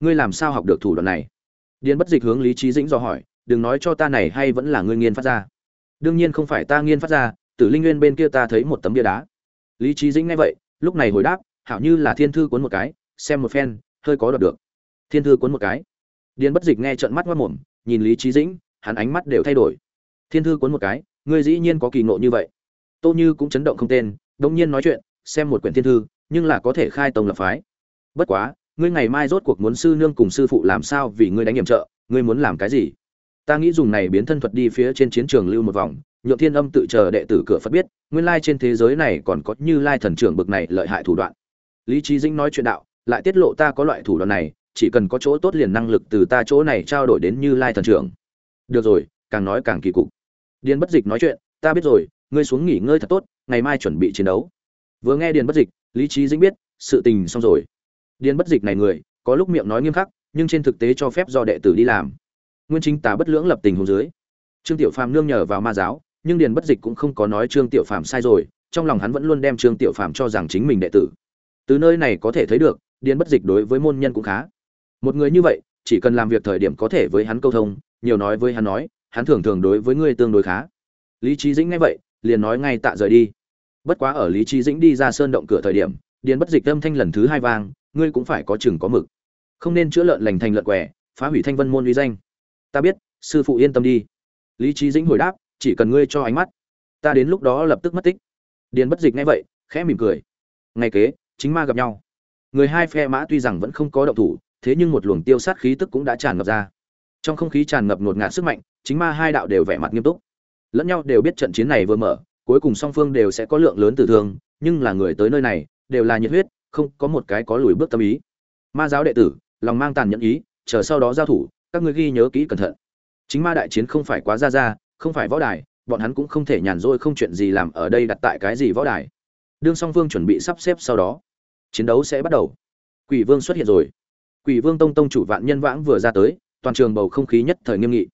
ngươi làm sao học được thủ đoạn này? Điền bất dịch hướng lý trí dĩnh do hỏi, đừng nói cho ta này hay vẫn là ngươi nghiên phát ra. Đương nhiên không phải ta nghiên phát ra, tử linh nguyên bên kia ta thấy một tấm bia đá. Lý trí dĩnh nghe vậy, lúc này hồi đáp, hảo như là thiên thư cuốn một cái, xem một phen, hơi có đọc được. Thiên thư cuốn một cái. Điền bất dịch nghe trợn mắt mất mồm, nhìn lý trí dĩnh, hắn ánh mắt đều thay đổi. Thiên thư cuốn một cái, ngươi dĩ nhiên có kỳ ngộ như vậy. Tô như cũng chấn động không tên đông nhiên nói chuyện, xem một quyển thiên thư, nhưng là có thể khai tông lập phái. Bất quá ngươi ngày mai rốt cuộc muốn sư nương cùng sư phụ làm sao vì ngươi đánh nhiệm trợ, ngươi muốn làm cái gì? Ta nghĩ dùng này biến thân thuật đi phía trên chiến trường lưu một vòng, nhượng thiên âm tự chờ đệ tử cửa phật biết, nguyên lai trên thế giới này còn có như lai thần trưởng bực này lợi hại thủ đoạn. Lý trí dĩnh nói chuyện đạo, lại tiết lộ ta có loại thủ đoạn này, chỉ cần có chỗ tốt liền năng lực từ ta chỗ này trao đổi đến như lai thần trưởng. Được rồi, càng nói càng kỳ cục. Điền bất dịch nói chuyện, ta biết rồi, ngươi xuống nghỉ ngơi thật tốt, ngày mai chuẩn bị chiến đấu. Vừa nghe điền bất dịch, lý trí dĩnh biết, sự tình xong rồi điền bất dịch này người, có lúc miệng nói nghiêm khắc, nhưng trên thực tế cho phép do đệ tử đi làm. Nguyên chính tà bất lưỡng lập tình hồ dưới. Trương tiểu phàm nương nhờ vào ma giáo, nhưng điền bất dịch cũng không có nói trương tiểu phàm sai rồi, trong lòng hắn vẫn luôn đem trương tiểu phàm cho rằng chính mình đệ tử. Từ nơi này có thể thấy được, điền bất dịch đối với môn nhân cũng khá. Một người như vậy, chỉ cần làm việc thời điểm có thể với hắn câu thông, nhiều nói với hắn nói, hắn thường thường đối với ngươi tương đối khá. Lý trí dĩnh nghe vậy, liền nói ngay tạ rời đi. Bất quá ở lý trí dĩnh đi ra sơn động cửa thời điểm, điền bất dịch âm thanh lần thứ hai vang ngươi cũng phải có chừng có mực. Không nên chữa lợn lành thành lợn quẻ, phá hủy thanh vân môn uy danh. Ta biết, sư phụ yên tâm đi. Lý trí dĩnh hồi đáp, chỉ cần ngươi cho ánh mắt, ta đến lúc đó lập tức mất tích. Điền bất dịch ngay vậy, khẽ mỉm cười. Ngay kế, chính ma gặp nhau. Người hai phe mã tuy rằng vẫn không có động thủ, thế nhưng một luồng tiêu sát khí tức cũng đã tràn ngập ra. Trong không khí tràn ngập ngột ngạt sức mạnh, chính ma hai đạo đều vẻ mặt nghiêm túc. Lẫn nhau đều biết trận chiến này vừa mở, cuối cùng song phương đều sẽ có lượng lớn tử thương, nhưng là người tới nơi này, đều là nhiệt huyết không có một cái có lùi bước tâm ý. Ma giáo đệ tử, lòng mang tàn nhẫn ý, chờ sau đó giao thủ, các ngươi ghi nhớ kỹ cẩn thận. Chính ma đại chiến không phải quá ra ra, không phải võ đài, bọn hắn cũng không thể nhàn rỗi không chuyện gì làm ở đây đặt tại cái gì võ đài. Đương song Vương chuẩn bị sắp xếp sau đó, chiến đấu sẽ bắt đầu. Quỷ vương xuất hiện rồi. Quỷ vương tông tông chủ vạn nhân vãng vừa ra tới, toàn trường bầu không khí nhất thời nghiêm nghị.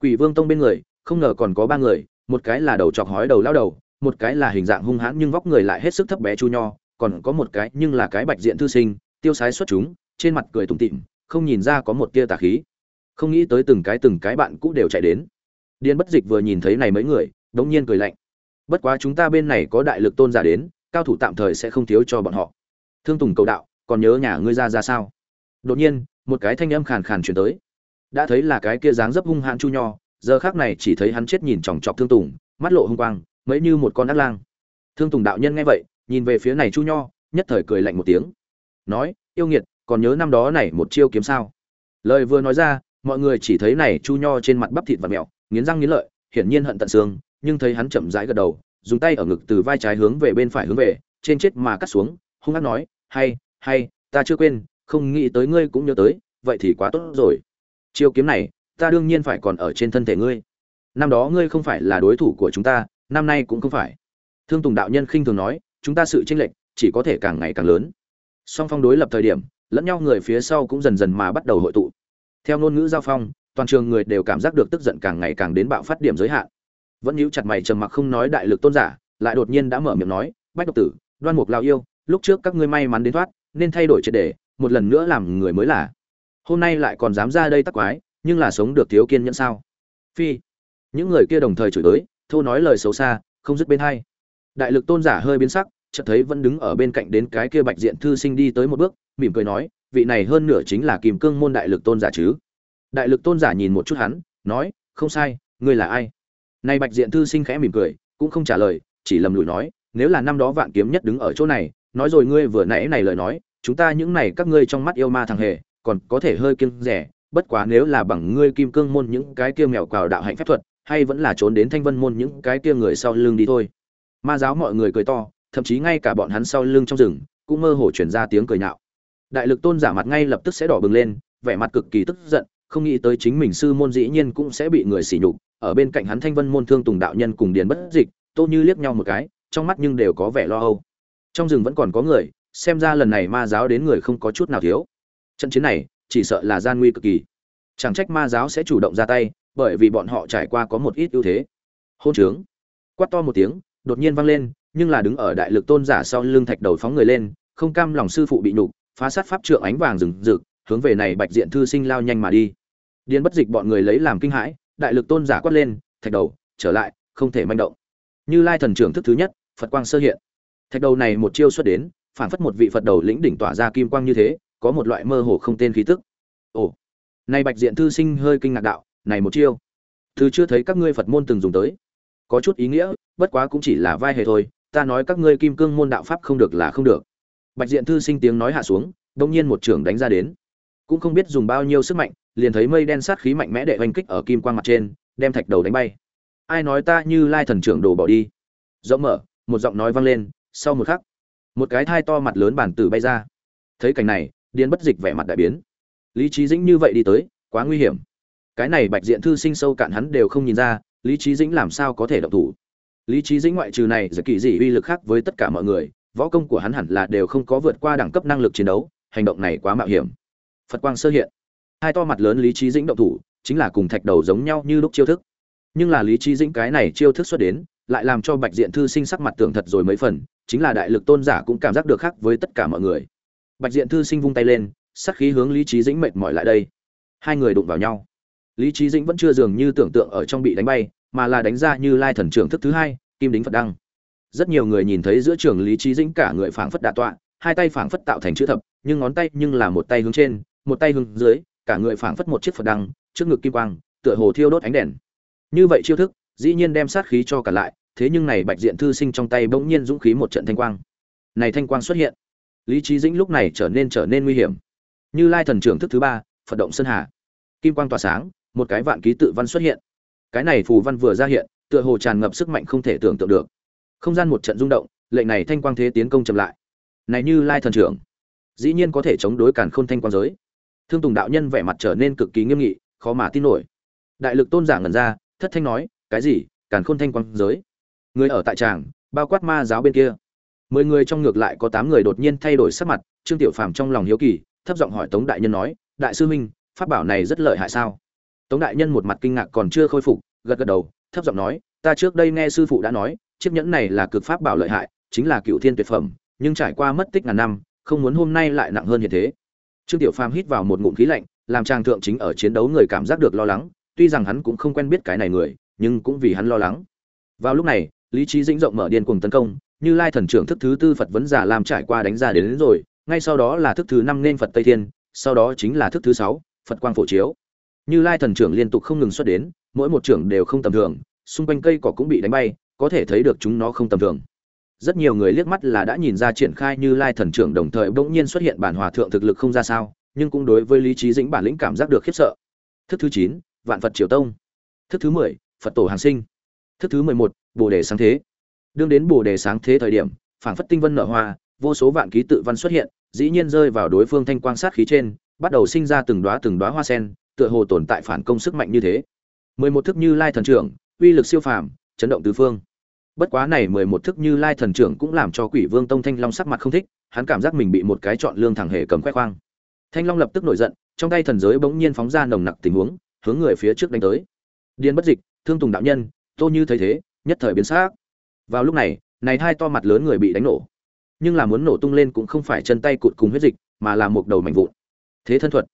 Quỷ vương tông bên người, không ngờ còn có ba người, một cái là đầu chọc hói đầu lao đầu, một cái là hình dạng hung hãn nhưng vóc người lại hết sức thấp bé chu nho còn có một cái nhưng là cái bạch diện thư sinh, tiêu sái xuất chúng, trên mặt cười tủm tỉm, không nhìn ra có một tia tà khí. Không nghĩ tới từng cái từng cái bạn cũ đều chạy đến. Điên bất dịch vừa nhìn thấy này mấy người, đống nhiên cười lạnh. Bất quá chúng ta bên này có đại lực tôn giả đến, cao thủ tạm thời sẽ không thiếu cho bọn họ. Thương tùng cầu đạo, còn nhớ nhà ngươi ra ra sao? Đột nhiên, một cái thanh âm khàn khàn chuyển tới. Đã thấy là cái kia dáng dấp hung hãn chu nho, giờ khác này chỉ thấy hắn chết nhìn chòng chọc thương tùng, mắt lộ hung quang, mấy như một con ác lang. Thương tùng đạo nhân nghe vậy nhìn về phía này chu nho, nhất thời cười lạnh một tiếng. Nói, yêu nghiệt, còn nhớ năm đó này một chiêu kiếm sao? Lời vừa nói ra, mọi người chỉ thấy này chu nho trên mặt bắp thịt và mẹo nghiến răng nghiến lợi, hiển nhiên hận tận xương, nhưng thấy hắn chậm rãi gật đầu, dùng tay ở ngực từ vai trái hướng về bên phải hướng về, trên chết mà cắt xuống, hung hăng nói, hay hay, ta chưa quên, không nghĩ tới ngươi cũng nhớ tới, vậy thì quá tốt rồi. Chiêu kiếm này, ta đương nhiên phải còn ở trên thân thể ngươi. Năm đó ngươi không phải là đối thủ của chúng ta, năm nay cũng không phải. Thương tùng đạo nhân khinh thường nói chúng ta sự chênh lệch chỉ có thể càng ngày càng lớn. Song phong đối lập thời điểm, lẫn nhau người phía sau cũng dần dần mà bắt đầu hội tụ. Theo ngôn ngữ giao phong, toàn trường người đều cảm giác được tức giận càng ngày càng đến bạo phát điểm giới hạn. Vẫn nhíu chặt mày trầm mặc không nói đại lực tôn giả, lại đột nhiên đã mở miệng nói, bách độc tử, đoan mục lao yêu, lúc trước các ngươi may mắn đến thoát, nên thay đổi triệt đề một lần nữa làm người mới là. Hôm nay lại còn dám ra đây tắc quái, nhưng là sống được thiếu kiên nhẫn sao? Phi. Những người kia đồng thời chửi tới, thô nói lời xấu xa, không dứt bên hay đại lực tôn giả hơi biến sắc, chợt thấy vẫn đứng ở bên cạnh đến cái kia bạch diện thư sinh đi tới một bước, mỉm cười nói, vị này hơn nửa chính là kim cương môn đại lực tôn giả chứ? Đại lực tôn giả nhìn một chút hắn, nói, không sai, ngươi là ai? Nay bạch diện thư sinh khẽ mỉm cười, cũng không trả lời, chỉ lầm lùi nói, nếu là năm đó vạn kiếm nhất đứng ở chỗ này, nói rồi ngươi vừa nãy này lời nói, chúng ta những này các ngươi trong mắt yêu ma thằng hề, còn có thể hơi kiêng rẻ, bất quá nếu là bằng ngươi kim cương môn những cái kia mèo cào đạo hạnh phép thuật, hay vẫn là trốn đến thanh vân môn những cái kia người sau lưng đi thôi ma giáo mọi người cười to, thậm chí ngay cả bọn hắn sau lưng trong rừng cũng mơ hồ chuyển ra tiếng cười nhạo. Đại lực tôn giả mặt ngay lập tức sẽ đỏ bừng lên, vẻ mặt cực kỳ tức giận, không nghĩ tới chính mình sư môn dĩ nhiên cũng sẽ bị người sỉ nhục, ở bên cạnh hắn thanh vân môn thương tùng đạo nhân cùng điền bất dịch, tô như liếc nhau một cái, trong mắt nhưng đều có vẻ lo âu. Trong rừng vẫn còn có người, xem ra lần này ma giáo đến người không có chút nào thiếu. Trận chiến này, chỉ sợ là gian nguy cực kỳ. Chẳng trách ma giáo sẽ chủ động ra tay, bởi vì bọn họ trải qua có một ít ưu thế. Hôn trướng. Quát to một tiếng đột nhiên vang lên, nhưng là đứng ở đại lực tôn giả sau lưng thạch đầu phóng người lên, không cam lòng sư phụ bị nhục, phá sát pháp trượng ánh vàng rừng rực, hướng về này bạch diện thư sinh lao nhanh mà đi. Điên bất dịch bọn người lấy làm kinh hãi, đại lực tôn giả quát lên, thạch đầu, trở lại, không thể manh động. Như lai thần trưởng thức thứ nhất, phật quang sơ hiện. Thạch đầu này một chiêu xuất đến, phản phất một vị phật đầu lĩnh đỉnh tỏa ra kim quang như thế, có một loại mơ hồ không tên khí tức. Ồ, này bạch diện thư sinh hơi kinh ngạc đạo, này một chiêu, thứ chưa thấy các ngươi phật môn từng dùng tới có chút ý nghĩa, bất quá cũng chỉ là vai hề thôi, ta nói các ngươi kim cương môn đạo pháp không được là không được. Bạch diện thư sinh tiếng nói hạ xuống, đông nhiên một trưởng đánh ra đến. Cũng không biết dùng bao nhiêu sức mạnh, liền thấy mây đen sát khí mạnh mẽ đệ oanh kích ở kim quang mặt trên, đem thạch đầu đánh bay. Ai nói ta như lai thần trưởng đổ bỏ đi? Rộng mở, một giọng nói vang lên, sau một khắc, một cái thai to mặt lớn bản tử bay ra. Thấy cảnh này, điên bất dịch vẻ mặt đại biến. Lý trí dĩnh như vậy đi tới, quá nguy hiểm. Cái này bạch diện thư sinh sâu cạn hắn đều không nhìn ra lý trí dĩnh làm sao có thể động thủ? Lý trí dĩnh ngoại trừ này giật kỳ dị uy lực khác với tất cả mọi người, võ công của hắn hẳn là đều không có vượt qua đẳng cấp năng lực chiến đấu, hành động này quá mạo hiểm. Phật quang sơ hiện. Hai to mặt lớn lý trí dĩnh động thủ, chính là cùng thạch đầu giống nhau như lúc chiêu thức. Nhưng là lý trí dĩnh cái này chiêu thức xuất đến, lại làm cho bạch diện thư sinh sắc mặt tưởng thật rồi mấy phần, chính là đại lực tôn giả cũng cảm giác được khác với tất cả mọi người. Bạch diện thư sinh vung tay lên, sắc khí hướng lý trí dĩnh mệt mỏi lại đây. Hai người đụng vào nhau lý trí dĩnh vẫn chưa dường như tưởng tượng ở trong bị đánh bay, mà là đánh ra như lai thần trưởng thức thứ hai, kim đính phật đăng. Rất nhiều người nhìn thấy giữa trường lý trí dĩnh cả người phảng phất đạ tọa, hai tay phảng phất tạo thành chữ thập, nhưng ngón tay nhưng là một tay hướng trên, một tay hướng dưới, cả người phảng phất một chiếc phật đăng, trước ngực kim quang, tựa hồ thiêu đốt ánh đèn. Như vậy chiêu thức, dĩ nhiên đem sát khí cho cả lại, thế nhưng này bạch diện thư sinh trong tay bỗng nhiên dũng khí một trận thanh quang. Này thanh quang xuất hiện. Lý trí dĩnh lúc này trở nên trở nên nguy hiểm. Như lai thần trưởng thức thứ ba, phật động sơn hà. Kim quang tỏa sáng một cái vạn ký tự văn xuất hiện. Cái này phù văn vừa ra hiện, tựa hồ tràn ngập sức mạnh không thể tưởng tượng được. Không gian một trận rung động, lệnh này thanh quang thế tiến công chậm lại. Này như lai thần trưởng, dĩ nhiên có thể chống đối càn khôn thanh quang giới. Thương tùng đạo nhân vẻ mặt trở nên cực kỳ nghiêm nghị, khó mà tin nổi. Đại lực tôn giả ngẩn ra, thất thanh nói, cái gì? Càn khôn thanh quang giới? Người ở tại tràng, bao quát ma giáo bên kia. Mười người trong ngược lại có tám người đột nhiên thay đổi sắc mặt, trương tiểu phàm trong lòng hiếu kỳ, thấp giọng hỏi tống đại nhân nói, đại sư huynh pháp bảo này rất lợi hại sao? Tống đại nhân một mặt kinh ngạc còn chưa khôi phục gật gật đầu thấp giọng nói ta trước đây nghe sư phụ đã nói chiếc nhẫn này là cực pháp bảo lợi hại chính là cựu thiên tuyệt phẩm nhưng trải qua mất tích ngàn năm không muốn hôm nay lại nặng hơn như thế. Trương tiểu phàm hít vào một ngụm khí lạnh làm trang thượng chính ở chiến đấu người cảm giác được lo lắng tuy rằng hắn cũng không quen biết cái này người nhưng cũng vì hắn lo lắng. Vào lúc này lý trí dĩnh rộng mở điên cuồng tấn công như lai thần trưởng thức thứ tư phật vấn giả làm trải qua đánh ra đến, đến rồi ngay sau đó là thức thứ năm nên phật tây thiên sau đó chính là thức thứ sáu phật quang phổ chiếu như lai thần trưởng liên tục không ngừng xuất đến, mỗi một trưởng đều không tầm thường, xung quanh cây cỏ cũng bị đánh bay, có thể thấy được chúng nó không tầm thường. Rất nhiều người liếc mắt là đã nhìn ra triển khai như lai thần trưởng đồng thời bỗng nhiên xuất hiện bản hòa thượng thực lực không ra sao, nhưng cũng đối với lý trí dĩnh bản lĩnh cảm giác được khiếp sợ. Thức thứ chín, vạn phật triều tông. Thức thứ mười, phật tổ hàng sinh. Thức thứ mười một, bồ đề sáng thế. Đương đến bồ đề sáng thế thời điểm, phảng phất tinh vân nở hoa, vô số vạn ký tự văn xuất hiện, dĩ nhiên rơi vào đối phương thanh quang sát khí trên, bắt đầu sinh ra từng đóa từng đóa hoa sen tựa hồ tồn tại phản công sức mạnh như thế. mười một thức như lai thần trưởng, uy lực siêu phàm, chấn động tứ phương. Bất quá này mười một thức như lai thần trưởng cũng làm cho quỷ vương tông thanh long sắc mặt không thích, hắn cảm giác mình bị một cái chọn lương thẳng hề cầm khoe khoang. Thanh long lập tức nổi giận, trong tay thần giới bỗng nhiên phóng ra nồng nặc tình huống, hướng người phía trước đánh tới. Điên bất dịch, thương tùng đạo nhân, tô như thấy thế, nhất thời biến sắc. vào lúc này này hai to mặt lớn người bị đánh nổ. Nhưng là muốn nổ tung lên cũng không phải chân tay cụt cùng huyết dịch, mà là một đầu mảnh vụn. Thế thân thuật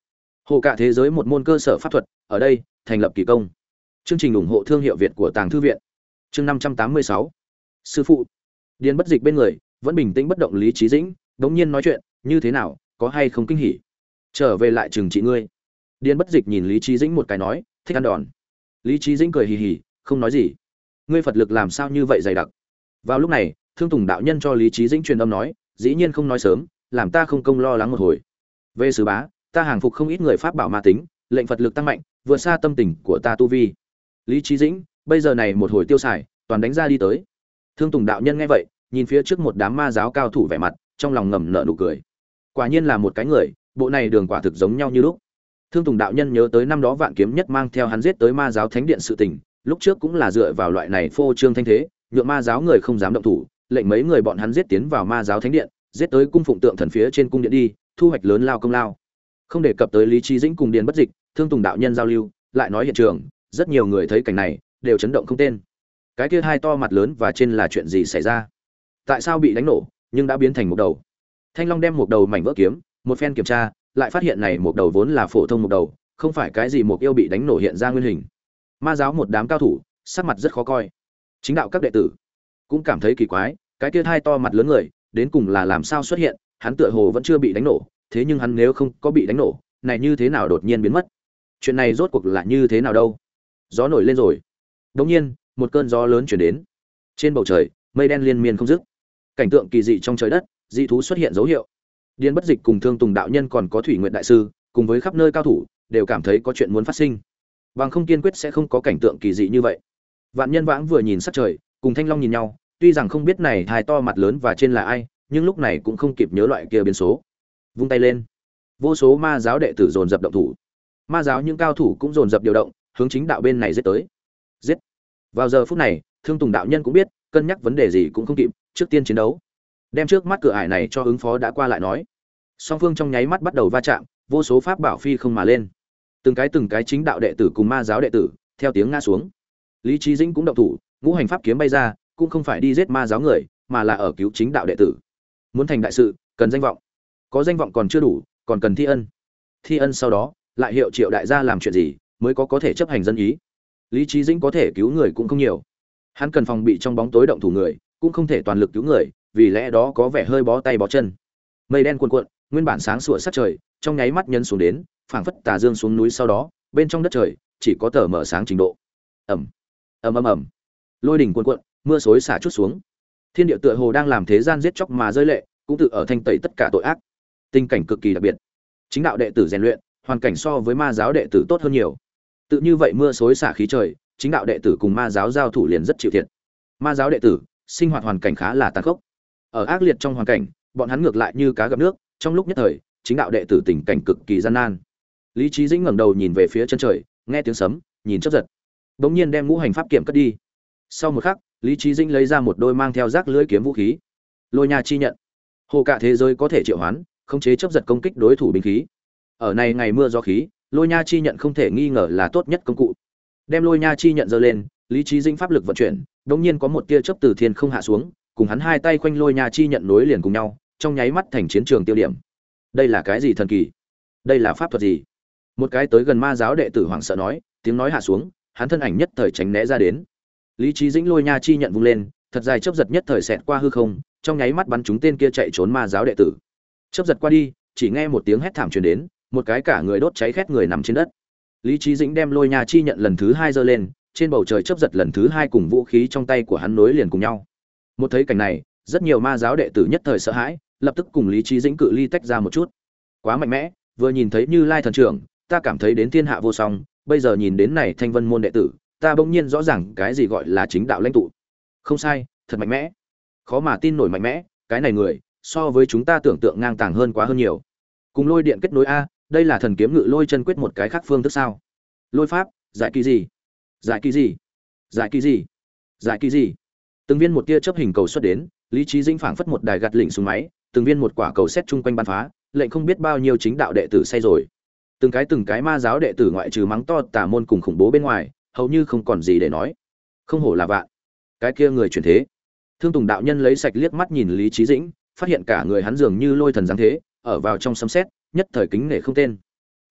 hồ cả thế giới một môn cơ sở pháp thuật, ở đây, thành lập kỳ công. Chương trình ủng hộ thương hiệu việt của tàng thư viện. Chương năm trăm tám mươi sáu. Sư phụ. Điền bất dịch bên người, vẫn bình tĩnh bất động lý trí dĩnh, đống nhiên nói chuyện, như thế nào, có hay không kinh hỉ? Trở về lại trường trị ngươi. Điền bất dịch nhìn lý trí dĩnh một cái nói, thích ăn đòn. Lý trí dĩnh cười hì hì, không nói gì. Ngươi phật lực làm sao như vậy dày đặc? Vào lúc này, thương tùng đạo nhân cho lý trí dĩnh truyền âm nói, dĩ nhiên không nói sớm, làm ta không công lo lắng một hồi. Về sứ bá ta hàng phục không ít người pháp bảo ma tính, lệnh phật lực tăng mạnh, vượt xa tâm tình của ta tu vi. Lý trí dĩnh, bây giờ này một hồi tiêu xài, toàn đánh ra đi tới. Thương tùng đạo nhân nghe vậy, nhìn phía trước một đám ma giáo cao thủ vẻ mặt, trong lòng ngầm nợ nụ cười. Quả nhiên là một cái người, bộ này đường quả thực giống nhau như lúc. Thương tùng đạo nhân nhớ tới năm đó vạn kiếm nhất mang theo hắn giết tới ma giáo thánh điện sự tình, lúc trước cũng là dựa vào loại này phô trương thanh thế, nhượng ma giáo người không dám động thủ, lệnh mấy người bọn hắn giết tiến vào ma giáo thánh điện, giết tới cung phụng tượng thần phía trên cung điện đi, thu hoạch lớn lao công lao không đề cập tới lý trí dĩnh cùng điền bất dịch, thương tùng đạo nhân giao lưu, lại nói hiện trường, rất nhiều người thấy cảnh này, đều chấn động không tên. Cái kia hai to mặt lớn và trên là chuyện gì xảy ra? Tại sao bị đánh nổ, nhưng đã biến thành một đầu? Thanh long đem một đầu mảnh vỡ kiếm, một phen kiểm tra, lại phát hiện này một đầu vốn là phổ thông một đầu, không phải cái gì một yêu bị đánh nổ hiện ra nguyên hình. Ma giáo một đám cao thủ, sắc mặt rất khó coi. Chính đạo các đệ tử cũng cảm thấy kỳ quái, cái kia hai to mặt lớn người, đến cùng là làm sao xuất hiện, hắn tựa hồ vẫn chưa bị đánh nổ thế nhưng hắn nếu không có bị đánh nổ, này như thế nào đột nhiên biến mất? Chuyện này rốt cuộc là như thế nào đâu? Gió nổi lên rồi. Đột nhiên, một cơn gió lớn chuyển đến. Trên bầu trời, mây đen liên miên không dứt. Cảnh tượng kỳ dị trong trời đất, dị thú xuất hiện dấu hiệu. Điên bất dịch cùng thương tùng đạo nhân còn có thủy nguyện đại sư, cùng với khắp nơi cao thủ, đều cảm thấy có chuyện muốn phát sinh. Bằng không kiên quyết sẽ không có cảnh tượng kỳ dị như vậy. Vạn nhân vãng vừa nhìn sắc trời, cùng thanh long nhìn nhau, tuy rằng không biết này hài to mặt lớn và trên là ai, nhưng lúc này cũng không kịp nhớ loại kia biến số vung tay lên. Vô số ma giáo đệ tử dồn dập động thủ. Ma giáo những cao thủ cũng dồn dập điều động, hướng chính đạo bên này giết tới. Giết. Vào giờ phút này, thương tùng đạo nhân cũng biết, cân nhắc vấn đề gì cũng không kịp, trước tiên chiến đấu. Đem trước mắt cửa ải này cho ứng phó đã qua lại nói. Song phương trong nháy mắt bắt đầu va chạm, vô số pháp bảo phi không mà lên. Từng cái từng cái chính đạo đệ tử cùng ma giáo đệ tử, theo tiếng nga xuống. Lý trí dĩnh cũng động thủ, ngũ hành pháp kiếm bay ra, cũng không phải đi giết ma giáo người, mà là ở cứu chính đạo đệ tử. Muốn thành đại sự, cần danh vọng có danh vọng còn chưa đủ, còn cần thi ân. Thi ân sau đó, lại hiệu triệu đại gia làm chuyện gì mới có có thể chấp hành dân ý. Lý trí dĩnh có thể cứu người cũng không nhiều. Hắn cần phòng bị trong bóng tối động thủ người, cũng không thể toàn lực cứu người, vì lẽ đó có vẻ hơi bó tay bó chân. Mây đen cuồn cuộn, nguyên bản sáng sủa sát trời, trong nháy mắt nhân xuống đến, phảng phất tà dương xuống núi sau đó, bên trong đất trời, chỉ có tờ mở sáng trình độ. Ẩm ầm ầm ầm. Lôi đỉnh cuồn cuộn, mưa xối xả chút xuống. Thiên địa tựa hồ đang làm thế gian giết chóc mà rơi lệ, cũng tự ở thanh tẩy tất cả tội ác tình cảnh cực kỳ đặc biệt. Chính đạo đệ tử rèn luyện, hoàn cảnh so với ma giáo đệ tử tốt hơn nhiều. Tự như vậy mưa xối xả khí trời, chính đạo đệ tử cùng ma giáo giao thủ liền rất chịu thiệt. Ma giáo đệ tử, sinh hoạt hoàn cảnh khá là tàn khốc. Ở ác liệt trong hoàn cảnh, bọn hắn ngược lại như cá gặp nước, trong lúc nhất thời, chính đạo đệ tử tình cảnh cực kỳ gian nan. Lý trí dĩnh ngẩng đầu nhìn về phía chân trời, nghe tiếng sấm, nhìn chấp giật. Bỗng nhiên đem ngũ hành pháp kiểm cất đi. Sau một khắc, lý trí dĩnh lấy ra một đôi mang theo rác lưỡi kiếm vũ khí. Lôi nha chi nhận. Hồ cả thế giới có thể triệu hoán khống chế chấp giật công kích đối thủ binh khí. Ở này ngày mưa gió khí, lôi nha chi nhận không thể nghi ngờ là tốt nhất công cụ. Đem lôi nha chi nhận giơ lên, lý trí dĩnh pháp lực vận chuyển đột nhiên có một tia chớp từ thiên không hạ xuống, cùng hắn hai tay quanh lôi nha chi nhận nối liền cùng nhau, trong nháy mắt thành chiến trường tiêu điểm. Đây là cái gì thần kỳ? Đây là pháp thuật gì? Một cái tới gần ma giáo đệ tử hoảng sợ nói, tiếng nói hạ xuống, hắn thân ảnh nhất thời tránh né ra đến. Lý trí dĩnh lôi nha chi nhận vung lên, thật dài chấp giật nhất thời xẹt qua hư không, trong nháy mắt bắn chúng tên kia chạy trốn ma giáo đệ tử chấp giật qua đi, chỉ nghe một tiếng hét thảm truyền đến, một cái cả người đốt cháy khét người nằm trên đất. Lý Chí dĩnh đem lôi nha chi nhận lần thứ hai giơ lên, trên bầu trời chớp giật lần thứ hai cùng vũ khí trong tay của hắn nối liền cùng nhau. Một thấy cảnh này, rất nhiều ma giáo đệ tử nhất thời sợ hãi, lập tức cùng lý Chí dĩnh cự ly tách ra một chút. Quá mạnh mẽ, vừa nhìn thấy như lai thần trưởng, ta cảm thấy đến thiên hạ vô song, bây giờ nhìn đến này thanh vân môn đệ tử, ta bỗng nhiên rõ ràng cái gì gọi là chính đạo lãnh tụ. Không sai, thật mạnh mẽ. Khó mà tin nổi mạnh mẽ, cái này người so với chúng ta tưởng tượng ngang tàng hơn quá hơn nhiều. Cùng lôi điện kết nối a, đây là thần kiếm ngự lôi chân quyết một cái khác phương thức sao? Lôi pháp, giải kỳ gì? Giải kỳ gì? Giải kỳ gì? Giải kỳ gì? Từng viên một tia chấp hình cầu xuất đến, lý trí dinh phảng phất một đài gạt lỉnh xuống máy, từng viên một quả cầu xét chung quanh bắn phá, lệnh không biết bao nhiêu chính đạo đệ tử say rồi. Từng cái từng cái ma giáo đệ tử ngoại trừ mắng to tà môn cùng khủng bố bên ngoài, hầu như không còn gì để nói. Không hổ là vạn. Cái kia người truyền thế. Thương tùng đạo nhân lấy sạch liếc mắt nhìn lý trí dĩnh phát hiện cả người hắn dường như lôi thần giáng thế, ở vào trong sấm xét nhất thời kính nể không tên.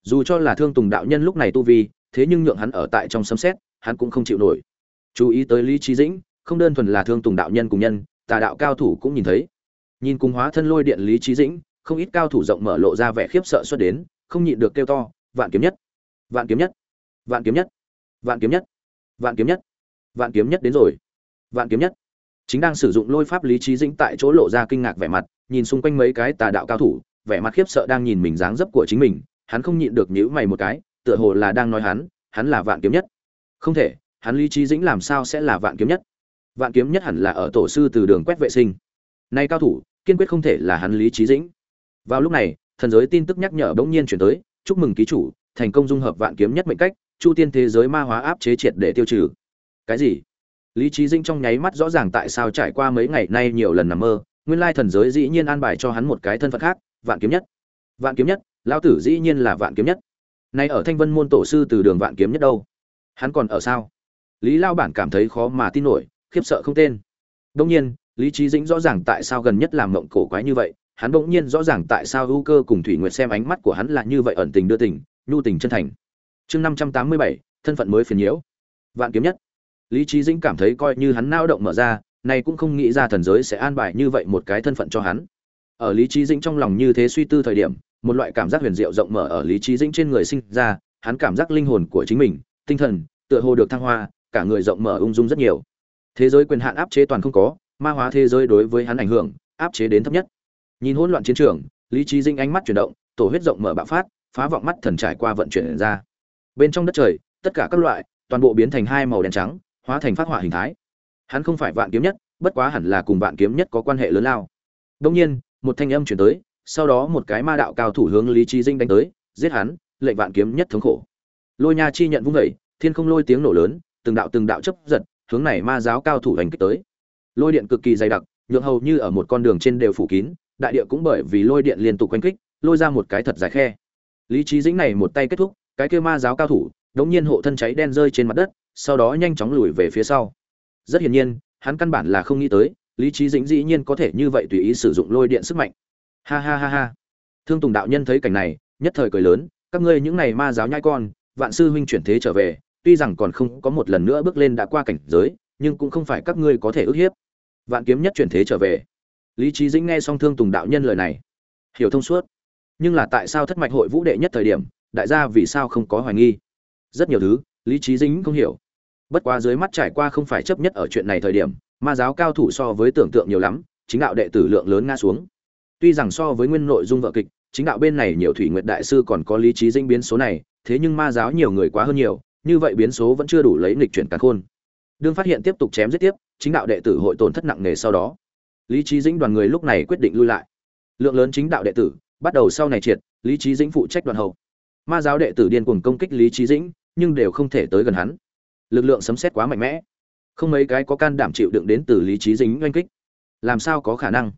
Dù cho là thương tùng đạo nhân lúc này tu vi, thế nhưng nhượng hắn ở tại trong sấm xét hắn cũng không chịu nổi. Chú ý tới lý trí dĩnh, không đơn thuần là thương tùng đạo nhân cùng nhân, tà đạo cao thủ cũng nhìn thấy. Nhìn cùng hóa thân lôi điện lý trí dĩnh, không ít cao thủ rộng mở lộ ra vẻ khiếp sợ xuất đến, không nhịn được kêu to, vạn kiếm nhất! Vạn kiếm nhất! Vạn kiếm nhất! Vạn kiếm nhất! Vạn kiếm nhất! Vạn kiếm nhất đến rồi! Vạn kiếm nhất! Chính đang sử dụng lôi pháp lý trí dĩnh tại chỗ lộ ra kinh ngạc vẻ mặt, nhìn xung quanh mấy cái tà đạo cao thủ, vẻ mặt khiếp sợ đang nhìn mình dáng dấp của chính mình, hắn không nhịn được nhữ mày một cái, tựa hồ là đang nói hắn hắn là vạn kiếm nhất. Không thể, hắn lý trí dĩnh làm sao sẽ là vạn kiếm nhất? Vạn kiếm nhất hẳn là ở tổ sư từ đường quét vệ sinh. Nay cao thủ, kiên quyết không thể là hắn lý trí dĩnh. Vào lúc này, thần giới tin tức nhắc nhở bỗng nhiên chuyển tới, chúc mừng ký chủ, thành công dung hợp vạn kiếm nhất mệnh cách, chu tiên thế giới ma hóa áp chế triệt để tiêu trừ. Cái gì? Lý trí dĩnh trong nháy mắt rõ ràng tại sao trải qua mấy ngày nay nhiều lần nằm mơ, nguyên lai thần giới dĩ nhiên an bài cho hắn một cái thân phận khác, vạn kiếm nhất. Vạn kiếm nhất, lão tử dĩ nhiên là vạn kiếm nhất. Nay ở thanh vân môn tổ sư từ đường vạn kiếm nhất đâu? Hắn còn ở sao? Lý lao bản cảm thấy khó mà tin nổi, khiếp sợ không tên. Đông nhiên, lý trí dĩnh rõ ràng tại sao gần nhất làm mộng cổ quái như vậy, hắn bỗng nhiên rõ ràng tại sao ưu cơ cùng thủy nguyệt xem ánh mắt của hắn là như vậy ẩn tình đưa tình, nhu tình chân thành. Chương năm trăm tám mươi bảy, thân phận mới phiền nhiễu. Vạn kiếm nhất lý trí dĩnh cảm thấy coi như hắn nao động mở ra này cũng không nghĩ ra thần giới sẽ an bài như vậy một cái thân phận cho hắn. Ở lý trí dĩnh trong lòng như thế suy tư thời điểm, một loại cảm giác huyền diệu rộng mở ở lý trí dĩnh trên người sinh ra, hắn cảm giác linh hồn của chính mình, tinh thần, tựa hồ được thăng hoa, cả người rộng mở ung dung rất nhiều. Thế giới quyền hạn áp chế toàn không có, ma hóa thế giới đối với hắn ảnh hưởng, áp chế đến thấp nhất. Nhìn hỗn loạn chiến trường, lý trí dĩnh ánh mắt chuyển động, tổ huyết rộng mở bạo phát, phá vọng mắt thần trải qua vận chuyển ra. Bên trong đất trời, tất cả các loại, toàn bộ biến thành hai màu đen trắng hóa thành phát họa hình thái. Hắn không phải vạn kiếm nhất, bất quá hẳn là cùng vạn kiếm nhất có quan hệ lớn lao. Đông nhiên, một thanh âm chuyển tới, sau đó một cái ma đạo cao thủ hướng lý trí dinh đánh tới, giết hắn, lệnh vạn kiếm nhất thống khổ. Lôi nha chi nhận vung vẩy thiên không lôi tiếng nổ lớn, từng đạo từng đạo chấp giật, hướng này ma giáo cao thủ hành kích tới. Lôi điện cực kỳ dày đặc, nhượng hầu như ở một con đường trên đều phủ kín, đại địa cũng bởi vì lôi điện liên tục quanh kích, lôi ra một cái thật dài khe. Lý trí dĩnh này một tay kết thúc, cái kêu ma giáo cao thủ đống nhiên hộ thân cháy đen rơi trên mặt đất sau đó nhanh chóng lùi về phía sau. Rất hiển nhiên, hắn căn bản là không nghĩ tới, lý trí dĩnh dĩ nhiên có thể như vậy tùy ý sử dụng lôi điện sức mạnh. Ha ha ha ha. Thương tùng đạo nhân thấy cảnh này, nhất thời cười lớn, các ngươi những này ma giáo nhai con, vạn sư huynh chuyển thế trở về, tuy rằng còn không có một lần nữa bước lên đã qua cảnh giới, nhưng cũng không phải các ngươi có thể ức hiếp. Vạn kiếm nhất chuyển thế trở về. Lý trí dĩnh nghe xong thương tùng đạo nhân lời này, hiểu thông suốt. Nhưng là tại sao thất mạch hội vũ đệ nhất thời điểm, đại gia vì sao không có hoài nghi? Rất nhiều thứ lý trí dĩnh không hiểu. Bất quá dưới mắt trải qua không phải chấp nhất ở chuyện này thời điểm, ma giáo cao thủ so với tưởng tượng nhiều lắm, chính đạo đệ tử lượng lớn ngã xuống. Tuy rằng so với nguyên nội dung vợ kịch, chính đạo bên này nhiều thủy nguyệt đại sư còn có lý trí dĩnh biến số này, thế nhưng ma giáo nhiều người quá hơn nhiều, như vậy biến số vẫn chưa đủ lấy nghịch chuyển cả khôn. Đương phát hiện tiếp tục chém giết tiếp, chính đạo đệ tử hội tổn thất nặng nề sau đó. Lý trí dĩnh đoàn người lúc này quyết định lui lại. Lượng lớn chính đạo đệ tử bắt đầu sau này triệt, lý trí dĩnh phụ trách đoàn hậu. Ma giáo đệ tử điên cuồng công kích lý trí dĩnh nhưng đều không thể tới gần hắn. Lực lượng sấm xét quá mạnh mẽ. Không mấy cái có can đảm chịu đựng đến từ lý trí dính oanh kích. Làm sao có khả năng?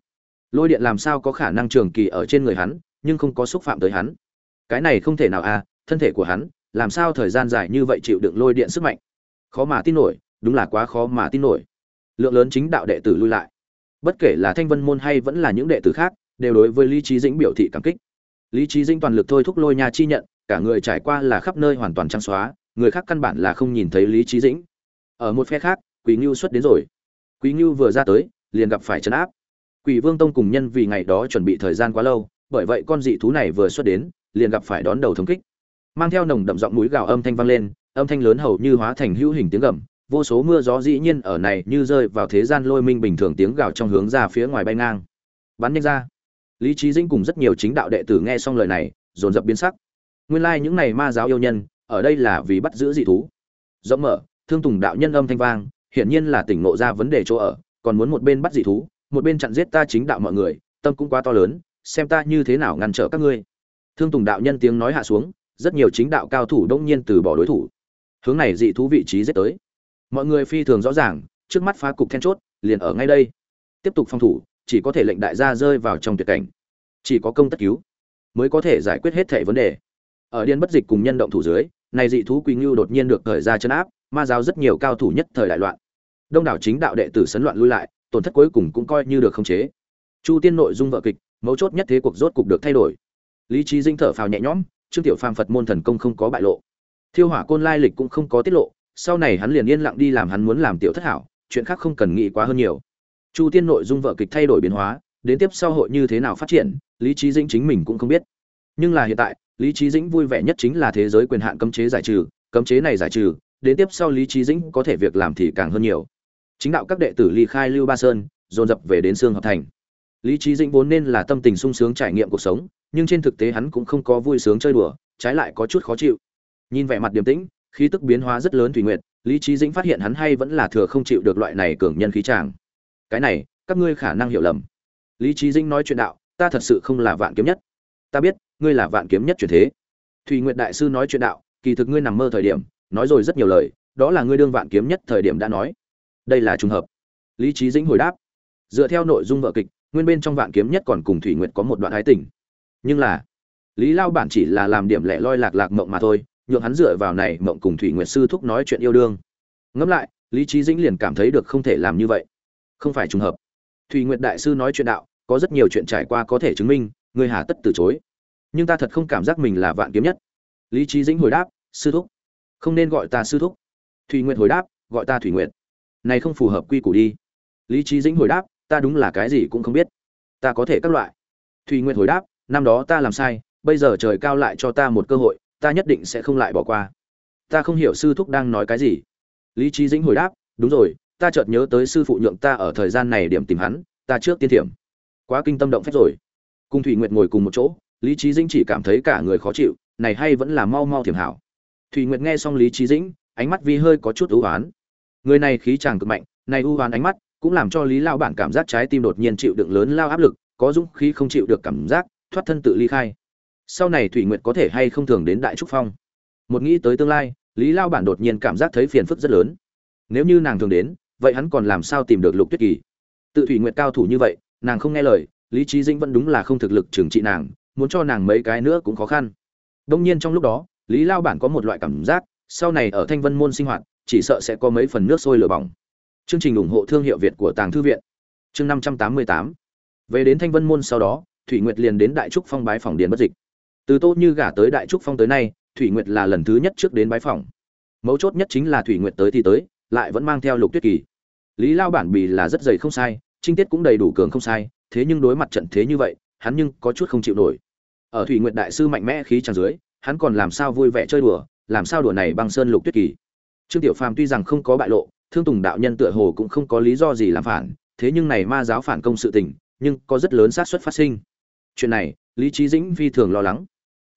Lôi điện làm sao có khả năng trường kỳ ở trên người hắn, nhưng không có xúc phạm tới hắn? Cái này không thể nào à thân thể của hắn, làm sao thời gian dài như vậy chịu đựng lôi điện sức mạnh? Khó mà tin nổi, đúng là quá khó mà tin nổi. Lượng lớn chính đạo đệ tử lui lại. Bất kể là thanh vân môn hay vẫn là những đệ tử khác, đều đối với lý trí dĩnh biểu thị cảm kích. Lý trí dĩnh toàn lực thôi thúc lôi nhà chi nhận cả người trải qua là khắp nơi hoàn toàn trắng xóa, người khác căn bản là không nhìn thấy lý trí dĩnh. Ở một phe khác quý ngưu xuất đến rồi. Quý ngưu vừa ra tới, liền gặp phải trấn áp. Quỷ vương tông cùng nhân vì ngày đó chuẩn bị thời gian quá lâu, bởi vậy con dị thú này vừa xuất đến, liền gặp phải đón đầu thống kích. Mang theo nồng đậm giọng núi gào âm thanh vang lên, âm thanh lớn hầu như hóa thành hữu hình tiếng gầm, vô số mưa gió dĩ nhiên ở này như rơi vào thế gian lôi minh bình thường tiếng gào trong hướng ra phía ngoài bay ngang. Bắn nhanh ra. Lý trí dĩnh cùng rất nhiều chính đạo đệ tử nghe xong lời này, dồn dập biến sắc nguyên lai like những này ma giáo yêu nhân, ở đây là vì bắt giữ dị thú. Rộng mở, thương tùng đạo nhân âm thanh vang, hiển nhiên là tỉnh ngộ ra vấn đề chỗ ở, còn muốn một bên bắt dị thú, một bên chặn giết ta chính đạo mọi người, tâm cũng quá to lớn, xem ta như thế nào ngăn trở các ngươi. Thương tùng đạo nhân tiếng nói hạ xuống, rất nhiều chính đạo cao thủ đông nhiên từ bỏ đối thủ. Hướng này dị thú vị trí giết tới. Mọi người phi thường rõ ràng, trước mắt phá cục then chốt, liền ở ngay đây. Tiếp tục phòng thủ, chỉ có thể lệnh đại gia rơi vào trong tuyệt cảnh. Chỉ có công tất cứu, mới có thể giải quyết hết thể vấn đề ở điên bất dịch cùng nhân động thủ dưới, này dị thú quý ngưu đột nhiên được thời ra chân áp, ma giáo rất nhiều cao thủ nhất thời đại loạn. Đông đảo chính đạo đệ tử sấn loạn lui lại, tổn thất cuối cùng cũng coi như được khống chế. Chu tiên nội dung vợ kịch, mấu chốt nhất thế cuộc rốt cục được thay đổi. Lý trí dinh thở phào nhẹ nhõm, trương tiểu phàm phật môn thần công không có bại lộ. Thiêu hỏa côn lai lịch cũng không có tiết lộ, sau này hắn liền yên lặng đi làm hắn muốn làm tiểu thất hảo, chuyện khác không cần nghĩ quá hơn nhiều. Chu tiên nội dung vợ kịch thay đổi biến hóa, đến tiếp sau hội như thế nào phát triển, lý trí dinh chính mình cũng không biết. Nhưng là hiện tại lý trí dĩnh vui vẻ nhất chính là thế giới quyền hạn cấm chế giải trừ, cấm chế này giải trừ, đến tiếp sau lý trí dĩnh có thể việc làm thì càng hơn nhiều. Chính đạo các đệ tử ly khai lưu ba sơn, dồn dập về đến sương hợp thành. Lý trí dĩnh vốn nên là tâm tình sung sướng trải nghiệm cuộc sống, nhưng trên thực tế hắn cũng không có vui sướng chơi đùa, trái lại có chút khó chịu. Nhìn vẻ mặt điềm tĩnh, khí tức biến hóa rất lớn thủy nguyệt, lý trí dĩnh phát hiện hắn hay vẫn là thừa không chịu được loại này cường nhân khí tràng cái này, các ngươi khả năng hiểu lầm. Lý trí dĩnh nói chuyện đạo, ta thật sự không là vạn kiếm nhất. Ta biết ngươi là vạn kiếm nhất chuyển thế. Thùy nguyệt đại sư nói chuyện đạo, kỳ thực ngươi nằm mơ thời điểm, nói rồi rất nhiều lời, đó là ngươi đương vạn kiếm nhất thời điểm đã nói. Đây là trùng hợp. Lý trí dĩnh hồi đáp. Dựa theo nội dung vợ kịch, nguyên bên trong vạn kiếm nhất còn cùng thủy nguyệt có một đoạn ái tình. Nhưng là, lý lao bản chỉ là làm điểm lẻ loi lạc lạc mộng mà thôi, nhượng hắn dựa vào này mộng cùng thủy nguyệt sư thúc nói chuyện yêu đương. Ngẫm lại, lý trí dĩnh liền cảm thấy được không thể làm như vậy. Không phải trùng hợp. Thủy nguyệt đại sư nói chuyện đạo, có rất nhiều chuyện trải qua có thể chứng minh, ngươi hà tất từ chối nhưng ta thật không cảm giác mình là vạn kiếm nhất. Lý trí dĩnh hồi đáp, sư thúc. Không nên gọi ta sư thúc. Thùy nguyệt hồi đáp, gọi ta thủy nguyệt. Này không phù hợp quy củ đi. Lý trí dĩnh hồi đáp, ta đúng là cái gì cũng không biết. Ta có thể các loại. Thùy nguyệt hồi đáp, năm đó ta làm sai, bây giờ trời cao lại cho ta một cơ hội, ta nhất định sẽ không lại bỏ qua. Ta không hiểu sư thúc đang nói cái gì. Lý trí dĩnh hồi đáp, đúng rồi, ta chợt nhớ tới sư phụ nhượng ta ở thời gian này điểm tìm hắn, ta trước tiên thiểm. Quá kinh tâm động phép rồi. Cùng thủy nguyệt ngồi cùng một chỗ lý trí dĩnh chỉ cảm thấy cả người khó chịu, này hay vẫn là mau mau thiểm hảo. Thủy nguyệt nghe xong lý trí dĩnh, ánh mắt vi hơi có chút ưu oán người này khí chàng cực mạnh, này ưu oán ánh mắt cũng làm cho lý lao bản cảm giác trái tim đột nhiên chịu đựng lớn lao áp lực, có dũng khí không chịu được cảm giác, thoát thân tự ly khai. Sau này thủy nguyệt có thể hay không thường đến đại trúc phong? Một nghĩ tới tương lai, lý lao bản đột nhiên cảm giác thấy phiền phức rất lớn. Nếu như nàng thường đến, vậy hắn còn làm sao tìm được lục tuyết kỳ? Tự thủy nguyệt cao thủ như vậy, nàng không nghe lời, lý trí dĩnh vẫn đúng là không thực lực trừng trị nàng muốn cho nàng mấy cái nữa cũng khó khăn. Đông nhiên trong lúc đó, lý lao bản có một loại cảm giác, sau này ở thanh vân môn sinh hoạt, chỉ sợ sẽ có mấy phần nước sôi lửa bỏng. Chương trình ủng hộ thương hiệu việt của tàng thư viện. Chương năm trăm tám mươi tám. Về đến thanh vân môn sau đó, thủy nguyệt liền đến đại trúc phong bái phòng điền bất dịch. Từ tô như gả tới đại trúc phong tới nay, thủy nguyệt là lần thứ nhất trước đến bái phòng. Mấu chốt nhất chính là thủy nguyệt tới thì tới, lại vẫn mang theo lục tuyết kỳ. Lý lao bản bì là rất dày không sai, trinh tiết cũng đầy đủ cường không sai, thế nhưng đối mặt trận thế như vậy, hắn nhưng có chút không chịu nổi ở thủy nguyệt đại sư mạnh mẽ khí tràn dưới, hắn còn làm sao vui vẻ chơi đùa, làm sao đùa này băng sơn lục tuyết kỳ. Trương tiểu phàm tuy rằng không có bại lộ, thương tùng đạo nhân tựa hồ cũng không có lý do gì làm phản, thế nhưng này ma giáo phản công sự tình, nhưng có rất lớn xác suất phát sinh. Chuyện này, lý trí dĩnh phi thường lo lắng.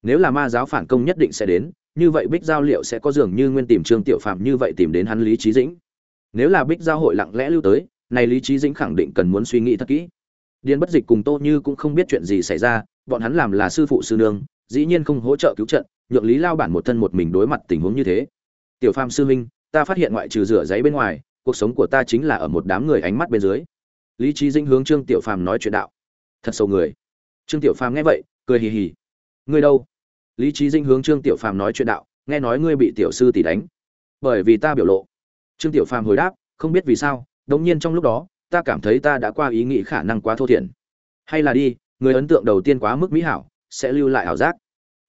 Nếu là ma giáo phản công nhất định sẽ đến, như vậy bích giao liệu sẽ có dường như nguyên tìm trương tiểu phạm như vậy tìm đến hắn lý trí dĩnh. Nếu là bích giao hội lặng lẽ lưu tới, này lý trí dĩnh khẳng định cần muốn suy nghĩ thật kỹ điền bất dịch cùng tô như cũng không biết chuyện gì xảy ra, bọn hắn làm là sư phụ sư nương, dĩ nhiên không hỗ trợ cứu trận, nhượng lý lao bản một thân một mình đối mặt tình huống như thế. Tiểu phàm sư minh ta phát hiện ngoại trừ rửa giấy bên ngoài, cuộc sống của ta chính là ở một đám người ánh mắt bên dưới. Lý trí dĩnh hướng trương tiểu phàm nói chuyện đạo. Thật sâu người. Trương tiểu phàm nghe vậy, cười hì hì. Ngươi đâu? Lý trí dĩnh hướng trương tiểu phàm nói chuyện đạo, nghe nói ngươi bị tiểu sư tỷ đánh. Bởi vì ta biểu lộ. Trương tiểu phàm hồi đáp, không biết vì sao, đống nhiên trong lúc đó ta cảm thấy ta đã qua ý nghĩ khả năng quá thô thiển. Hay là đi, người ấn tượng đầu tiên quá mức mỹ hảo, sẽ lưu lại ảo giác.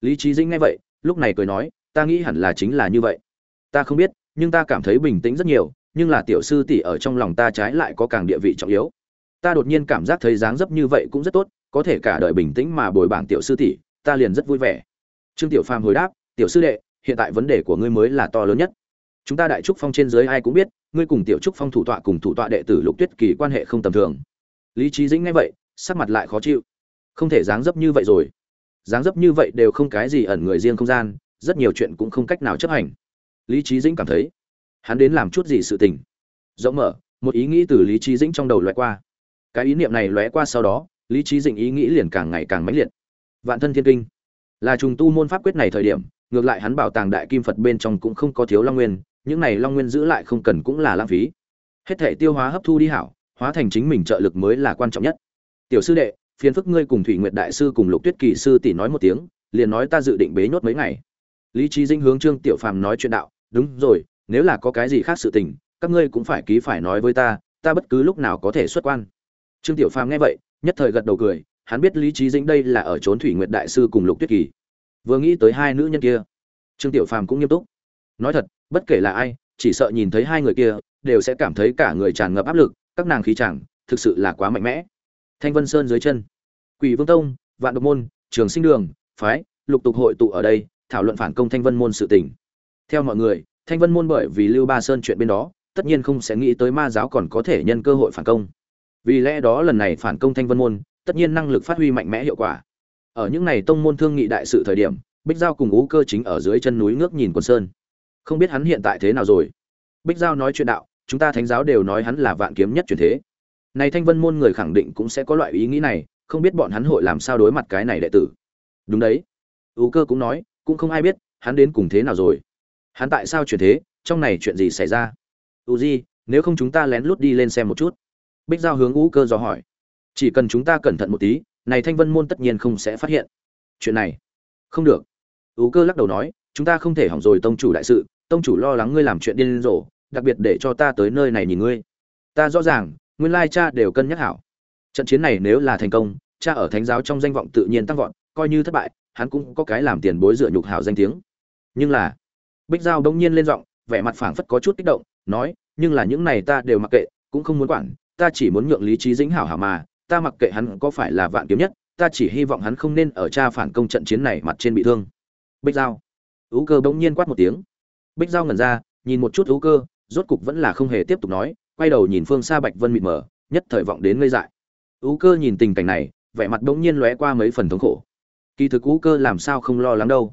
Lý trí dĩnh nghe vậy, lúc này cười nói, ta nghĩ hẳn là chính là như vậy. Ta không biết, nhưng ta cảm thấy bình tĩnh rất nhiều, nhưng là tiểu sư tỷ ở trong lòng ta trái lại có càng địa vị trọng yếu. Ta đột nhiên cảm giác thấy dáng dấp như vậy cũng rất tốt, có thể cả đời bình tĩnh mà bồi bảng tiểu sư tỷ, ta liền rất vui vẻ. Trương tiểu phàm hồi đáp, tiểu sư đệ, hiện tại vấn đề của ngươi mới là to lớn nhất. Chúng ta đại trúc phong trên dưới ai cũng biết ngươi cùng tiểu trúc phong thủ tọa cùng thủ tọa đệ tử lục tuyết kỳ quan hệ không tầm thường. Lý trí dĩnh nghe vậy, sắc mặt lại khó chịu. Không thể dáng dấp như vậy rồi. Dáng dấp như vậy đều không cái gì ẩn người riêng không gian, rất nhiều chuyện cũng không cách nào chấp hành. Lý trí dĩnh cảm thấy, hắn đến làm chút gì sự tình. Rộng mở, một ý nghĩ từ lý trí dĩnh trong đầu loại qua. Cái ý niệm này lóe qua sau đó, lý trí dĩnh ý nghĩ liền càng ngày càng mãnh liệt. Vạn thân thiên kinh. Là trùng tu môn pháp quyết này thời điểm, ngược lại hắn bảo tàng đại kim phật bên trong cũng không có thiếu long nguyên những này long nguyên giữ lại không cần cũng là lãng phí. Hết thể tiêu hóa hấp thu đi hảo, hóa thành chính mình trợ lực mới là quan trọng nhất. Tiểu sư đệ, phiền phức ngươi cùng thủy nguyệt đại sư cùng lục tuyết kỳ sư tỷ nói một tiếng, liền nói ta dự định bế nhốt mấy ngày. Lý trí dinh hướng trương tiểu phàm nói chuyện đạo, đúng rồi, nếu là có cái gì khác sự tình, các ngươi cũng phải ký phải nói với ta ta bất cứ lúc nào có thể xuất quan. Trương tiểu phàm nghe vậy, nhất thời gật đầu cười, hắn biết lý trí dĩnh đây là ở trốn thủy nguyệt đại sư cùng lục tuyết kỳ. Vừa nghĩ tới hai nữ nhân kia, trương tiểu phàm cũng nghiêm túc. Nói thật bất kể là ai, chỉ sợ nhìn thấy hai người kia, đều sẽ cảm thấy cả người tràn ngập áp lực, các nàng khí chẳng, thực sự là quá mạnh mẽ. Thanh vân sơn dưới chân. Quỷ vương tông, vạn độc môn, trường sinh đường, phái, lục tục hội tụ ở đây, thảo luận phản công thanh vân môn sự tình. Theo mọi người, thanh vân môn bởi vì lưu ba sơn chuyện bên đó, tất nhiên không sẽ nghĩ tới ma giáo còn có thể nhân cơ hội phản công. Vì lẽ đó lần này phản công thanh vân môn, tất nhiên năng lực phát huy mạnh mẽ hiệu quả. Ở những này tông môn thương nghị đại sự thời điểm, bích giao cùng ú cơ chính ở dưới chân núi ngước nhìn quân sơn không biết hắn hiện tại thế nào rồi. Bích giao nói chuyện đạo, chúng ta thánh giáo đều nói hắn là vạn kiếm nhất truyền thế. Này thanh vân môn người khẳng định cũng sẽ có loại ý nghĩ này, không biết bọn hắn hội làm sao đối mặt cái này đệ tử. Đúng đấy. Ưu cơ cũng nói, cũng không ai biết, hắn đến cùng thế nào rồi. Hắn tại sao chuyển thế, trong này chuyện gì xảy ra? U di, nếu không chúng ta lén lút đi lên xem một chút. Bích giao hướng ưu cơ dò hỏi. Chỉ cần chúng ta cẩn thận một tí, này thanh vân môn tất nhiên không sẽ phát hiện. Chuyện này. Không được. Ưu cơ lắc đầu nói, chúng ta không thể hỏng rồi tông chủ đại sự tông chủ lo lắng ngươi làm chuyện điên rồ, đặc biệt để cho ta tới nơi này nhìn ngươi. Ta rõ ràng, nguyên lai cha đều cân nhắc hảo. Trận chiến này nếu là thành công, cha ở thánh giáo trong danh vọng tự nhiên tăng vọt, coi như thất bại, hắn cũng có cái làm tiền bối dựa nhục hảo danh tiếng. Nhưng là, bích giao đông nhiên lên giọng, vẻ mặt phảng phất có chút kích động, nói, nhưng là những này ta đều mặc kệ, cũng không muốn quản, ta chỉ muốn nhượng lý trí dĩnh hảo hảo mà, ta mặc kệ hắn có phải là vạn kiếm nhất, ta chỉ hy vọng hắn không nên ở cha phản công trận chiến này mặt trên bị thương. Bích giao ú cơ bỗng nhiên quát một tiếng bích giao ngẩn ra, nhìn một chút ú cơ, rốt cục vẫn là không hề tiếp tục nói, quay đầu nhìn phương xa bạch vân mịt mờ, nhất thời vọng đến ngây dại. Ú cơ nhìn tình cảnh này, vẻ mặt bỗng nhiên lóe qua mấy phần thống khổ. Kỳ thực ú cơ làm sao không lo lắng đâu.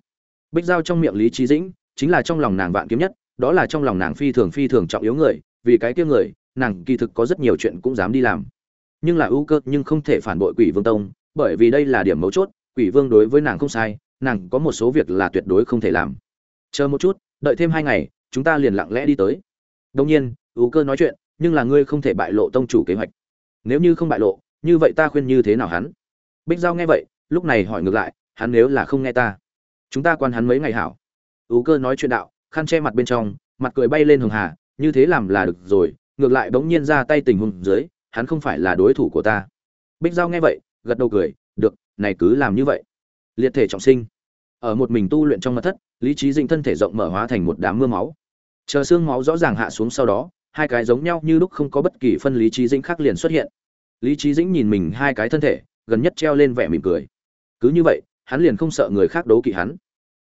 Bích giao trong miệng lý trí dĩnh, chính là trong lòng nàng vạn kiếm nhất, đó là trong lòng nàng phi thường phi thường trọng yếu người, vì cái kia người, nàng kỳ thực có rất nhiều chuyện cũng dám đi làm. Nhưng là ưu cơ nhưng không thể phản bội quỷ vương tông, bởi vì đây là điểm mấu chốt, quỷ vương đối với nàng không sai, nàng có một số việc là tuyệt đối không thể làm. Chờ một chút đợi thêm hai ngày, chúng ta liền lặng lẽ đi tới. Đông nhiên U cơ nói chuyện, nhưng là ngươi không thể bại lộ tông chủ kế hoạch. Nếu như không bại lộ, như vậy ta khuyên như thế nào hắn? Bích giao nghe vậy, lúc này hỏi ngược lại, hắn nếu là không nghe ta? Chúng ta quan hắn mấy ngày hảo. U cơ nói chuyện đạo, khăn che mặt bên trong, mặt cười bay lên hường hà, như thế làm là được rồi, ngược lại bỗng nhiên ra tay tình huống dưới, hắn không phải là đối thủ của ta. Bích giao nghe vậy, gật đầu cười, được, này cứ làm như vậy. Liệt thể trọng sinh ở một mình tu luyện trong mật thất, lý trí dinh thân thể rộng mở hóa thành một đám mưa máu. Chờ xương máu rõ ràng hạ xuống sau đó, hai cái giống nhau như lúc không có bất kỳ phân lý trí dĩnh khác liền xuất hiện. Lý trí dĩnh nhìn mình hai cái thân thể, gần nhất treo lên vẻ mỉm cười. Cứ như vậy, hắn liền không sợ người khác đấu kỵ hắn.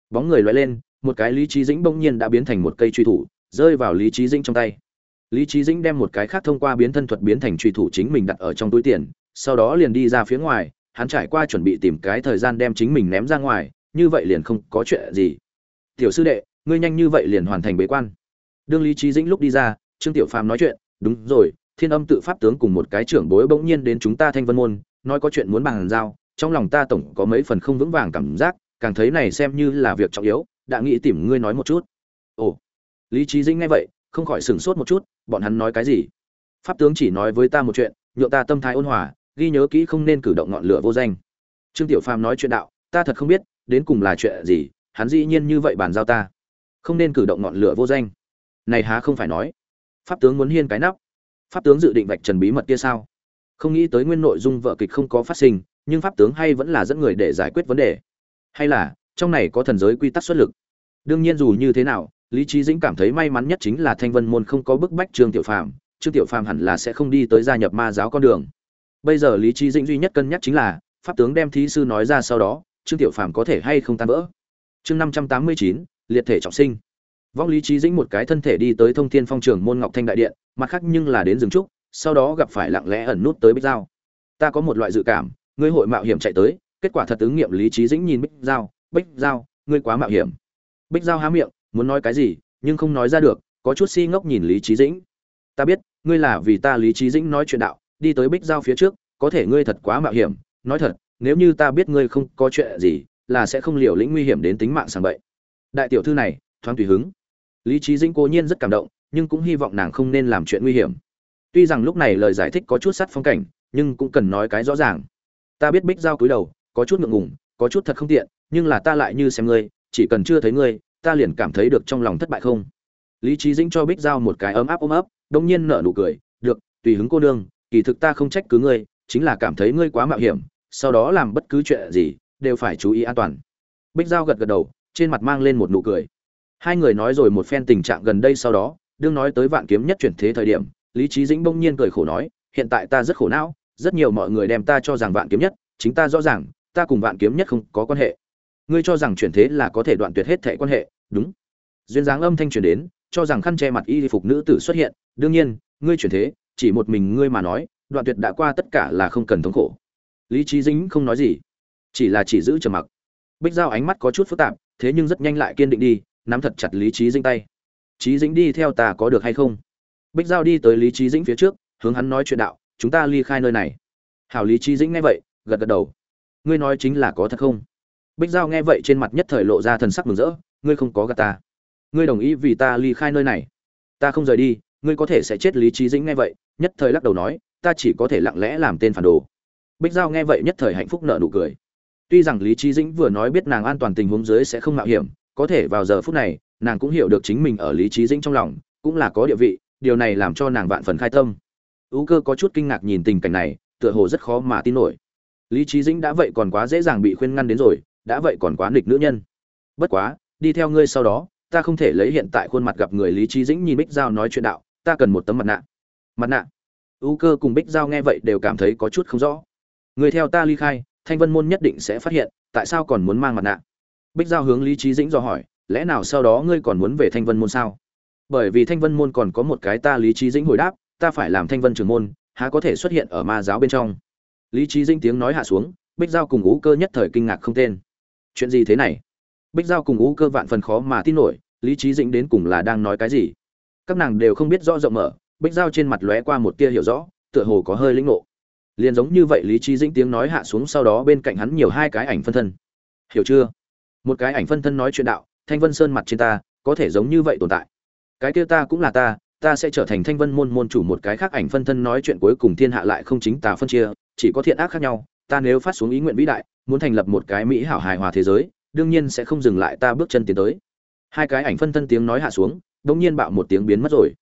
Bóng người loại lên, một cái lý trí dĩnh bỗng nhiên đã biến thành một cây truy thủ, rơi vào lý trí dĩnh trong tay. Lý trí dĩnh đem một cái khác thông qua biến thân thuật biến thành truy thủ chính mình đặt ở trong túi tiền, sau đó liền đi ra phía ngoài, hắn trải qua chuẩn bị tìm cái thời gian đem chính mình ném ra ngoài như vậy liền không có chuyện gì. Tiểu sư đệ, ngươi nhanh như vậy liền hoàn thành bế quan. Đương lý trí dĩnh lúc đi ra, trương tiểu phàm nói chuyện, đúng rồi, thiên âm tự pháp tướng cùng một cái trưởng bối bỗng nhiên đến chúng ta thanh vân môn, nói có chuyện muốn bàn giao, trong lòng ta tổng có mấy phần không vững vàng cảm giác, càng thấy này xem như là việc trọng yếu, đã nghĩ tìm ngươi nói một chút. Ồ. Lý trí dĩnh nghe vậy, không khỏi sửng sốt một chút, bọn hắn nói cái gì? Pháp tướng chỉ nói với ta một chuyện, nhượng ta tâm thái ôn hòa, ghi nhớ kỹ không nên cử động ngọn lửa vô danh. Trương tiểu phàm nói chuyện đạo, ta thật không biết đến cùng là chuyện gì, hắn dĩ nhiên như vậy bàn giao ta. Không nên cử động ngọn lửa vô danh. Này há không phải nói. Pháp tướng muốn hiên cái nắp. Pháp tướng dự định vạch trần bí mật kia sao? Không nghĩ tới nguyên nội dung vợ kịch không có phát sinh, nhưng pháp tướng hay vẫn là dẫn người để giải quyết vấn đề. Hay là, trong này có thần giới quy tắc xuất lực. Đương nhiên dù như thế nào, lý trí dĩnh cảm thấy may mắn nhất chính là thanh vân môn không có bức bách trương tiểu phàm, trương tiểu phàm hẳn là sẽ không đi tới gia nhập ma giáo con đường. Bây giờ lý trí dĩnh duy nhất cân nhắc chính là, pháp tướng đem thí sư nói ra sau đó trương tiểu phàm có thể hay không tan vỡ? Chương năm trăm tám mươi chín, liệt thể trọng sinh. Vong lý trí dĩnh một cái thân thể đi tới thông thiên phong trường môn ngọc thanh đại điện, mặt khác nhưng là đến rừng trúc, sau đó gặp phải lặng lẽ ẩn nút tới bích giao. Ta có một loại dự cảm, ngươi hội mạo hiểm chạy tới, kết quả thật ứng nghiệm lý trí dĩnh nhìn bích giao bích giao, ngươi quá mạo hiểm. Bích giao há miệng, muốn nói cái gì, nhưng không nói ra được, có chút si ngốc nhìn lý trí dĩnh. Ta biết, ngươi là vì ta lý trí dĩnh nói chuyện đạo, đi tới bích giao phía trước, có thể ngươi thật quá mạo hiểm, nói thật nếu như ta biết ngươi không có chuyện gì, là sẽ không liều lĩnh nguy hiểm đến tính mạng sàng bậy. Đại tiểu thư này, thoáng tùy hứng. Lý trí dĩnh cố nhiên rất cảm động, nhưng cũng hy vọng nàng không nên làm chuyện nguy hiểm. Tuy rằng lúc này lời giải thích có chút sắt phong cảnh, nhưng cũng cần nói cái rõ ràng. Ta biết bích giao cúi đầu, có chút ngượng ngùng, có chút thật không tiện, nhưng là ta lại như xem ngươi, chỉ cần chưa thấy ngươi, ta liền cảm thấy được trong lòng thất bại không? Lý trí dĩnh cho bích giao một cái ấm áp ôm ấp, đông nhiên nở nụ cười, được, tùy hứng cô nương, kỳ thực ta không trách cứ ngươi, chính là cảm thấy ngươi quá mạo hiểm sau đó làm bất cứ chuyện gì, đều phải chú ý an toàn. Bích giao gật gật đầu, trên mặt mang lên một nụ cười. Hai người nói rồi một phen tình trạng gần đây sau đó, đương nói tới vạn kiếm nhất chuyển thế thời điểm, lý trí dĩnh bỗng nhiên cười khổ nói, hiện tại ta rất khổ não, rất nhiều mọi người đem ta cho rằng vạn kiếm nhất, chính ta rõ ràng, ta cùng vạn kiếm nhất không có quan hệ. Ngươi cho rằng chuyển thế là có thể đoạn tuyệt hết thệ quan hệ, đúng. Duyên dáng âm thanh truyền đến, cho rằng khăn che mặt y phục nữ tử xuất hiện, đương nhiên, ngươi chuyển thế, chỉ một mình ngươi mà nói, đoạn tuyệt đã qua tất cả là không cần thống khổ lý trí dính không nói gì, chỉ là chỉ giữ trầm mặc. Bích giao ánh mắt có chút phức tạp, thế nhưng rất nhanh lại kiên định đi, nắm thật chặt lý trí dĩnh tay. Trí dĩnh đi theo ta có được hay không? Bích giao đi tới lý trí dĩnh phía trước, hướng hắn nói chuyện đạo, chúng ta ly khai nơi này. Hảo lý trí dĩnh nghe vậy, gật gật đầu. Ngươi nói chính là có thật không? Bích giao nghe vậy trên mặt nhất thời lộ ra thần sắc mừng rỡ, ngươi không có gạt ta. Ngươi đồng ý vì ta ly khai nơi này. Ta không rời đi, ngươi có thể sẽ chết. Lý trí dĩnh nghe vậy, nhất thời lắc đầu nói, ta chỉ có thể lặng lẽ làm tên phản đồ bích giao nghe vậy nhất thời hạnh phúc nợ nụ cười. Tuy rằng lý trí dĩnh vừa nói biết nàng an toàn tình huống dưới sẽ không mạo hiểm, có thể vào giờ phút này, nàng cũng hiểu được chính mình ở lý trí dĩnh trong lòng, cũng là có địa vị, điều này làm cho nàng vạn phần khai tâm. Ưu cơ có chút kinh ngạc nhìn tình cảnh này, tựa hồ rất khó mà tin nổi. Lý trí dĩnh đã vậy còn quá dễ dàng bị khuyên ngăn đến rồi, đã vậy còn quá nghịch nữ nhân. Bất quá, đi theo ngươi sau đó, ta không thể lấy hiện tại khuôn mặt gặp người lý trí dĩnh nhìn bích giao nói chuyện đạo, ta cần một tấm mặt nạ. Mặt nạ? Ưu cơ cùng bích giao nghe vậy đều cảm thấy có chút không rõ người theo ta ly khai, thanh vân môn nhất định sẽ phát hiện, tại sao còn muốn mang mặt nạ? Bích giao hướng lý trí dĩnh do hỏi, lẽ nào sau đó ngươi còn muốn về thanh vân môn sao? Bởi vì thanh vân môn còn có một cái ta lý trí dĩnh hồi đáp, ta phải làm thanh vân trường môn, há có thể xuất hiện ở ma giáo bên trong. Lý trí dĩnh tiếng nói hạ xuống, bích giao cùng ú cơ nhất thời kinh ngạc không tên. Chuyện gì thế này? Bích giao cùng ú cơ vạn phần khó mà tin nổi, lý trí dĩnh đến cùng là đang nói cái gì? Các nàng đều không biết rõ rộng mở, bích giao trên mặt lóe qua một tia hiểu rõ, tựa hồ có hơi lĩnh ngộ liền giống như vậy lý trí dĩnh tiếng nói hạ xuống sau đó bên cạnh hắn nhiều hai cái ảnh phân thân. Hiểu chưa? Một cái ảnh phân thân nói chuyện đạo, thanh vân sơn mặt trên ta, có thể giống như vậy tồn tại. Cái kia ta cũng là ta ta sẽ trở thành thanh vân môn môn chủ một cái khác ảnh phân thân nói chuyện cuối cùng thiên hạ lại không chính tà phân chia, chỉ có thiện ác khác nhau. Ta nếu phát xuống ý nguyện vĩ đại, muốn thành lập một cái mỹ hảo hài hòa thế giới, đương nhiên sẽ không dừng lại ta bước chân tiến tới. Hai cái ảnh phân thân tiếng nói hạ xuống, đống nhiên bạo một tiếng biến mất rồi.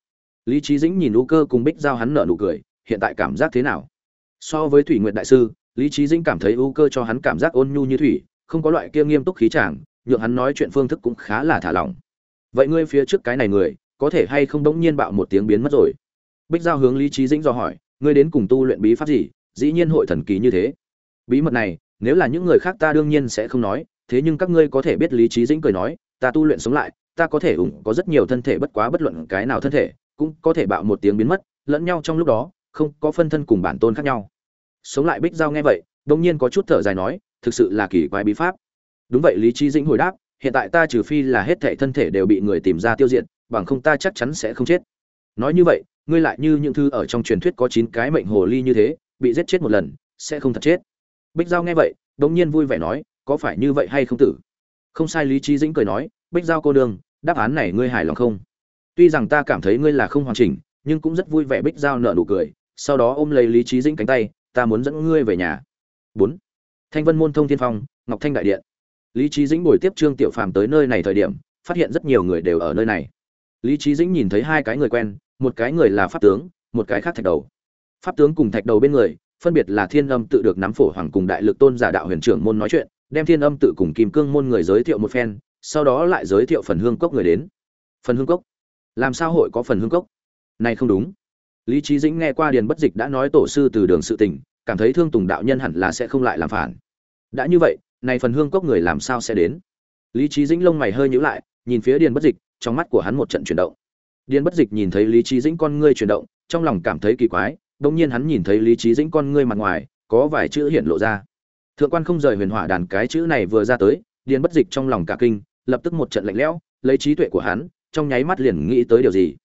Lý trí dĩnh nhìn u cơ cùng bích giao hắn nở nụ cười, hiện tại cảm giác thế nào? So với thủy nguyện đại sư, lý trí dĩnh cảm thấy ưu cơ cho hắn cảm giác ôn nhu như thủy, không có loại kia nghiêm túc khí chàng, nhượng hắn nói chuyện phương thức cũng khá là thả lỏng. Vậy ngươi phía trước cái này người, có thể hay không đống nhiên bạo một tiếng biến mất rồi? Bích giao hướng lý trí dĩnh do hỏi, ngươi đến cùng tu luyện bí pháp gì? Dĩ nhiên hội thần kỳ như thế. Bí mật này, nếu là những người khác ta đương nhiên sẽ không nói, thế nhưng các ngươi có thể biết lý trí dĩnh cười nói, ta tu luyện sống lại, ta có thể ủng có rất nhiều thân thể bất quá bất luận cái nào thân thể, cũng có thể bạo một tiếng biến mất, lẫn nhau trong lúc đó không có phân thân cùng bản tôn khác nhau. Sống lại bích giao nghe vậy đông nhiên có chút thở dài nói, thực sự là kỳ quái bí pháp. Đúng vậy, lý trí dĩnh hồi đáp, hiện tại ta trừ phi là hết thể thân thể đều bị người tìm ra tiêu diệt, bằng không ta chắc chắn sẽ không chết. Nói như vậy, ngươi lại như những thư ở trong truyền thuyết có chín cái mệnh hồ ly như thế, bị giết chết một lần, sẽ không thật chết. Bích giao nghe vậy đống nhiên vui vẻ nói, có phải như vậy hay không tử? Không sai, lý trí dĩnh cười nói, bích giao cô đương đáp án này ngươi hài lòng không? Tuy rằng ta cảm thấy ngươi là không hoàn chỉnh, nhưng cũng rất vui vẻ bích giao nợ nụ cười sau đó ôm lấy lý trí dĩnh cánh tay, ta muốn dẫn ngươi về nhà. Bốn. Thanh vân môn thông thiên phong, ngọc thanh đại điện. Lý trí dĩnh buổi tiếp trương tiểu phàm tới nơi này thời điểm, phát hiện rất nhiều người đều ở nơi này. Lý trí dĩnh nhìn thấy hai cái người quen, một cái người là pháp tướng, một cái khác thạch đầu. Pháp tướng cùng thạch đầu bên người, phân biệt là thiên âm tự được nắm phổ hoàng cùng đại lực tôn giả đạo huyền trưởng môn nói chuyện, đem thiên âm tự cùng kim cương môn người giới thiệu một phen, sau đó lại giới thiệu phần hương cốc người đến. Phần hương cốc? Làm sao hội có phần hương cốc? Này không đúng lý trí dĩnh nghe qua điền bất dịch đã nói tổ sư từ đường sự tình, cảm thấy thương tùng đạo nhân hẳn là sẽ không lại làm phản. Đã như vậy, này phần hương cốc người làm sao sẽ đến? Lý trí dĩnh lông mày hơi nhíu lại, nhìn phía điền bất dịch, trong mắt của hắn một trận chuyển động. Điền bất dịch nhìn thấy lý trí dĩnh con ngươi chuyển động, trong lòng cảm thấy kỳ quái đông nhiên hắn nhìn thấy lý trí dĩnh con ngươi mặt ngoài, có vài chữ hiện lộ ra. Thượng quan không rời huyền hỏa đàn cái chữ này vừa ra tới, điền bất dịch trong lòng cả kinh, lập tức một trận lạnh lẽo, lấy trí tuệ của hắn, trong nháy mắt liền nghĩ tới điều gì?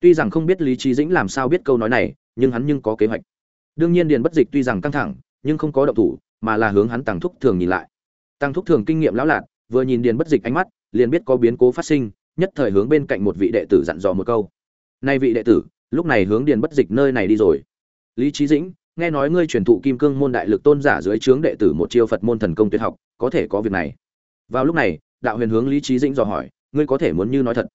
Tuy rằng không biết lý Chí dĩnh làm sao biết câu nói này nhưng hắn nhưng có kế hoạch. Đương nhiên điền bất dịch tuy rằng căng thẳng nhưng không có động thủ mà là hướng hắn tăng thúc thường nhìn lại. Tăng thúc thường kinh nghiệm lão lạt, vừa nhìn điền bất dịch ánh mắt liền biết có biến cố phát sinh nhất thời hướng bên cạnh một vị đệ tử dặn dò một câu. Này vị đệ tử lúc này hướng điền bất dịch nơi này đi rồi. Lý Chí dĩnh nghe nói ngươi truyền thụ kim cương môn đại lực tôn giả dưới trướng đệ tử một chiêu phật môn thần công tuyệt học có thể có việc này? Vào lúc này đạo huyền hướng lý Chí dĩnh dò hỏi ngươi có thể muốn như nói thật?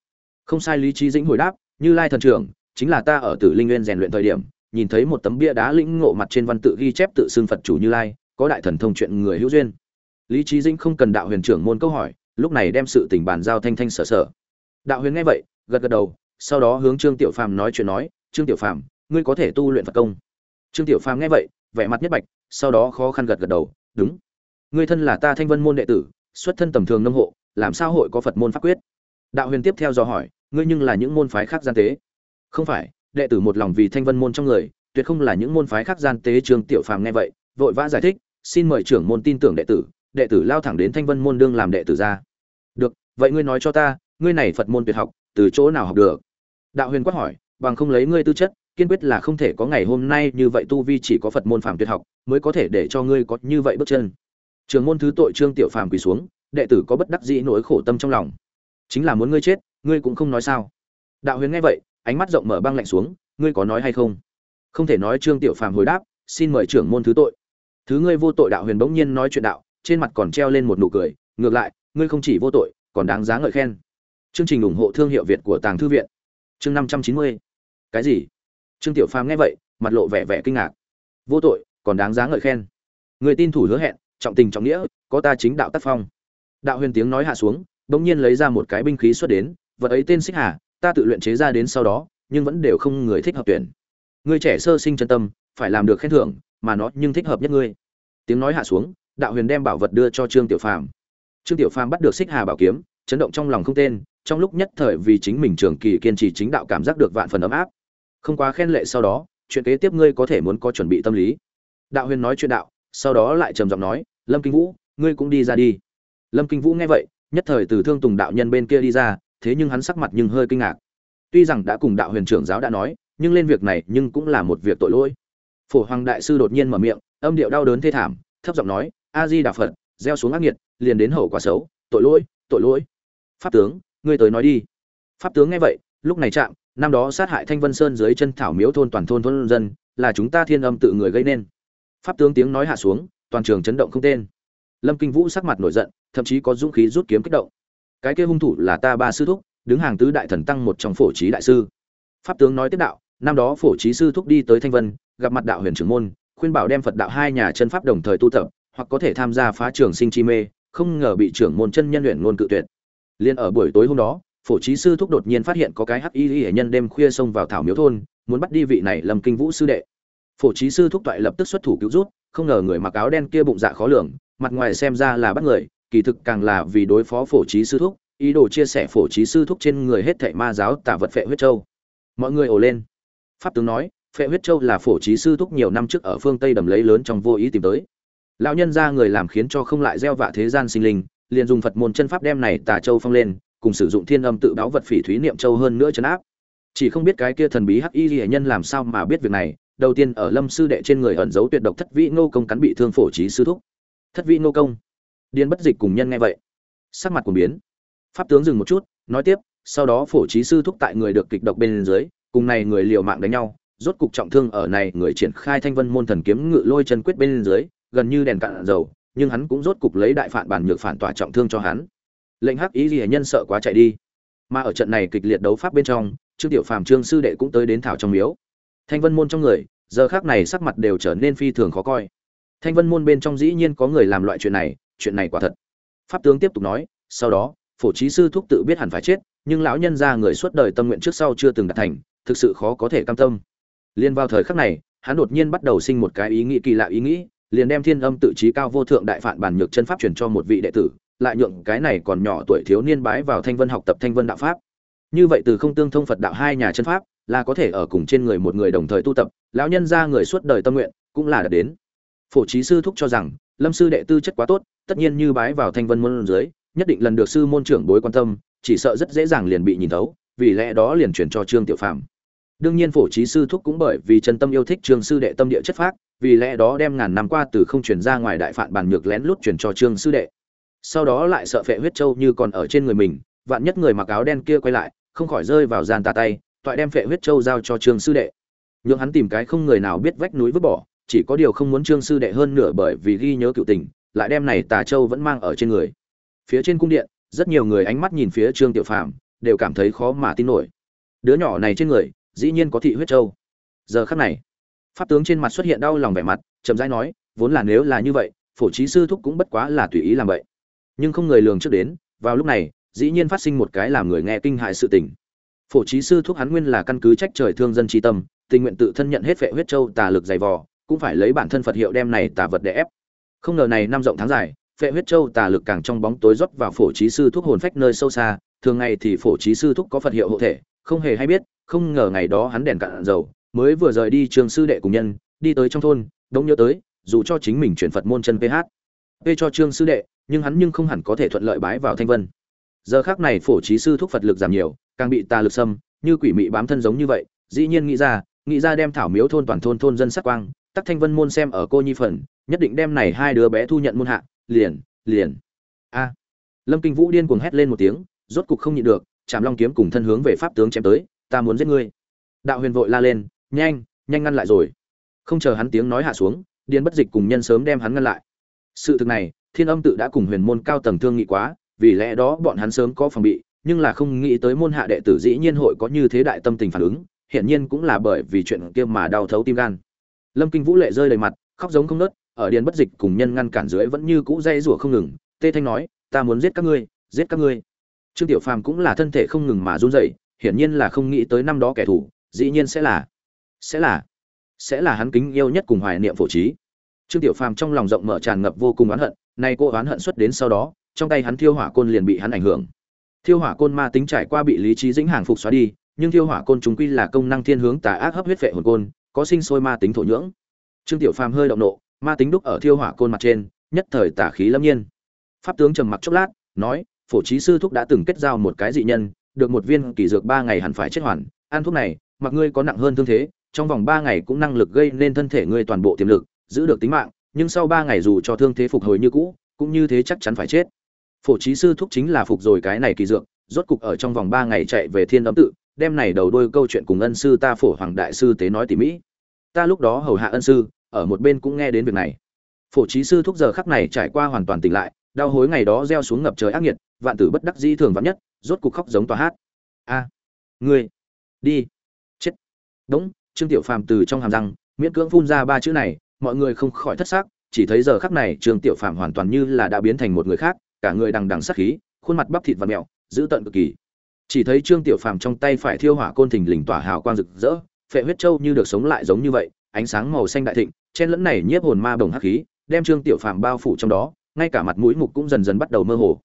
Không sai lý Chí dĩnh hồi đáp như lai thần trưởng, chính là ta ở tử linh nguyên rèn luyện thời điểm, nhìn thấy một tấm bia đá lĩnh ngộ mặt trên văn tự ghi chép tự xưng phật chủ như lai, có đại thần thông chuyện người hữu duyên. Lý trí dĩnh không cần đạo huyền trưởng môn câu hỏi, lúc này đem sự tình bàn giao thanh thanh sở sở. Đạo huyền nghe vậy, gật gật đầu, sau đó hướng trương tiểu phàm nói chuyện nói, trương tiểu phàm, ngươi có thể tu luyện phật công. Trương tiểu phàm nghe vậy, vẻ mặt nhất bạch, sau đó khó khăn gật gật đầu, đúng. Ngươi thân là ta thanh vân môn đệ tử, xuất thân tầm thường nông hộ, làm sao hội có phật môn pháp quyết? Đạo huyền tiếp theo do hỏi ngươi nhưng là những môn phái khác gian tế. Không phải, đệ tử một lòng vì thanh vân môn trong người, tuyệt không là những môn phái khác gian tế trương tiểu phàm nghe vậy, vội vã giải thích, xin mời trưởng môn tin tưởng đệ tử đệ tử lao thẳng đến thanh vân môn đương làm đệ tử ra. Được, vậy ngươi nói cho ta, ngươi này phật môn tuyệt học, từ chỗ nào học được? Đạo huyền quát hỏi, bằng không lấy ngươi tư chất, kiên quyết là không thể có ngày hôm nay như vậy tu vi chỉ có phật môn phàm tuyệt học, mới có thể để cho ngươi có như vậy bước chân. Trường môn thứ tội trương tiểu phàm quỳ xuống, đệ tử có bất đắc dĩ nỗi khổ tâm trong lòng. Chính là muốn ngươi chết ngươi cũng không nói sao? Đạo huyền nghe vậy, ánh mắt rộng mở băng lạnh xuống, ngươi có nói hay không? Không thể nói trương tiểu phàm hồi đáp, xin mời trưởng môn thứ tội. Thứ ngươi vô tội đạo huyền bỗng nhiên nói chuyện đạo, trên mặt còn treo lên một nụ cười, ngược lại, ngươi không chỉ vô tội, còn đáng giá ngợi khen. Chương trình ủng hộ thương hiệu việt của tàng thư viện. Chương năm trăm chín mươi. Cái gì? Trương tiểu phàm nghe vậy, mặt lộ vẻ vẻ kinh ngạc. Vô tội, còn đáng giá ngợi khen. Người tin thủ hứa hẹn, trọng tình trọng nghĩa, có ta chính đạo tác phong. Đạo huyền tiếng nói hạ xuống, bỗng nhiên lấy ra một cái binh khí xuất đến vật ấy tên xích hà, ta tự luyện chế ra đến sau đó, nhưng vẫn đều không người thích hợp tuyển. Người trẻ sơ sinh chân tâm, phải làm được khen thưởng, mà nó nhưng thích hợp nhất ngươi. Tiếng nói hạ xuống, đạo huyền đem bảo vật đưa cho trương tiểu phàm. Trương tiểu phàm bắt được xích hà bảo kiếm, chấn động trong lòng không tên, trong lúc nhất thời vì chính mình trường kỳ kiên trì chính đạo cảm giác được vạn phần ấm áp. Không quá khen lệ sau đó, chuyện kế tiếp ngươi có thể muốn có chuẩn bị tâm lý. Đạo huyền nói chuyện đạo, sau đó lại trầm giọng nói, lâm kinh vũ, ngươi cũng đi ra đi. Lâm kinh vũ nghe vậy, nhất thời từ thương tùng đạo nhân bên kia đi ra thế nhưng hắn sắc mặt nhưng hơi kinh ngạc. Tuy rằng đã cùng đạo huyền trưởng giáo đã nói, nhưng lên việc này nhưng cũng là một việc tội lỗi. Phổ hoàng đại sư đột nhiên mở miệng, âm điệu đau đớn thê thảm, thấp giọng nói, a di đà phật, gieo xuống ác nghiệt, liền đến hậu quả xấu, tội lỗi tội lỗi. Pháp tướng, ngươi tới nói đi. Pháp tướng nghe vậy, lúc này chạm, năm đó sát hại thanh vân sơn dưới chân thảo miếu thôn toàn thôn thôn dân, là chúng ta thiên âm tự người gây nên. Pháp tướng tiếng nói hạ xuống, toàn trường chấn động không tên. Lâm kinh vũ sắc mặt nổi giận, thậm chí có dũng khí rút kiếm kích động cái kia hung thủ là ta ba sư thúc, đứng hàng tứ đại thần tăng một trong phổ trí đại sư. Pháp tướng nói tiếp đạo, năm đó phổ trí sư thúc đi tới thanh vân, gặp mặt đạo huyền trưởng môn, khuyên bảo đem phật đạo hai nhà chân pháp đồng thời tu tập, hoặc có thể tham gia phá trường sinh chi mê, không ngờ bị trưởng môn chân nhân luyện ngôn cự tuyệt. Liên ở buổi tối hôm đó, phổ trí sư thúc đột nhiên phát hiện có cái hắc y hệ nhân đêm khuya xông vào thảo miếu thôn, muốn bắt đi vị này lâm kinh vũ sư đệ. Phổ trí sư thúc toại lập tức xuất thủ cứu rút không ngờ người mặc áo đen kia bụng dạ khó lường, mặt ngoài xem ra là bắt người kỳ thực càng là vì đối phó phổ trí sư thúc, ý đồ chia sẻ phổ trí sư thúc trên người hết thảy ma giáo tả vật phệ huyết châu. Mọi người ồ lên. Pháp tướng nói, phệ huyết châu là phổ trí sư thúc nhiều năm trước ở phương tây đầm lấy lớn trong vô ý tìm tới. Lão nhân ra người làm khiến cho không lại gieo vạ thế gian sinh linh, liền dùng phật môn chân pháp đem này tà châu phong lên, cùng sử dụng thiên âm tự báo vật phỉ thúy niệm châu hơn nữa chấn áp. Chỉ không biết cái kia thần bí hắc y hệ nhân làm sao mà biết việc này, đầu tiên ở lâm sư đệ trên người ẩn giấu tuyệt độc thất vĩ ngô công cắn bị thương phổ trí sư thúc. Thất vĩ ngô công điên bất dịch cùng nhân nghe vậy. Sắc mặt của biến. Pháp tướng dừng một chút, nói tiếp, sau đó phổ trí sư thúc tại người được kịch độc bên dưới, cùng này người liều mạng đánh nhau, rốt cục trọng thương ở này người triển khai thanh vân môn thần kiếm ngự lôi chân quyết bên dưới, gần như đèn cạn dầu, nhưng hắn cũng rốt cục lấy đại phản bản nhược phản tỏa trọng thương cho hắn. Lệnh hắc ý gì nhân sợ quá chạy đi. Mà ở trận này kịch liệt đấu pháp bên trong, trương tiểu phàm, trương sư đệ cũng tới đến thảo trong miếu. Thanh vân môn trong người, giờ khác này sắc mặt đều trở nên phi thường khó coi. Thanh vân môn bên trong dĩ nhiên có người làm loại chuyện này chuyện này quả thật. Pháp tướng tiếp tục nói, sau đó, phổ trí sư thúc tự biết hẳn phải chết, nhưng lão nhân ra người suốt đời tâm nguyện trước sau chưa từng đạt thành, thực sự khó có thể cam tâm. Liên vào thời khắc này, hắn đột nhiên bắt đầu sinh một cái ý nghĩ kỳ lạ ý nghĩ, liền đem thiên âm tự trí cao vô thượng đại phạn bản nhược chân pháp truyền cho một vị đệ tử, lại nhượng cái này còn nhỏ tuổi thiếu niên bái vào thanh vân học tập thanh vân đạo pháp. Như vậy từ không tương thông phật đạo hai nhà chân pháp, là có thể ở cùng trên người một người đồng thời tu tập, lão nhân ra người suốt đời tâm nguyện, cũng là đạt đến. Phổ trí sư thúc cho rằng, lâm sư đệ tư chất quá tốt tất nhiên như bái vào thanh vân môn dưới, nhất định lần được sư môn trưởng bối quan tâm, chỉ sợ rất dễ dàng liền bị nhìn thấu, vì lẽ đó liền chuyển cho trương tiểu phàm. Đương nhiên phổ trí sư thúc cũng bởi vì chân tâm yêu thích trương sư đệ tâm địa chất phác, vì lẽ đó đem ngàn năm qua từ không chuyển ra ngoài đại phạn bàn nhược lén lút chuyển cho trương sư đệ. Sau đó lại sợ phệ huyết châu như còn ở trên người mình, vạn nhất người mặc áo đen kia quay lại, không khỏi rơi vào gian tà tay, toại đem phệ huyết châu giao cho trương sư đệ. Nhưng hắn tìm cái không người nào biết vách núi vứt bỏ, chỉ có điều không muốn trương sư đệ hơn nửa bởi vì ghi nhớ cựu tình lại đem này tà châu vẫn mang ở trên người. Phía trên cung điện, rất nhiều người ánh mắt nhìn phía trương tiểu phàm, đều cảm thấy khó mà tin nổi. Đứa nhỏ này trên người, dĩ nhiên có thị huyết châu. Giờ khắc này, pháp tướng trên mặt xuất hiện đau lòng vẻ mặt, chậm rãi nói, vốn là nếu là như vậy, phổ trí sư thúc cũng bất quá là tùy ý làm vậy. Nhưng không người lường trước đến, vào lúc này, dĩ nhiên phát sinh một cái làm người nghe kinh hại sự tình. Phổ trí sư thúc hắn nguyên là căn cứ trách trời thương dân tri tâm, tình nguyện tự thân nhận hết phệ huyết châu tà lực dày vò, cũng phải lấy bản thân phật hiệu đem này tà vật để ép không ngờ này năm rộng tháng dài, phệ huyết châu tà lực càng trong bóng tối rót vào phổ trí sư thúc hồn phách nơi sâu xa, thường ngày thì phổ trí sư thúc có phật hiệu hộ thể, không hề hay biết, không ngờ ngày đó hắn đèn cạn dầu, mới vừa rời đi trường sư đệ cùng nhân, đi tới trong thôn đông nhớ tới, dù cho chính mình chuyển phật môn chân ph p cho trương sư đệ, nhưng hắn nhưng không hẳn có thể thuận lợi bái vào thanh vân. Giờ khác này phổ trí sư thúc phật lực giảm nhiều, càng bị tà lực xâm, như quỷ mị bám thân giống như vậy, dĩ nhiên nghĩ ra nghĩ ra đem thảo miếu thôn toàn thôn thôn dân sắc quang, tắc thanh vân môn xem ở cô nhi phần nhất định đem này hai đứa bé thu nhận môn hạ, liền liền. A. Lâm kinh vũ điên cuồng hét lên một tiếng, rốt cục không nhịn được chạm long kiếm cùng thân hướng về pháp tướng chém tới, ta muốn giết ngươi. Đạo huyền vội la lên, nhanh nhanh ngăn lại rồi. Không chờ hắn tiếng nói hạ xuống điên bất dịch cùng nhân sớm đem hắn ngăn lại. Sự thực này, thiên âm tự đã cùng huyền môn cao tầng thương nghị quá, vì lẽ đó bọn hắn sớm có phòng bị, nhưng là không nghĩ tới môn hạ đệ tử dĩ nhiên hội có như thế đại tâm tình phản ứng, hiển nhiên cũng là bởi vì chuyện kia mà đau thấu tim gan. Lâm kinh vũ lệ rơi đầy mặt, khóc giống không nớt ở điền bất dịch cùng nhân ngăn cản dưới vẫn như cũ dây rủa không ngừng, tê thanh nói, ta muốn giết các ngươi, giết các ngươi. Trương tiểu phàm cũng là thân thể không ngừng mà run rẩy, hiển nhiên là không nghĩ tới năm đó kẻ thù, dĩ nhiên sẽ là sẽ là sẽ là hắn kính yêu nhất cùng hoài niệm phổ trí. Trương tiểu phàm trong lòng rộng mở tràn ngập vô cùng oán hận, nay cô oán hận xuất đến sau đó, trong tay hắn thiêu hỏa côn liền bị hắn ảnh hưởng. Thiêu hỏa côn ma tính trải qua bị lý trí dĩnh hàng phục xóa đi, nhưng thiêu hỏa côn chúng quy là công năng thiên hướng tà ác hấp huyết vệ hồn côn, có sinh sôi ma tính thổ nhưỡng. Trương tiểu phàm hơi động nộ ma tính đúc ở thiêu hỏa côn mặt trên, nhất thời tả khí lâm nhiên. Pháp tướng trầm mặc chốc lát, nói, phổ trí sư thúc đã từng kết giao một cái dị nhân, được một viên kỳ dược ba ngày hẳn phải chết hoàn. Ăn thuốc này, mặc ngươi có nặng hơn thương thế, trong vòng ba ngày cũng năng lực gây nên thân thể ngươi toàn bộ tiềm lực, giữ được tính mạng, nhưng sau ba ngày dù cho thương thế phục hồi như cũ, cũng như thế chắc chắn phải chết. Phổ trí sư thúc chính là phục rồi cái này kỳ dược, rốt cục ở trong vòng ba ngày chạy về thiên ấm tự, đem này đầu đôi câu chuyện cùng ân sư ta phổ hoàng đại sư tế nói tỉ mỹ ta lúc đó hầu hạ ân sư ở một bên cũng nghe đến việc này. Phổ trí sư thúc giờ khắc này trải qua hoàn toàn tỉnh lại, đau hối ngày đó gieo xuống ngập trời ác nghiệt, vạn tử bất đắc dĩ thường vắn nhất, rốt cục khóc giống tòa hát. A, ngươi, đi, chết. Đúng, trương tiểu phàm từ trong hàm răng, miễn cưỡng phun ra ba chữ này, mọi người không khỏi thất xác chỉ thấy giờ khắc này trương tiểu phàm hoàn toàn như là đã biến thành một người khác, cả người đằng đằng sắc khí, khuôn mặt bắp thịt và mẹo dữ tận cực kỳ. Chỉ thấy trương tiểu phàm trong tay phải thiêu hỏa côn thình lình tỏa hào quang rực rỡ, phệ huyết châu như được sống lại giống như vậy ánh sáng màu xanh đại thịnh, chen lẫn này nhiếp hồn ma bồng hắc khí, đem trương tiểu phàm bao phủ trong đó, ngay cả mặt mũi mục cũng dần dần bắt đầu mơ hồ.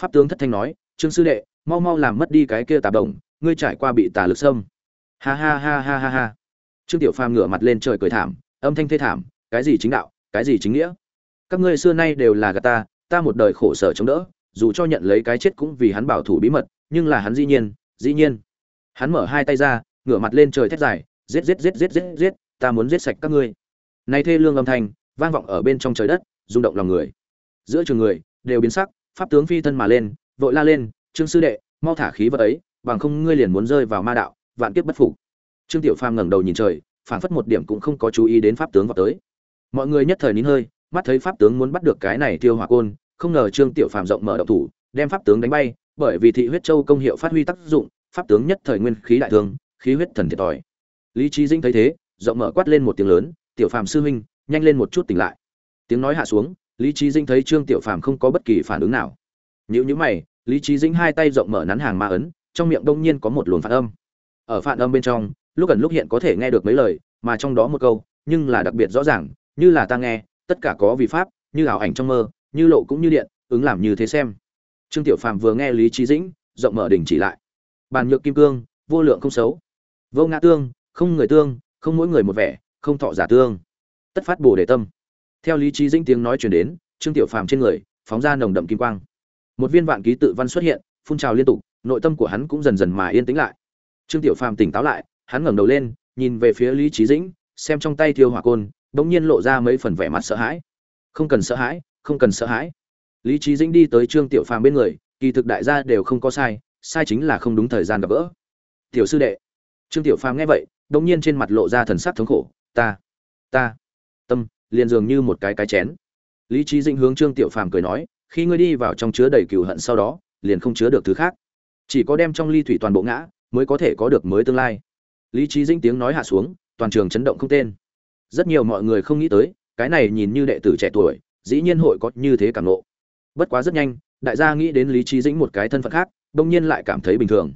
Pháp tướng thất thanh nói, trương sư đệ, mau mau làm mất đi cái kia tà đồng, ngươi trải qua bị tà lực xâm. Ha ha ha ha ha ha. Trương tiểu phàm ngửa mặt lên trời cười thảm, âm thanh thê thảm, cái gì chính đạo, cái gì chính nghĩa? Các ngươi xưa nay đều là gà ta ta một đời khổ sở chống đỡ, dù cho nhận lấy cái chết cũng vì hắn bảo thủ bí mật, nhưng là hắn dĩ nhiên dĩ nhiên. Hắn mở hai tay ra, ngửa mặt lên trời thét dài giết giết giết giết giết giết ta muốn giết sạch các ngươi. Nay thê lương âm thanh, vang vọng ở bên trong trời đất, rung động lòng người. Giữa trường người, đều biến sắc, pháp tướng phi thân mà lên, vội la lên, trương sư đệ, mau thả khí vật ấy, bằng không ngươi liền muốn rơi vào ma đạo, vạn kiếp bất phục. Trương tiểu phàm ngẩng đầu nhìn trời, phảng phất một điểm cũng không có chú ý đến pháp tướng vào tới. Mọi người nhất thời nín hơi, mắt thấy pháp tướng muốn bắt được cái này tiêu hỏa côn, không ngờ trương tiểu phàm rộng mở động thủ, đem pháp tướng đánh bay, bởi vì thị huyết châu công hiệu phát huy tác dụng, pháp tướng nhất thời nguyên khí đại thương, khí huyết thần thiệt tỏi lý trí dinh thấy thế rộng mở quát lên một tiếng lớn, tiểu phàm sư huynh, nhanh lên một chút tỉnh lại. Tiếng nói hạ xuống, lý trí dĩnh thấy trương tiểu phàm không có bất kỳ phản ứng nào. Nếu như mày, lý trí dĩnh hai tay rộng mở nắn hàng ma ấn, trong miệng đông nhiên có một luồng phản âm. Ở phản âm bên trong, lúc gần lúc hiện có thể nghe được mấy lời, mà trong đó một câu, nhưng là đặc biệt rõ ràng, như là ta nghe, tất cả có vì pháp, như ảo ảnh trong mơ, như lộ cũng như điện, ứng làm như thế xem. Trương tiểu phàm vừa nghe lý trí dĩnh, rộng mở đỉnh chỉ lại. Bàn nhược kim cương, vô lượng không xấu. Vô ngã tương, không người tương không mỗi người một vẻ, không thọ giả tương. Tất phát bồ đề tâm. Theo lý trí dĩnh tiếng nói chuyển đến, trương tiểu phàm trên người phóng ra nồng đậm kim quang. Một viên vạn ký tự văn xuất hiện, phun trào liên tục, nội tâm của hắn cũng dần dần mà yên tĩnh lại. Trương tiểu phàm tỉnh táo lại, hắn ngẩng đầu lên, nhìn về phía lý trí dĩnh, xem trong tay thiêu hỏa côn, bỗng nhiên lộ ra mấy phần vẻ mặt sợ hãi. Không cần sợ hãi, không cần sợ hãi. Lý trí dĩnh đi tới trương tiểu phàm bên người, kỳ thực đại gia đều không có sai sai chính là không đúng thời gian gặp gỡ. Tiểu sư đệ. Trương tiểu phàm nghe vậy đông nhiên trên mặt lộ ra thần sắc thống khổ. Ta ta, tâm, liền dường như một cái cái chén. Lý trí dĩnh hướng trương tiểu phàm cười nói, khi ngươi đi vào trong chứa đầy cừu hận sau đó, liền không chứa được thứ khác. Chỉ có đem trong ly thủy toàn bộ ngã, mới có thể có được mới tương lai. Lý trí dĩnh tiếng nói hạ xuống, toàn trường chấn động không tên. Rất nhiều mọi người không nghĩ tới, cái này nhìn như đệ tử trẻ tuổi, dĩ nhiên hội có như thế cảm ngộ. Bất quá rất nhanh, đại gia nghĩ đến lý trí dĩnh một cái thân phận khác, đông nhiên lại cảm thấy bình thường.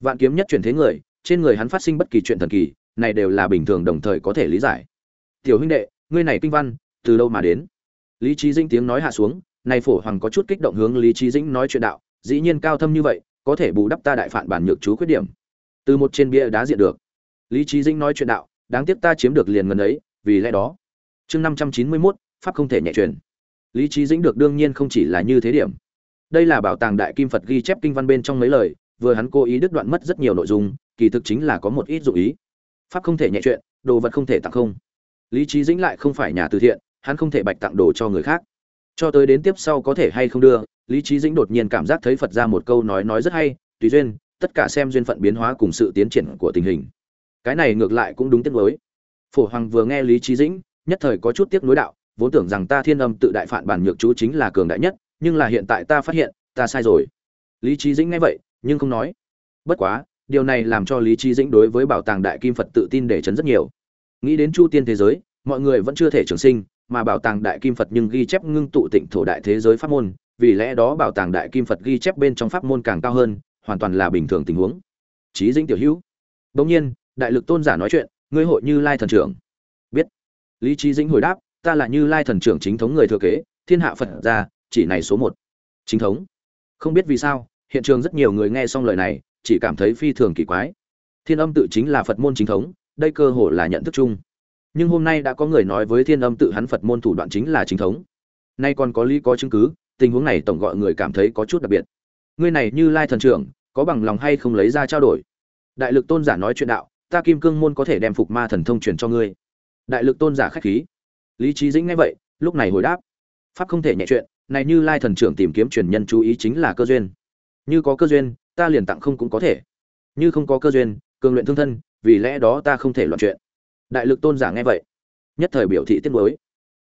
Vạn kiếm nhất chuyển thế người trên người hắn phát sinh bất kỳ chuyện thần kỳ, này đều là bình thường đồng thời có thể lý giải. Tiểu huynh đệ, ngươi này kinh văn, từ đâu mà đến? Lý trí dĩnh tiếng nói hạ xuống, này phổ hoàng có chút kích động hướng lý trí dĩnh nói chuyện đạo, dĩ nhiên cao thâm như vậy, có thể bù đắp ta đại phản bản nhược chú khuyết điểm. Từ một trên bia đá diện được. Lý trí dĩnh nói chuyện đạo, đáng tiếc ta chiếm được liền ngần ấy, vì lẽ đó. Chương năm trăm chín mươi mốt, pháp không thể nhẹ truyền. Lý trí dĩnh được đương nhiên không chỉ là như thế điểm. Đây là bảo tàng đại kim phật ghi chép kinh văn bên trong mấy lời, vừa hắn cố ý đứt đoạn mất rất nhiều nội dung kỳ thực chính là có một ít dụng ý. Pháp không thể nhẹ chuyện, đồ vật không thể tặng không. Lý trí dĩnh lại không phải nhà từ thiện, hắn không thể bạch tặng đồ cho người khác. Cho tới đến tiếp sau có thể hay không đưa, lý trí dĩnh đột nhiên cảm giác thấy phật ra một câu nói nói rất hay, tùy duyên, tất cả xem duyên phận biến hóa cùng sự tiến triển của tình hình. Cái này ngược lại cũng đúng tiếc nuối. Phổ hoàng vừa nghe lý trí dĩnh, nhất thời có chút tiếc nuối đạo, vốn tưởng rằng ta thiên âm tự đại phản bản nhược chú chính là cường đại nhất, nhưng là hiện tại ta phát hiện, ta sai rồi. Lý trí dĩnh nghe vậy, nhưng không nói. Bất quá điều này làm cho lý trí dĩnh đối với bảo tàng đại kim phật tự tin để chấn rất nhiều. Nghĩ đến chu tiên thế giới, mọi người vẫn chưa thể trường sinh, mà bảo tàng đại kim phật nhưng ghi chép ngưng tụ tịnh thổ đại thế giới pháp môn, vì lẽ đó bảo tàng đại kim phật ghi chép bên trong pháp môn càng cao hơn, hoàn toàn là bình thường tình huống. Trí dĩnh tiểu hữu. Bỗng nhiên, đại lực tôn giả nói chuyện, ngươi hội như lai thần trưởng. Biết. Lý trí dĩnh hồi đáp, ta là như lai thần trưởng chính thống người thừa kế, thiên hạ phật gia, chỉ này số một. Chính thống. Không biết vì sao, hiện trường rất nhiều người nghe xong lời này chỉ cảm thấy phi thường kỳ quái. Thiên âm tự chính là phật môn chính thống, đây cơ hồ là nhận thức chung. Nhưng hôm nay đã có người nói với thiên âm tự hắn phật môn thủ đoạn chính là chính thống. Nay còn có lý có chứng cứ, tình huống này tổng gọi người cảm thấy có chút đặc biệt. Ngươi này như lai thần trưởng, có bằng lòng hay không lấy ra trao đổi? Đại lực tôn giả nói chuyện đạo, ta kim cương môn có thể đem phục ma thần thông truyền cho ngươi. Đại lực tôn giả khách khí. Lý trí dĩnh nghe vậy, lúc này hồi đáp. Pháp không thể nhẹ chuyện, này như lai thần trưởng tìm kiếm truyền nhân chú ý chính là cơ duyên. Như có cơ duyên ta liền tặng không cũng có thể. Như không có cơ duyên, cường luyện thương thân, vì lẽ đó ta không thể loạn chuyện. Đại lực tôn giả nghe vậy, nhất thời biểu thị tiết nuối.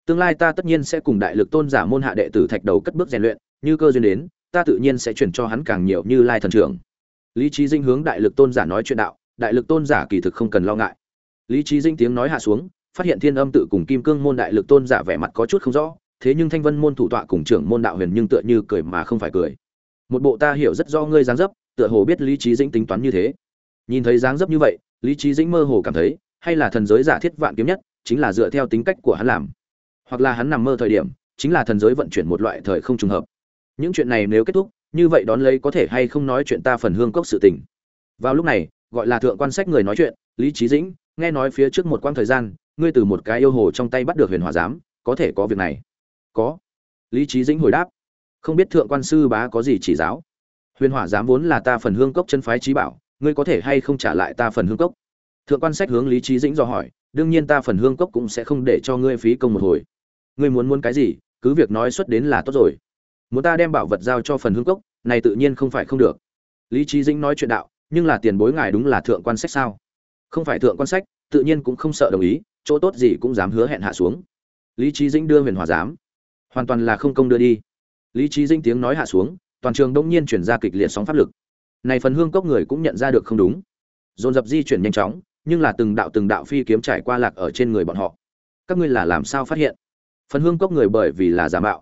tương lai ta tất nhiên sẽ cùng đại lực tôn giả môn hạ đệ tử thạch đầu cất bước rèn luyện, như cơ duyên đến, ta tự nhiên sẽ chuyển cho hắn càng nhiều như lai thần trưởng. Lý trí dinh hướng đại lực tôn giả nói chuyện đạo, đại lực tôn giả kỳ thực không cần lo ngại. Lý trí dinh tiếng nói hạ xuống, phát hiện thiên âm tự cùng kim cương môn đại lực tôn giả vẻ mặt có chút không rõ, thế nhưng thanh vân môn thủ tọa cùng trưởng môn đạo huyền nhưng tựa như cười mà không phải cười. Một bộ ta hiểu rất do ngươi dáng dấp tựa hồ biết lý trí dĩnh tính toán như thế. Nhìn thấy dáng dấp như vậy, lý trí dĩnh mơ hồ cảm thấy, hay là thần giới giả thiết vạn kiếm nhất, chính là dựa theo tính cách của hắn làm. Hoặc là hắn nằm mơ thời điểm, chính là thần giới vận chuyển một loại thời không trùng hợp. Những chuyện này nếu kết thúc, như vậy đón lấy có thể hay không nói chuyện ta phần hương cốc sự tình. Vào lúc này, gọi là thượng quan sách người nói chuyện, lý trí dĩnh, nghe nói phía trước một quãng thời gian, ngươi từ một cái yêu hồ trong tay bắt được huyền hòa giám, có thể có việc này? Có. Lý trí dĩnh hồi đáp. Không biết thượng quan sư bá có gì chỉ giáo? Huyền hỏa giám vốn là ta phần hương cốc chân phái trí bảo, ngươi có thể hay không trả lại ta phần hương cốc? Thượng quan sách hướng lý trí dĩnh dò hỏi, đương nhiên ta phần hương cốc cũng sẽ không để cho ngươi phí công một hồi. Ngươi muốn muốn cái gì, cứ việc nói xuất đến là tốt rồi. Muốn ta đem bảo vật giao cho phần hương cốc, này tự nhiên không phải không được. Lý trí dĩnh nói chuyện đạo, nhưng là tiền bối ngài đúng là thượng quan sách sao? Không phải thượng quan sách, tự nhiên cũng không sợ đồng ý, chỗ tốt gì cũng dám hứa hẹn hạ xuống. Lý trí dĩnh đưa huyền hòa giám. Hoàn toàn là không công đưa đi. Lý trí dĩnh tiếng nói hạ xuống toàn trường đông nhiên chuyển ra kịch liệt sóng pháp lực. Này phần hương cốc người cũng nhận ra được không đúng. Dồn dập di chuyển nhanh chóng, nhưng là từng đạo từng đạo phi kiếm trải qua lạc ở trên người bọn họ. Các ngươi là làm sao phát hiện? Phần hương cốc người bởi vì là giả mạo.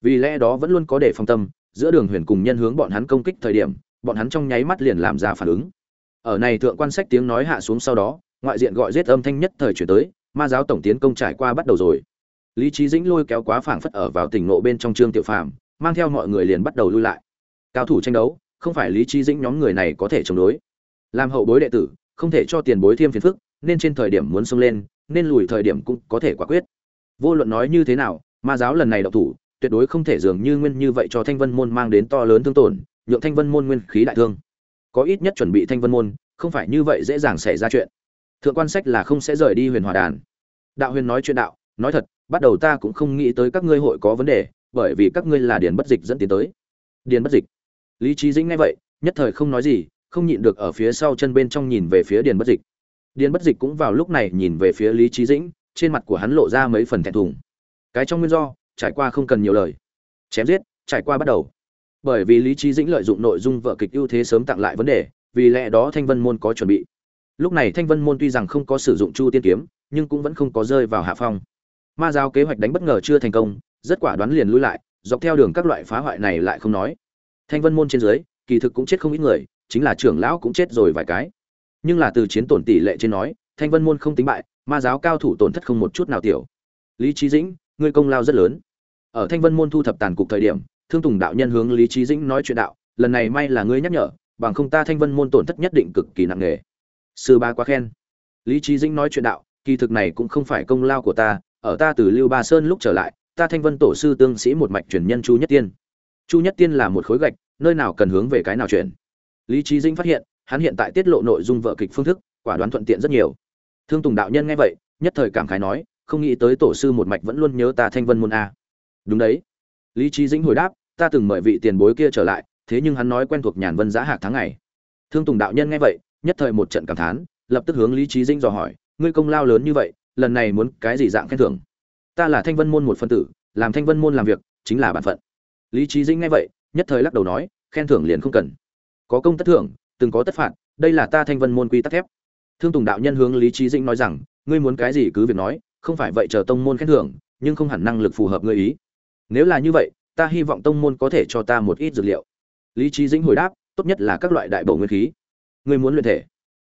Vì lẽ đó vẫn luôn có để phong tâm, giữa đường huyền cùng nhân hướng bọn hắn công kích thời điểm, bọn hắn trong nháy mắt liền làm ra phản ứng. Ở này thượng quan sách tiếng nói hạ xuống sau đó, ngoại diện gọi giết âm thanh nhất thời chuyển tới, ma giáo tổng tiến công trải qua bắt đầu rồi. Lý trí dĩnh lôi kéo quá phảng phất ở vào tỉnh nộ bên trong trương tiểu phàm mang theo mọi người liền bắt đầu lui lại. Cao thủ tranh đấu, không phải lý trí dĩnh nhóm người này có thể chống đối. Làm hậu bối đệ tử, không thể cho tiền bối thêm phiền phức, nên trên thời điểm muốn xông lên, nên lùi thời điểm cũng có thể quả quyết. Vô luận nói như thế nào, ma giáo lần này độc thủ, tuyệt đối không thể dường như nguyên như vậy cho thanh vân môn mang đến to lớn thương tổn, nhượng thanh vân môn nguyên khí đại thương. Có ít nhất chuẩn bị thanh vân môn, không phải như vậy dễ dàng xảy ra chuyện. Thượng quan sách là không sẽ rời đi huyền hòa đàn. Đạo huyền nói chuyện đạo, nói thật, bắt đầu ta cũng không nghĩ tới các ngươi hội có vấn đề bởi vì các ngươi là điền bất dịch dẫn tiến tới. Điền bất dịch. Lý trí dĩnh nghe vậy, nhất thời không nói gì, không nhịn được ở phía sau chân bên trong nhìn về phía điền bất dịch. Điền bất dịch cũng vào lúc này nhìn về phía lý trí dĩnh, trên mặt của hắn lộ ra mấy phần thẹn thùng. Cái trong nguyên do, trải qua không cần nhiều lời. Chém giết, trải qua bắt đầu. Bởi vì lý trí dĩnh lợi dụng nội dung vợ kịch ưu thế sớm tặng lại vấn đề, vì lẽ đó thanh vân môn có chuẩn bị. Lúc này thanh vân môn tuy rằng không có sử dụng chu tiên kiếm, nhưng cũng vẫn không có rơi vào hạ phong. Ma giáo kế hoạch đánh bất ngờ chưa thành công rất quả đoán liền lui lại, dọc theo đường các loại phá hoại này lại không nói. Thanh vân môn trên dưới, kỳ thực cũng chết không ít người, chính là trưởng lão cũng chết rồi vài cái. Nhưng là từ chiến tổn tỷ lệ trên nói, thanh vân môn không tính bại, ma giáo cao thủ tổn thất không một chút nào tiểu. Lý trí dĩnh, ngươi công lao rất lớn. Ở thanh vân môn thu thập tàn cục thời điểm, thương tùng đạo nhân hướng lý trí dĩnh nói chuyện đạo, lần này may là ngươi nhắc nhở, bằng không ta thanh vân môn tổn thất nhất định cực kỳ nặng nề. Sư ba quá khen. Lý trí dĩnh nói chuyện đạo, kỳ thực này cũng không phải công lao của ta, ở ta từ lưu ba sơn lúc trở lại ta thanh vân tổ sư tương sĩ một mạch truyền nhân chu nhất tiên. Chu nhất tiên là một khối gạch, nơi nào cần hướng về cái nào chuyển. Lý trí dĩnh phát hiện, hắn hiện tại tiết lộ nội dung vợ kịch phương thức, quả đoán thuận tiện rất nhiều. Thương tùng đạo nhân nghe vậy, nhất thời cảm khái nói, không nghĩ tới tổ sư một mạch vẫn luôn nhớ ta thanh vân môn a. Đúng đấy. Lý trí dĩnh hồi đáp, ta từng mời vị tiền bối kia trở lại, thế nhưng hắn nói quen thuộc nhàn vân giá hạc tháng ngày. Thương tùng đạo nhân nghe vậy, nhất thời một trận cảm thán, lập tức hướng lý trí dĩnh dò hỏi, ngươi công lao lớn như vậy, lần này muốn cái gì dạng khen thưởng? Ta là thanh vân môn một phân tử, làm thanh vân môn làm việc, chính là bản phận. Lý trí dĩnh nghe vậy, nhất thời lắc đầu nói, khen thưởng liền không cần. Có công tất thưởng, từng có tất phạt, đây là ta thanh vân môn quy tắc thép. Thương tùng đạo nhân hướng lý trí dĩnh nói rằng, ngươi muốn cái gì cứ việc nói, không phải vậy chờ tông môn khen thưởng, nhưng không hẳn năng lực phù hợp ngươi ý. Nếu là như vậy, ta hy vọng tông môn có thể cho ta một ít dược liệu. Lý trí dĩnh hồi đáp, tốt nhất là các loại đại bổ nguyên khí. Ngươi muốn luyện thể.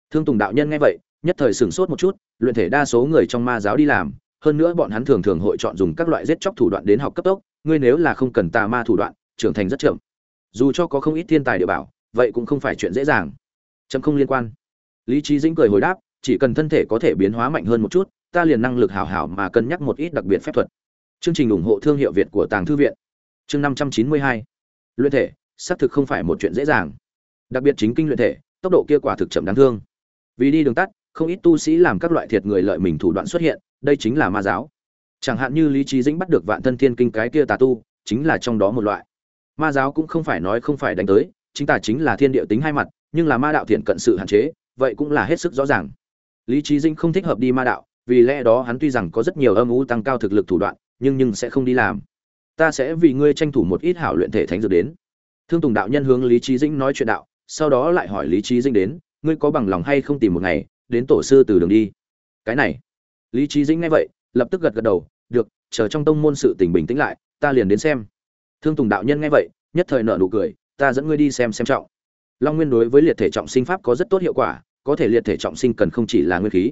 Thương tùng đạo nhân nghe vậy, nhất thời sửng sốt một chút, luyện thể đa số người trong ma giáo đi làm hơn nữa bọn hắn thường thường hội chọn dùng các loại giết chóc thủ đoạn đến học cấp tốc, ngươi nếu là không cần tà ma thủ đoạn, trưởng thành rất chậm. Dù cho có không ít thiên tài địa bảo, vậy cũng không phải chuyện dễ dàng. Chấm không liên quan. Lý trí dĩnh cười hồi đáp, chỉ cần thân thể có thể biến hóa mạnh hơn một chút, ta liền năng lực hảo hảo mà cân nhắc một ít đặc biệt phép thuật. Chương trình ủng hộ thương hiệu việt của tàng thư viện. Chương năm trăm chín mươi hai. Luyện thể, xác thực không phải một chuyện dễ dàng. Đặc biệt chính kinh luyện thể, tốc độ kia quả thực chậm đáng thương. Vì đi đường tắt, không ít tu sĩ làm các loại thiệt người lợi mình thủ đoạn xuất hiện đây chính là ma giáo. Chẳng hạn như lý trí dĩnh bắt được vạn thân thiên kinh cái kia tà tu, chính là trong đó một loại. Ma giáo cũng không phải nói không phải đánh tới, chính tà chính là thiên địa tính hai mặt, nhưng là ma đạo thiện cận sự hạn chế, vậy cũng là hết sức rõ ràng. Lý trí dĩnh không thích hợp đi ma đạo, vì lẽ đó hắn tuy rằng có rất nhiều âm u tăng cao thực lực thủ đoạn, nhưng nhưng sẽ không đi làm. Ta sẽ vì ngươi tranh thủ một ít hảo luyện thể thánh dược đến. Thương tùng đạo nhân hướng lý trí dĩnh nói chuyện đạo, sau đó lại hỏi lý trí dĩnh đến, ngươi có bằng lòng hay không tìm một ngày, đến tổ sư từ đường đi. Cái này lý trí dĩnh nghe vậy, lập tức gật gật đầu, được, chờ trong tông môn sự tình bình tĩnh lại, ta liền đến xem. Thương tùng đạo nhân nghe vậy, nhất thời nợ nụ cười, ta dẫn ngươi đi xem xem trọng. Long nguyên đối với liệt thể trọng sinh pháp có rất tốt hiệu quả, có thể liệt thể trọng sinh cần không chỉ là nguyên khí.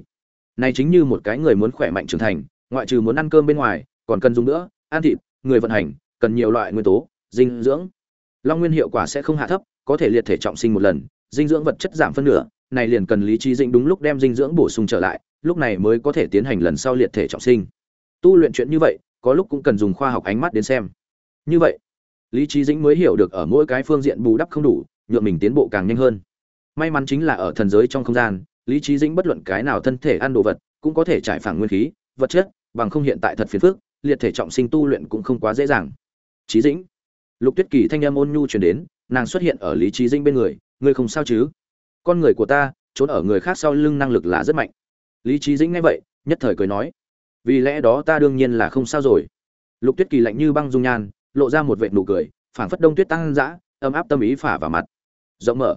Này chính như một cái người muốn khỏe mạnh trưởng thành, ngoại trừ muốn ăn cơm bên ngoài, còn cần dùng nữa, ăn thịt, người vận hành, cần nhiều loại nguyên tố, dinh dưỡng. Long nguyên hiệu quả sẽ không hạ thấp, có thể liệt thể trọng sinh một lần, dinh dưỡng vật chất giảm phân nửa, này liền cần lý trí dĩnh đúng lúc đem dinh dưỡng bổ sung trở lại lúc này mới có thể tiến hành lần sau liệt thể trọng sinh. Tu luyện chuyện như vậy, có lúc cũng cần dùng khoa học ánh mắt đến xem. Như vậy, lý trí dĩnh mới hiểu được ở mỗi cái phương diện bù đắp không đủ, nhượng mình tiến bộ càng nhanh hơn. May mắn chính là ở thần giới trong không gian, lý trí dĩnh bất luận cái nào thân thể ăn đồ vật, cũng có thể trải phẳng nguyên khí, vật chất, bằng không hiện tại thật phiền phức, liệt thể trọng sinh tu luyện cũng không quá dễ dàng. Trí dĩnh, lục tuyết kỳ thanh âm ôn nhu chuyển đến, nàng xuất hiện ở lý trí dĩnh bên người, ngươi không sao chứ? Con người của ta, trốn ở người khác sau lưng năng lực là rất mạnh lý trí dĩnh nghe vậy, nhất thời cười nói, vì lẽ đó ta đương nhiên là không sao rồi. Lục tuyết kỳ lạnh như băng dung nhan, lộ ra một vệt nụ cười, phảng phất đông tuyết tăng dã, ấm áp tâm ý phả vào mặt. Rộng mở.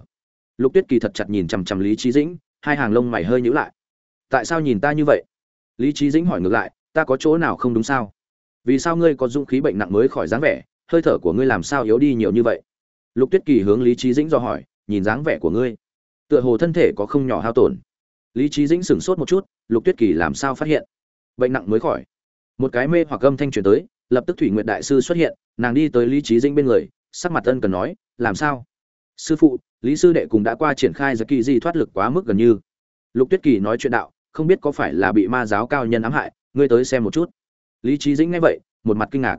Lục tuyết kỳ thật chặt nhìn chằm chằm lý trí dĩnh, hai hàng lông mày hơi nhíu lại. Tại sao nhìn ta như vậy? Lý trí dĩnh hỏi ngược lại, ta có chỗ nào không đúng sao? Vì sao ngươi có dũng khí bệnh nặng mới khỏi dáng vẻ, hơi thở của ngươi làm sao yếu đi nhiều như vậy? Lục tuyết kỳ hướng lý trí dĩnh do hỏi, nhìn dáng vẻ của ngươi, tựa hồ thân thể có không nhỏ hao tổn lý trí dĩnh sửng sốt một chút, lục tuyết kỳ làm sao phát hiện? Bệnh nặng mới khỏi. Một cái mê hoặc âm thanh truyền tới, lập tức thủy nguyệt đại sư xuất hiện, nàng đi tới lý trí dĩnh bên người, sắc mặt ân cần nói, làm sao? Sư phụ, lý sư đệ cùng đã qua triển khai giật kỳ di thoát lực quá mức gần như. Lục tuyết kỳ nói chuyện đạo, không biết có phải là bị ma giáo cao nhân ám hại, ngươi tới xem một chút. Lý trí dĩnh nghe vậy, một mặt kinh ngạc.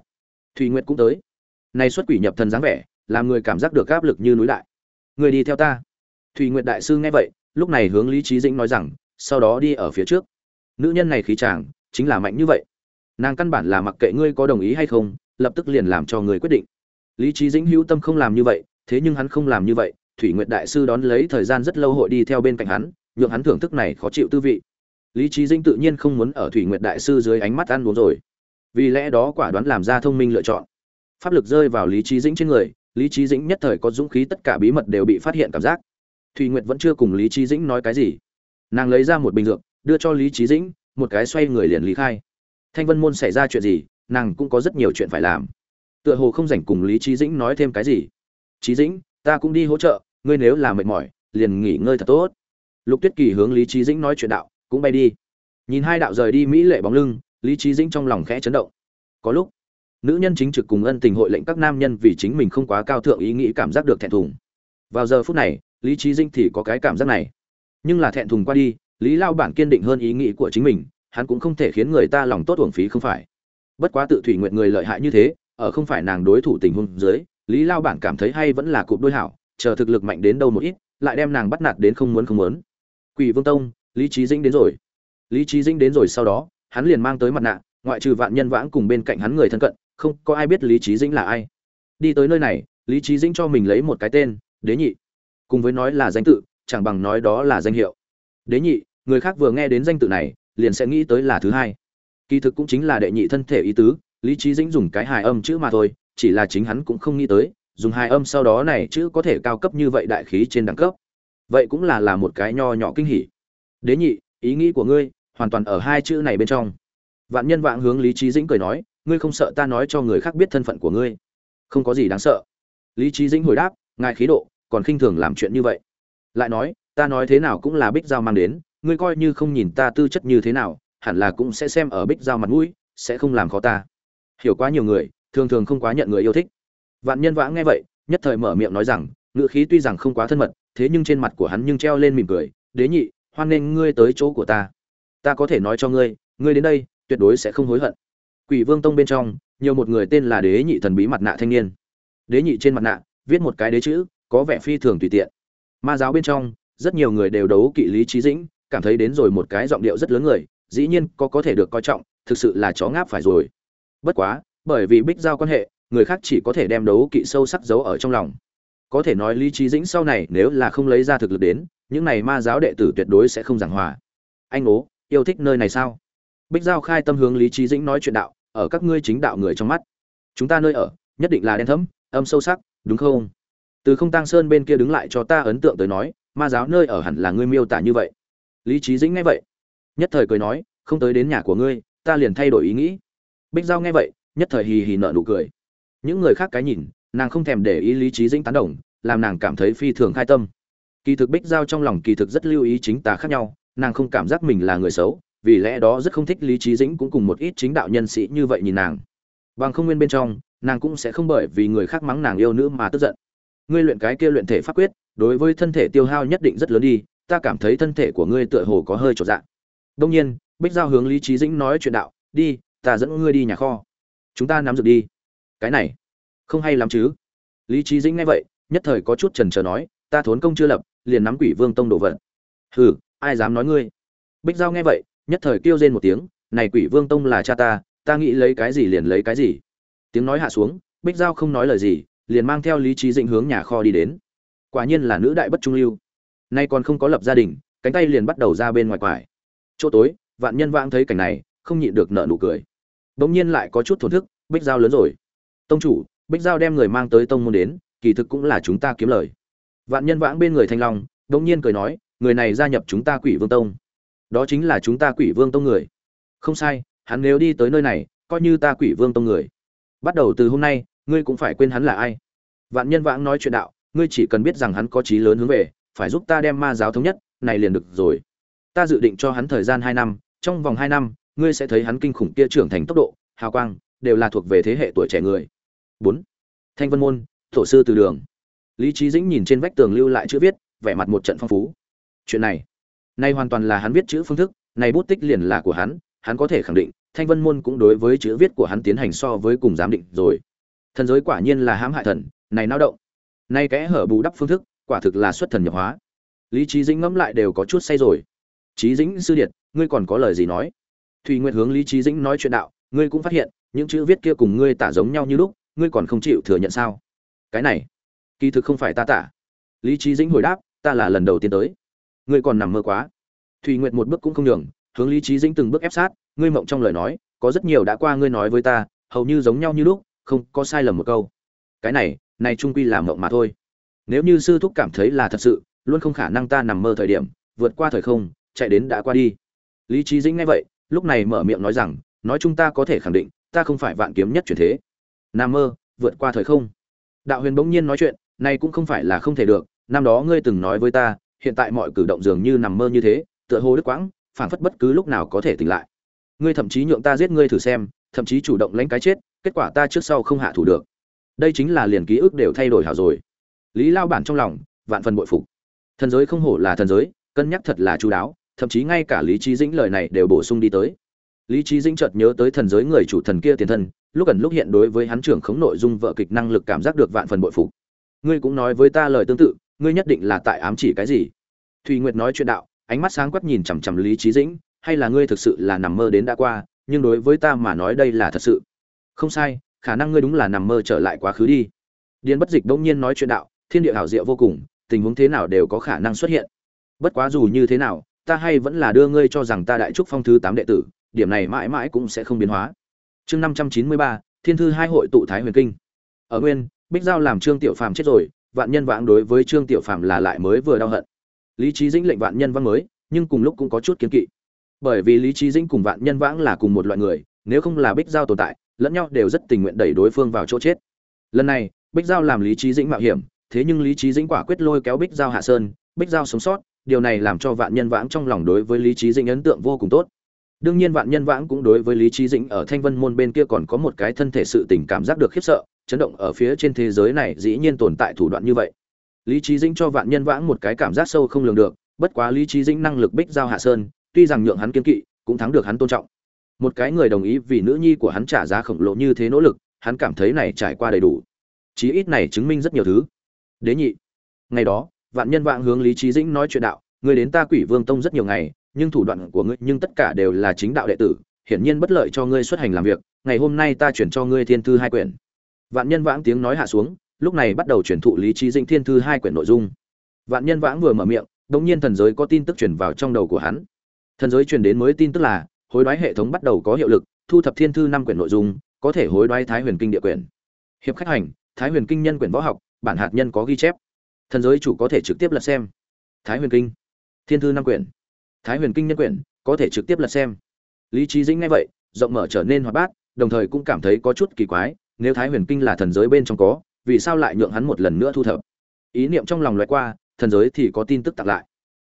Thùy nguyệt cũng tới. Nay xuất quỷ nhập thần dáng vẻ, làm người cảm giác được áp lực như núi đại người đi theo ta. Thùy nguyệt đại sư nghe vậy lúc này hướng lý trí dĩnh nói rằng, sau đó đi ở phía trước. Nữ nhân này khí chàng, chính là mạnh như vậy. Nàng căn bản là mặc kệ ngươi có đồng ý hay không, lập tức liền làm cho người quyết định. Lý trí dĩnh hữu tâm không làm như vậy, thế nhưng hắn không làm như vậy, thủy nguyệt đại sư đón lấy thời gian rất lâu hội đi theo bên cạnh hắn, nhượng hắn thưởng thức này khó chịu tư vị. Lý trí dĩnh tự nhiên không muốn ở thủy nguyệt đại sư dưới ánh mắt ăn uống rồi. Vì lẽ đó quả đoán làm ra thông minh lựa chọn. Pháp lực rơi vào lý trí dĩnh trên người, lý trí dĩnh nhất thời có dũng khí tất cả bí mật đều bị phát hiện cảm giác thùy nguyệt vẫn chưa cùng lý trí dĩnh nói cái gì. Nàng lấy ra một bình dược, đưa cho lý trí dĩnh, một cái xoay người liền lý khai. Thanh vân môn xảy ra chuyện gì, nàng cũng có rất nhiều chuyện phải làm. Tựa hồ không dành cùng lý trí dĩnh nói thêm cái gì. Trí dĩnh, ta cũng đi hỗ trợ, ngươi nếu là mệt mỏi, liền nghỉ ngơi thật tốt. Lục tuyết kỳ hướng lý trí dĩnh nói chuyện đạo, cũng bay đi. Nhìn hai đạo rời đi mỹ lệ bóng lưng, lý trí dĩnh trong lòng khẽ chấn động. Có lúc, nữ nhân chính trực cùng ân tình hội lệnh các nam nhân vì chính mình không quá cao thượng ý nghĩ cảm giác được thẹn thùng. Vào giờ phút này lý trí dĩnh thì có cái cảm giác này. Nhưng là thẹn thùng qua đi, lý lao bản kiên định hơn ý nghĩ của chính mình, hắn cũng không thể khiến người ta lòng tốt uổng phí không phải. Bất quá tự thủy nguyện người lợi hại như thế, ở không phải nàng đối thủ tình huống dưới, lý lao bản cảm thấy hay vẫn là cụp đôi hảo, chờ thực lực mạnh đến đâu một ít, lại đem nàng bắt nạt đến không muốn không muốn. Quỷ vương tông, lý trí dĩnh đến rồi. Lý trí dĩnh đến rồi sau đó, hắn liền mang tới mặt nạ, ngoại trừ vạn nhân vãng cùng bên cạnh hắn người thân cận, không có ai biết lý trí dĩnh là ai. Đi tới nơi này, lý trí dĩnh cho mình lấy một cái tên, đế nhị cùng với nói là danh tự, chẳng bằng nói đó là danh hiệu. Đế nhị, người khác vừa nghe đến danh tự này, liền sẽ nghĩ tới là thứ hai. Kỳ thực cũng chính là đệ nhị thân thể ý tứ, lý trí dĩnh dùng cái hài âm chữ mà thôi, chỉ là chính hắn cũng không nghĩ tới, dùng hài âm sau đó này chữ có thể cao cấp như vậy đại khí trên đẳng cấp. Vậy cũng là là một cái nho nhỏ kinh hỉ. Đế nhị, ý nghĩ của ngươi hoàn toàn ở hai chữ này bên trong. Vạn nhân vạn hướng lý trí dĩnh cười nói, ngươi không sợ ta nói cho người khác biết thân phận của ngươi? Không có gì đáng sợ. Lý trí dĩnh hồi đáp, ngài khí độ còn khinh thường làm chuyện như vậy. Lại nói, ta nói thế nào cũng là bích giao mang đến, ngươi coi như không nhìn ta tư chất như thế nào, hẳn là cũng sẽ xem ở bích giao mặt mũi, sẽ không làm khó ta. Hiểu quá nhiều người, thường thường không quá nhận người yêu thích. Vạn nhân vãng nghe vậy, nhất thời mở miệng nói rằng ngựa khí tuy rằng không quá thân mật, thế nhưng trên mặt của hắn nhưng treo lên mỉm cười, đế nhị, hoan nghênh ngươi tới chỗ của ta. Ta có thể nói cho ngươi ngươi đến đây, tuyệt đối sẽ không hối hận. Quỷ vương tông bên trong, nhiều một người tên là đế nhị thần bí mặt nạ thanh niên. Đế nhị trên mặt nạ, viết một cái đế chữ có vẻ phi thường tùy tiện. Ma giáo bên trong rất nhiều người đều đấu kỵ lý trí dĩnh cảm thấy đến rồi một cái giọng điệu rất lớn người dĩ nhiên có có thể được coi trọng thực sự là chó ngáp phải rồi. Bất quá bởi vì bích giao quan hệ người khác chỉ có thể đem đấu kỵ sâu sắc giấu ở trong lòng. Có thể nói lý trí dĩnh sau này nếu là không lấy ra thực lực đến những này ma giáo đệ tử tuyệt đối sẽ không giảng hòa. Anh ố yêu thích nơi này sao? Bích giao khai tâm hướng lý trí dĩnh nói chuyện đạo ở các ngươi chính đạo người trong mắt. Chúng ta nơi ở nhất định là đen thẫm, âm sâu sắc đúng không? Từ không tăng sơn bên kia đứng lại cho ta ấn tượng tới nói, ma giáo nơi ở hẳn là ngươi miêu tả như vậy. Lý trí dĩnh nghe vậy, nhất thời cười nói, không tới đến nhà của ngươi, ta liền thay đổi ý nghĩ. Bích giao nghe vậy, nhất thời hì hì nợ nụ cười. Những người khác cái nhìn, nàng không thèm để ý lý trí dĩnh tán đồng, làm nàng cảm thấy phi thường khai tâm. Kỳ thực bích giao trong lòng kỳ thực rất lưu ý chính tà khác nhau, nàng không cảm giác mình là người xấu, vì lẽ đó rất không thích lý trí dĩnh cũng cùng một ít chính đạo nhân sĩ như vậy nhìn nàng. Bằng không nguyên bên trong, nàng cũng sẽ không bởi vì người khác mắng nàng yêu nữ mà tức giận ngươi luyện cái kia luyện thể pháp quyết, đối với thân thể tiêu hao nhất định rất lớn đi, ta cảm thấy thân thể của ngươi tựa hồ có hơi trột dạng đông nhiên, bích giao hướng lý trí dĩnh nói chuyện đạo, đi, ta dẫn ngươi đi nhà kho. Chúng ta nắm dược đi. Cái này, không hay lắm chứ? Lý trí dĩnh nghe vậy, nhất thời có chút trần trờ nói, ta thốn công chưa lập, liền nắm quỷ vương tông đồ vật. Hừ, ai dám nói ngươi? Bích giao nghe vậy, nhất thời kêu rên một tiếng, này quỷ vương tông là cha ta ta nghĩ lấy cái gì liền lấy cái gì. Tiếng nói hạ xuống, bích giao không nói lời gì liền mang theo lý trí dĩnh hướng nhà kho đi đến. Quả nhiên là nữ đại bất trung lưu. Nay còn không có lập gia đình, cánh tay liền bắt đầu ra bên ngoài quải. Chỗ tối, vạn nhân vãng thấy cảnh này, không nhịn được nợ nụ cười. Bỗng nhiên lại có chút thổn thức, bích giao lớn rồi. Tông chủ, bích giao đem người mang tới tông môn đến, kỳ thực cũng là chúng ta kiếm lời. Vạn nhân vãng bên người thanh long bỗng nhiên cười nói, người này gia nhập chúng ta quỷ vương tông. Đó chính là chúng ta quỷ vương tông người. Không sai, hắn nếu đi tới nơi này, coi như ta quỷ vương tông người. Bắt đầu từ hôm nay ngươi cũng phải quên hắn là ai. Vạn nhân vãng nói chuyện đạo, ngươi chỉ cần biết rằng hắn có chí lớn hướng về, phải giúp ta đem ma giáo thống nhất, này liền được rồi. Ta dự định cho hắn thời gian hai năm, trong vòng hai năm, ngươi sẽ thấy hắn kinh khủng kia trưởng thành tốc độ, hào quang, đều là thuộc về thế hệ tuổi trẻ người. Bốn. Thanh vân môn, tổ sư từ đường. Lý trí dĩnh nhìn trên vách tường lưu lại chữ viết, vẻ mặt một trận phong phú. Chuyện này, nay hoàn toàn là hắn viết chữ phương thức, này bút tích liền là của hắn hắn có thể khẳng định, thanh vân môn cũng đối với chữ viết của hắn tiến hành so với cùng giám định rồi thần giới quả nhiên là hãm hại thần, này nao động. Nay kẽ hở bù đắp phương thức, quả thực là xuất thần nhập hóa. Lý trí dĩnh ngẫm lại đều có chút say rồi. Trí dĩnh sư điệt, ngươi còn có lời gì nói? Thùy nguyện hướng lý trí dĩnh nói chuyện đạo, ngươi cũng phát hiện, những chữ viết kia cùng ngươi tả giống nhau như lúc, ngươi còn không chịu thừa nhận sao? Cái này, kỳ thực không phải ta tả. Lý trí dĩnh hồi đáp, ta là lần đầu tiên tới. Ngươi còn nằm mơ quá. Thùy nguyện một bước cũng không nhường, hướng lý trí dĩnh từng bước ép sát, ngươi mộng trong lời nói, có rất nhiều đã qua ngươi nói với ta, hầu như giống nhau như lúc không có sai lầm một câu. Cái này này trung quy là mộng mà thôi. Nếu như sư thúc cảm thấy là thật sự, luôn không khả năng ta nằm mơ thời điểm, vượt qua thời không, chạy đến đã qua đi. Lý trí dĩnh nghe vậy, lúc này mở miệng nói rằng, nói chúng ta có thể khẳng định, ta không phải vạn kiếm nhất chuyển thế. Nam mơ, vượt qua thời không. Đạo huyền bỗng nhiên nói chuyện, này cũng không phải là không thể được, năm đó ngươi từng nói với ta, hiện tại mọi cử động dường như nằm mơ như thế, tựa hồ đức quãng, phảng phất bất cứ lúc nào có thể tỉnh lại. Ngươi thậm chí nhượng ta giết ngươi thử xem, thậm chí chủ động lãnh cái chết kết quả ta trước sau không hạ thủ được. Đây chính là liền ký ức đều thay đổi hảo rồi. Lý lao bản trong lòng, vạn phần bội phục. Thần giới không hổ là thần giới, cân nhắc thật là chú đáo, thậm chí ngay cả lý trí dĩnh lời này đều bổ sung đi tới. Lý trí dĩnh chợt nhớ tới thần giới người chủ thần kia tiền thân, lúc ẩn lúc hiện đối với hắn trưởng khống nội dung vợ kịch năng lực cảm giác được vạn phần bội phục. Ngươi cũng nói với ta lời tương tự, ngươi nhất định là tại ám chỉ cái gì? Thùy nguyệt nói chuyện đạo, ánh mắt sáng quắc nhìn chằm chằm lý trí dĩnh, hay là ngươi thực sự là nằm mơ đến đã qua, nhưng đối với ta mà nói đây là thật sự không sai, khả năng ngươi đúng là nằm mơ trở lại quá khứ đi. Điền bất dịch bỗng nhiên nói chuyện đạo, thiên địa hảo diệu vô cùng, tình huống thế nào đều có khả năng xuất hiện. Bất quá dù như thế nào, ta hay vẫn là đưa ngươi cho rằng ta đại trúc phong thứ tám đệ tử, điểm này mãi mãi cũng sẽ không biến hóa. Chương năm trăm chín mươi ba, thiên thư hai hội tụ thái huyền kinh. Ở nguyên, bích giao làm trương tiểu phàm chết rồi, vạn nhân vãng đối với trương tiểu phàm là lại mới vừa đau hận. Lý trí dĩnh lệnh vạn nhân vãng mới, nhưng cùng lúc cũng có chút kiến kỵ. Bởi vì lý trí dĩnh cùng vạn nhân vãng là cùng một loại người, nếu không là bích giao tồn tại lẫn nhau đều rất tình nguyện đẩy đối phương vào chỗ chết. Lần này, bích giao làm lý trí dĩnh mạo hiểm, thế nhưng lý trí dĩnh quả quyết lôi kéo bích giao hạ sơn, bích giao sống sót, điều này làm cho vạn nhân vãng trong lòng đối với lý trí dĩnh ấn tượng vô cùng tốt. Đương nhiên vạn nhân vãng cũng đối với lý trí dĩnh ở thanh vân môn bên kia còn có một cái thân thể sự tình cảm giác được khiếp sợ, chấn động ở phía trên thế giới này dĩ nhiên tồn tại thủ đoạn như vậy. Lý trí dĩnh cho vạn nhân vãng một cái cảm giác sâu không lường được, bất quá lý trí dĩnh năng lực bích giao hạ sơn, tuy rằng nhượng hắn kiên kỵ, cũng thắng được hắn tôn trọng một cái người đồng ý vì nữ nhi của hắn trả giá khổng lồ như thế nỗ lực, hắn cảm thấy này trải qua đầy đủ. Chí ít này chứng minh rất nhiều thứ. Đế nhị, ngày đó, vạn nhân vãng hướng lý trí dĩnh nói chuyện đạo người đến ta quỷ vương tông rất nhiều ngày, nhưng thủ đoạn của ngươi, nhưng tất cả đều là chính đạo đệ tử, hiển nhiên bất lợi cho ngươi xuất hành làm việc, ngày hôm nay ta chuyển cho ngươi thiên thư hai quyển. Vạn nhân vãng tiếng nói hạ xuống, lúc này bắt đầu chuyển thụ lý trí dĩnh thiên thư hai quyển nội dung. Vạn nhân vãng vừa mở miệng đống nhiên thần giới có tin tức chuyển vào trong đầu của hắn. Thần giới truyền đến mới tin tức là hối đoái hệ thống bắt đầu có hiệu lực, thu thập thiên thư năm quyển nội dung, có thể hối đoái thái huyền kinh địa quyển. Hiệp khách hành, thái huyền kinh nhân quyển võ học, bản hạt nhân có ghi chép. Thần giới chủ có thể trực tiếp lật xem. Thái huyền kinh. Thiên thư năm quyển. Thái huyền kinh nhân quyển, có thể trực tiếp lật xem. Lý trí dĩnh nghe vậy, rộng mở trở nên hoạt bát, đồng thời cũng cảm thấy có chút kỳ quái, nếu thái huyền kinh là thần giới bên trong có, vì sao lại nhượng hắn một lần nữa thu thập? Ý niệm trong lòng loại qua, thần giới thì có tin tức tặng lại.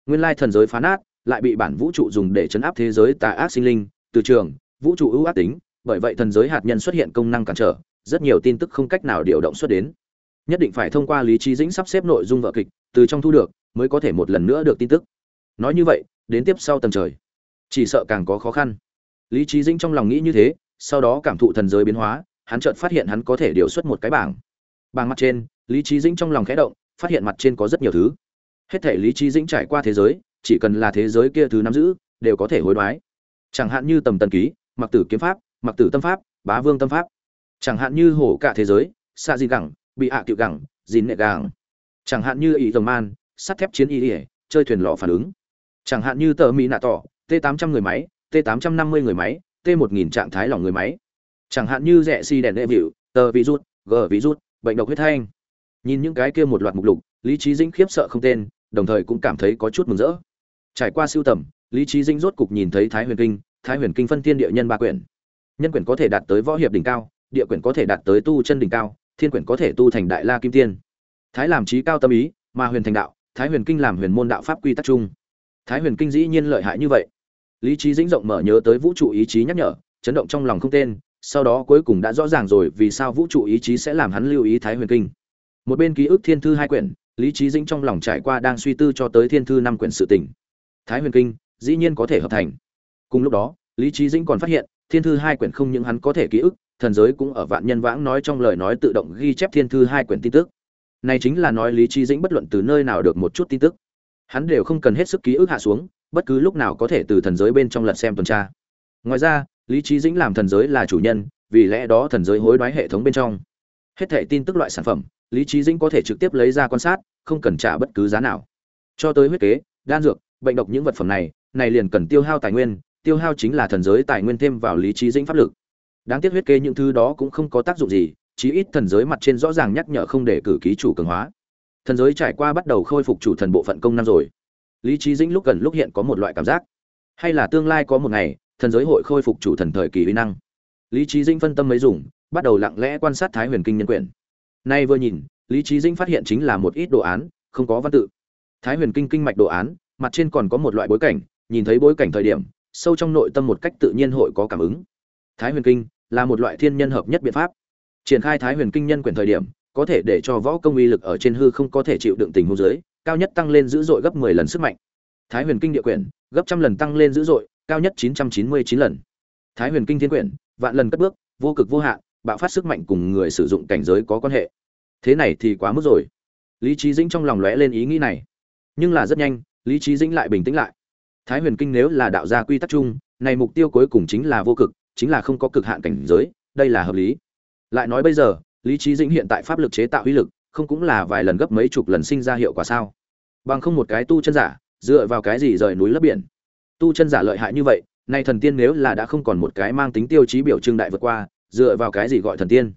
Nguyên lai thần giới phá nát lại bị bản vũ trụ dùng để chấn áp thế giới tà ác sinh linh, từ trường, vũ trụ ưu ác tính, bởi vậy thần giới hạt nhân xuất hiện công năng cản trở, rất nhiều tin tức không cách nào điều động xuất đến. Nhất định phải thông qua lý trí dĩnh sắp xếp nội dung vợ kịch, từ trong thu được, mới có thể một lần nữa được tin tức. Nói như vậy, đến tiếp sau tầng trời, chỉ sợ càng có khó khăn. Lý trí dĩnh trong lòng nghĩ như thế, sau đó cảm thụ thần giới biến hóa, hắn chợt phát hiện hắn có thể điều xuất một cái bảng. Bảng mặt trên, lý trí dĩnh trong lòng khẽ động, phát hiện mặt trên có rất nhiều thứ hết thể lý trí dĩnh trải qua thế giới, chỉ cần là thế giới kia thứ nắm giữ, đều có thể hối đoái. Chẳng hạn như tầm tần ký, mặc tử kiếm pháp, mặc tử tâm pháp, bá vương tâm pháp. Chẳng hạn như hổ cả thế giới xa di gẳng, bị hạ à cựu gẳng, dìn nệ gẳng. Chẳng hạn như ý tầm man, sắt thép chiến y ỉa, chơi thuyền lò phản ứng. Chẳng hạn như tờ mỹ nạ tỏ, t 800 người máy, t 850 người máy, t 1000 trạng thái lỏng người máy. Chẳng hạn như rẻ si đèn đệ vịu, tờ virus g virus bệnh độc huyết thanh. Nhìn những cái kia một loạt mục lục, lý trí dĩnh khiếp sợ không tên đồng thời cũng cảm thấy có chút mừng rỡ. Trải qua siêu tầm, lý trí dinh rốt cục nhìn thấy thái huyền kinh, thái huyền kinh phân thiên địa nhân ba quyển. Nhân quyển có thể đạt tới võ hiệp đỉnh cao, địa quyển có thể đạt tới tu chân đỉnh cao, thiên quyển có thể tu thành đại la kim tiên. Thái làm trí cao tâm ý, mà huyền thành đạo, thái huyền kinh làm huyền môn đạo pháp quy tắc chung. Thái huyền kinh dĩ nhiên lợi hại như vậy. Lý trí dĩnh rộng mở nhớ tới vũ trụ ý chí nhắc nhở, chấn động trong lòng không tên, sau đó cuối cùng đã rõ ràng rồi vì sao vũ trụ ý chí sẽ làm hắn lưu ý thái huyền kinh một bên ký ức thiên thư hai quyển, lý trí dĩnh trong lòng trải qua đang suy tư cho tới thiên thư năm quyển sự tỉnh thái huyền kinh, dĩ nhiên có thể hợp thành. Cùng lúc đó, lý trí dĩnh còn phát hiện, thiên thư hai quyển không những hắn có thể ký ức, thần giới cũng ở vạn nhân vãng nói trong lời nói tự động ghi chép thiên thư hai quyển tin tức. Này chính là nói lý trí dĩnh bất luận từ nơi nào được một chút tin tức. Hắn đều không cần hết sức ký ức hạ xuống, bất cứ lúc nào có thể từ thần giới bên trong lật xem tuần tra. Ngoài ra, lý trí dĩnh làm thần giới là chủ nhân, vì lẽ đó thần giới hối đoái hệ thống bên trong. Hết thệ tin tức loại sản phẩm lý trí dĩnh có thể trực tiếp lấy ra quan sát, không cần trả bất cứ giá nào. Cho tới huyết kế, đan dược, bệnh độc những vật phẩm này này liền cần tiêu hao tài nguyên, tiêu hao chính là thần giới tài nguyên thêm vào lý trí dĩnh pháp lực. Đáng tiếc huyết kế những thứ đó cũng không có tác dụng gì, chí ít thần giới mặt trên rõ ràng nhắc nhở không để cử ký chủ cường hóa. Thần giới trải qua bắt đầu khôi phục chủ thần bộ phận công năng rồi. Lý trí dĩnh lúc gần lúc hiện có một loại cảm giác. Hay là tương lai có một ngày, thần giới hội khôi phục chủ thần thời kỳ uy năng. Lý trí dĩnh phân tâm mấy dùng, bắt đầu lặng lẽ quan sát thái huyền kinh nhân quyển nay vừa nhìn, lý trí dĩnh phát hiện chính là một ít đồ án, không có văn tự. Thái huyền kinh kinh mạch đồ án, mặt trên còn có một loại bối cảnh, nhìn thấy bối cảnh thời điểm, sâu trong nội tâm một cách tự nhiên hội có cảm ứng. Thái huyền kinh là một loại thiên nhân hợp nhất biện pháp. Triển khai thái huyền kinh nhân quyền thời điểm, có thể để cho võ công uy lực ở trên hư không có thể chịu đựng tình huống dưới, cao nhất tăng lên dữ dội gấp 10 lần sức mạnh. Thái huyền kinh địa quyển gấp trăm lần tăng lên dữ dội, cao nhất 999 lần. Thái huyền kinh thiên quyển vạn lần cất bước, vô cực vô hạn bạo phát sức mạnh cùng người sử dụng cảnh giới có quan hệ. Thế này thì quá mức rồi. Lý trí dĩnh trong lòng lóe lên ý nghĩ này. Nhưng là rất nhanh, lý trí dĩnh lại bình tĩnh lại. Thái huyền kinh nếu là đạo gia quy tắc chung, này mục tiêu cuối cùng chính là vô cực, chính là không có cực hạn cảnh giới, đây là hợp lý. Lại nói bây giờ, lý trí dĩnh hiện tại pháp lực chế tạo uy lực, không cũng là vài lần gấp mấy chục lần sinh ra hiệu quả sao? Bằng không một cái tu chân giả, dựa vào cái gì rời núi lấp biển? Tu chân giả lợi hại như vậy, nay thần tiên nếu là đã không còn một cái mang tính tiêu chí biểu trưng đại vượt qua dựa vào cái gì gọi thần tiên?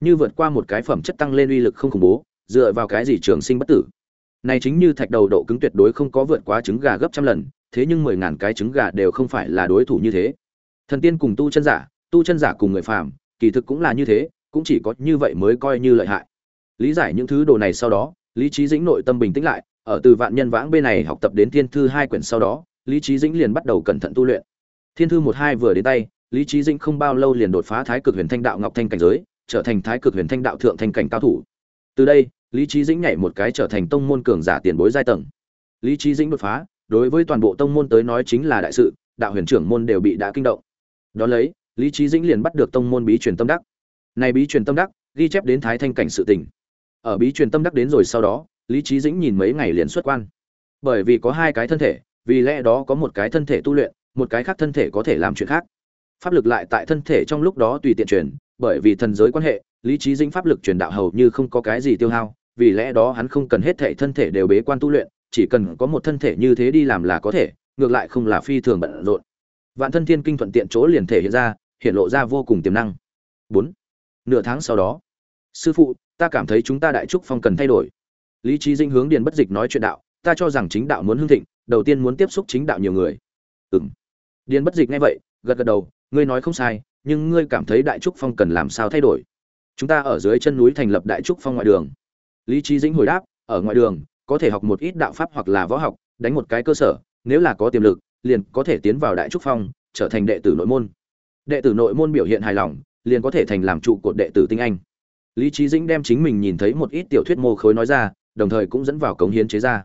Như vượt qua một cái phẩm chất tăng lên uy lực không khủng bố, dựa vào cái gì trường sinh bất tử? Này chính như thạch đầu độ cứng tuyệt đối không có vượt quá trứng gà gấp trăm lần, thế nhưng mười ngàn cái trứng gà đều không phải là đối thủ như thế. Thần tiên cùng tu chân giả, tu chân giả cùng người phàm, kỳ thực cũng là như thế, cũng chỉ có như vậy mới coi như lợi hại. Lý giải những thứ đồ này sau đó, lý trí dĩnh nội tâm bình tĩnh lại, ở từ vạn nhân vãng bên này học tập đến thiên thư hai quyển sau đó, lý trí dĩnh liền bắt đầu cẩn thận tu luyện. Thiên thư một hai vừa đến tay lý trí dĩnh không bao lâu liền đột phá thái cực huyền thanh đạo ngọc thanh cảnh giới, trở thành thái cực huyền thanh đạo thượng thanh cảnh cao thủ. Từ đây, lý trí dĩnh nhảy một cái trở thành tông môn cường giả tiền bối giai tầng. Lý trí dĩnh đột phá, đối với toàn bộ tông môn tới nói chính là đại sự, đạo huyền trưởng môn đều bị đã kinh động. Đón lấy, lý trí dĩnh liền bắt được tông môn bí truyền tâm đắc. Này bí truyền tâm đắc, ghi chép đến thái thanh cảnh sự tình. Ở bí truyền tâm đắc đến rồi sau đó, lý trí dĩnh nhìn mấy ngày liền xuất quan. Bởi vì có hai cái thân thể, vì lẽ đó có một cái thân thể tu luyện, một cái khác thân thể có thể làm chuyện khác pháp lực lại tại thân thể trong lúc đó tùy tiện truyền, bởi vì thần giới quan hệ, lý trí dĩnh pháp lực truyền đạo hầu như không có cái gì tiêu hao, vì lẽ đó hắn không cần hết thể thân thể đều bế quan tu luyện, chỉ cần có một thân thể như thế đi làm là có thể, ngược lại không là phi thường bận rộn. Vạn thân thiên kinh thuận tiện chỗ liền thể hiện ra, hiện lộ ra vô cùng tiềm năng. Bốn, nửa tháng sau đó, sư phụ, ta cảm thấy chúng ta đại trúc phong cần thay đổi. Lý trí dinh hướng điền bất dịch nói chuyện đạo, ta cho rằng chính đạo muốn hưng thịnh, đầu tiên muốn tiếp xúc chính đạo nhiều người. Ừng điền bất dịch nghe vậy, gật gật đầu ngươi nói không sai, nhưng ngươi cảm thấy đại trúc phong cần làm sao thay đổi? Chúng ta ở dưới chân núi thành lập đại trúc phong ngoại đường. Lý trí dĩnh hồi đáp, ở ngoại đường, có thể học một ít đạo pháp hoặc là võ học, đánh một cái cơ sở, nếu là có tiềm lực, liền có thể tiến vào đại trúc phong, trở thành đệ tử nội môn. Đệ tử nội môn biểu hiện hài lòng, liền có thể thành làm trụ cột đệ tử tinh anh. Lý trí dĩnh đem chính mình nhìn thấy một ít tiểu thuyết mô khối nói ra, đồng thời cũng dẫn vào cống hiến chế gia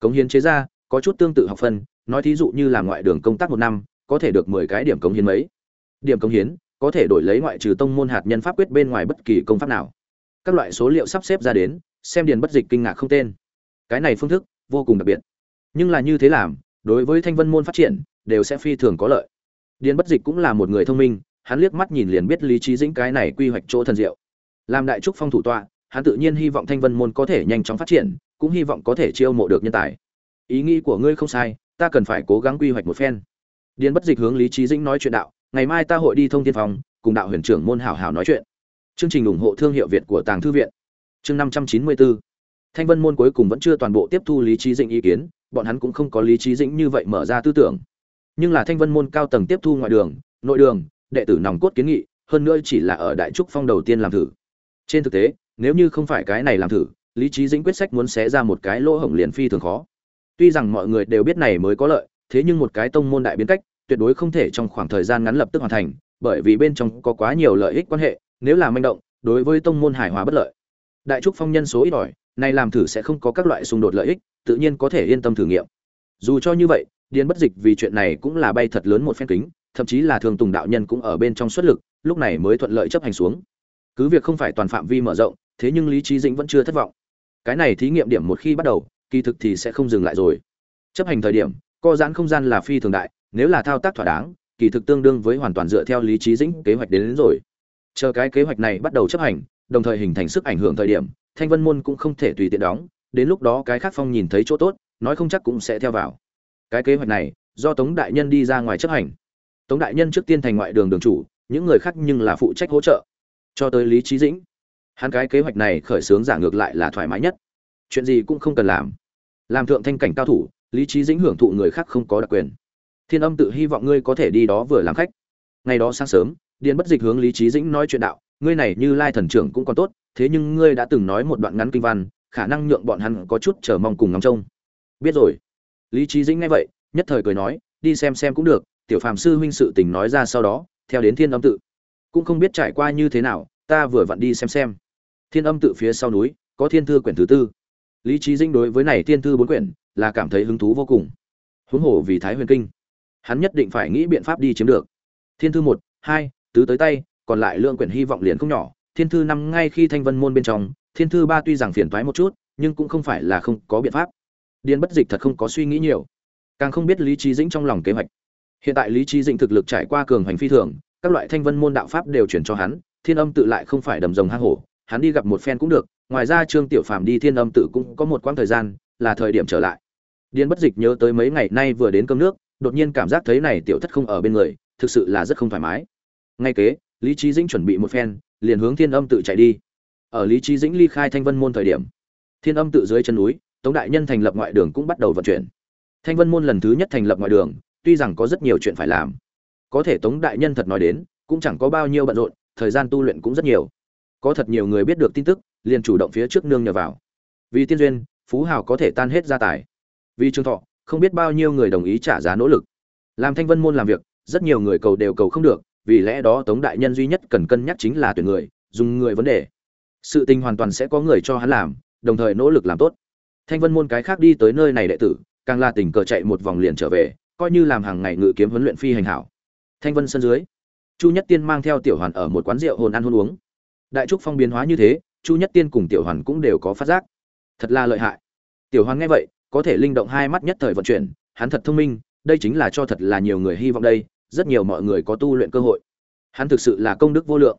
cống hiến chế gia có chút tương tự học phân, nói thí dụ như là ngoại đường công tác một năm, có thể được mười cái điểm cống hiến mấy điểm công hiến, có thể đổi lấy ngoại trừ tông môn hạt nhân pháp quyết bên ngoài bất kỳ công pháp nào. Các loại số liệu sắp xếp ra đến, xem điền bất dịch kinh ngạc không tên. Cái này phương thức, vô cùng đặc biệt. Nhưng là như thế làm, đối với thanh vân môn phát triển, đều sẽ phi thường có lợi. Điền bất dịch cũng là một người thông minh, hắn liếc mắt nhìn liền biết lý trí dĩnh cái này quy hoạch chỗ thần diệu. Làm đại trúc phong thủ tọa, hắn tự nhiên hy vọng thanh vân môn có thể nhanh chóng phát triển, cũng hy vọng có thể chiêu mộ được nhân tài. Ý nghĩ của ngươi không sai, ta cần phải cố gắng quy hoạch một phen. Điền bất dịch hướng lý trí dĩnh nói chuyện đạo ngày mai ta hội đi thông tiên phòng, cùng đạo huyền trưởng môn hảo hảo nói chuyện. Chương trình ủng hộ thương hiệu việt của tàng thư viện. Chương năm trăm chín mươi bốn. Thanh vân môn cuối cùng vẫn chưa toàn bộ tiếp thu lý trí dĩnh ý kiến, bọn hắn cũng không có lý trí dĩnh như vậy mở ra tư tưởng. Nhưng là thanh vân môn cao tầng tiếp thu ngoại đường, nội đường, đệ tử nòng cốt kiến nghị, hơn nữa chỉ là ở đại trúc phong đầu tiên làm thử. Trên thực tế, nếu như không phải cái này làm thử, lý trí dĩnh quyết sách muốn xé ra một cái lỗ hổng liền phi thường khó. Tuy rằng mọi người đều biết này mới có lợi, thế nhưng một cái tông môn đại biến cách tuyệt đối không thể trong khoảng thời gian ngắn lập tức hoàn thành, bởi vì bên trong có quá nhiều lợi ích quan hệ, nếu là manh động, đối với tông môn hải hòa bất lợi. Đại trúc phong nhân số ít ỏi, này làm thử sẽ không có các loại xung đột lợi ích, tự nhiên có thể yên tâm thử nghiệm. Dù cho như vậy điên bất dịch vì chuyện này cũng là bay thật lớn một phen kính, thậm chí là thường tùng đạo nhân cũng ở bên trong xuất lực, lúc này mới thuận lợi chấp hành xuống. Cứ việc không phải toàn phạm vi mở rộng, thế nhưng lý trí dĩnh vẫn chưa thất vọng. Cái này thí nghiệm điểm một khi bắt đầu, kỳ thực thì sẽ không dừng lại rồi. Chấp hành thời điểm, co giãn không gian là phi thường đại nếu là thao tác thỏa đáng kỳ thực tương đương với hoàn toàn dựa theo lý trí dĩnh kế hoạch đến, đến rồi. Chờ cái kế hoạch này bắt đầu chấp hành đồng thời hình thành sức ảnh hưởng thời điểm thanh vân môn cũng không thể tùy tiện đóng đến lúc đó cái khác phong nhìn thấy chỗ tốt nói không chắc cũng sẽ theo vào. Cái kế hoạch này do tống đại nhân đi ra ngoài chấp hành. Tống đại nhân trước tiên thành ngoại đường đường chủ những người khác nhưng là phụ trách hỗ trợ. Cho tới lý trí dĩnh hắn cái kế hoạch này khởi xướng giả ngược lại là thoải mái nhất. Chuyện gì cũng không cần làm. Làm thượng thanh cảnh cao thủ lý trí dĩnh hưởng thụ người khác không có đặc quyền thiên âm tự hy vọng ngươi có thể đi đó vừa làm khách. Ngày đó sáng sớm, điền bất dịch hướng lý trí dĩnh nói chuyện đạo, ngươi này như lai thần trưởng cũng còn tốt, thế nhưng ngươi đã từng nói một đoạn ngắn kinh văn, khả năng nhượng bọn hắn có chút chờ mong cùng ngóng trông. Biết rồi. Lý trí dĩnh nghe vậy, nhất thời cười nói, đi xem xem cũng được, tiểu phàm sư huynh sự tình nói ra sau đó, theo đến thiên âm tự. Cũng không biết trải qua như thế nào, ta vừa vặn đi xem xem. Thiên âm tự phía sau núi, có thiên thư quyển thứ tư. Lý trí dĩnh đối với này thiên thư bốn quyển, là cảm thấy hứng thú vô cùng. Huống hồ vì thái huyền kinh hắn nhất định phải nghĩ biện pháp đi chiếm được. Thiên thư một, hai, tứ tới tay, còn lại lượng quyển hy vọng liền không nhỏ. Thiên thư năm ngay khi thanh vân môn bên trong, thiên thư ba tuy rằng phiền toái một chút, nhưng cũng không phải là không có biện pháp. Điền bất dịch thật không có suy nghĩ nhiều. Càng không biết lý trí dĩnh trong lòng kế hoạch. Hiện tại lý trí dĩnh thực lực trải qua cường hành phi thường, các loại thanh vân môn đạo pháp đều chuyển cho hắn, thiên âm tự lại không phải đầm rồng hang hổ, hắn đi gặp một phen cũng được. Ngoài ra trương tiểu phàm đi thiên âm tự cũng có một quãng thời gian là thời điểm trở lại. Điền bất dịch nhớ tới mấy ngày nay vừa đến cơm nước đột nhiên cảm giác thấy này tiểu thất không ở bên người, thực sự là rất không thoải mái. Ngay kế, lý trí dĩnh chuẩn bị một phen, liền hướng thiên âm tự chạy đi. Ở lý trí dĩnh ly khai thanh vân môn thời điểm, thiên âm tự dưới chân núi, tống đại nhân thành lập ngoại đường cũng bắt đầu vận chuyển. Thanh vân môn lần thứ nhất thành lập ngoại đường, tuy rằng có rất nhiều chuyện phải làm, có thể tống đại nhân thật nói đến, cũng chẳng có bao nhiêu bận rộn, thời gian tu luyện cũng rất nhiều. Có thật nhiều người biết được tin tức, liền chủ động phía trước nương nhờ vào. Vì tiên duyên, phú hào có thể tan hết gia tài. Vì trường thọ không biết bao nhiêu người đồng ý trả giá nỗ lực. Làm thanh vân môn làm việc, rất nhiều người cầu đều cầu không được, vì lẽ đó tống đại nhân duy nhất cần cân nhắc chính là tuyển người, dùng người vấn đề. Sự tình hoàn toàn sẽ có người cho hắn làm, đồng thời nỗ lực làm tốt. Thanh vân môn cái khác đi tới nơi này đệ tử, càng là tình cờ chạy một vòng liền trở về, coi như làm hàng ngày ngự kiếm huấn luyện phi hành hảo. Thanh vân sân dưới, chu nhất tiên mang theo tiểu hoàn ở một quán rượu hồn ăn hôn uống. Đại trúc phong biến hóa như thế, chu nhất tiên cùng tiểu hoàn cũng đều có phát giác. Thật là lợi hại. Tiểu hoàn nghe vậy có thể linh động hai mắt nhất thời vận chuyển, hắn thật thông minh, đây chính là cho thật là nhiều người hy vọng đây, rất nhiều mọi người có tu luyện cơ hội. Hắn thực sự là công đức vô lượng.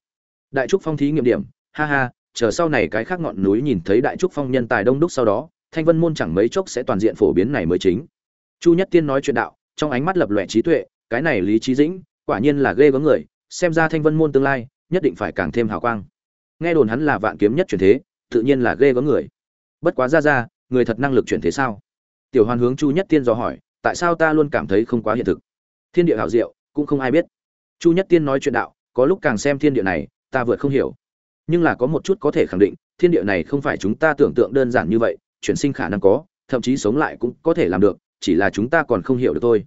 Đại trúc phong thí nghiệm điểm, ha ha, chờ sau này cái khác ngọn núi nhìn thấy đại trúc phong nhân tài đông đúc sau đó, thanh vân môn chẳng mấy chốc sẽ toàn diện phổ biến này mới chính. Chu nhất tiên nói chuyện đạo, trong ánh mắt lập lòe trí tuệ, cái này lý trí dĩnh, quả nhiên là ghê gớm người, xem ra thanh vân môn tương lai, nhất định phải càng thêm hào quang. Nghe đồn hắn là vạn kiếm nhất truyền thế, tự nhiên là ghê gớm người. Bất quá ra ra người thật năng lực chuyển thế sao? Tiểu hoàn hướng chu nhất tiên dò hỏi, tại sao ta luôn cảm thấy không quá hiện thực? Thiên địa hảo diệu, cũng không ai biết. Chu nhất tiên nói chuyện đạo, có lúc càng xem thiên địa này, ta vượt không hiểu. Nhưng là có một chút có thể khẳng định, thiên địa này không phải chúng ta tưởng tượng đơn giản như vậy, chuyển sinh khả năng có, thậm chí sống lại cũng có thể làm được, chỉ là chúng ta còn không hiểu được thôi.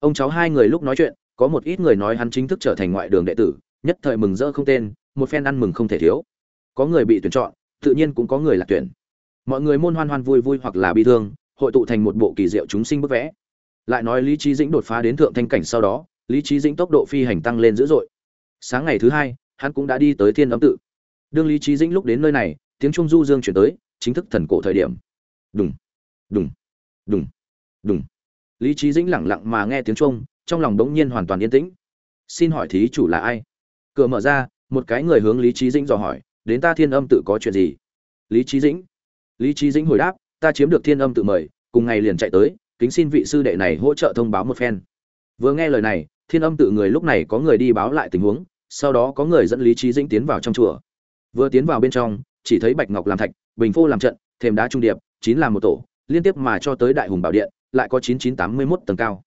Ông cháu hai người lúc nói chuyện, có một ít người nói hắn chính thức trở thành ngoại đường đệ tử, nhất thời mừng rỡ không tên, một phen ăn mừng không thể thiếu. Có người bị tuyển chọn, tự nhiên cũng có người là tuyển mọi người môn hoan hoan vui vui hoặc là bi thương, hội tụ thành một bộ kỳ diệu chúng sinh bức vẽ. Lại nói lý trí dĩnh đột phá đến thượng thanh cảnh sau đó, lý trí dĩnh tốc độ phi hành tăng lên dữ dội. Sáng ngày thứ hai, hắn cũng đã đi tới thiên âm tự. Đương lý trí dĩnh lúc đến nơi này, tiếng trung du dương chuyển tới, chính thức thần cổ thời điểm. Đùng đùng đùng đùng. Lý trí dĩnh lẳng lặng mà nghe tiếng trung, trong lòng đống nhiên hoàn toàn yên tĩnh. Xin hỏi thí chủ là ai? Cửa mở ra, một cái người hướng lý trí dĩnh dò hỏi, đến ta thiên âm tự có chuyện gì? Lý trí dĩnh lý trí dĩnh hồi đáp, ta chiếm được thiên âm tự mời, cùng ngày liền chạy tới, kính xin vị sư đệ này hỗ trợ thông báo một phen. Vừa nghe lời này, thiên âm tự người lúc này có người đi báo lại tình huống, sau đó có người dẫn lý trí dĩnh tiến vào trong chùa. Vừa tiến vào bên trong, chỉ thấy bạch ngọc làm thạch, bình phô làm trận, thềm đá trung điệp, chín làm một tổ, liên tiếp mà cho tới đại hùng bảo điện, lại có chín chín tám mươi mốt tầng cao.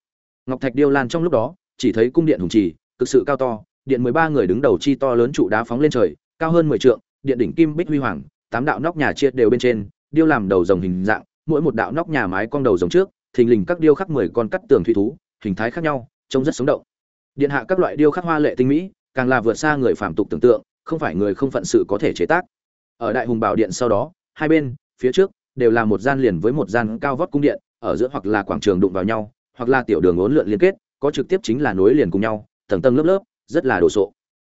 Ngọc thạch điêu lan trong lúc đó, chỉ thấy cung điện hùng trì, cực sự cao to, điện mười ba người đứng đầu chi to lớn trụ đá phóng lên trời, cao hơn mười trượng, điện đỉnh kim bích huy hoàng, tám đạo nóc nhà chia đều bên trên điêu làm đầu rồng hình dạng, mỗi một đạo nóc nhà mái cong đầu rồng trước, thình lình các điêu khắc mười con cắt tường thủy thú, hình thái khác nhau, trông rất sống động. Điện hạ các loại điêu khắc hoa lệ tinh mỹ, càng là vượt xa người phạm tục tưởng tượng, không phải người không phận sự có thể chế tác. Ở đại hùng bảo điện sau đó, hai bên, phía trước, đều là một gian liền với một gian cao vót cung điện, ở giữa hoặc là quảng trường đụng vào nhau, hoặc là tiểu đường uốn lượn liên kết, có trực tiếp chính là nối liền cùng nhau, tầng tầng lớp lớp, rất là đồ sộ.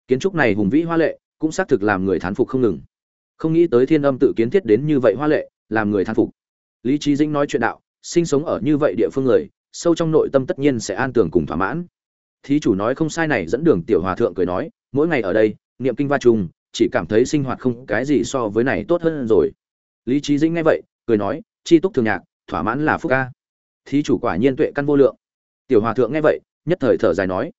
Kiến trúc này hùng vĩ hoa lệ, cũng xác thực làm người thán phục không ngừng không nghĩ tới thiên âm tự kiến thiết đến như vậy hoa lệ, làm người thán phục. Lý trí dĩnh nói chuyện đạo, sinh sống ở như vậy địa phương người, sâu trong nội tâm tất nhiên sẽ an tưởng cùng thỏa mãn. Thí chủ nói không sai này, dẫn đường tiểu hòa thượng cười nói, mỗi ngày ở đây, niệm kinh va trùng, chỉ cảm thấy sinh hoạt không cái gì so với này tốt hơn rồi. Lý trí dĩnh nghe vậy, cười nói, chi túc thường nhạc, thỏa mãn là phúc ca. Thí chủ quả nhiên tuệ căn vô lượng. Tiểu hòa thượng nghe vậy, nhất thời thở dài nói,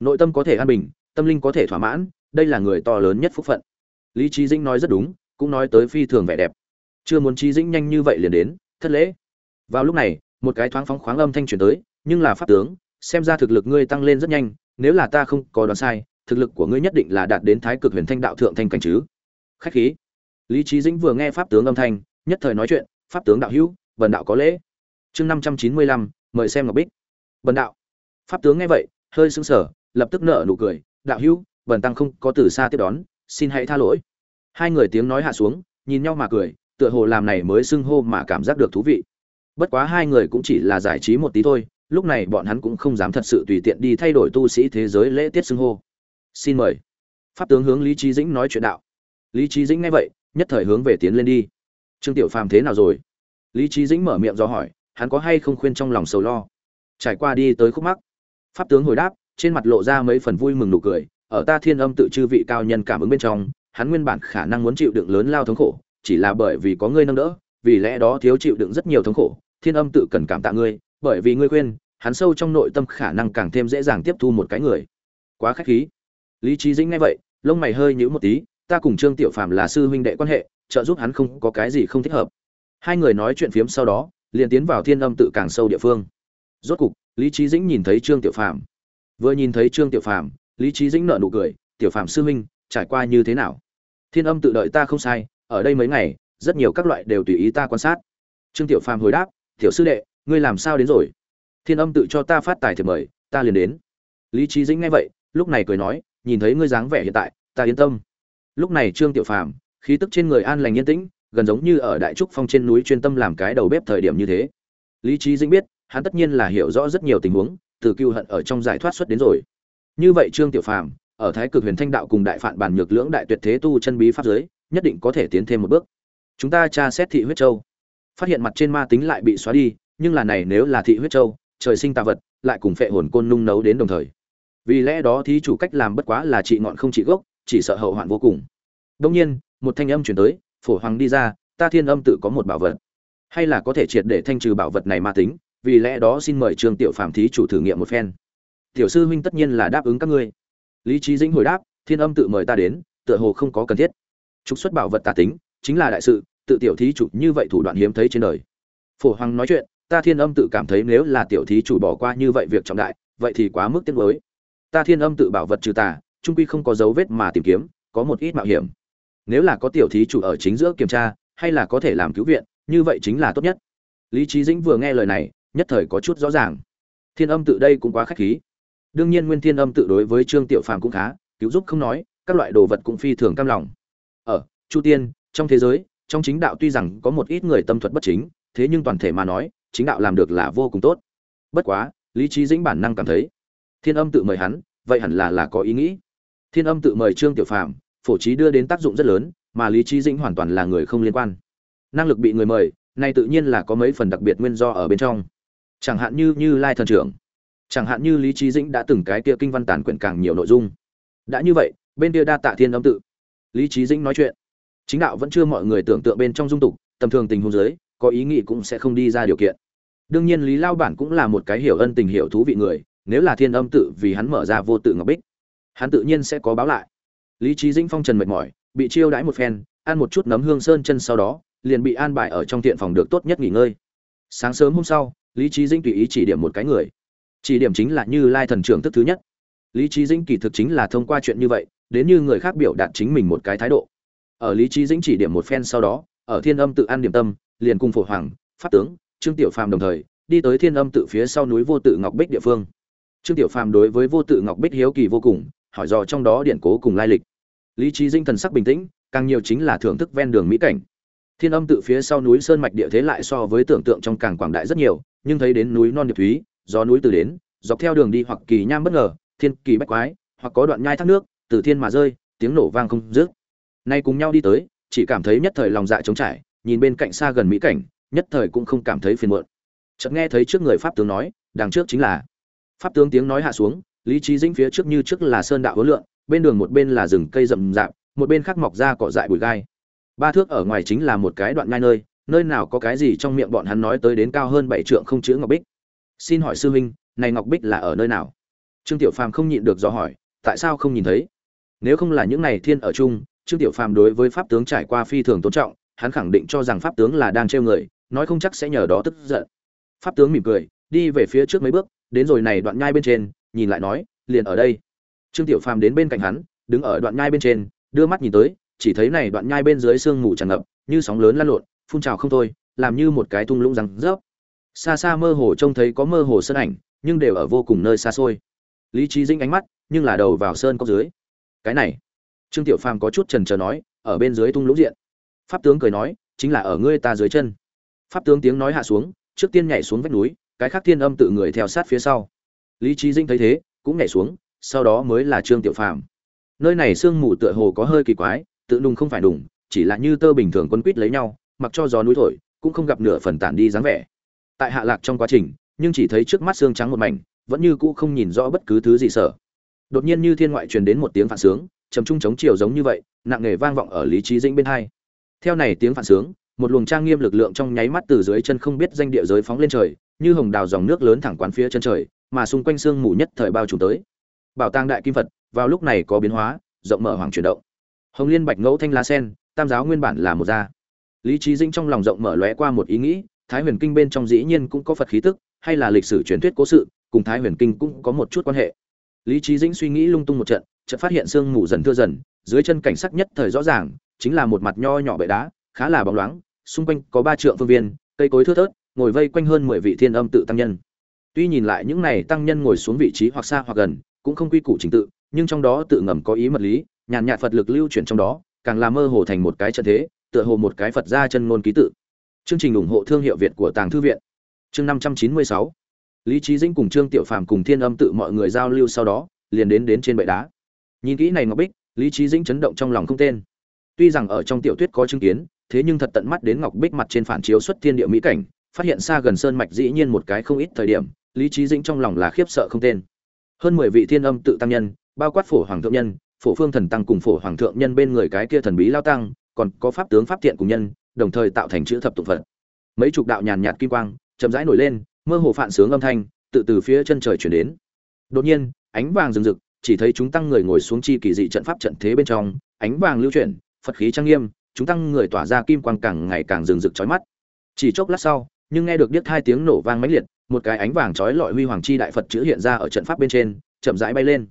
nội tâm có thể an bình, tâm linh có thể thỏa mãn, đây là người to lớn nhất phúc phận. Lý trí dĩnh nói rất đúng cũng nói tới phi thường vẻ đẹp. Chưa muốn trí dĩnh nhanh như vậy liền đến, thất lễ. Vào lúc này, một cái thoáng phóng khoáng âm thanh truyền tới, nhưng là pháp tướng, xem ra thực lực ngươi tăng lên rất nhanh, nếu là ta không có đoán sai, thực lực của ngươi nhất định là đạt đến thái cực huyền thanh đạo thượng thanh cảnh chứ. Khách khí. Lý trí dĩnh vừa nghe pháp tướng âm thanh, nhất thời nói chuyện, pháp tướng đạo hữu vần đạo có lễ. Chương năm trăm chín mươi lăm, mời xem ngọc bích. Vần đạo. Pháp tướng nghe vậy, hơi sững sờ, lập tức nở nụ cười, đạo hữu vần tăng không có từ xa tiếp đón, xin hãy tha lỗi hai người tiếng nói hạ xuống, nhìn nhau mà cười, tựa hồ làm này mới xưng hô mà cảm giác được thú vị. Bất quá hai người cũng chỉ là giải trí một tí thôi, lúc này bọn hắn cũng không dám thật sự tùy tiện đi thay đổi tu sĩ thế giới lễ tiết xưng hô. Xin mời. Pháp tướng hướng lý trí dĩnh nói chuyện đạo. Lý trí dĩnh nghe vậy, nhất thời hướng về tiến lên đi. Trương tiểu phàm thế nào rồi? Lý trí dĩnh mở miệng do hỏi, hắn có hay không khuyên trong lòng sầu lo? Trải qua đi tới khúc mắc, pháp tướng hồi đáp, trên mặt lộ ra mấy phần vui mừng nụ cười, ở ta thiên âm tự chư vị cao nhân cảm ứng bên trong hắn nguyên bản khả năng muốn chịu đựng lớn lao thống khổ, chỉ là bởi vì có ngươi nâng đỡ, vì lẽ đó thiếu chịu đựng rất nhiều thống khổ, thiên âm tự cần cảm tạ ngươi, bởi vì ngươi khuyên, hắn sâu trong nội tâm khả năng càng thêm dễ dàng tiếp thu một cái người. Quá khách khí. Lý Chí dĩnh nghe vậy, lông mày hơi nhíu một tí, ta cùng trương tiểu phàm là sư huynh đệ quan hệ, trợ giúp hắn không có cái gì không thích hợp. Hai người nói chuyện phiếm sau đó, liền tiến vào thiên âm tự càng sâu địa phương. Rốt cục, lý Chí dĩnh nhìn thấy trương tiểu phàm. Vừa nhìn thấy trương tiểu phàm, lý Chí dĩnh nở nụ cười, tiểu phàm sư huynh trải qua như thế nào? Thiên âm tự đợi ta không sai, ở đây mấy ngày, rất nhiều các loại đều tùy ý ta quan sát. Trương tiểu phàm hồi đáp, tiểu sư đệ, ngươi làm sao đến rồi? Thiên âm tự cho ta phát tài thiệp mời, ta liền đến. Lý trí dĩnh nghe vậy, lúc này cười nói, nhìn thấy ngươi dáng vẻ hiện tại, ta yên tâm. Lúc này trương tiểu phàm, khí tức trên người an lành yên tĩnh, gần giống như ở đại trúc phong trên núi chuyên tâm làm cái đầu bếp thời điểm như thế. Lý trí dĩnh biết, hắn tất nhiên là hiểu rõ rất nhiều tình huống, từ cưu hận ở trong giải thoát xuất đến rồi. Như vậy trương tiểu phàm ở thái cực huyền thanh đạo cùng đại phạn bản nhược lưỡng đại tuyệt thế tu chân bí pháp giới, nhất định có thể tiến thêm một bước. Chúng ta tra xét thị huyết châu. Phát hiện mặt trên ma tính lại bị xóa đi, nhưng là này nếu là thị huyết châu, trời sinh tà vật, lại cùng phệ hồn côn nung nấu đến đồng thời. Vì lẽ đó thí chủ cách làm bất quá là trị ngọn không trị gốc, chỉ sợ hậu hoạn vô cùng. Đông nhiên, một thanh âm chuyển tới, phổ hoàng đi ra, ta thiên âm tự có một bảo vật. Hay là có thể triệt để thanh trừ bảo vật này ma tính, vì lẽ đó xin mời trương tiểu phạm thí chủ thử nghiệm một phen. Tiểu sư huynh tất nhiên là đáp ứng các ngươi lý trí dĩnh hồi đáp, thiên âm tự mời ta đến, tựa hồ không có cần thiết. Trục xuất bảo vật tà tính, chính là đại sự, tự tiểu thí chủ như vậy thủ đoạn hiếm thấy trên đời. Phổ hoàng nói chuyện, ta thiên âm tự cảm thấy nếu là tiểu thí chủ bỏ qua như vậy việc trọng đại, vậy thì quá mức tiếc nuối. Ta thiên âm tự bảo vật trừ tà, trung quy không có dấu vết mà tìm kiếm, có một ít mạo hiểm. Nếu là có tiểu thí chủ ở chính giữa kiểm tra, hay là có thể làm cứu viện, như vậy chính là tốt nhất. Lý trí dĩnh vừa nghe lời này, nhất thời có chút rõ ràng. Thiên âm tự đây cũng quá khách khí đương nhiên nguyên thiên âm tự đối với trương tiểu phàm cũng khá, cứu giúp không nói, các loại đồ vật cũng phi thường cam lòng. Ở, chu tiên, trong thế giới, trong chính đạo tuy rằng có một ít người tâm thuật bất chính, thế nhưng toàn thể mà nói, chính đạo làm được là vô cùng tốt. Bất quá, lý trí dĩnh bản năng cảm thấy, thiên âm tự mời hắn, vậy hẳn là là có ý nghĩ. Thiên âm tự mời trương tiểu phàm, phổ trí đưa đến tác dụng rất lớn, mà lý trí dĩnh hoàn toàn là người không liên quan. Năng lực bị người mời này tự nhiên là có mấy phần đặc biệt nguyên do ở bên trong. Chẳng hạn như như lai thần trưởng chẳng hạn như lý trí dĩnh đã từng cái kia kinh văn tàn quyển càng nhiều nội dung. Đã như vậy, bên kia đa tạ thiên âm tự. Lý trí dĩnh nói chuyện. Chính đạo vẫn chưa mọi người tưởng tượng bên trong dung tục, tầm thường tình huống giới có ý nghĩ cũng sẽ không đi ra điều kiện. Đương nhiên lý lao bản cũng là một cái hiểu ân tình hiểu thú vị người, nếu là thiên âm tự vì hắn mở ra vô tự ngọc bích, hắn tự nhiên sẽ có báo lại. Lý trí dĩnh phong trần mệt mỏi, bị chiêu đãi một phen, ăn một chút nấm hương sơn chân sau đó, liền bị an bài ở trong tiện phòng được tốt nhất nghỉ ngơi. Sáng sớm hôm sau, lý trí dĩnh tùy ý chỉ điểm một cái người chỉ điểm chính là như lai thần trưởng thức thứ nhất. Lý trí dĩnh kỳ thực chính là thông qua chuyện như vậy, đến như người khác biểu đạt chính mình một cái thái độ. Ở lý trí dĩnh chỉ điểm một phen sau đó, ở thiên âm tự an điểm tâm, liền cùng phổ hoàng, pháp tướng, trương tiểu phàm đồng thời, đi tới thiên âm tự phía sau núi vô tự ngọc bích địa phương. Trương tiểu phàm đối với vô tự ngọc bích hiếu kỳ vô cùng, hỏi dò trong đó điện cố cùng lai lịch. Lý trí dinh thần sắc bình tĩnh, càng nhiều chính là thưởng thức ven đường mỹ cảnh. Thiên âm tự phía sau núi sơn mạch địa thế lại so với tưởng tượng trong càng quảng đại rất nhiều, nhưng thấy đến núi non điệp thúy do núi từ đến, dọc theo đường đi hoặc kỳ nham bất ngờ, thiên kỳ bách quái, hoặc có đoạn nhai thác nước, từ thiên mà rơi, tiếng nổ vang không dứt. Nay cùng nhau đi tới, chỉ cảm thấy nhất thời lòng dạ trống trải, nhìn bên cạnh xa gần mỹ cảnh, nhất thời cũng không cảm thấy phiền muộn. Chợt nghe thấy trước người pháp tướng nói, đằng trước chính là. Pháp tướng tiếng nói hạ xuống, lý trí dĩnh phía trước như trước là sơn đạo hối lượng bên đường một bên là rừng cây rậm rạp, một bên khác mọc ra cỏ dại bụi gai. Ba thước ở ngoài chính là một cái đoạn ngai nơi nơi nào có cái gì trong miệng bọn hắn nói tới đến cao hơn bảy trượng không chữ ngọc bích xin hỏi sư huynh, này ngọc bích là ở nơi nào? Trương tiểu phàm không nhịn được do hỏi, tại sao không nhìn thấy? Nếu không là những này thiên ở chung, trương tiểu phàm đối với pháp tướng trải qua phi thường tôn trọng, hắn khẳng định cho rằng pháp tướng là đang trêu người, nói không chắc sẽ nhờ đó tức giận. Pháp tướng mỉm cười, đi về phía trước mấy bước, đến rồi này đoạn nhai bên trên, nhìn lại nói, liền ở đây. Trương tiểu phàm đến bên cạnh hắn, đứng ở đoạn nhai bên trên, đưa mắt nhìn tới, chỉ thấy này đoạn nhai bên dưới sương mù tràn ngập, như sóng lớn lăn lộn, phun trào không thôi, làm như một cái thung lũng răng rớp xa xa mơ hồ trông thấy có mơ hồ sơn ảnh, nhưng đều ở vô cùng nơi xa xôi. Lý trí dinh ánh mắt, nhưng là đầu vào sơn cốc dưới. Cái này, trương tiểu phàm có chút trần trờ nói, ở bên dưới thung lũng diện. Pháp tướng cười nói, chính là ở ngươi ta dưới chân. Pháp tướng tiếng nói hạ xuống, trước tiên nhảy xuống vách núi, cái khác thiên âm tự người theo sát phía sau. Lý trí dinh thấy thế, cũng nhảy xuống, sau đó mới là trương tiểu phàm. Nơi này sương mù tựa hồ có hơi kỳ quái, tự đùng không phải đùng, chỉ là như tơ bình thường quân quýt lấy nhau, mặc cho gió núi thổi, cũng không gặp nửa phần tản đi dáng vẻ tại hạ lạc trong quá trình, nhưng chỉ thấy trước mắt xương trắng một mảnh, vẫn như cũ không nhìn rõ bất cứ thứ gì sở đột nhiên như thiên ngoại truyền đến một tiếng phản sướng, trầm trung chống chiều giống như vậy, nặng nề vang vọng ở lý trí dĩnh bên hai. Theo này tiếng phản sướng, một luồng trang nghiêm lực lượng trong nháy mắt từ dưới chân không biết danh địa giới phóng lên trời, như hồng đào dòng nước lớn thẳng quán phía chân trời, mà xung quanh sương mù nhất thời bao trùm tới. Bảo tàng đại kim phật, vào lúc này có biến hóa, rộng mở hoàng chuyển động. Hồng liên bạch ngẫu thanh lá sen, tam giáo nguyên bản là một gia. Lý trí dĩnh trong lòng rộng mở lóe qua một ý nghĩ thái huyền kinh bên trong dĩ nhiên cũng có phật khí tức, hay là lịch sử truyền thuyết cố sự, cùng thái huyền kinh cũng có một chút quan hệ. Lý trí dĩnh suy nghĩ lung tung một trận, chợt phát hiện sương mù dần thưa dần, dưới chân cảnh sắc nhất thời rõ ràng, chính là một mặt nho nhỏ bệ đá, khá là bóng loáng, xung quanh có ba trượng phương viên, cây cối thưa thớt, ngồi vây quanh hơn mười vị thiên âm tự tăng nhân. Tuy nhìn lại những này tăng nhân ngồi xuống vị trí hoặc xa hoặc gần, cũng không quy củ trình tự, nhưng trong đó tự ngầm có ý mật lý, nhàn nhạt phật lực lưu chuyển trong đó, càng làm mơ hồ thành một cái trận thế, tựa hồ một cái phật gia chân ngôn ký tự chương trình ủng hộ thương hiệu việt của tàng thư viện. Chương năm trăm chín mươi sáu. Lý Chí dĩnh cùng trương tiểu phàm cùng thiên âm tự mọi người giao lưu sau đó, liền đến đến trên bệ đá. Nhìn kỹ này ngọc bích, lý Chí dĩnh chấn động trong lòng không tên. Tuy rằng ở trong tiểu thuyết có chứng kiến, thế nhưng thật tận mắt đến ngọc bích mặt trên phản chiếu xuất thiên địa mỹ cảnh, phát hiện xa gần sơn mạch dĩ nhiên một cái không ít thời điểm, lý Chí dĩnh trong lòng là khiếp sợ không tên. Hơn mười vị thiên âm tự tăng nhân, bao quát phổ hoàng thượng nhân, phổ phương thần tăng cùng phổ hoàng thượng nhân bên người cái kia thần bí lao tăng, còn có pháp tướng pháp thiện cùng nhân đồng thời tạo thành chữ thập tụng phật. Mấy chục đạo nhàn nhạt kim quang chậm rãi nổi lên, mơ hồ phản sướng âm thanh tự từ phía chân trời chuyển đến. Đột nhiên, ánh vàng rừng rực, chỉ thấy chúng tăng người ngồi xuống chi kỳ dị trận pháp trận thế bên trong, ánh vàng lưu chuyển, phật khí trang nghiêm, chúng tăng người tỏa ra kim quang càng ngày càng rừng rực chói mắt. Chỉ chốc lát sau, nhưng nghe được điếc hai tiếng nổ vang mãnh liệt, một cái ánh vàng chói lọi huy hoàng chi đại phật chữ hiện ra ở trận pháp bên trên, chậm rãi bay lên.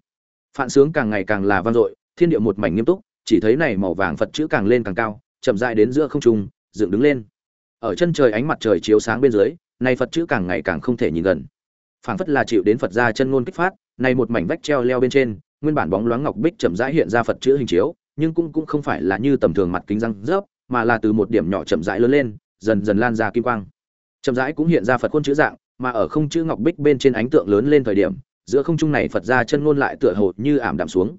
Phản sướng càng ngày càng là vang dội, thiên địa một mảnh nghiêm túc, chỉ thấy này màu vàng phật chữ càng lên càng cao chậm rãi đến giữa không trung, dựng đứng lên. Ở chân trời ánh mặt trời chiếu sáng bên dưới này phật chữ càng ngày càng không thể nhìn gần. Phảng phất là chịu đến phật gia chân ngôn kích phát này một mảnh vách treo leo bên trên, nguyên bản bóng loáng ngọc bích chậm rãi hiện ra phật chữ hình chiếu, nhưng cũng cũng không phải là như tầm thường mặt kính răng rớp, mà là từ một điểm nhỏ chậm rãi lớn lên, dần dần lan ra kim quang. Chậm rãi cũng hiện ra phật khuôn chữ dạng, mà ở không chữ ngọc bích bên trên ánh tượng lớn lên thời điểm, giữa không trung này phật gia chân ngôn lại tựa hồ như ảm đạm xuống.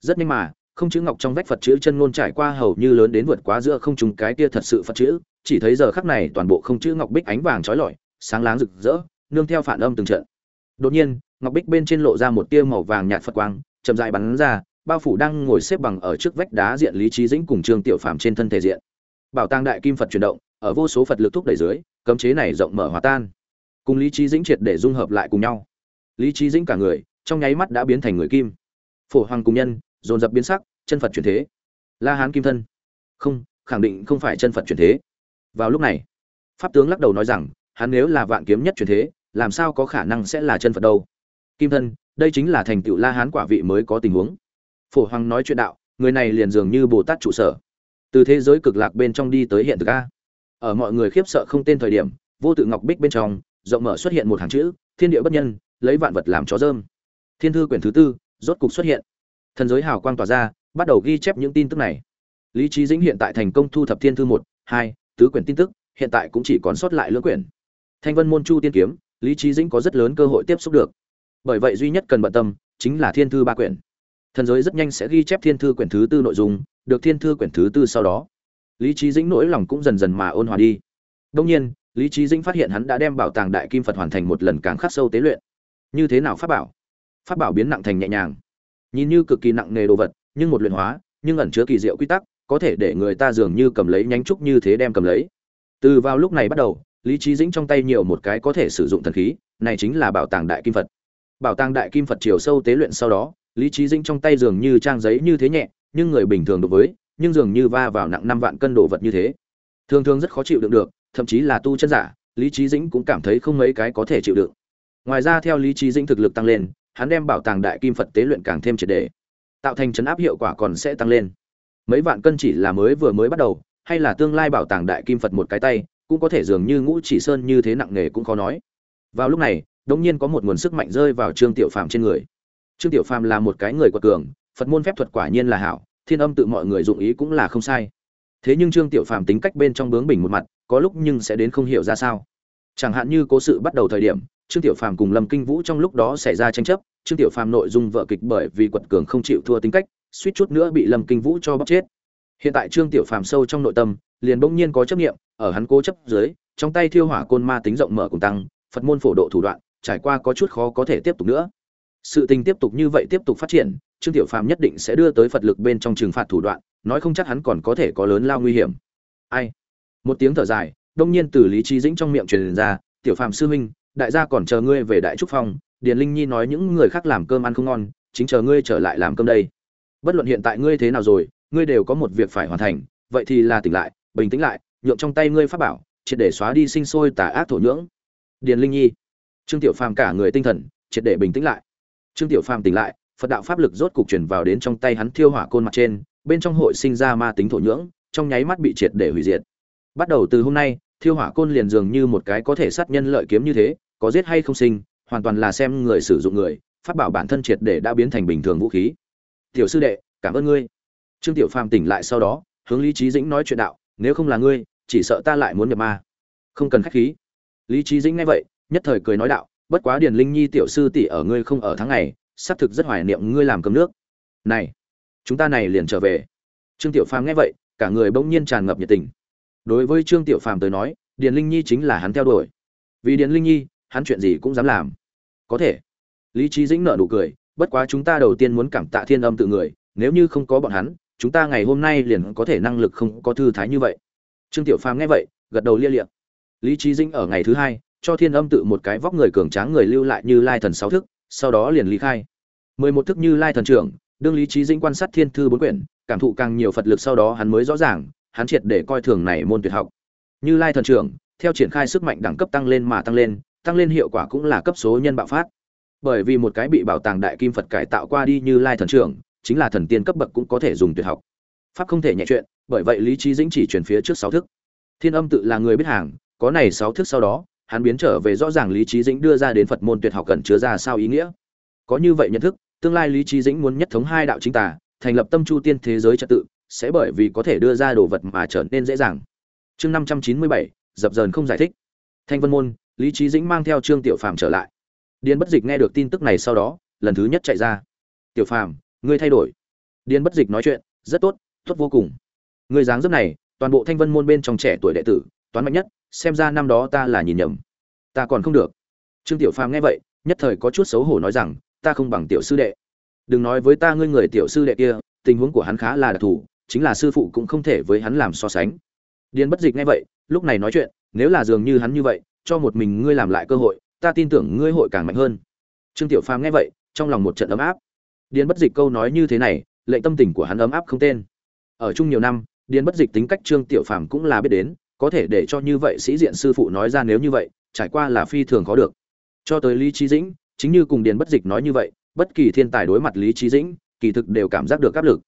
Rất nhanh mà không chữ ngọc trong vách phật chữ chân ngôn trải qua hầu như lớn đến vượt quá giữa không trùng cái kia thật sự phật chữ, chỉ thấy giờ khắc này toàn bộ không chữ ngọc bích ánh vàng trói lọi, sáng láng rực rỡ, nương theo phản âm từng trận. Đột nhiên, ngọc bích bên trên lộ ra một tia màu vàng nhạt phật quang, chậm rãi bắn ra, bao phủ đang ngồi xếp bằng ở trước vách đá diện lý trí dĩnh cùng trương tiểu phàm trên thân thể diện. Bảo tàng đại kim phật chuyển động, ở vô số phật lực thúc đẩy dưới, cấm chế này rộng mở hòa tan. Cùng lý trí dĩnh triệt để dung hợp lại cùng nhau. Lý trí dĩnh cả người, trong nháy mắt đã biến thành người kim. Phổ hoàng cùng nhân, dồn dập biến sắc chân phật chuyển thế. La hán kim thân. Không, khẳng định không phải chân phật chuyển thế. Vào lúc này, pháp tướng lắc đầu nói rằng, hắn nếu là vạn kiếm nhất chuyển thế, làm sao có khả năng sẽ là chân phật đâu? Kim thân, đây chính là thành tựu la hán quả vị mới có tình huống. Phổ hoàng nói chuyện đạo, người này liền dường như bồ tát trụ sở. Từ thế giới cực lạc bên trong đi tới hiện thực a. Ở mọi người khiếp sợ không tên thời điểm, vô tự ngọc bích bên trong, rộng mở xuất hiện một hàng chữ, thiên địa bất nhân, lấy vạn vật làm chó dơm. Thiên thư quyển thứ tư, rốt cục xuất hiện. Thần giới hào quang tỏa ra bắt đầu ghi chép những tin tức này. Lý trí dĩnh hiện tại thành công thu thập thiên thư một, hai, tứ quyển tin tức, hiện tại cũng chỉ còn sót lại lưỡng quyển. Thanh vân môn chu tiên kiếm, lý trí dĩnh có rất lớn cơ hội tiếp xúc được. Bởi vậy duy nhất cần bận tâm, chính là thiên thư ba quyển. Thần giới rất nhanh sẽ ghi chép thiên thư quyển thứ tư nội dung, được thiên thư quyển thứ tư sau đó. Lý trí dĩnh nỗi lòng cũng dần dần mà ôn hòa đi. Đông nhiên, lý trí dĩnh phát hiện hắn đã đem bảo tàng đại kim phật hoàn thành một lần càng khắc sâu tế luyện. Như thế nào pháp bảo? Pháp bảo biến nặng thành nhẹ nhàng. Nhìn như cực kỳ nặng nề đồ vật nhưng một luyện hóa, nhưng ẩn chứa kỳ diệu quy tắc, có thể để người ta dường như cầm lấy nhánh trúc như thế đem cầm lấy. Từ vào lúc này bắt đầu, lý trí dĩnh trong tay nhiều một cái có thể sử dụng thần khí, này chính là bảo tàng đại kim phật. Bảo tàng đại kim phật chiều sâu tế luyện sau đó, lý trí dĩnh trong tay dường như trang giấy như thế nhẹ, nhưng người bình thường đối với, nhưng dường như va vào nặng năm vạn cân đồ vật như thế. Thường thường rất khó chịu đựng được, thậm chí là tu chân giả, lý trí dĩnh cũng cảm thấy không mấy cái có thể chịu đựng. Ngoài ra theo lý trí dĩnh thực lực tăng lên, hắn đem bảo tàng đại kim phật tế luyện càng thêm triệt đề tạo thành chấn áp hiệu quả còn sẽ tăng lên. Mấy vạn cân chỉ là mới vừa mới bắt đầu, hay là tương lai bảo tàng đại kim phật một cái tay, cũng có thể dường như ngũ chỉ sơn như thế nặng nề cũng khó nói. Vào lúc này, đống nhiên có một nguồn sức mạnh rơi vào trương tiểu phàm trên người. Trương tiểu phàm là một cái người quật cường, phật môn phép thuật quả nhiên là hảo, thiên âm tự mọi người dụng ý cũng là không sai. Thế nhưng trương tiểu phàm tính cách bên trong bướng bỉnh một mặt, có lúc nhưng sẽ đến không hiểu ra sao. Chẳng hạn như cố sự bắt đầu thời điểm, trương tiểu phàm cùng lâm kinh vũ trong lúc đó xảy ra tranh chấp trương tiểu phàm nội dung vợ kịch bởi vì quật cường không chịu thua tính cách, suýt chút nữa bị lâm kinh vũ cho bóc chết. Hiện tại trương tiểu phàm sâu trong nội tâm, liền bỗng nhiên có chấp nghiệm ở hắn cố chấp dưới, trong tay thiêu hỏa côn ma tính rộng mở cùng tăng, phật môn phổ độ thủ đoạn, trải qua có chút khó có thể tiếp tục nữa. Sự tình tiếp tục như vậy tiếp tục phát triển, trương tiểu phàm nhất định sẽ đưa tới phật lực bên trong trừng phạt thủ đoạn, nói không chắc hắn còn có thể có lớn lao nguy hiểm. Ai? Một tiếng thở dài, đông nhiên từ lý trí dĩnh trong miệng truyền ra, tiểu phàm sư huynh, đại gia còn chờ ngươi về đại trúc phong điền linh nhi nói những người khác làm cơm ăn không ngon, chính chờ ngươi trở lại làm cơm đây. Bất luận hiện tại ngươi thế nào rồi, ngươi đều có một việc phải hoàn thành, vậy thì là tỉnh lại, bình tĩnh lại, nhượng trong tay ngươi pháp bảo, triệt để xóa đi sinh sôi tà ác thổ nhưỡng. Điền linh nhi. Trương tiểu phàm cả người tinh thần, triệt để bình tĩnh lại. Trương tiểu phàm tỉnh lại, phật đạo pháp lực rốt cục chuyển vào đến trong tay hắn thiêu hỏa côn mặt trên, bên trong hội sinh ra ma tính thổ nhưỡng, trong nháy mắt bị triệt để hủy diệt. Bắt đầu từ hôm nay, thiêu hỏa côn liền dường như một cái có thể sát nhân lợi kiếm như thế, có giết hay không sinh hoàn toàn là xem người sử dụng người phát bảo bản thân triệt để đã biến thành bình thường vũ khí. Tiểu sư đệ, cảm ơn ngươi. Trương tiểu phàm tỉnh lại sau đó, hướng lý trí dĩnh nói chuyện đạo, nếu không là ngươi, chỉ sợ ta lại muốn nhập ma. Không cần khách khí. Lý trí dĩnh nghe vậy, nhất thời cười nói đạo, bất quá điền linh nhi tiểu sư tỷ ở ngươi không ở tháng ngày, xác thực rất hoài niệm ngươi làm cơm nước. Này, chúng ta này liền trở về. Trương tiểu phàm nghe vậy, cả người bỗng nhiên tràn ngập nhiệt tình. Đối với trương tiểu phàm tới nói, điền linh nhi chính là hắn theo đuổi. Vì điền linh nhi, hắn chuyện gì cũng dám làm có thể. Lý trí dĩnh nợ nụ cười, bất quá chúng ta đầu tiên muốn cảm tạ thiên âm tự người, nếu như không có bọn hắn, chúng ta ngày hôm nay liền có thể năng lực không có thư thái như vậy. Trương tiểu phàm nghe vậy, gật đầu lia liệm lý trí dĩnh ở ngày thứ hai, cho thiên âm tự một cái vóc người cường tráng người lưu lại như lai thần sáu thức, sau đó liền lý khai. Mười một thức như lai thần trưởng, đương lý trí dĩnh quan sát thiên thư bốn quyển, cảm thụ càng nhiều phật lực sau đó hắn mới rõ ràng, hắn triệt để coi thường này môn tuyệt học. Như lai thần trưởng, theo triển khai sức mạnh đẳng cấp tăng lên mà tăng lên tăng lên hiệu quả cũng là cấp số nhân bạo phát. Bởi vì một cái bị bảo tàng đại kim phật cải tạo qua đi như lai thần trưởng, chính là thần tiên cấp bậc cũng có thể dùng tuyệt học. Pháp không thể nhẹ chuyện, bởi vậy lý trí dĩnh chỉ chuyển phía trước sáu thức. Thiên âm tự là người biết hàng, có này sáu thức sau đó, hắn biến trở về rõ ràng lý trí dĩnh đưa ra đến phật môn tuyệt học cần chứa ra sao ý nghĩa. Có như vậy nhận thức, tương lai lý trí dĩnh muốn nhất thống hai đạo chính tà, thành lập tâm chu tiên thế giới trật tự, sẽ bởi vì có thể đưa ra đồ vật mà trở nên dễ dàng. Chương năm trăm chín mươi bảy, dập dờn không giải thích. Thanh vân môn lý trí dĩnh mang theo trương tiểu phàm trở lại. Điền bất dịch nghe được tin tức này sau đó, lần thứ nhất chạy ra. Tiểu phàm, ngươi thay đổi. Điền bất dịch nói chuyện, rất tốt tốt vô cùng. Người dáng dấp này, toàn bộ thanh vân môn bên trong trẻ tuổi đệ tử, toán mạnh nhất, xem ra năm đó ta là nhìn nhầm. Ta còn không được. Trương tiểu phàm nghe vậy, nhất thời có chút xấu hổ nói rằng, ta không bằng tiểu sư đệ. Đừng nói với ta ngươi người tiểu sư đệ kia, tình huống của hắn khá là đặc thù, chính là sư phụ cũng không thể với hắn làm so sánh. Điền bất dịch nghe vậy, lúc này nói chuyện, nếu là dường như hắn như vậy cho một mình ngươi làm lại cơ hội, ta tin tưởng ngươi hội càng mạnh hơn. Trương tiểu phàm nghe vậy, trong lòng một trận ấm áp. Điền bất dịch câu nói như thế này, lệnh tâm tình của hắn ấm áp không tên. Ở chung nhiều năm, điền bất dịch tính cách trương tiểu phàm cũng là biết đến, có thể để cho như vậy sĩ diện sư phụ nói ra nếu như vậy, trải qua là phi thường khó được. Cho tới lý trí dĩnh, chính như cùng điền bất dịch nói như vậy, bất kỳ thiên tài đối mặt lý trí dĩnh, kỳ thực đều cảm giác được áp lực.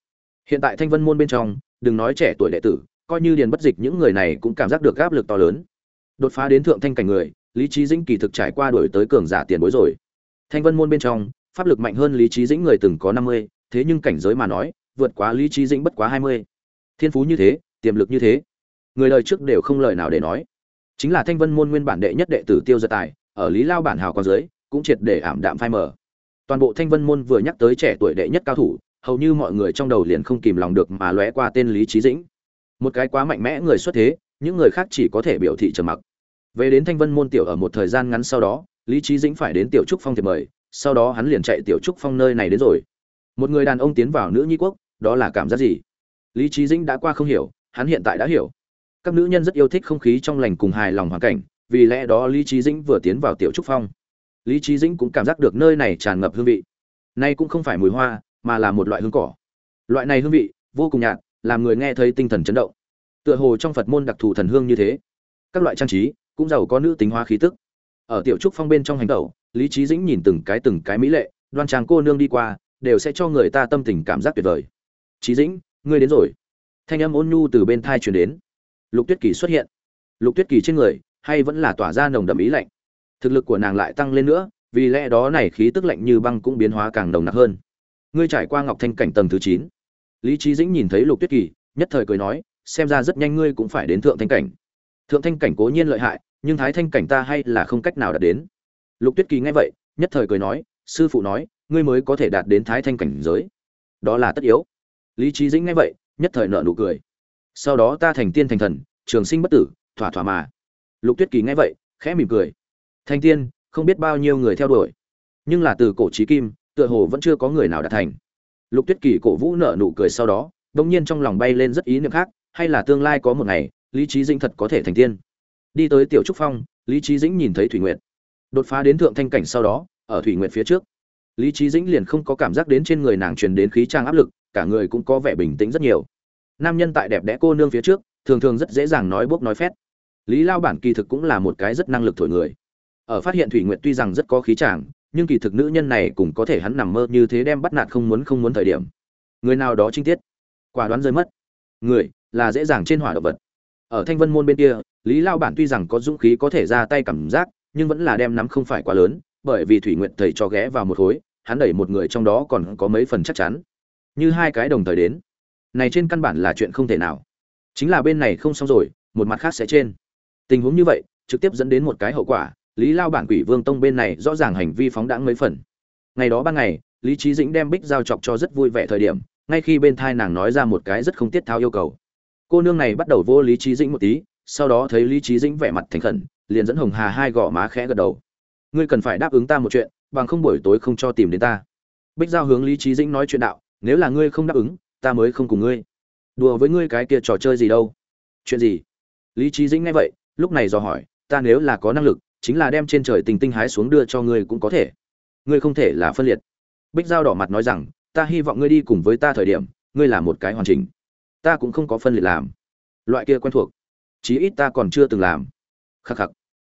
Hiện tại thanh vân môn bên trong, đừng nói trẻ tuổi đệ tử, coi như điền bất dịch những người này cũng cảm giác được áp lực to lớn đột phá đến thượng thanh cảnh người, lý trí dĩnh kỳ thực trải qua đổi tới cường giả tiền bối rồi. Thanh vân môn bên trong, pháp lực mạnh hơn lý trí dĩnh người từng có năm mươi, thế nhưng cảnh giới mà nói, vượt quá lý trí dĩnh bất quá hai mươi. Thiên phú như thế, tiềm lực như thế, người đời trước đều không lời nào để nói. Chính là thanh vân môn nguyên bản đệ nhất đệ tử tiêu gia tài, ở lý lao bản hào con dưới, cũng triệt để ảm đạm phai mờ. Toàn bộ thanh vân môn vừa nhắc tới trẻ tuổi đệ nhất cao thủ, hầu như mọi người trong đầu liền không kìm lòng được mà lóe qua tên lý trí dĩnh. Một cái quá mạnh mẽ người xuất thế, những người khác chỉ có thể biểu thị trầm mặc về đến thanh vân môn tiểu ở một thời gian ngắn sau đó, lý trí dĩnh phải đến tiểu trúc phong thiệp mời, sau đó hắn liền chạy tiểu trúc phong nơi này đến rồi. Một người đàn ông tiến vào nữ nhi quốc, đó là cảm giác gì? Lý trí dĩnh đã qua không hiểu, hắn hiện tại đã hiểu. Các nữ nhân rất yêu thích không khí trong lành cùng hài lòng hoàn cảnh, vì lẽ đó lý trí dĩnh vừa tiến vào tiểu trúc phong. Lý trí dĩnh cũng cảm giác được nơi này tràn ngập hương vị. Nay cũng không phải mùi hoa, mà là một loại hương cỏ. Loại này hương vị, vô cùng nhạt, làm người nghe thấy tinh thần chấn động. Tựa hồ trong phật môn đặc thù thần hương như thế. Các loại trang trí cũng giàu có nữ tính hóa khí tức. Ở tiểu trúc phong bên trong hành tẩu, lý trí dĩnh nhìn từng cái từng cái mỹ lệ, đoan trang cô nương đi qua, đều sẽ cho người ta tâm tình cảm giác tuyệt vời. Trí dĩnh, ngươi đến rồi. Thanh âm ôn nhu từ bên thai truyền đến. Lục tuyết kỳ xuất hiện. Lục tuyết kỳ trên người, hay vẫn là tỏa ra nồng đậm ý lạnh. Thực lực của nàng lại tăng lên nữa, vì lẽ đó này khí tức lạnh như băng cũng biến hóa càng nồng nặc hơn. Ngươi trải qua ngọc thanh cảnh tầng thứ chín. Lý trí dĩnh nhìn thấy lục tuyết kỳ, nhất thời cười nói, xem ra rất nhanh ngươi cũng phải đến thượng thanh cảnh. Thượng thanh cảnh cố nhiên lợi hại nhưng thái thanh cảnh ta hay là không cách nào đạt đến. Lục tuyết kỳ nghe vậy, nhất thời cười nói, sư phụ nói, ngươi mới có thể đạt đến thái thanh cảnh giới. Đó là tất yếu. Lý trí dĩnh nghe vậy, nhất thời nợ nụ cười. Sau đó ta thành tiên thành thần, trường sinh bất tử, thỏa thỏa mà. Lục tuyết kỳ nghe vậy, khẽ mỉm cười. Thành tiên, không biết bao nhiêu người theo đuổi. Nhưng là từ cổ trí kim, tựa hồ vẫn chưa có người nào đạt thành. Lục tuyết kỳ cổ vũ nợ nụ cười sau đó đ nhiên trong lòng bay lên rất ý niệm khác, hay là tương lai có một ngày, lý trí dĩnh thật có thể thành tiên đi tới tiểu trúc phong, lý trí dĩnh nhìn thấy thủy nguyệt. Đột phá đến thượng thanh cảnh sau đó, ở thủy nguyệt phía trước, lý trí dĩnh liền không có cảm giác đến trên người nàng truyền đến khí trang áp lực, cả người cũng có vẻ bình tĩnh rất nhiều. Nam nhân tại đẹp đẽ cô nương phía trước, thường thường rất dễ dàng nói bốc nói phét. Lý lao bản kỳ thực cũng là một cái rất năng lực thổi người. Ở phát hiện thủy nguyệt tuy rằng rất có khí chàng nhưng kỳ thực nữ nhân này cũng có thể hắn nằm mơ như thế đem bắt nạt không muốn không muốn thời điểm. Người nào đó trinh tiết. Quả đoán rơi mất. Người là dễ dàng trên hỏa động vật ở thanh vân môn bên kia, lý lao bản tuy rằng có dũng khí có thể ra tay cảm giác, nhưng vẫn là đem nắm không phải quá lớn, bởi vì thủy nguyện thầy cho ghé vào một khối, hắn đẩy một người trong đó còn có mấy phần chắc chắn. Như hai cái đồng thời đến. Này trên căn bản là chuyện không thể nào. Chính là bên này không xong rồi, một mặt khác sẽ trên. Tình huống như vậy, trực tiếp dẫn đến một cái hậu quả, lý lao bản quỷ vương tông bên này rõ ràng hành vi phóng đãng mấy phần. Ngày đó ban ngày, lý trí dĩnh đem bích giao chọc cho rất vui vẻ thời điểm, ngay khi bên thai nàng nói ra một cái rất không tiết tháo yêu cầu cô nương này bắt đầu vô lý trí dĩnh một tí, sau đó thấy lý trí dĩnh vẻ mặt thành khẩn, liền dẫn hồng hà hai gò má khẽ gật đầu. Ngươi cần phải đáp ứng ta một chuyện, bằng không buổi tối không cho tìm đến ta. Bích giao hướng lý trí dĩnh nói chuyện đạo, nếu là ngươi không đáp ứng, ta mới không cùng ngươi. Đùa với ngươi cái kia trò chơi gì đâu. Chuyện gì? Lý trí dĩnh nghe vậy, lúc này dò hỏi, ta nếu là có năng lực, chính là đem trên trời tình tinh hái xuống đưa cho ngươi cũng có thể. Ngươi không thể là phân liệt. Bích giao đỏ mặt nói rằng, ta hy vọng ngươi đi cùng với ta thời điểm, ngươi là một cái hoàn chỉnh ta cũng không có phân liệt làm. Loại kia quen thuộc, chí ít ta còn chưa từng làm. Khắc khắc.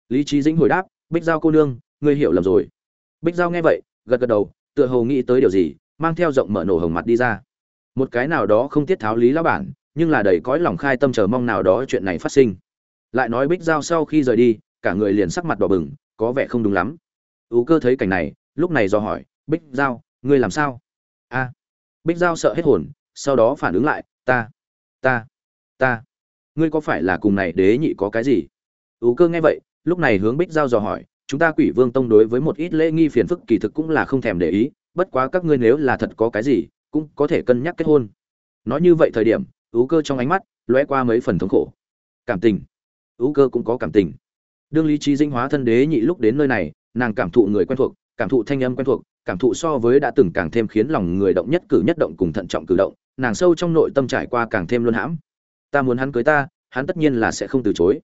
Lý trí dĩnh hồi đáp, bích giao cô nương, ngươi hiểu lầm rồi. Bích giao nghe vậy, gật gật đầu, tựa hồ nghĩ tới điều gì, mang theo rộng mở nổ hồng mặt đi ra. Một cái nào đó không tiết tháo lý lão bản, nhưng là đầy cõi lòng khai tâm chờ mong nào đó chuyện này phát sinh. Lại nói bích giao sau khi rời đi, cả người liền sắc mặt đỏ bừng, có vẻ không đúng lắm. Ú cơ thấy cảnh này, lúc này do hỏi, bích giao, ngươi làm sao? A. Bích giao sợ hết hồn, sau đó phản ứng lại, ta ta ta. Ngươi có phải là cùng này đế nhị có cái gì? Ưu cơ nghe vậy, lúc này hướng bích giao dò hỏi, chúng ta quỷ vương tông đối với một ít lễ nghi phiền phức kỳ thực cũng là không thèm để ý, bất quá các ngươi nếu là thật có cái gì, cũng có thể cân nhắc kết hôn. Nói như vậy thời điểm ưu cơ trong ánh mắt lóe qua mấy phần thống khổ. Cảm tình. Ưu cơ cũng có cảm tình. Đương lý trí dinh hóa thân đế nhị lúc đến nơi này, nàng cảm thụ người quen thuộc, cảm thụ thanh âm quen thuộc, cảm thụ so với đã từng càng thêm khiến lòng người động nhất cử nhất động cùng thận trọng cử động nàng sâu trong nội tâm trải qua càng thêm luân hãm. Ta muốn hắn cưới ta, hắn tất nhiên là sẽ không từ chối.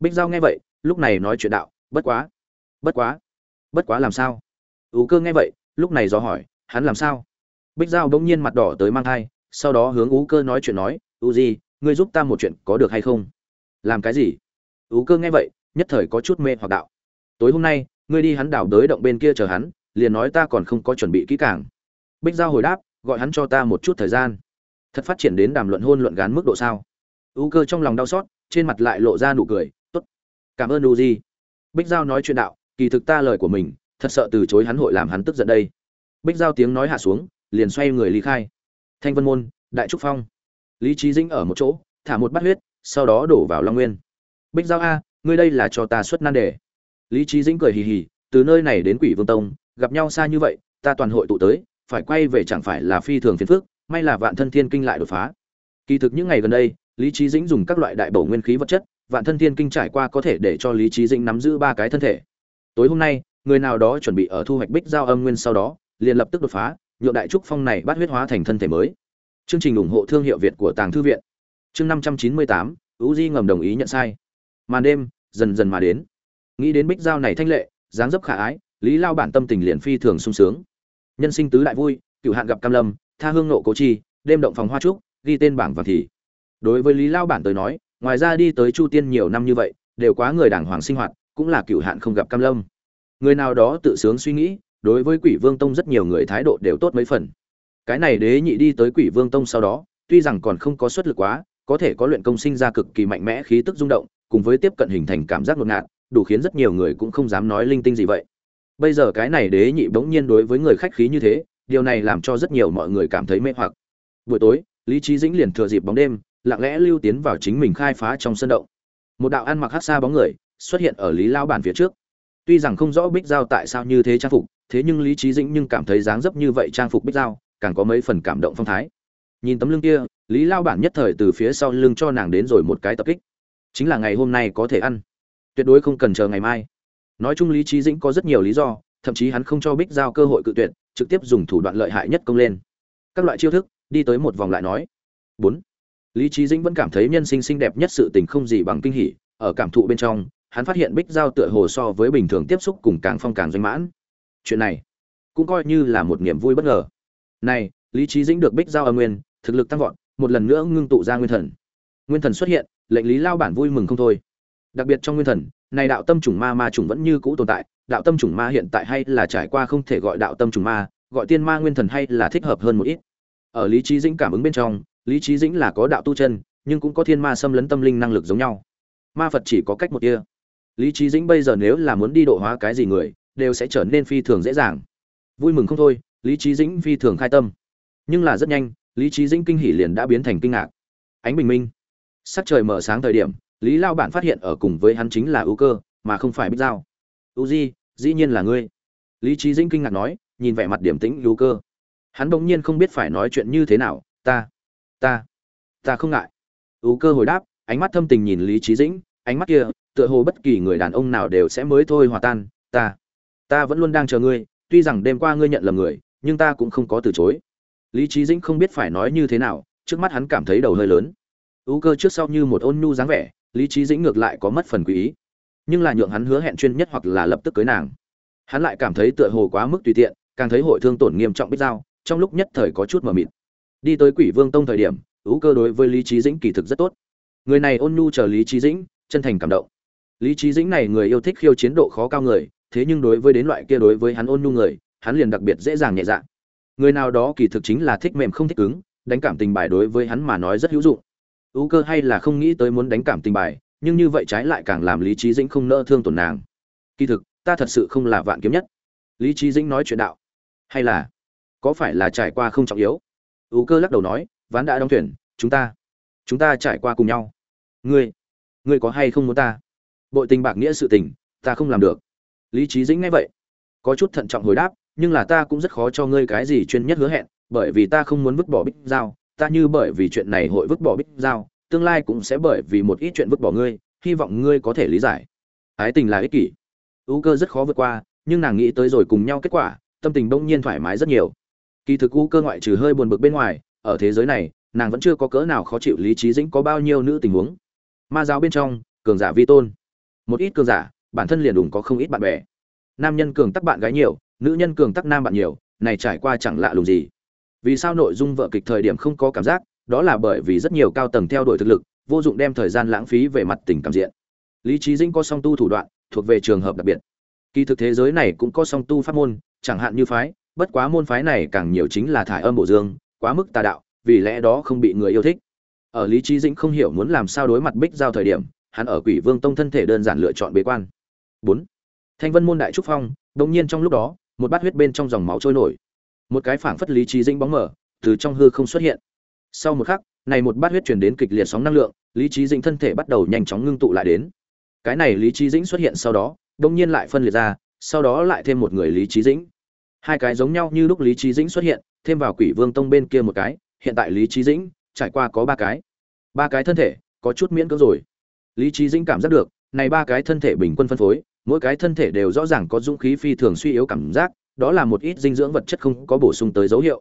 Bích giao nghe vậy, lúc này nói chuyện đạo, bất quá bất quá bất quá làm sao? Ú cơ nghe vậy, lúc này do hỏi, hắn làm sao? Bích giao bỗng nhiên mặt đỏ tới mang thai, sau đó hướng ú cơ nói chuyện nói u gì ngươi giúp ta một chuyện có được hay không? Làm cái gì? Ú cơ nghe vậy, nhất thời có chút mê hoặc đạo, tối hôm nay, ngươi đi hắn đảo đới động bên kia chờ hắn, liền nói ta còn không có chuẩn bị kỹ càng. Bích giao hồi đáp, gọi hắn cho ta một chút thời gian thật phát triển đến đàm luận hôn luận gán mức độ sao? U cơ trong lòng đau xót, trên mặt lại lộ ra nụ cười, tốt, cảm ơn u di. Bích giao nói chuyện đạo, kỳ thực ta lời của mình, thật sợ từ chối hắn hội làm hắn tức giận đây. Bích giao tiếng nói hạ xuống, liền xoay người ly khai. Thanh vân môn, đại trúc phong. Lý trí dĩnh ở một chỗ, thả một bát huyết, sau đó đổ vào long nguyên. Bích giao a, ngươi đây là cho ta xuất nan đề. Lý trí dĩnh cười hì hì, từ nơi này đến quỷ vương tông, gặp nhau xa như vậy, ta toàn hội tụ tới, phải quay về chẳng phải là phi thường phiền phức may là vạn thân thiên kinh lại đột phá. Kỳ thực những ngày gần đây, lý trí dĩnh dùng các loại đại bổ nguyên khí vật chất, vạn thân thiên kinh trải qua có thể để cho lý trí dĩnh nắm giữ ba cái thân thể. Tối hôm nay, người nào đó chuẩn bị ở thu hoạch bích giao âm nguyên sau đó, liền lập tức đột phá, nhượng đại trúc phong này bắt huyết hóa thành thân thể mới. Chương trình ủng hộ thương hiệu việt của tàng thư viện. Chương năm trăm chín mươi tám u di ngầm đồng ý nhận sai. Màn đêm, dần dần mà đến. Nghĩ đến bích giao này thanh lệ, dáng dấp khả ái, lý lao bản tâm tình liền phi thường sung sướng. Nhân sinh tứ đại vui cựu hạn gặp cam lâm tha hương nộ cố chi, đêm động phòng hoa trúc, ghi tên bảng vàng thì. Đối với lý lao bản tới nói, ngoài ra đi tới chu tiên nhiều năm như vậy, đều quá người đàng hoàng sinh hoạt, cũng là cựu hạn không gặp cam lâm. Người nào đó tự sướng suy nghĩ, đối với quỷ vương tông rất nhiều người thái độ đều tốt mấy phần. Cái này đế nhị đi tới quỷ vương tông sau đó, tuy rằng còn không có xuất lực quá, có thể có luyện công sinh ra cực kỳ mạnh mẽ khí tức rung động, cùng với tiếp cận hình thành cảm giác ngột ngạt, đủ khiến rất nhiều người cũng không dám nói linh tinh gì vậy. Bây giờ cái này đế nhị bỗng nhiên đối với người khách khí như thế điều này làm cho rất nhiều mọi người cảm thấy mê hoặc. Buổi tối, lý trí dĩnh liền thừa dịp bóng đêm, lặng lẽ lưu tiến vào chính mình khai phá trong sân động. Một đạo ăn mặc hát xa bóng người xuất hiện ở lý lao bản phía trước. Tuy rằng không rõ bích giao tại sao như thế trang phục, thế nhưng lý trí dĩnh nhưng cảm thấy dáng dấp như vậy trang phục bích giao, càng có mấy phần cảm động phong thái. Nhìn tấm lưng kia, lý lao bản nhất thời từ phía sau lưng cho nàng đến rồi một cái tập kích. Chính là ngày hôm nay có thể ăn. Tuyệt đối không cần chờ ngày mai. Nói chung lý trí dĩnh có rất nhiều lý do thậm chí hắn không cho bích giao cơ hội cự tuyệt, trực tiếp dùng thủ đoạn lợi hại nhất công lên. Các loại chiêu thức, đi tới một vòng lại nói. Bốn. Lý Chí dĩnh vẫn cảm thấy nhân sinh xinh đẹp nhất sự tình không gì bằng kinh hỉ, ở cảm thụ bên trong, hắn phát hiện bích giao tựa hồ so với bình thường tiếp xúc cùng càng phong càng doanh mãn. Chuyện này, cũng coi như là một niềm vui bất ngờ. Này, lý Chí dĩnh được bích giao âm nguyên, thực lực tăng vọt, một lần nữa ngưng tụ ra nguyên thần. Nguyên thần xuất hiện, lệnh lý lao bản vui mừng không thôi. Đặc biệt trong nguyên thần, này đạo tâm trùng ma ma trùng vẫn như cũ tồn tại đạo tâm trùng ma hiện tại hay là trải qua không thể gọi đạo tâm trùng ma, gọi tiên ma nguyên thần hay là thích hợp hơn một ít. Ở lý trí dĩnh cảm ứng bên trong, lý trí dĩnh là có đạo tu chân, nhưng cũng có thiên ma xâm lấn tâm linh năng lực giống nhau. Ma phật chỉ có cách một kia. Lý trí dĩnh bây giờ nếu là muốn đi độ hóa cái gì người, đều sẽ trở nên phi thường dễ dàng. Vui mừng không thôi, lý trí dĩnh phi thường khai tâm. Nhưng là rất nhanh, lý trí dĩnh kinh hỉ liền đã biến thành kinh ngạc. Ánh bình minh. Sắc trời mở sáng thời điểm, lý lao bản phát hiện ở cùng với hắn chính là ưu cơ, mà không phải bích giao. Ưu di dĩ nhiên là ngươi. Lý trí dĩnh kinh ngạc nói, nhìn vẻ mặt điểm tĩnh ưu cơ. Hắn bỗng nhiên không biết phải nói chuyện như thế nào, ta ta ta không ngại. Ưu cơ hồi đáp, ánh mắt thâm tình nhìn lý trí dĩnh, ánh mắt kia, tựa hồ bất kỳ người đàn ông nào đều sẽ mới thôi hòa tan, ta ta vẫn luôn đang chờ ngươi, tuy rằng đêm qua ngươi nhận lầm người, nhưng ta cũng không có từ chối. Lý trí dĩnh không biết phải nói như thế nào, trước mắt hắn cảm thấy đầu hơi lớn. Ưu cơ trước sau như một ôn nhu dáng vẻ, lý trí dĩnh ngược lại có mất phần quý ý nhưng là nhượng hắn hứa hẹn chuyên nhất hoặc là lập tức cưới nàng. Hắn lại cảm thấy tựa hồ quá mức tùy tiện, càng thấy hội thương tổn nghiêm trọng bích giao trong lúc nhất thời có chút mờ mịt. Đi tới quỷ vương tông thời điểm, ưu cơ đối với lý trí dĩnh kỳ thực rất tốt. Người này ôn nhu chờ lý trí dĩnh, chân thành cảm động. Lý trí dĩnh này người yêu thích khiêu chiến độ khó cao người, thế nhưng đối với đến loại kia đối với hắn ôn nhu người, hắn liền đặc biệt dễ dàng nhẹ dạ. Người nào đó kỳ thực chính là thích mềm không thích cứng, đánh cảm tình bài đối với hắn mà nói rất hữu dụng. Ưu cơ hay là không nghĩ tới muốn đánh cảm tình bài nhưng như vậy trái lại càng làm lý trí dĩnh không nỡ thương tổn nàng. Kỳ thực, ta thật sự không là vạn kiếm nhất. Lý trí dĩnh nói chuyện đạo. Hay là, có phải là trải qua không trọng yếu? Ưu cơ lắc đầu nói, ván đã đóng thuyền, chúng ta chúng ta trải qua cùng nhau. Ngươi ngươi có hay không muốn ta? Bội tình bạc nghĩa sự tình, ta không làm được. Lý trí dĩnh nghe vậy, có chút thận trọng hồi đáp, nhưng là ta cũng rất khó cho ngươi cái gì chuyên nhất hứa hẹn, bởi vì ta không muốn vứt bỏ bích giao ta như bởi vì chuyện này hội vứt bỏ bích giao tương lai cũng sẽ bởi vì một ít chuyện vứt bỏ ngươi, hy vọng ngươi có thể lý giải. Ái tình là ích kỷ. Ưu cơ rất khó vượt qua, nhưng nàng nghĩ tới rồi cùng nhau kết quả, tâm tình đông nhiên thoải mái rất nhiều. Kỳ thực ưu cơ ngoại trừ hơi buồn bực bên ngoài, ở thế giới này, nàng vẫn chưa có cỡ nào khó chịu lý trí dĩnh có bao nhiêu nữ tình huống. Ma giáo bên trong, cường giả vi tôn. Một ít cường giả, bản thân liền đủng có không ít bạn bè. Nam nhân cường tắc bạn gái nhiều, nữ nhân cường tắc nam bạn nhiều, này trải qua chẳng lạ lùng gì. Vì sao nội dung vợ kịch thời điểm không có cảm giác đó là bởi vì rất nhiều cao tầng theo đuổi thực lực, vô dụng đem thời gian lãng phí về mặt tình cảm diện. Lý trí dĩnh có song tu thủ đoạn, thuộc về trường hợp đặc biệt. Kỳ thực thế giới này cũng có song tu pháp môn, chẳng hạn như phái, bất quá môn phái này càng nhiều chính là thải âm bổ dương, quá mức tà đạo, vì lẽ đó không bị người yêu thích. Ở lý trí dĩnh không hiểu muốn làm sao đối mặt bích giao thời điểm, hắn ở quỷ vương tông thân thể đơn giản lựa chọn bế quan. Bốn, thanh vân môn đại trúc phong, đột nhiên trong lúc đó, một bát huyết bên trong dòng máu trôi nổi. Một cái phảng phất lý trí dĩnh bóng mở từ trong hư không xuất hiện sau một khắc, này một bát huyết truyền đến kịch liệt sóng năng lượng, lý trí dĩnh thân thể bắt đầu nhanh chóng ngưng tụ lại đến. Cái này lý trí dĩnh xuất hiện sau đó đông nhiên lại phân liệt ra, sau đó lại thêm một người lý trí dĩnh. Hai cái giống nhau như lúc lý trí dĩnh xuất hiện, thêm vào quỷ vương tông bên kia một cái, hiện tại lý trí dĩnh trải qua có ba cái. Ba cái thân thể, có chút miễn cưỡng rồi. Lý trí dĩnh cảm giác được, này ba cái thân thể bình quân phân phối, mỗi cái thân thể đều rõ ràng có dũng khí phi thường suy yếu cảm giác, đó là một ít dinh dưỡng vật chất không có bổ sung tới dấu hiệu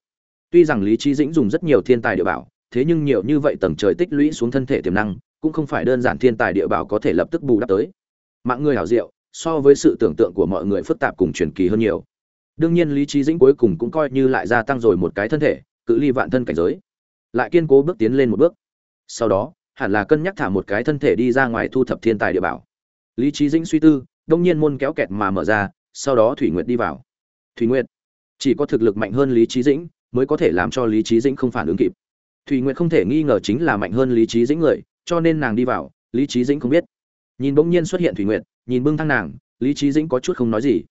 tuy rằng lý trí dĩnh dùng rất nhiều thiên tài địa bảo, thế nhưng nhiều như vậy tầng trời tích lũy xuống thân thể tiềm năng, cũng không phải đơn giản thiên tài địa bảo có thể lập tức bù đắp tới. Mạng người hảo diệu, so với sự tưởng tượng của mọi người phức tạp cùng truyền kỳ hơn nhiều. Đương nhiên lý trí dĩnh cuối cùng cũng coi như lại gia tăng rồi một cái thân thể, cự ly vạn thân cảnh giới. Lại kiên cố bước tiến lên một bước. Sau đó, hẳn là cân nhắc thả một cái thân thể đi ra ngoài thu thập thiên tài địa bảo. Lý trí dĩnh suy tư, đông nhiên môn kéo kẹt mà mở ra, sau đó thủy nguyệt đi vào. Thủy nguyệt, chỉ có thực lực mạnh hơn lý trí dĩnh mới có thể làm cho lý trí dĩnh không phản ứng kịp. Thùy nguyệt không thể nghi ngờ chính là mạnh hơn lý trí dĩnh người, cho nên nàng đi vào, lý trí dĩnh không biết. Nhìn bỗng nhiên xuất hiện Thùy nguyệt, nhìn bưng thang nàng, lý trí dĩnh có chút không nói gì.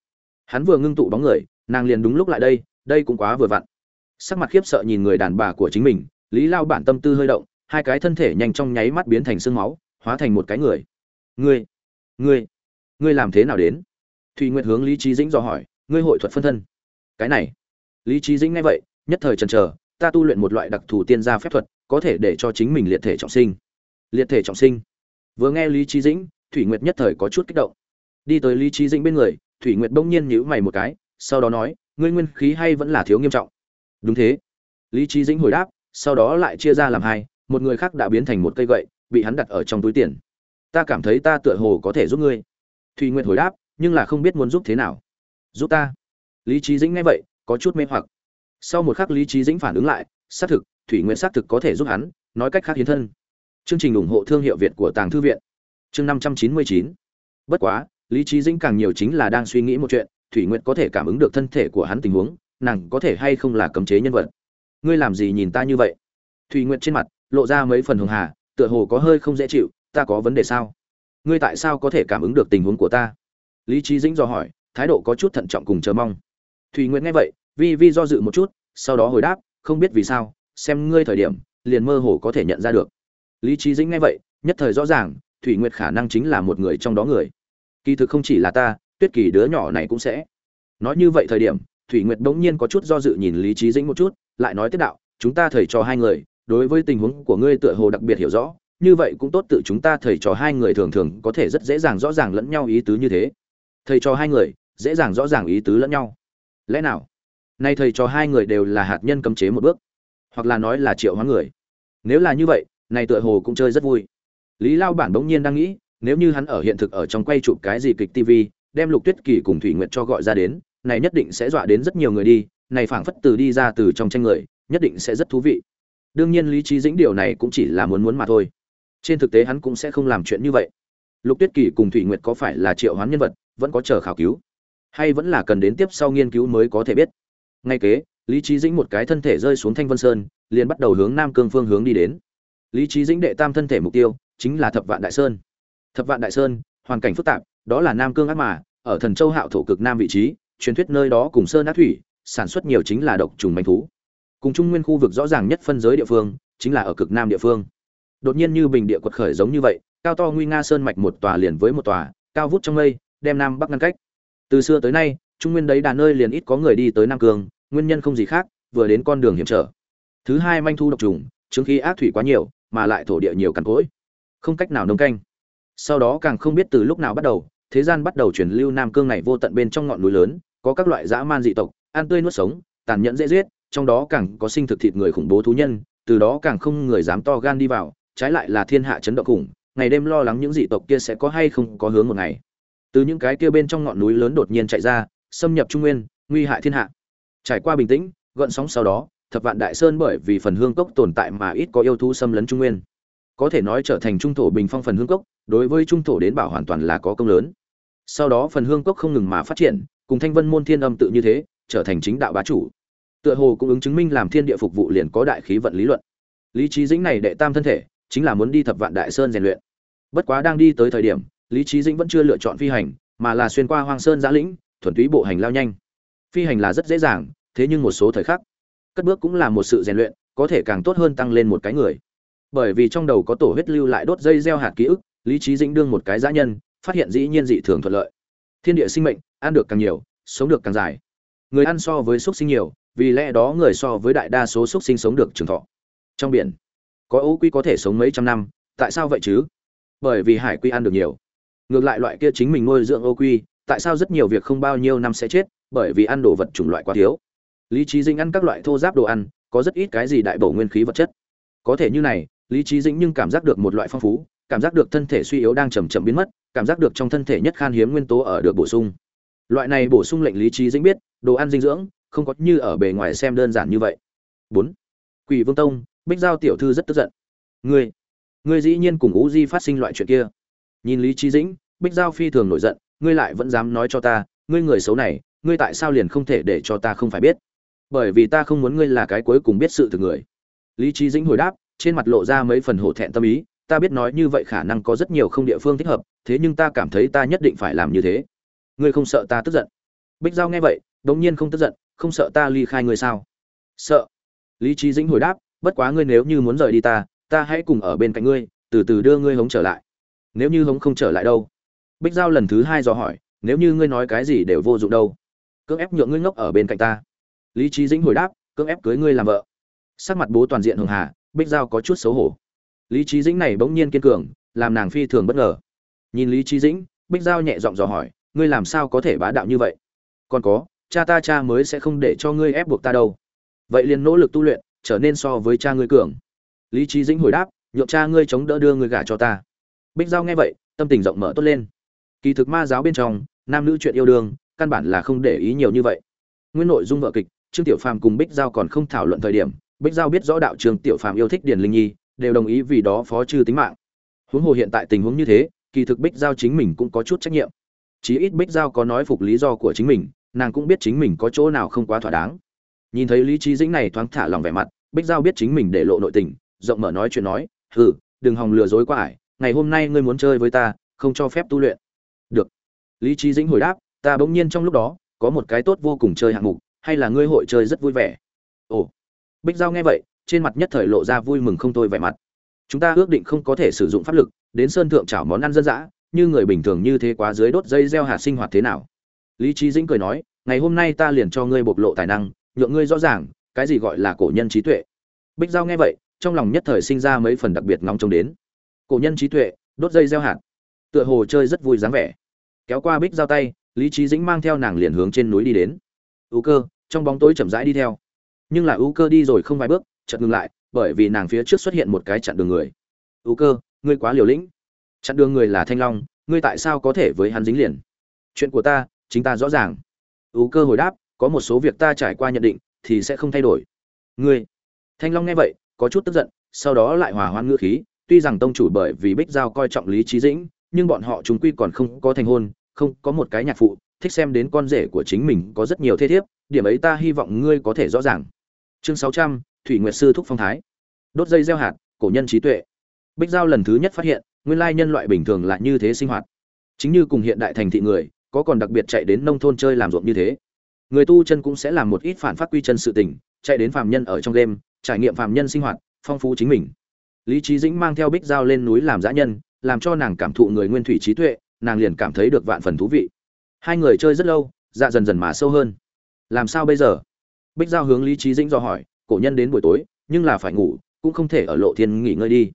Hắn vừa ngưng tụ bóng người, nàng liền đúng lúc lại đây đây cũng quá vừa vặn. Sắc mặt khiếp sợ nhìn người đàn bà của chính mình, lý lao bản tâm tư hơi động, hai cái thân thể nhanh trong nháy mắt biến thành sương máu, hóa thành một cái người. Ngươi ngươi ngươi làm thế nào đến? Thùy nguyệt hướng lý trí dĩnh dò hỏi, ngươi hội thuật phân thân? Cái này. Lý trí dĩnh nghe vậy nhất thời chần chờ, ta tu luyện một loại đặc thù tiên gia phép thuật, có thể để cho chính mình liệt thể trọng sinh. Liệt thể trọng sinh. Vừa nghe lý trí dĩnh, thủy nguyệt nhất thời có chút kích động. Đi tới lý trí dĩnh bên người, thủy nguyệt bỗng nhiên nhíu mày một cái, sau đó nói, ngươi nguyên khí hay vẫn là thiếu nghiêm trọng? Đúng thế. Lý trí dĩnh hồi đáp, sau đó lại chia ra làm hai, một người khác đã biến thành một cây gậy, bị hắn đặt ở trong túi tiền. Ta cảm thấy ta tựa hồ có thể giúp ngươi. Thùy nguyệt hồi đáp, nhưng là không biết muốn giúp thế nào. Giúp ta? Lý trí dĩnh nghe vậy, có chút mê hoặc sau một khắc lý trí dĩnh phản ứng lại, xác thực, thủy nguyện xác thực có thể giúp hắn, nói cách khác hiến thân. Chương trình ủng hộ thương hiệu việt của tàng thư viện. Chương năm trăm chín mươi chín. Bất quá, lý trí dĩnh càng nhiều chính là đang suy nghĩ một chuyện, thủy nguyệt có thể cảm ứng được thân thể của hắn tình huống, nàng có thể hay không là cấm chế nhân vật. Ngươi làm gì nhìn ta như vậy? Thủy nguyệt trên mặt, lộ ra mấy phần hường hà, tựa hồ có hơi không dễ chịu, ta có vấn đề sao? Ngươi tại sao có thể cảm ứng được tình huống của ta? Lý trí dĩnh dò hỏi, thái độ có chút thận trọng cùng chờ mong. Thùy nguyệt nghe vậy vi vi do dự một chút, sau đó hồi đáp, không biết vì sao, xem ngươi thời điểm, liền mơ hồ có thể nhận ra được. Lý trí dĩnh nghe vậy, nhất thời rõ ràng, thủy nguyệt khả năng chính là một người trong đó người. Kỳ thực không chỉ là ta, tuyết kỳ đứa nhỏ này cũng sẽ. Nói như vậy thời điểm, thủy nguyệt bỗng nhiên có chút do dự nhìn lý trí dĩnh một chút, lại nói tiếp đạo, chúng ta thầy trò hai người, đối với tình huống của ngươi tựa hồ đặc biệt hiểu rõ, như vậy cũng tốt tự chúng ta thầy trò hai người thường thường có thể rất dễ dàng rõ ràng lẫn nhau ý tứ như thế. Thầy trò hai người, dễ dàng rõ ràng ý tứ lẫn nhau. Lẽ nào? Nay thầy cho hai người đều là hạt nhân cấm chế một bước. Hoặc là nói là triệu hóa người. Nếu là như vậy, này tựa hồ cũng chơi rất vui. Lý lao bản bỗng nhiên đang nghĩ, nếu như hắn ở hiện thực ở trong quay chụp cái gì kịch tv đem lục tuyết kỳ cùng thủy nguyệt cho gọi ra đến, này nhất định sẽ dọa đến rất nhiều người đi, này phảng phất từ đi ra từ trong tranh người, nhất định sẽ rất thú vị. Đương nhiên lý trí dĩnh điều này cũng chỉ là muốn muốn mà thôi. Trên thực tế hắn cũng sẽ không làm chuyện như vậy. Lục tuyết kỳ cùng thủy nguyệt có phải là triệu hoán nhân vật, vẫn có chờ khảo cứu. Hay vẫn là cần đến tiếp sau nghiên cứu mới có thể biết ngay kế, lý trí dĩnh một cái thân thể rơi xuống thanh vân sơn, liền bắt đầu hướng nam cương phương hướng đi đến. Lý trí dĩnh đệ tam thân thể mục tiêu chính là thập vạn đại sơn. Thập vạn đại sơn, hoàn cảnh phức tạp, đó là nam cương ác mà, ở thần châu hạo thổ cực nam vị trí, truyền thuyết nơi đó cùng sơn ác thủy, sản xuất nhiều chính là độc trùng manh thú. Cùng trung nguyên khu vực rõ ràng nhất phân giới địa phương, chính là ở cực nam địa phương. Đột nhiên như bình địa quật khởi giống như vậy, cao to nguy nga sơn mạch một tòa liền với một tòa, cao vút trong mây, đem nam bắc ngăn cách. Từ xưa tới nay trung nguyên đấy đà nơi liền ít có người đi tới nam cương, nguyên nhân không gì khác, vừa đến con đường hiểm trở. Thứ hai manh thu độc trùng, chứng khí ác thủy quá nhiều, mà lại thổ địa nhiều cằn cỗi. Không cách nào nông canh. Sau đó càng không biết từ lúc nào bắt đầu, thế gian bắt đầu chuyển lưu nam cương này vô tận bên trong ngọn núi lớn, có các loại dã man dị tộc, ăn tươi nuốt sống, tàn nhẫn dễ giết, trong đó càng có sinh thực thịt người khủng bố thú nhân, từ đó càng không người dám to gan đi vào, trái lại là thiên hạ chấn động khủng, ngày đêm lo lắng những dị tộc kia sẽ có hay không có hướng một ngày. Từ những cái kia bên trong ngọn núi lớn đột nhiên chạy ra xâm nhập trung nguyên, nguy hại thiên hạ. Trải qua bình tĩnh gợn sóng sau đó, thập vạn đại sơn bởi vì phần hương cốc tồn tại mà ít có yêu thú xâm lấn trung nguyên. Có thể nói trở thành trung thổ bình phong phần hương cốc, đối với trung thổ đến bảo hoàn toàn là có công lớn. Sau đó phần hương cốc không ngừng mà phát triển, cùng thanh vân môn thiên âm tự như thế, trở thành chính đạo bá chủ. Tựa hồ cũng ứng chứng minh làm thiên địa phục vụ liền có đại khí vận lý luận. Lý trí dĩnh này đệ tam thân thể, chính là muốn đi thập vạn đại sơn rèn luyện. Bất quá đang đi tới thời điểm, lý trí dĩnh vẫn chưa lựa chọn phi hành, mà là xuyên qua hoang sơn giã lĩnh thuần túy bộ hành lao nhanh. Phi hành là rất dễ dàng, thế nhưng một số thời khắc, cất bước cũng là một sự rèn luyện, có thể càng tốt hơn tăng lên một cái người. Bởi vì trong đầu có tổ huyết lưu lại đốt dây gieo hạt ký ức, lý trí dĩnh đương một cái dã nhân, phát hiện dĩ nhiên dị thường thuận lợi. Thiên địa sinh mệnh, ăn được càng nhiều, sống được càng dài. Người ăn so với xúc sinh nhiều, vì lẽ đó người so với đại đa số xúc sinh sống được trường thọ. Trong biển, có ấu quy có thể sống mấy trăm năm, tại sao vậy chứ? Bởi vì hải quy ăn được nhiều. Ngược lại loại kia chính mình nuôi dưỡng ô quy tại sao rất nhiều việc không bao nhiêu năm sẽ chết, bởi vì ăn đồ vật chủng loại quá thiếu. Lý trí dĩnh ăn các loại thô giáp đồ ăn, có rất ít cái gì đại bổ nguyên khí vật chất. Có thể như này, lý trí dĩnh nhưng cảm giác được một loại phong phú, cảm giác được thân thể suy yếu đang chầm chậm biến mất, cảm giác được trong thân thể nhất khan hiếm nguyên tố ở được bổ sung. Loại này bổ sung lệnh lý trí dĩnh biết, đồ ăn dinh dưỡng, không có như ở bề ngoài xem đơn giản như vậy. Bốn. Quỷ vương tông, bích giao tiểu thư rất tức giận. Ngươi ngươi dĩ nhiên cùng ú di phát sinh loại chuyện kia. Nhìn lý trí dĩnh, bích giao phi thường nổi giận ngươi lại vẫn dám nói cho ta, ngươi người xấu này, ngươi tại sao liền không thể để cho ta không phải biết? Bởi vì ta không muốn ngươi là cái cuối cùng biết sự từ người. Lý trí dĩnh hồi đáp, trên mặt lộ ra mấy phần hổ thẹn tâm ý, ta biết nói như vậy khả năng có rất nhiều không địa phương thích hợp, thế nhưng ta cảm thấy ta nhất định phải làm như thế. Ngươi không sợ ta tức giận? Bích giao nghe vậy, đống nhiên không tức giận, không sợ ta ly khai ngươi sao? Sợ. Lý trí dĩnh hồi đáp, bất quá ngươi nếu như muốn rời đi ta ta hãy cùng ở bên cạnh ngươi, từ từ đưa ngươi hống trở lại. Nếu như hống không trở lại đâu? Bích giao lần thứ hai dò hỏi, nếu như ngươi nói cái gì đều vô dụng đâu? Cưỡng ép nhượng ngươi ngốc ở bên cạnh ta. Lý trí dĩnh hồi đáp, cưỡng ép cưới ngươi làm vợ. Sắc mặt bố toàn diện hường hà, bích giao có chút xấu hổ. Lý trí dĩnh này bỗng nhiên kiên cường, làm nàng phi thường bất ngờ. Nhìn lý trí dĩnh, bích giao nhẹ giọng dò hỏi, ngươi làm sao có thể bá đạo như vậy? Còn có, cha ta cha mới sẽ không để cho ngươi ép buộc ta đâu. Vậy liền nỗ lực tu luyện, trở nên so với cha ngươi cường. Lý trí dĩnh hồi đáp, nhượng cha ngươi chống đỡ đưa ngươi gả cho ta. Bích giao nghe vậy, tâm tình rộng mở tốt lên kỳ thực ma giáo bên trong, nam nữ chuyện yêu đương, căn bản là không để ý nhiều như vậy. Nguyên nội dung vợ kịch, trương tiểu phàm cùng bích giao còn không thảo luận thời điểm, bích giao biết rõ đạo trường tiểu phàm yêu thích điền linh nhi, đều đồng ý vì đó phó trừ tính mạng. Huống hồ hiện tại tình huống như thế, kỳ thực bích giao chính mình cũng có chút trách nhiệm. Chí ít bích giao có nói phục lý do của chính mình, nàng cũng biết chính mình có chỗ nào không quá thỏa đáng. Nhìn thấy lý trí dĩnh này thoáng thả lòng vẻ mặt, bích giao biết chính mình để lộ nội tình, rộng mở nói chuyện nói, hừ, đừng hòng lừa dối quá ải ngày hôm nay ngươi muốn chơi với ta, không cho phép tu luyện lý trí dĩnh hồi đáp, ta bỗng nhiên trong lúc đó, có một cái tốt vô cùng chơi hạng mục, hay là ngươi hội chơi rất vui vẻ? Ồ. Bích giao nghe vậy, trên mặt nhất thời lộ ra vui mừng không thôi vẻ mặt. Chúng ta ước định không có thể sử dụng pháp lực, đến sơn thượng chảo món ăn dân dã, như người bình thường như thế quá dưới đốt dây gieo hạt sinh hoạt thế nào? Lý trí dĩnh cười nói, ngày hôm nay ta liền cho ngươi bộc lộ tài năng, nhượng ngươi rõ ràng, cái gì gọi là cổ nhân trí tuệ. Bích giao nghe vậy, trong lòng nhất thời sinh ra mấy phần đặc biệt ngóng trông đến. Cổ nhân trí tuệ, đốt dây gieo hạt. Tựa hồ chơi rất vui dáng vẻ kéo qua bích giao tay, lý trí dĩnh mang theo nàng liền hướng trên núi đi đến. Ưu cơ, trong bóng tối chậm rãi đi theo. Nhưng là ưu cơ đi rồi không vài bước, chợt ngừng lại, bởi vì nàng phía trước xuất hiện một cái chặn đường người. Ưu cơ, ngươi quá liều lĩnh. Chặn đường người là thanh long, ngươi tại sao có thể với hắn dính liền? Chuyện của ta, chính ta rõ ràng. Ưu cơ hồi đáp, có một số việc ta trải qua nhận định, thì sẽ không thay đổi. Ngươi? Thanh long nghe vậy, có chút tức giận, sau đó lại hòa hoan ngữ khí, tuy rằng tông chủ bởi vì bích giao coi trọng lý trí dĩnh, nhưng bọn họ chúng quy còn không có thành hôn không có một cái nhạc phụ, thích xem đến con rể của chính mình có rất nhiều thế thiếp, điểm ấy ta hy vọng ngươi có thể rõ ràng. Chương sáu trăm, thủy nguyệt sư thúc phong thái. Đốt dây gieo hạt, cổ nhân trí tuệ. Bích giao lần thứ nhất phát hiện, nguyên lai nhân loại bình thường lại như thế sinh hoạt. Chính như cùng hiện đại thành thị người, có còn đặc biệt chạy đến nông thôn chơi làm ruộng như thế. Người tu chân cũng sẽ làm một ít phản phát quy chân sự tình, chạy đến phàm nhân ở trong đêm, trải nghiệm phàm nhân sinh hoạt, phong phú chính mình. Lý trí dĩnh mang theo bích giao lên núi làm giã nhân, làm cho nàng cảm thụ người nguyên thủy trí tuệ nàng liền cảm thấy được vạn phần thú vị. Hai người chơi rất lâu dạ dần dần mà sâu hơn. Làm sao bây giờ? Bích giao hướng lý trí dĩnh do hỏi, cổ nhân đến buổi tối, nhưng là phải ngủ, cũng không thể ở lộ thiên nghỉ ngơi đi.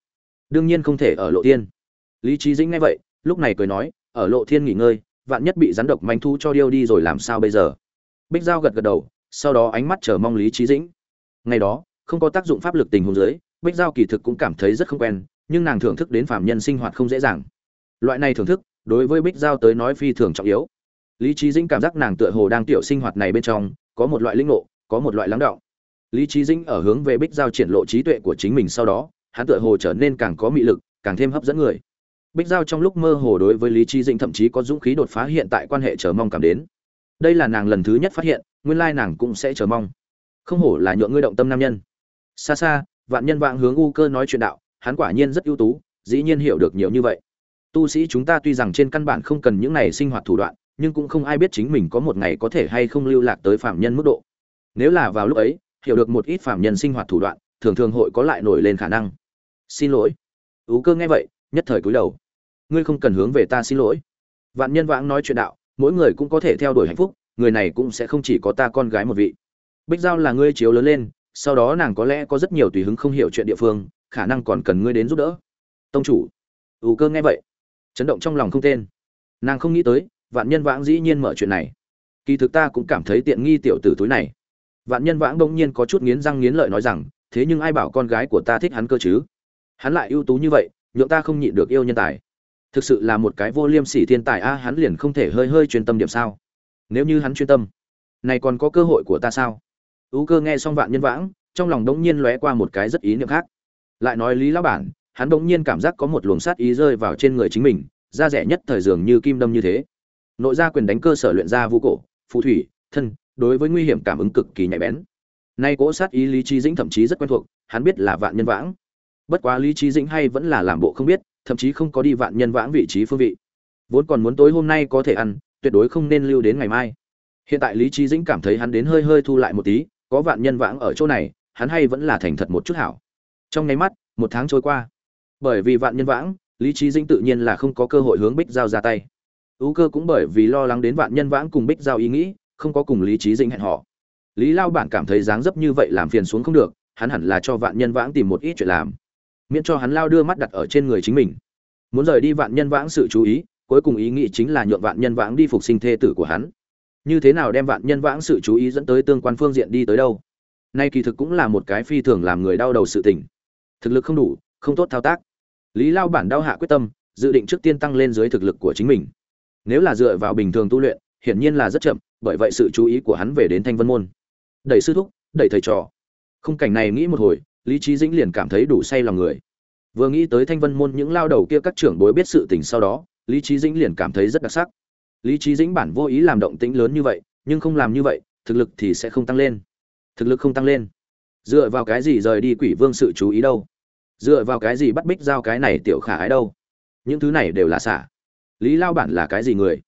Đương nhiên không thể ở lộ thiên. Lý trí dĩnh nghe vậy, lúc này cười nói, ở lộ thiên nghỉ ngơi, vạn nhất bị rắn độc manh thu cho điêu đi rồi làm sao bây giờ? Bích giao gật gật đầu, sau đó ánh mắt chờ mong lý trí dĩnh. Ngày đó, không có tác dụng pháp lực tình huống dưới, bích giao kỳ thực cũng cảm thấy rất không quen, nhưng nàng thưởng thức đến phạm nhân sinh hoạt không dễ dàng. Loại này thưởng thức đối với bích giao tới nói phi thường trọng yếu. Lý trí dĩnh cảm giác nàng tựa hồ đang tiểu sinh hoạt này bên trong, có một loại linh ngộ, có một loại lắng động. Lý trí dĩnh ở hướng về bích giao triển lộ trí tuệ của chính mình sau đó, hắn tựa hồ trở nên càng có mị lực, càng thêm hấp dẫn người. Bích giao trong lúc mơ hồ đối với lý trí dĩnh thậm chí có dũng khí đột phá hiện tại quan hệ chờ mong cảm đến. Đây là nàng lần thứ nhất phát hiện, nguyên lai nàng cũng sẽ chờ mong. Không hổ là nhượng ngươi động tâm nam nhân. Xa xa, vạn nhân vạn hướng u cơ nói chuyện đạo, hắn quả nhiên rất ưu tú, dĩ nhiên hiểu được nhiều như vậy tu sĩ chúng ta tuy rằng trên căn bản không cần những này sinh hoạt thủ đoạn, nhưng cũng không ai biết chính mình có một ngày có thể hay không lưu lạc tới phạm nhân mức độ. Nếu là vào lúc ấy, hiểu được một ít phạm nhân sinh hoạt thủ đoạn, thường thường hội có lại nổi lên khả năng. Xin lỗi. Ú cơ nghe vậy, nhất thời cúi đầu. Ngươi không cần hướng về ta xin lỗi. Vạn nhân vãng nói chuyện đạo, mỗi người cũng có thể theo đuổi hạnh phúc, người này cũng sẽ không chỉ có ta con gái một vị. Bích giao là ngươi chiếu lớn lên, sau đó nàng có lẽ có rất nhiều tùy hứng không hiểu chuyện địa phương, khả năng còn cần ngươi đến giúp đỡ. Tông chủ. Ủ cơ nghe vậy chấn động trong lòng không tên. Nàng không nghĩ tới, vạn nhân vãng dĩ nhiên mở chuyện này. Kỳ thực ta cũng cảm thấy tiện nghi tiểu tử túi này. Vạn nhân vãng bỗng nhiên có chút nghiến răng nghiến lợi nói rằng, thế nhưng ai bảo con gái của ta thích hắn cơ chứ? Hắn lại ưu tú như vậy, nhượng ta không nhịn được yêu nhân tài. Thực sự là một cái vô liêm sỉ thiên tài a, hắn liền không thể hơi hơi chuyên tâm điểm sao? Nếu như hắn chuyên tâm, này còn có cơ hội của ta sao? Ưu cơ nghe xong vạn nhân vãng, trong lòng đống nhiên lóe qua một cái rất ý niệm khác. Lại nói lý lão bản hắn bỗng nhiên cảm giác có một luồng sát ý rơi vào trên người chính mình, da rẻ nhất thời dường như kim đâm như thế. Nội gia quyền đánh cơ sở luyện ra vũ cổ, phù thủy, thân, đối với nguy hiểm cảm ứng cực kỳ nhạy bén. Nay cỗ sát ý lý trí dĩnh thậm chí rất quen thuộc, hắn biết là vạn nhân vãng. Bất quá lý trí dĩnh hay vẫn là làm bộ không biết, thậm chí không có đi vạn nhân vãng vị trí phương vị. Vốn còn muốn tối hôm nay có thể ăn, tuyệt đối không nên lưu đến ngày mai. Hiện tại lý trí dĩnh cảm thấy hắn đến hơi hơi thu lại một tí, có vạn nhân vãng ở chỗ này, hắn hay vẫn là thành thật một chút hảo. Trong nháy mắt, một tháng trôi qua bởi vì vạn nhân vãng, lý trí dĩnh tự nhiên là không có cơ hội hướng bích giao ra tay. Ưu cơ cũng bởi vì lo lắng đến vạn nhân vãng cùng bích giao ý nghĩ, không có cùng lý trí dĩnh hẹn họ lý lao bản cảm thấy dáng dấp như vậy làm phiền xuống không được, hắn hẳn là cho vạn nhân vãng tìm một ít chuyện làm. Miễn cho hắn lao đưa mắt đặt ở trên người chính mình. Muốn rời đi vạn nhân vãng sự chú ý, cuối cùng ý nghĩ chính là nhượng vạn nhân vãng đi phục sinh thê tử của hắn. Như thế nào đem vạn nhân vãng sự chú ý dẫn tới tương quan phương diện đi tới đâu? Nay kỳ thực cũng là một cái phi thường làm người đau đầu sự tình. Thực lực không đủ, không tốt thao tác lý lao bản đau hạ quyết tâm, dự định trước tiên tăng lên dưới thực lực của chính mình. Nếu là dựa vào bình thường tu luyện, hiển nhiên là rất chậm, bởi vậy sự chú ý của hắn về đến thanh vân môn. Đẩy sư thúc, đẩy thầy trò. Khung cảnh này nghĩ một hồi, lý trí dĩnh liền cảm thấy đủ say lòng người. Vừa nghĩ tới thanh vân môn những lao đầu kia các trưởng bối biết sự tình sau đó, lý trí dĩnh liền cảm thấy rất đặc sắc. Lý trí dĩnh bản vô ý làm động tĩnh lớn như vậy, nhưng không làm như vậy, thực lực thì sẽ không tăng lên. Thực lực không tăng lên. Dựa vào cái gì rời đi quỷ vương sự chú ý đâu? Dựa vào cái gì bắt bích giao cái này tiểu khả ái đâu? Những thứ này đều là xả. Lý lao bản là cái gì người?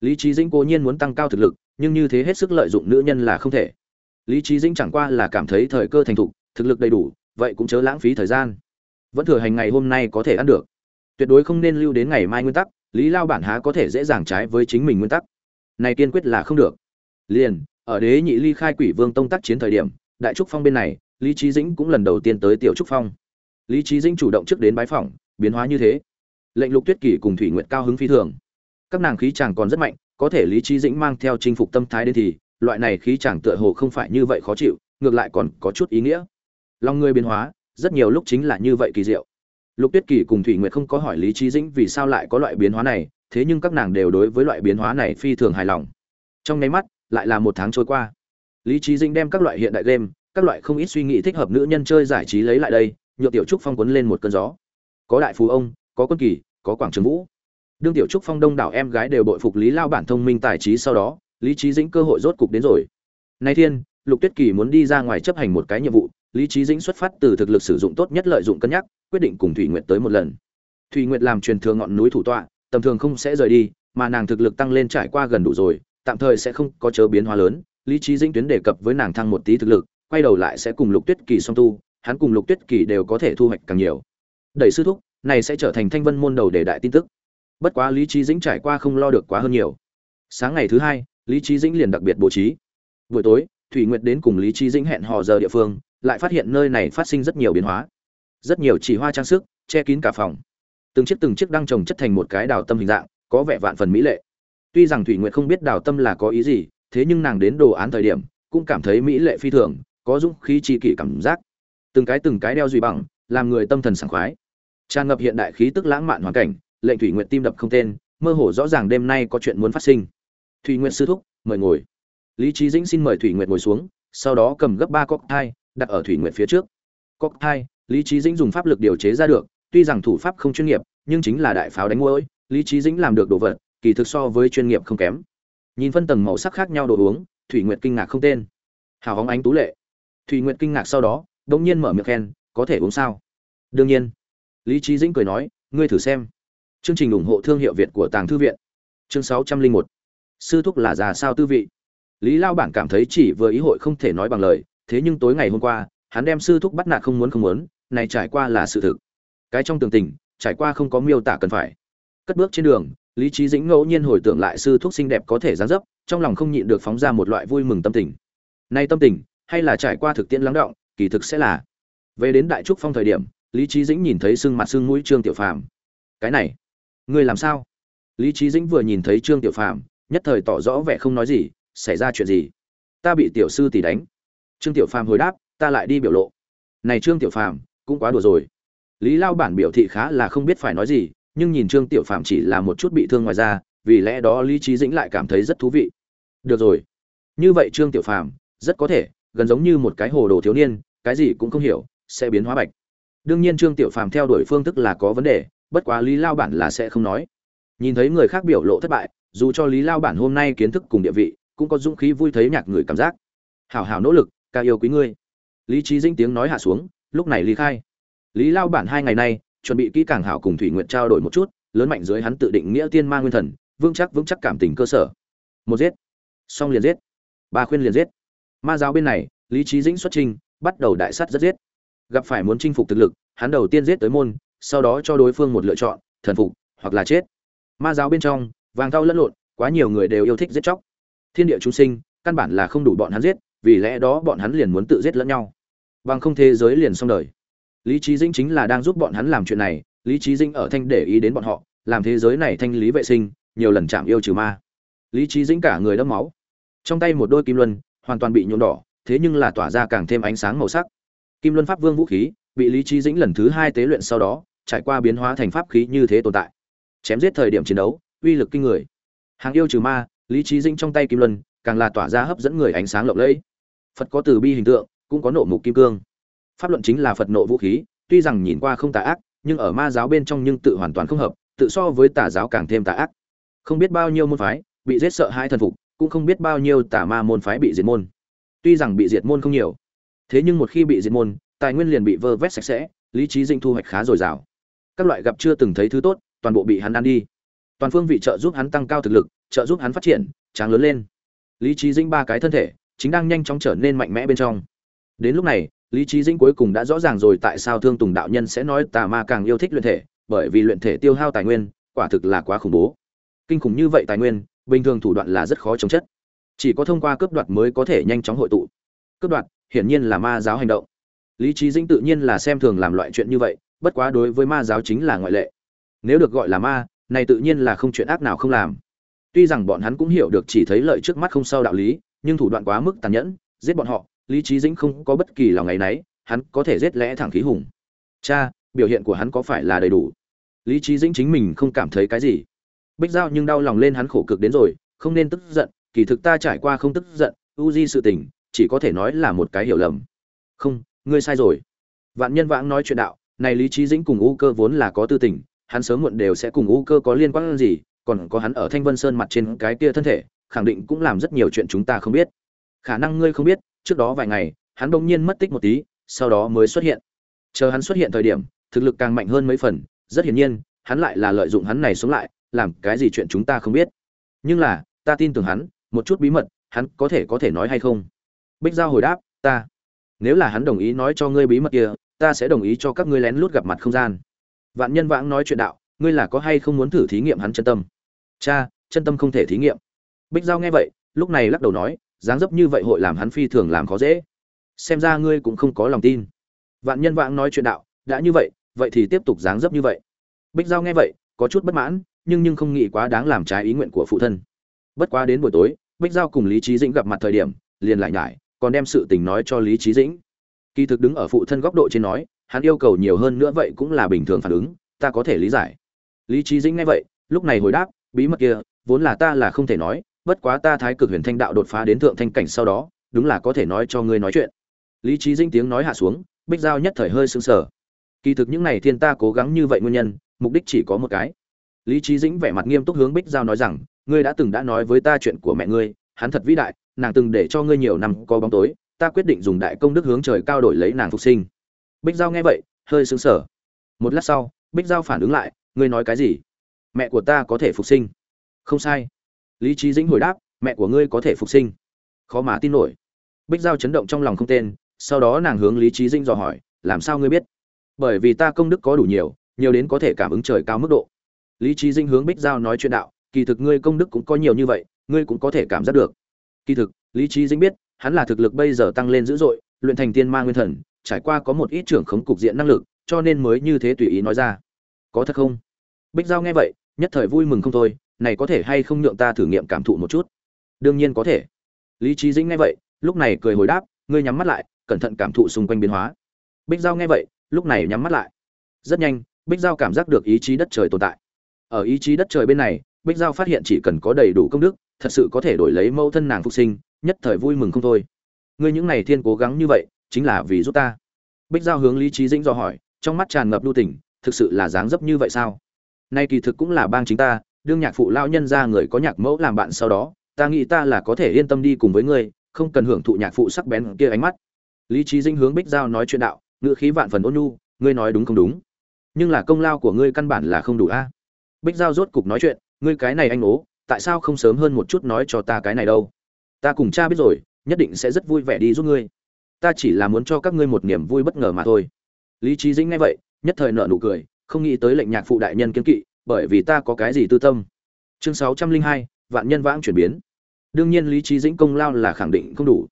Lý trí dĩnh cố nhiên muốn tăng cao thực lực, nhưng như thế hết sức lợi dụng nữ nhân là không thể. Lý trí dĩnh chẳng qua là cảm thấy thời cơ thành thục, thực lực đầy đủ, vậy cũng chớ lãng phí thời gian. Vẫn thừa hành ngày hôm nay có thể ăn được. Tuyệt đối không nên lưu đến ngày mai nguyên tắc, lý lao bản há có thể dễ dàng trái với chính mình nguyên tắc. Này kiên quyết là không được. Liền, ở đế nhị ly khai quỷ vương tông tác chiến thời điểm, đại trúc phong bên này, lý trí dĩnh cũng lần đầu tiên tới tiểu trúc phong lý trí dĩnh chủ động trước đến bái phỏng, biến hóa như thế. Lệnh lục tuyết kỷ cùng thủy nguyện cao hứng phi thường. Các nàng khí chàng còn rất mạnh, có thể lý trí dĩnh mang theo chinh phục tâm thái đến thì, loại này khí chàng tựa hồ không phải như vậy khó chịu, ngược lại còn có chút ý nghĩa. Lòng người biến hóa, rất nhiều lúc chính là như vậy kỳ diệu. Lục tuyết kỳ cùng thủy nguyệt không có hỏi lý trí dĩnh vì sao lại có loại biến hóa này, thế nhưng các nàng đều đối với loại biến hóa này phi thường hài lòng. Trong nháy mắt, lại là một tháng trôi qua. Lý trí dĩnh đem các loại hiện đại game, các loại không ít suy nghĩ thích hợp nữ nhân chơi giải trí lấy lại đây nhượng tiểu trúc phong quấn lên một cơn gió. Có đại phú ông, có quân kỳ, có quảng trường vũ. Đương tiểu trúc phong đông đảo em gái đều bội phục lý lao bản thông minh tài trí sau đó, lý trí dĩnh cơ hội rốt cục đến rồi. Nay thiên, lục tuyết kỳ muốn đi ra ngoài chấp hành một cái nhiệm vụ, lý trí dĩnh xuất phát từ thực lực sử dụng tốt nhất lợi dụng cân nhắc, quyết định cùng thủy nguyệt tới một lần. Thủy nguyệt làm truyền thừa ngọn núi thủ tọa, tầm thường không sẽ rời đi, mà nàng thực lực tăng lên trải qua gần đủ rồi, tạm thời sẽ không có chớ biến hóa lớn. Lý trí dĩnh tuyến đề cập với nàng thăng một tí thực lực, quay đầu lại sẽ cùng lục tuyết kỳ song tu hắn cùng lục tuyết kỳ đều có thể thu hoạch càng nhiều. Đẩy sư thúc, này sẽ trở thành thanh vân môn đầu để đại tin tức. Bất quá lý trí dĩnh trải qua không lo được quá hơn nhiều. Sáng ngày thứ hai, lý trí dĩnh liền đặc biệt bố trí. Buổi tối, thủy nguyệt đến cùng lý trí dĩnh hẹn hò giờ địa phương, lại phát hiện nơi này phát sinh rất nhiều biến hóa. Rất nhiều chỉ hoa trang sức, che kín cả phòng. Từng chiếc từng chiếc đang trồng chất thành một cái đào tâm hình dạng, có vẻ vạn phần mỹ lệ. Tuy rằng thủy nguyệt không biết đào tâm là có ý gì, thế nhưng nàng đến đồ án thời điểm, cũng cảm thấy mỹ lệ phi thường, có dũng khí chi kỷ cảm giác từng cái từng cái đeo duy bằng, làm người tâm thần sảng khoái. Tràn ngập hiện đại khí tức lãng mạn hoàn cảnh, lệnh thủy nguyệt tim đập không tên, mơ hồ rõ ràng đêm nay có chuyện muốn phát sinh. Thủy nguyệt sư thúc, mời ngồi. Lý trí dĩnh xin mời thủy nguyệt ngồi xuống, sau đó cầm gấp ba cốc thai, đặt ở thủy nguyệt phía trước. Cốc thai, lý trí dĩnh dùng pháp lực điều chế ra được, tuy rằng thủ pháp không chuyên nghiệp, nhưng chính là đại pháo đánh mũi lý trí dĩnh làm được đồ vật, kỳ thực so với chuyên nghiệp không kém. Nhìn phân tầng màu sắc khác nhau đồ uống, thủy nguyệt kinh ngạc không tên. Hào hóng ánh tú lệ. Thủy nguyệt kinh ngạc sau đó đông nhiên mở miệng khen, có thể uống sao? Đương nhiên. Lý trí dĩnh cười nói, ngươi thử xem. Chương trình ủng hộ thương hiệu việt của tàng thư viện. Chương sáu trăm linh một. Sư thúc là già sao tư vị? Lý lao bản cảm thấy chỉ vừa ý hội không thể nói bằng lời, thế nhưng tối ngày hôm qua, hắn đem sư thúc bắt nạt không muốn không muốn, này trải qua là sự thực. Cái trong tường tình, trải qua không có miêu tả cần phải. Cất bước trên đường, lý trí dĩnh ngẫu nhiên hồi tưởng lại sư thúc xinh đẹp có thể dáng dấp, trong lòng không nhịn được phóng ra một loại vui mừng tâm tình. Nay tâm tình, hay là trải qua thực tiễn lắng động kỳ thực sẽ là. Về đến đại trúc phong thời điểm, lý trí dĩnh nhìn thấy sưng mặt sưng mũi trương tiểu phàm. Cái này, ngươi làm sao? Lý trí dĩnh vừa nhìn thấy trương tiểu phàm, nhất thời tỏ rõ vẻ không nói gì, xảy ra chuyện gì? Ta bị tiểu sư tỷ đánh. Trương tiểu phàm hồi đáp, ta lại đi biểu lộ. Này trương tiểu phàm, cũng quá đùa rồi. Lý lao bản biểu thị khá là không biết phải nói gì, nhưng nhìn trương tiểu phàm chỉ là một chút bị thương ngoài ra vì lẽ đó lý trí dĩnh lại cảm thấy rất thú vị. Được rồi. Như vậy trương tiểu phàm, rất có thể, gần giống như một cái hồ đồ thiếu niên cái gì cũng không hiểu, sẽ biến hóa bạch. Đương nhiên trương tiểu phàm theo đuổi phương thức là có vấn đề, bất quá lý lao bản là sẽ không nói. Nhìn thấy người khác biểu lộ thất bại, dù cho lý lao bản hôm nay kiến thức cùng địa vị, cũng có dũng khí vui thấy nhạc người cảm giác. Hảo hảo nỗ lực, ca yêu quý ngươi. Lý trí dĩnh tiếng nói hạ xuống, lúc này lý khai. Lý lao bản hai ngày nay, chuẩn bị kỹ càng hảo cùng thủy nguyện trao đổi một chút, lớn mạnh dưới hắn tự định nghĩa tiên ma nguyên thần, vững chắc vững chắc cảm tình cơ sở. Một giết. Xong liền giết. Ba khuyên liền giết. Ma giáo bên này, lý trí dĩnh xuất trình bắt đầu đại sát rất giết. Gặp phải muốn chinh phục thực lực, hắn đầu tiên giết tới môn, sau đó cho đối phương một lựa chọn, thần phục hoặc là chết. Ma giáo bên trong, vàng thau lẫn lộn, quá nhiều người đều yêu thích giết chóc. Thiên địa chúng sinh, căn bản là không đủ bọn hắn giết, vì lẽ đó bọn hắn liền muốn tự giết lẫn nhau. Bằng không thế giới liền xong đời. Lý trí dĩnh chính là đang giúp bọn hắn làm chuyện này, lý trí dĩnh ở thanh để ý đến bọn họ, làm thế giới này thanh lý vệ sinh, nhiều lần chạm yêu trừ ma. Lý trí dĩnh cả người đẫm máu. Trong tay một đôi kim luân, hoàn toàn bị nhuộm đỏ thế nhưng là tỏa ra càng thêm ánh sáng màu sắc. Kim luân pháp vương vũ khí bị lý trí dĩnh lần thứ hai tế luyện sau đó, trải qua biến hóa thành pháp khí như thế tồn tại. Chém giết thời điểm chiến đấu, uy lực kinh người. Hàng yêu trừ ma, lý trí dĩnh trong tay kim luân càng là tỏa ra hấp dẫn người ánh sáng lộng lẫy. Phật có từ bi hình tượng, cũng có nộ mục kim cương. Pháp luận chính là phật nộ vũ khí, tuy rằng nhìn qua không tà ác, nhưng ở ma giáo bên trong nhưng tự hoàn toàn không hợp, tự so với tà giáo càng thêm tà ác. Không biết bao nhiêu môn phái bị giết sợ hai thần phục, cũng không biết bao nhiêu tà ma môn phái bị diệt môn tuy rằng bị diệt môn không nhiều, thế nhưng một khi bị diệt môn, tài nguyên liền bị vơ vét sạch sẽ, lý trí dinh thu hoạch khá dồi dào. Các loại gặp chưa từng thấy thứ tốt, toàn bộ bị hắn ăn đi. Toàn phương vị trợ giúp hắn tăng cao thực lực, trợ giúp hắn phát triển, tráng lớn lên. Lý trí dinh ba cái thân thể, chính đang nhanh chóng trở nên mạnh mẽ bên trong. Đến lúc này, lý trí dinh cuối cùng đã rõ ràng rồi tại sao thương tùng đạo nhân sẽ nói tà ma càng yêu thích luyện thể, bởi vì luyện thể tiêu hao tài nguyên, quả thực là quá khủng bố. Kinh khủng như vậy tài nguyên, bình thường thủ đoạn là rất khó chống chất chỉ có thông qua cướp đoạt mới có thể nhanh chóng hội tụ. Cướp đoạt, hiển nhiên là ma giáo hành động. Lý trí dĩnh tự nhiên là xem thường làm loại chuyện như vậy, bất quá đối với ma giáo chính là ngoại lệ. Nếu được gọi là ma, này tự nhiên là không chuyện ác nào không làm. Tuy rằng bọn hắn cũng hiểu được chỉ thấy lợi trước mắt không sao đạo lý, nhưng thủ đoạn quá mức tàn nhẫn, giết bọn họ, lý trí dĩnh không có bất kỳ lòng ngày nấy, hắn có thể giết lẽ thẳng khí hùng. Cha, biểu hiện của hắn có phải là đầy đủ? Lý trí dĩnh chính mình không cảm thấy cái gì. Bích giao nhưng đau lòng lên hắn khổ cực đến rồi, không nên tức giận kỳ thực ta trải qua không tức giận u di sự tình, chỉ có thể nói là một cái hiểu lầm. Không, ngươi sai rồi. Vạn nhân vãng nói chuyện đạo, này lý trí dĩnh cùng u cơ vốn là có tư tình, hắn sớm muộn đều sẽ cùng u cơ có liên quan gì, còn có hắn ở thanh vân sơn mặt trên cái kia thân thể, khẳng định cũng làm rất nhiều chuyện chúng ta không biết. Khả năng ngươi không biết, trước đó vài ngày, hắn bỗng nhiên mất tích một tí, sau đó mới xuất hiện. Chờ hắn xuất hiện thời điểm, thực lực càng mạnh hơn mấy phần, rất hiển nhiên, hắn lại là lợi dụng hắn này sống lại, làm cái gì chuyện chúng ta không biết. Nhưng là, ta tin tưởng hắn một chút bí mật, hắn có thể có thể nói hay không? Bích giao hồi đáp, ta, nếu là hắn đồng ý nói cho ngươi bí mật kia, ta sẽ đồng ý cho các ngươi lén lút gặp mặt không gian. Vạn nhân vãng nói chuyện đạo, ngươi là có hay không muốn thử thí nghiệm hắn chân tâm? Cha, chân tâm không thể thí nghiệm. Bích giao nghe vậy, lúc này lắc đầu nói, dáng dấp như vậy hội làm hắn phi thường làm khó dễ. Xem ra ngươi cũng không có lòng tin. Vạn nhân vãng nói chuyện đạo, đã như vậy vậy thì tiếp tục dáng dấp như vậy. Bích giao nghe vậy, có chút bất mãn, nhưng nhưng không nghĩ quá đáng làm trái ý nguyện của phụ thân. Bất quá đến buổi tối bích giao cùng lý trí dĩnh gặp mặt thời điểm, liền lại nhải, còn đem sự tình nói cho lý trí dĩnh. Kỳ thực đứng ở phụ thân góc độ trên nói, hắn yêu cầu nhiều hơn nữa vậy cũng là bình thường phản ứng, ta có thể lý giải. Lý trí dĩnh nghe vậy, lúc này hồi đáp, bí mật kia, vốn là ta là không thể nói, bất quá ta thái cực huyền thanh đạo đột phá đến thượng thanh cảnh sau đó, đúng là có thể nói cho ngươi nói chuyện. Lý trí dĩnh tiếng nói hạ xuống, bích giao nhất thời hơi sững sờ. Kỳ thực những này thiên ta cố gắng như vậy nguyên nhân, mục đích chỉ có một cái. Lý trí dĩnh vẻ mặt nghiêm túc hướng bích giao nói rằng ngươi đã từng đã nói với ta chuyện của mẹ ngươi, hắn thật vĩ đại, nàng từng để cho ngươi nhiều năm có bóng tối, ta quyết định dùng đại công đức hướng trời cao đổi lấy nàng phục sinh. Bích giao nghe vậy, hơi sững sờ. Một lát sau, bích giao phản ứng lại, ngươi nói cái gì? Mẹ của ta có thể phục sinh. Không sai. Lý trí dĩnh hồi đáp, mẹ của ngươi có thể phục sinh. Khó mà tin nổi. Bích giao chấn động trong lòng không tên, sau đó nàng hướng lý trí dĩnh dò hỏi, làm sao ngươi biết? Bởi vì ta công đức có đủ nhiều nhiều đến có thể cảm ứng trời cao mức độ. Lý trí dĩnh hướng bích giao nói chuyện đạo kỳ thực ngươi công đức cũng có nhiều như vậy, ngươi cũng có thể cảm giác được. Kỳ thực, lý trí dĩnh biết, hắn là thực lực bây giờ tăng lên dữ dội, luyện thành tiên ma nguyên thần, trải qua có một ít trưởng khống cục diện năng lực, cho nên mới như thế tùy ý nói ra. Có thật không? Bích giao nghe vậy, nhất thời vui mừng không thôi, này có thể hay không nhượng ta thử nghiệm cảm thụ một chút? Đương nhiên có thể. Lý trí dĩnh nghe vậy, lúc này cười hồi đáp, ngươi nhắm mắt lại, cẩn thận cảm thụ xung quanh biến hóa. Bích giao nghe vậy, lúc này nhắm mắt lại. Rất nhanh, bích giao cảm giác được ý chí đất trời tồn tại. Ở ý chí đất trời bên này bích giao phát hiện chỉ cần có đầy đủ công đức, thật sự có thể đổi lấy mẫu thân nàng phục sinh, nhất thời vui mừng không thôi. Ngươi những ngày thiên cố gắng như vậy, chính là vì giúp ta. Bích giao hướng lý trí dĩnh do hỏi, trong mắt tràn ngập lưu tình, thực sự là dáng dấp như vậy sao? Nay kỳ thực cũng là bang chính ta, đương nhạc phụ lao nhân ra người có nhạc mẫu làm bạn sau đó, ta nghĩ ta là có thể yên tâm đi cùng với ngươi, không cần hưởng thụ nhạc phụ sắc bén kia ánh mắt. Lý trí dinh hướng bích giao nói chuyện đạo, ngữ khí vạn phần ôn nhu, ngươi nói đúng không đúng? Nhưng là công lao của ngươi căn bản là không đủ a. Bích giao rốt cục nói chuyện ngươi cái này anh ố, tại sao không sớm hơn một chút nói cho ta cái này đâu? Ta cùng cha biết rồi, nhất định sẽ rất vui vẻ đi giúp ngươi. Ta chỉ là muốn cho các ngươi một niềm vui bất ngờ mà thôi. Lý trí dĩnh nghe vậy, nhất thời nợ nụ cười, không nghĩ tới lệnh nhạc phụ đại nhân kiên kỵ, bởi vì ta có cái gì tư tâm. Chương sáu trăm linh hai, vạn nhân vãng chuyển biến. Đương nhiên lý trí dĩnh công lao là khẳng định không đủ.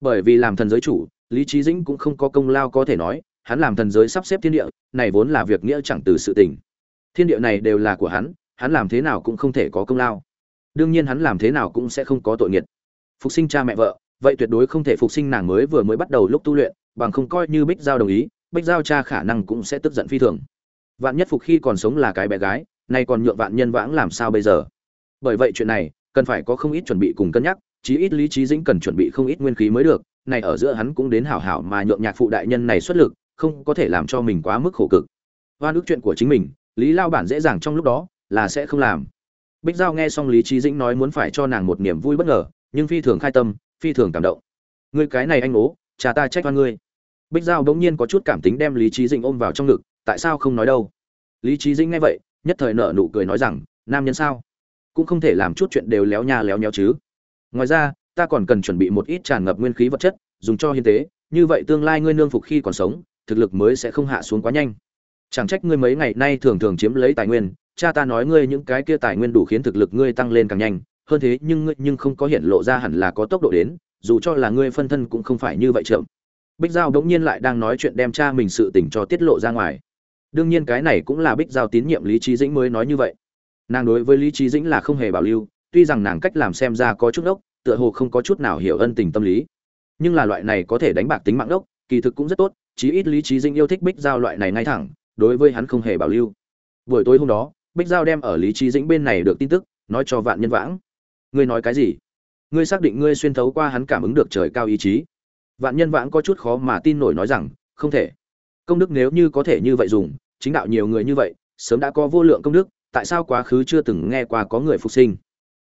Bởi vì làm thần giới chủ, lý trí dĩnh cũng không có công lao có thể nói, hắn làm thần giới sắp xếp thiên địa, này vốn là việc nghĩa chẳng từ sự tình. Thiên địa này đều là của hắn hắn làm thế nào cũng không thể có công lao. Đương nhiên hắn làm thế nào cũng sẽ không có tội nghiệt. Phục sinh cha mẹ vợ, vậy tuyệt đối không thể phục sinh nàng mới vừa mới bắt đầu lúc tu luyện, bằng không coi như bích giao đồng ý, bích giao cha khả năng cũng sẽ tức giận phi thường. Vạn nhất phục khi còn sống là cái bé gái, nay còn nhượng vạn nhân vãng làm sao bây giờ? Bởi vậy chuyện này, cần phải có không ít chuẩn bị cùng cân nhắc, chí ít lý trí dĩnh cần chuẩn bị không ít nguyên khí mới được, này ở giữa hắn cũng đến hảo hảo mà nhượng nhạc phụ đại nhân này xuất lực, không có thể làm cho mình quá mức khổ cực. Hoa nước chuyện của chính mình, lý lao bản dễ dàng trong lúc đó là sẽ không làm. Bích giao nghe xong lý trí dĩnh nói muốn phải cho nàng một niềm vui bất ngờ, nhưng phi thường khai tâm, phi thường cảm động. Ngươi cái này anh ố, cha ta trách oan ngươi. Bích giao bỗng nhiên có chút cảm tính đem lý trí dĩnh ôm vào trong ngực, tại sao không nói đâu? Lý trí dĩnh nghe vậy, nhất thời nở nụ cười nói rằng, nam nhân sao? Cũng không thể làm chút chuyện đều léo nhà léo nhéo chứ. Ngoài ra, ta còn cần chuẩn bị một ít tràn ngập nguyên khí vật chất, dùng cho hiến tế, như vậy tương lai ngươi nương phục khi còn sống, thực lực mới sẽ không hạ xuống quá nhanh chẳng trách ngươi mấy ngày nay thường thường chiếm lấy tài nguyên, cha ta nói ngươi những cái kia tài nguyên đủ khiến thực lực ngươi tăng lên càng nhanh, hơn thế nhưng ngươi nhưng không có hiện lộ ra hẳn là có tốc độ đến, dù cho là ngươi phân thân cũng không phải như vậy chậm. Bích giao đ ỗ n g nhiên lại đang nói chuyện đem cha mình sự tình cho tiết lộ ra ngoài. Đương nhiên cái này cũng là bích giao tín nhiệm lý trí dĩnh mới nói như vậy. Nàng đối với lý trí dĩnh là không hề bảo lưu, tuy rằng nàng cách làm xem ra có chút ốc, tựa hồ không có chút nào hiểu ân tình tâm lý. Nhưng là loại này có thể đánh bạc tính mạng ốc, kỳ thực cũng rất tốt, chí ít lý trí dĩnh yêu thích bích giao loại này ngay thẳng đối với hắn không hề bảo lưu. Buổi tối hôm đó, bích giao đem ở lý trí dĩnh bên này được tin tức, nói cho vạn nhân vãng. Ngươi nói cái gì? Ngươi xác định ngươi xuyên thấu qua hắn cảm ứng được trời cao ý chí. Vạn nhân vãng có chút khó mà tin nổi nói rằng, không thể. Công đức nếu như có thể như vậy dùng, chính đạo nhiều người như vậy, sớm đã có vô lượng công đức, tại sao quá khứ chưa từng nghe qua có người phục sinh?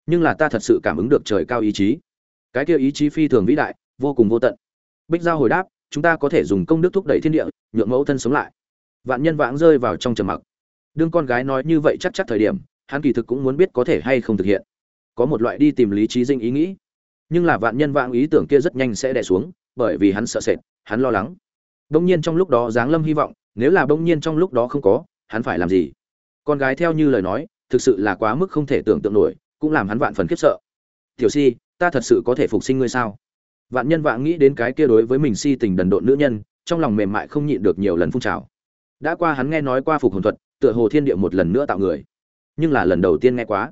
Nhưng là ta thật sự cảm ứng được trời cao ý chí. Cái kia ý chí phi thường vĩ đại, vô cùng vô tận. Bích giao hồi đáp, chúng ta có thể dùng công đức thúc đẩy thiên địa nhượng mẫu thân sống lại vạn nhân vãng rơi vào trong trầm mặc. Đương con gái nói như vậy chắc chắc thời điểm, hắn kỳ thực cũng muốn biết có thể hay không thực hiện. Có một loại đi tìm lý trí dinh ý nghĩ. Nhưng là vạn nhân vãng ý tưởng kia rất nhanh sẽ đè xuống, bởi vì hắn sợ sệt, hắn lo lắng. Bỗng nhiên trong lúc đó giáng lâm hy vọng, nếu là bỗng nhiên trong lúc đó không có, hắn phải làm gì? Con gái theo như lời nói, thực sự là quá mức không thể tưởng tượng nổi, cũng làm hắn vạn phần khiếp sợ. Tiểu si, ta thật sự có thể phục sinh ngươi sao? Vạn nhân vãng nghĩ đến cái kia đối với mình si tình đần độn nữ nhân, trong lòng mềm mại không nhịn được nhiều lần phun trào đã qua hắn nghe nói qua phục hồn thuật, tựa hồ thiên địa một lần nữa tạo người. Nhưng là lần đầu tiên nghe quá.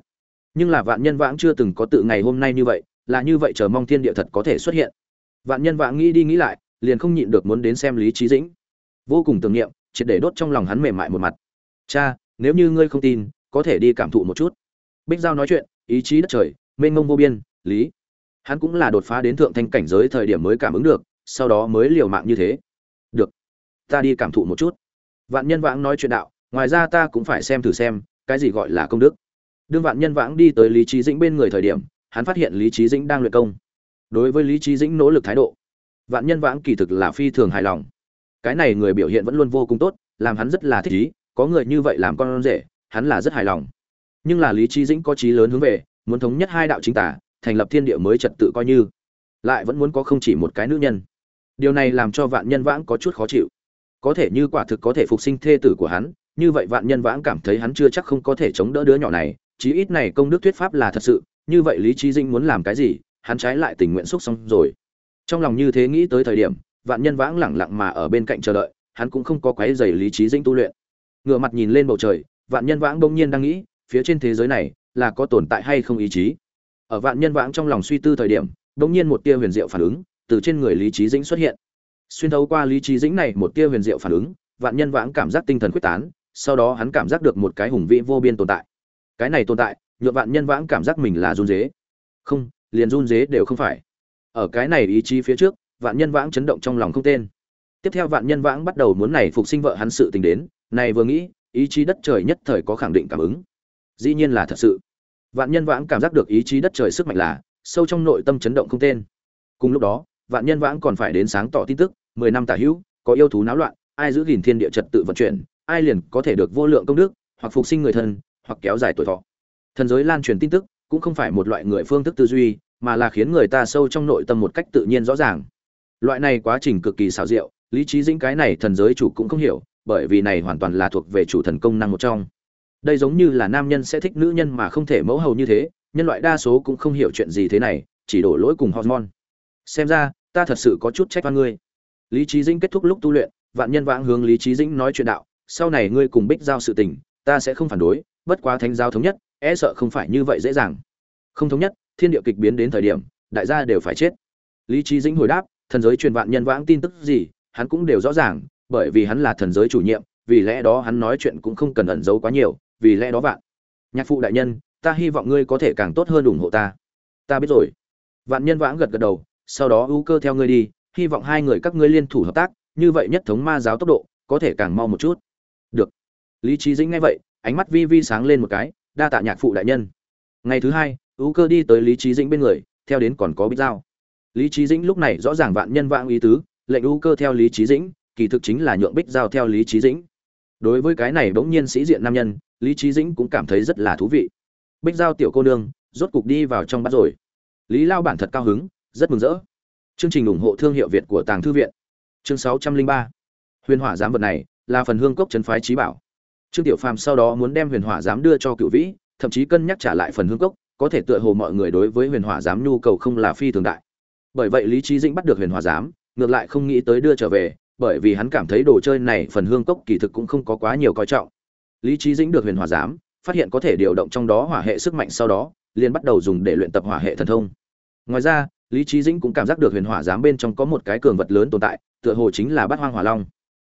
Nhưng là vạn nhân vãng chưa từng có tự ngày hôm nay như vậy, là như vậy chờ mong thiên địa thật có thể xuất hiện. Vạn nhân vãng nghĩ đi nghĩ lại, liền không nhịn được muốn đến xem lý trí dĩnh. Vô cùng tưởng niệm, triệt để đốt trong lòng hắn mềm mại một mặt. Cha, nếu như ngươi không tin, có thể đi cảm thụ một chút. Bích giao nói chuyện, ý chí đất trời, mênh mông vô biên, lý. Hắn cũng là đột phá đến thượng thanh cảnh giới thời điểm mới cảm ứng được, sau đó mới liều mạng như thế. Được, ta đi cảm thụ một chút vạn nhân vãng nói chuyện đạo, ngoài ra ta cũng phải xem thử xem, cái gì gọi là công đức. Đương vạn nhân vãng đi tới lý trí dĩnh bên người thời điểm, hắn phát hiện lý trí dĩnh đang luyện công. Đối với lý trí dĩnh nỗ lực thái độ, vạn nhân vãng kỳ thực là phi thường hài lòng. Cái này người biểu hiện vẫn luôn vô cùng tốt, làm hắn rất là thích ý, có người như vậy làm con rể, hắn là rất hài lòng. Nhưng là lý trí dĩnh có trí lớn hướng về, muốn thống nhất hai đạo chính tả thành lập thiên địa mới trật tự coi như, lại vẫn muốn có không chỉ một cái nữ nhân. Điều này làm cho vạn nhân vãng có chút khó chịu có thể như quả thực có thể phục sinh thê tử của hắn, như vậy vạn nhân vãng cảm thấy hắn chưa chắc không có thể chống đỡ đứa nhỏ này, chí ít này công đức thuyết pháp là thật sự, như vậy lý trí dinh muốn làm cái gì, hắn trái lại tình nguyện xúc xong rồi. Trong lòng như thế nghĩ tới thời điểm, vạn nhân vãng lẳng lặng mà ở bên cạnh chờ đợi, hắn cũng không có quái dày lý trí dinh tu luyện. Ngựa mặt nhìn lên bầu trời, vạn nhân vãng bỗng nhiên đang nghĩ, phía trên thế giới này là có tồn tại hay không ý chí? Ở vạn nhân vãng trong lòng suy tư thời điểm, bỗng nhiên một tia huyền diệu phản ứng từ trên người lý trí dĩnh xuất hiện xuyên thấu qua lý trí dĩnh này một tia huyền diệu phản ứng, vạn nhân vãng cảm giác tinh thần quyết tán, sau đó hắn cảm giác được một cái hùng vĩ vô biên tồn tại. Cái này tồn tại nhuộm vạn nhân vãng cảm giác mình là run dế không, liền run dế đều không phải. Ở cái này ý chí phía trước, vạn nhân vãng chấn động trong lòng không tên. Tiếp theo vạn nhân vãng bắt đầu muốn này phục sinh vợ hắn sự tình đến, này vừa nghĩ, ý chí đất trời nhất thời có khẳng định cảm ứng. Dĩ nhiên là thật sự. Vạn nhân vãng cảm giác được ý chí đất trời sức mạnh là, sâu trong nội tâm chấn động không tên. Cùng lúc đó vạn nhân vãng còn phải đến sáng tỏ tin tức, mười năm tả hữu, có yêu thú náo loạn, ai giữ gìn thiên địa trật tự vận chuyển, ai liền có thể được vô lượng công đức, hoặc phục sinh người thân, hoặc kéo dài tuổi thọ. Thần giới lan truyền tin tức cũng không phải một loại người phương thức tư duy, mà là khiến người ta sâu trong nội tâm một cách tự nhiên rõ ràng. Loại này quá trình cực kỳ xảo diệu, lý trí dĩnh cái này thần giới chủ cũng không hiểu, bởi vì này hoàn toàn là thuộc về chủ thần công năng một trong. Đây giống như là nam nhân sẽ thích nữ nhân mà không thể mẫu hầu như thế, nhân loại đa số cũng không hiểu chuyện gì thế này, chỉ đổ lỗi cùng hormone xem ra, ta thật sự có chút trách oan ngươi. Lý trí dĩnh kết thúc lúc tu luyện, vạn nhân vãng hướng lý trí dĩnh nói chuyện đạo, sau này ngươi cùng bích giao sự tình, ta sẽ không phản đối, bất quá thánh giao thống nhất e sợ không phải như vậy dễ dàng. Không thống nhất, thiên địa kịch biến đến thời điểm, đại gia đều phải chết. Lý trí dĩnh hồi đáp, thần giới truyền vạn nhân vãng tin tức gì, hắn cũng đều rõ ràng, bởi vì hắn là thần giới chủ nhiệm, vì lẽ đó hắn nói chuyện cũng không cần ẩn giấu quá nhiều, vì lẽ đó vạn nhạc phụ đại nhân, ta hy vọng ngươi có thể càng tốt hơn ủng hộ ta. Ta biết rồi. Vạn nhân vãng gật gật đầu sau đó ưu cơ theo ngươi đi, hy vọng hai người các ngươi liên thủ hợp tác, như vậy nhất thống ma giáo tốc độ, có thể càng mau một chút. Được. Lý trí dĩnh nghe vậy, ánh mắt vi vi sáng lên một cái, đa tạ nhạc phụ đại nhân. Ngày thứ hai, ưu cơ đi tới lý trí dĩnh bên người, theo đến còn có bích giao. Lý trí dĩnh lúc này rõ ràng vạn nhân vạn ý tứ, lệnh ưu cơ theo lý trí dĩnh, kỳ thực chính là nhượng bích giao theo lý trí dĩnh. Đối với cái này bỗng nhiên sĩ diện nam nhân, lý trí dĩnh cũng cảm thấy rất là thú vị. Bích giao tiểu cô nương, rốt cục đi vào trong bắt rồi. Lý lao bản thật cao hứng rất mừng rỡ. Chương trình ủng hộ thương hiệu việt của tàng thư viện. Chương sáu trăm linh ba. Huyền hỏa giám vật này là phần hương cốc trấn phái trí bảo. Trương tiểu phàm sau đó muốn đem huyền hỏa giám đưa cho cựu vĩ, thậm chí cân nhắc trả lại phần hương cốc, có thể tựa hồ mọi người đối với huyền hỏa giám nhu cầu không là phi thường đại. Bởi vậy lý Chí dĩnh bắt được huyền hỏa giám, ngược lại không nghĩ tới đưa trở về, bởi vì hắn cảm thấy đồ chơi này phần hương cốc kỳ thực cũng không có quá nhiều coi trọng. Lý Chí dĩnh được huyền hỏa giám, phát hiện có thể điều động trong đó hỏa hệ sức mạnh sau đó, liền bắt đầu dùng để luyện tập hỏa hệ thần thông. Ngoài ra lý trí dĩnh cũng cảm giác được huyền hỏa giám bên trong có một cái cường vật lớn tồn tại, tựa hồ chính là bát hoang hỏa long.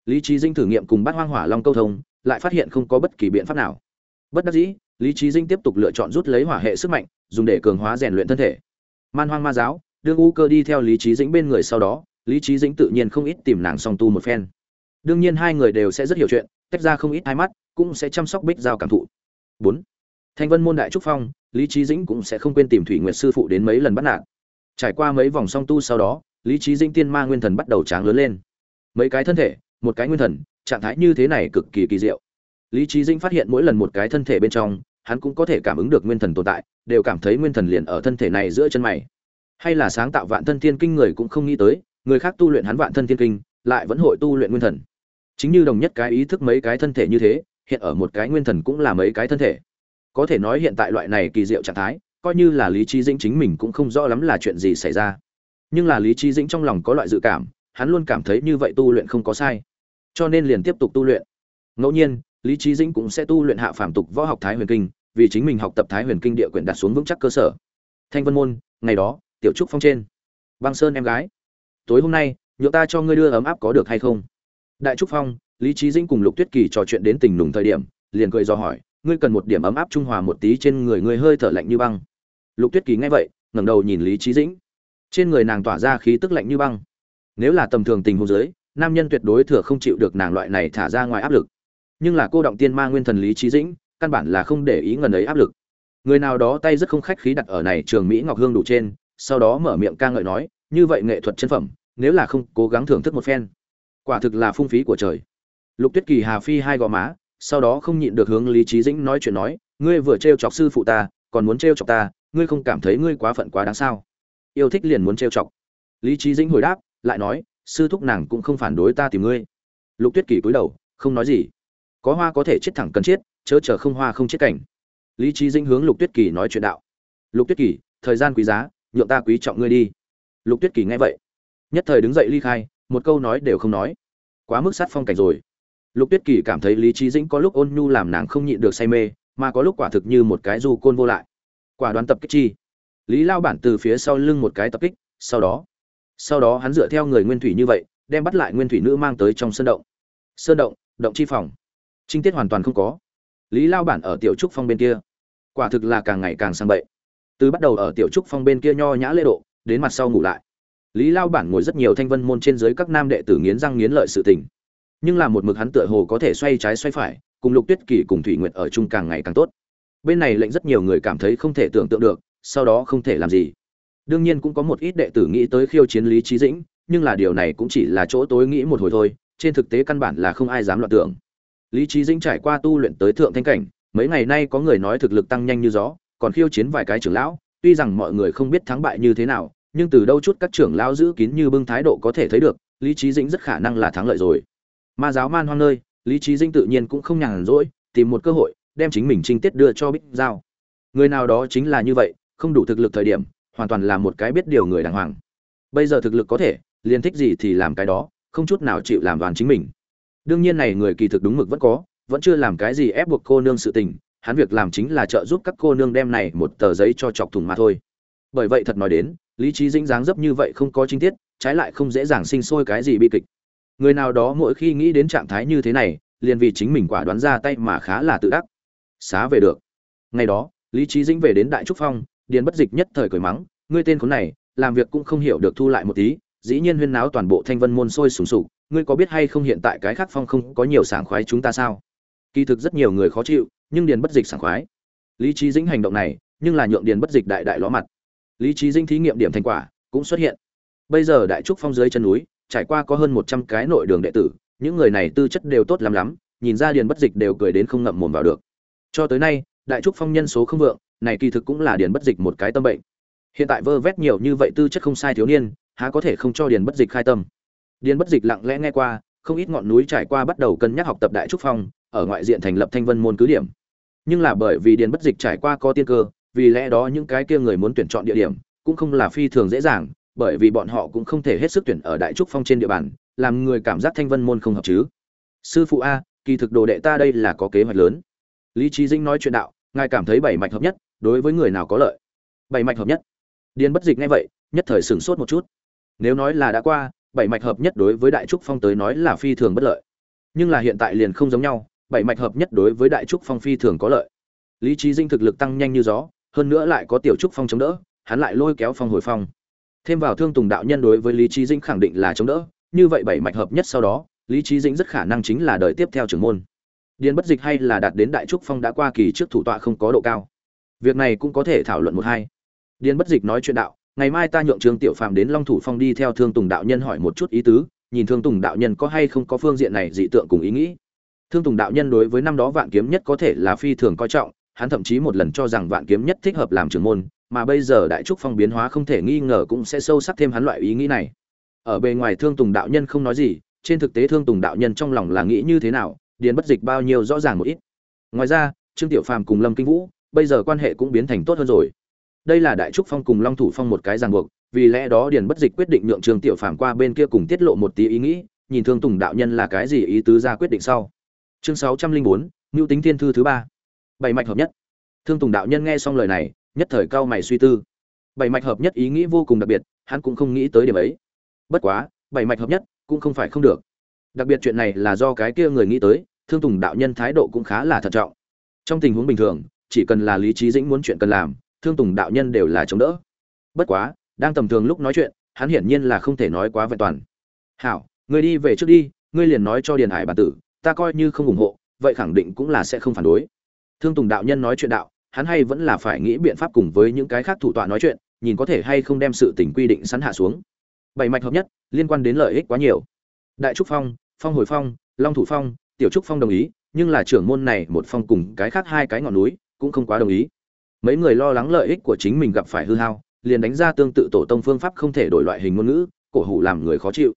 Lý trí dĩnh thử nghiệm cùng bát hoang hỏa long câu thông, lại phát hiện không có bất kỳ biện pháp nào. Bất đắc dĩ, lý trí dĩnh tiếp tục lựa chọn rút lấy hỏa hệ sức mạnh, dùng để cường hóa rèn luyện thân thể. Man hoang ma giáo, đương u cơ đi theo lý trí dĩnh bên người sau đó, lý trí dĩnh tự nhiên không ít tìm nàng song tu một phen. Đương nhiên hai người đều sẽ rất hiểu chuyện, tách ra không ít hai mắt, cũng sẽ chăm sóc bích giao cảm thụ. Bốn. Thanh vân môn đại trúc phong, lý trí dĩnh cũng sẽ không quên tìm thủy nguyệt sư phụ đến mấy lần bắt nạt trải qua mấy vòng song tu sau đó, lý trí dĩnh tiên ma nguyên thần bắt đầu tráng lớn lên. Mấy cái thân thể, một cái nguyên thần, trạng thái như thế này cực kỳ kỳ diệu. Lý trí dĩnh phát hiện mỗi lần một cái thân thể bên trong, hắn cũng có thể cảm ứng được nguyên thần tồn tại, đều cảm thấy nguyên thần liền ở thân thể này giữa chân mày. Hay là sáng tạo vạn thân thiên kinh người cũng không nghĩ tới, người khác tu luyện hắn vạn thân thiên kinh, lại vẫn hội tu luyện nguyên thần. Chính như đồng nhất cái ý thức mấy cái thân thể như thế, hiện ở một cái nguyên thần cũng là mấy cái thân thể. Có thể nói hiện tại loại này kỳ diệu trạng thái coi như là lý trí dĩnh chính mình cũng không rõ lắm là chuyện gì xảy ra. Nhưng là lý trí dĩnh trong lòng có loại dự cảm, hắn luôn cảm thấy như vậy tu luyện không có sai. Cho nên liền tiếp tục tu luyện. Ngẫu nhiên, lý trí dĩnh cũng sẽ tu luyện hạ phàm tục võ học thái huyền kinh, vì chính mình học tập thái huyền kinh địa quyển đặt xuống vững chắc cơ sở. Thanh vân môn, ngày đó, tiểu trúc phong trên. Băng sơn em gái. Tối hôm nay nhựa ta cho ngươi đưa ấm áp có được hay không? Đại trúc phong, lý trí dĩnh cùng lục tuyết kỳ trò chuyện đến tình nùng thời điểm, liền cười do hỏi ngươi cần một điểm ấm áp trung hòa một tí trên người ngươi hơi thở lạnh như băng. Lục tuyết kỳ nghe vậy, ngẩng đầu nhìn lý trí dĩnh. Trên người nàng tỏa ra khí tức lạnh như băng. Nếu là tầm thường tình huống dưới, nam nhân tuyệt đối thừa không chịu được nàng loại này thả ra ngoài áp lực. Nhưng là cô động tiên ma nguyên thần lý trí dĩnh, căn bản là không để ý ngần ấy áp lực. Người nào đó tay rất không khách khí đặt ở này trường mỹ ngọc hương đủ trên, sau đó mở miệng ca ngợi nói, như vậy nghệ thuật chân phẩm, nếu là không cố gắng thưởng thức một phen, quả thực là phung phí của trời. Lục tuyết kỳ hà phi hai gò má sau đó không nhịn được hướng lý trí dĩnh nói chuyện nói, ngươi vừa t chọc sư phụ ta, còn muốn t chọc ta, ngươi không cảm thấy ngươi quá phận quá đáng sao? Yêu thích liền muốn t chọc. Lý trí dĩnh hồi đáp, lại nói, sư thúc nàng cũng không phản đối ta tìm ngươi. Lục tuyết kỳ cúi đầu, không nói gì. Có hoa có thể chết thẳng cần chết, chớ chờ không hoa không chết cảnh. Lý trí dĩnh hướng lục tuyết kỳ nói chuyện đạo. Lục tuyết kỳ, thời gian quý giá, nhượng ta quý trọng ngươi đi. Lục tuyết kỳ nghe vậy, nhất thời đứng dậy ly khai, một câu nói đều không nói. Quá mức sát phong cảnh rồi lục tuyết kỳ cảm thấy lý trí dĩnh có lúc ôn nhu làm nàng không nhịn được say mê, mà có lúc quả thực như một cái du côn vô lại. Quả đoán tập kích chi. Lý lao bản từ phía sau lưng một cái tập kích, sau đó sau đó hắn dựa theo người nguyên thủy như vậy, đem bắt lại nguyên thủy nữ mang tới trong sơn động. Sơn động động chi phòng. Trinh tiết hoàn toàn không có. Lý lao bản ở tiểu trúc phong bên kia. Quả thực là càng ngày càng sang bậy. Từ bắt đầu ở tiểu trúc phong bên kia nho nhã lễ độ, đến mặt sau ngủ lại. Lý lao bản ngồi rất nhiều thanh vân môn trên dưới các nam đệ tử nghiến răng nghiến lợi sự tình nhưng là một mực hắn tựa hồ có thể xoay trái xoay phải, cùng lục tuyết kỳ cùng thủy nguyệt ở chung càng ngày càng tốt. Bên này lệnh rất nhiều người cảm thấy không thể tưởng tượng được, sau đó không thể làm gì. Đương nhiên cũng có một ít đệ tử nghĩ tới khiêu chiến lý trí dĩnh, nhưng là điều này cũng chỉ là chỗ tối nghĩ một hồi thôi, trên thực tế căn bản là không ai dám loạn tưởng. Lý trí dĩnh trải qua tu luyện tới thượng thanh cảnh, mấy ngày nay có người nói thực lực tăng nhanh như gió, còn khiêu chiến vài cái trưởng lão, tuy rằng mọi người không biết thắng bại như thế nào, nhưng từ đâu chút các trưởng lão giữ kín như bưng thái độ có thể thấy được, lý trí dĩnh rất khả năng là thắng lợi rồi ma giáo man hoang nơi, lý trí dinh tự nhiên cũng không nhàn rỗi, tìm một cơ hội, đem chính mình trinh tiết đưa cho bích giao. Người nào đó chính là như vậy, không đủ thực lực thời điểm, hoàn toàn là một cái biết điều người đàng hoàng. Bây giờ thực lực có thể, liền thích gì thì làm cái đó, không chút nào chịu làm đoàn chính mình. Đương nhiên này người kỳ thực đúng mực vẫn có, vẫn chưa làm cái gì ép buộc cô nương sự tình, hắn việc làm chính là trợ giúp các cô nương đem này một tờ giấy cho chọc thùng mà thôi. Bởi vậy thật nói đến, lý trí dĩnh dáng dấp như vậy không có chính tiết, trái lại không dễ dàng sinh sôi cái gì bi kịch người nào đó mỗi khi nghĩ đến trạng thái như thế này, liền vì chính mình quả đoán ra tay mà khá là tự đắc. Xá về được. Ngày đó, lý trí dĩnh về đến đại trúc phong, điền bất dịch nhất thời cười mắng, ngươi tên khốn này, làm việc cũng không hiểu được thu lại một tí, dĩ nhiên huyên náo toàn bộ thanh vân môn sôi sùng sục, ngươi có biết hay không hiện tại cái khác phong không có nhiều sảng khoái chúng ta sao? Kỳ thực rất nhiều người khó chịu, nhưng điền bất dịch sảng khoái. Lý trí dĩnh hành động này, nhưng là nhượng điền bất dịch đại đại ló mặt. Lý trí dĩnh thí nghiệm điểm thành quả cũng xuất hiện. Bây giờ đại trúc phong dưới chân núi trải qua có hơn một trăm cái nội đường đệ tử, những người này tư chất đều tốt lắm lắm, nhìn ra điền bất dịch đều cười đến không ngậm mồm vào được. Cho tới nay, đại trúc phong nhân số không vượng, này kỳ thực cũng là điền bất dịch một cái tâm bệnh. Hiện tại vơ vét nhiều như vậy tư chất không sai thiếu niên, há có thể không cho điền bất dịch khai tâm. Điền bất dịch lặng lẽ nghe qua, không ít ngọn núi trải qua bắt đầu cân nhắc học tập đại trúc phong, ở ngoại diện thành lập thanh vân môn cứ điểm. Nhưng là bởi vì điền bất dịch trải qua có tiên cơ, vì lẽ đó những cái kia người muốn tuyển chọn địa điểm, cũng không là phi thường dễ dàng bởi vì bọn họ cũng không thể hết sức tuyển ở đại trúc phong trên địa bàn, làm người cảm giác thanh vân môn không hợp chứ. Sư phụ a, kỳ thực đồ đệ ta đây là có kế hoạch lớn. Lý trí dinh nói chuyện đạo, ngài cảm thấy bảy mạch hợp nhất, đối với người nào có lợi? Bảy mạch hợp nhất. Điền bất dịch ngay vậy, nhất thời sửng sốt một chút. Nếu nói là đã qua, bảy mạch hợp nhất đối với đại trúc phong tới nói là phi thường bất lợi. Nhưng là hiện tại liền không giống nhau, bảy mạch hợp nhất đối với đại trúc phong phi thường có lợi. Lý trí dinh thực lực tăng nhanh như gió, hơn nữa lại có tiểu trúc phong chống đỡ, hắn lại lôi kéo phong hồi phong thêm vào thương tùng đạo nhân đối với lý trí dĩnh khẳng định là chống đỡ, như vậy bảy mạch hợp nhất sau đó, lý trí dĩnh rất khả năng chính là đời tiếp theo trưởng môn. Điền bất dịch hay là đạt đến đại trúc phong đã qua kỳ trước thủ tọa không có độ cao. Việc này cũng có thể thảo luận một hai. Điền bất dịch nói chuyện đạo, ngày mai ta nhượng trường tiểu phàm đến long thủ phong đi theo thương tùng đạo nhân hỏi một chút ý tứ, nhìn thương tùng đạo nhân có hay không có phương diện này dị tượng cùng ý nghĩ. Thương tùng đạo nhân đối với năm đó vạn kiếm nhất có thể là phi thường coi trọng, hắn thậm chí một lần cho rằng vạn kiếm nhất thích hợp làm trưởng môn mà bây giờ đại trúc phong biến hóa không thể nghi ngờ cũng sẽ sâu sắc thêm hắn loại ý nghĩ này. Ở bề ngoài thương tùng đạo nhân không nói gì, trên thực tế thương tùng đạo nhân trong lòng là nghĩ như thế nào, điền bất dịch bao nhiêu rõ ràng một ít. Ngoài ra, trương tiểu phàm cùng lâm kinh vũ, bây giờ quan hệ cũng biến thành tốt hơn rồi. Đây là đại trúc phong cùng long thủ phong một cái ràng buộc, vì lẽ đó điền bất dịch quyết định nhượng trương tiểu phàm qua bên kia cùng tiết lộ một tí ý nghĩ, nhìn thương tùng đạo nhân là cái gì ý tứ ra quyết định sau. Chương sáu trăm linh bốn ngưu tính thiên thư thứ ba. Bảy mạch hợp nhất. Thương tùng đạo nhân nghe xong lời này nhất thời cao mày suy tư. Bảy mạch hợp nhất ý nghĩ vô cùng đặc biệt, hắn cũng không nghĩ tới điểm ấy. Bất quá, bảy mạch hợp nhất cũng không phải không được. Đặc biệt chuyện này là do cái kia người nghĩ tới, thương tùng đạo nhân thái độ cũng khá là thận trọng. Trong tình huống bình thường, chỉ cần là lý trí dĩnh muốn chuyện cần làm, thương tùng đạo nhân đều là chống đỡ. Bất quá, đang tầm thường lúc nói chuyện, hắn hiển nhiên là không thể nói quá vẹn toàn. Hảo người đi về trước đi, ngươi liền nói cho điền hải bản tử, ta coi như không ủng hộ, vậy khẳng định cũng là sẽ không phản đối. Thương tùng đạo nhân nói chuyện đạo hắn hay vẫn là phải nghĩ biện pháp cùng với những cái khác thủ tọa nói chuyện, nhìn có thể hay không đem sự tình quy định sẵn hạ xuống. Bảy mạch hợp nhất, liên quan đến lợi ích quá nhiều. Đại trúc phong phong hồi phong, long thủ phong, tiểu trúc phong đồng ý, nhưng là trưởng môn này một phong cùng cái khác hai cái ngọn núi cũng không quá đồng ý. Mấy người lo lắng lợi ích của chính mình gặp phải hư hao, liền đánh ra tương tự tổ tông phương pháp không thể đổi loại hình ngôn ngữ, cổ hủ làm người khó chịu.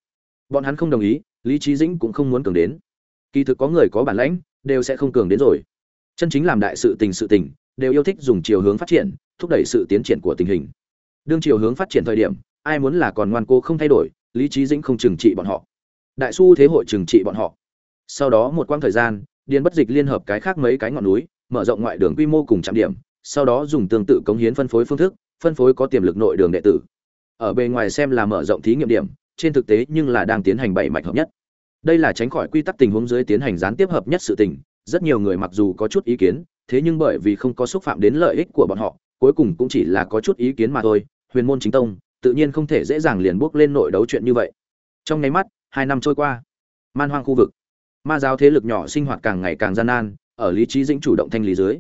Bọn hắn không đồng ý, lý trí dĩnh cũng không muốn cường đến. Kỳ thực có người có bản lãnh, đều sẽ không cường đến rồi. Chân chính làm đại sự tình sự tình đều yêu thích dùng chiều hướng phát triển, thúc đẩy sự tiến triển của tình hình. Đương chiều hướng phát triển thời điểm, ai muốn là còn ngoan cố không thay đổi, lý trí dĩnh không trừng trị bọn họ. Đại su thế hội trừng trị bọn họ. Sau đó một quãng thời gian, điền bất dịch liên hợp cái khác mấy cái ngọn núi, mở rộng ngoại đường quy mô cùng trạm điểm, sau đó dùng tương tự cống hiến phân phối phương thức, phân phối có tiềm lực nội đường đệ tử. Ở bề ngoài xem là mở rộng thí nghiệm điểm, trên thực tế nhưng là đang tiến hành bảy mạch hợp nhất. Đây là tránh khỏi quy tắc tình huống dưới tiến hành gián tiếp hợp nhất sự tình, rất nhiều người mặc dù có chút ý kiến thế nhưng bởi vì không có xúc phạm đến lợi ích của bọn họ, cuối cùng cũng chỉ là có chút ý kiến mà thôi, huyền môn chính tông, tự nhiên không thể dễ dàng liền bước lên nội đấu chuyện như vậy. Trong nháy mắt, hai năm trôi qua, man hoang khu vực, ma giáo thế lực nhỏ sinh hoạt càng ngày càng gian nan, ở lý trí dĩnh chủ động thanh lý dưới,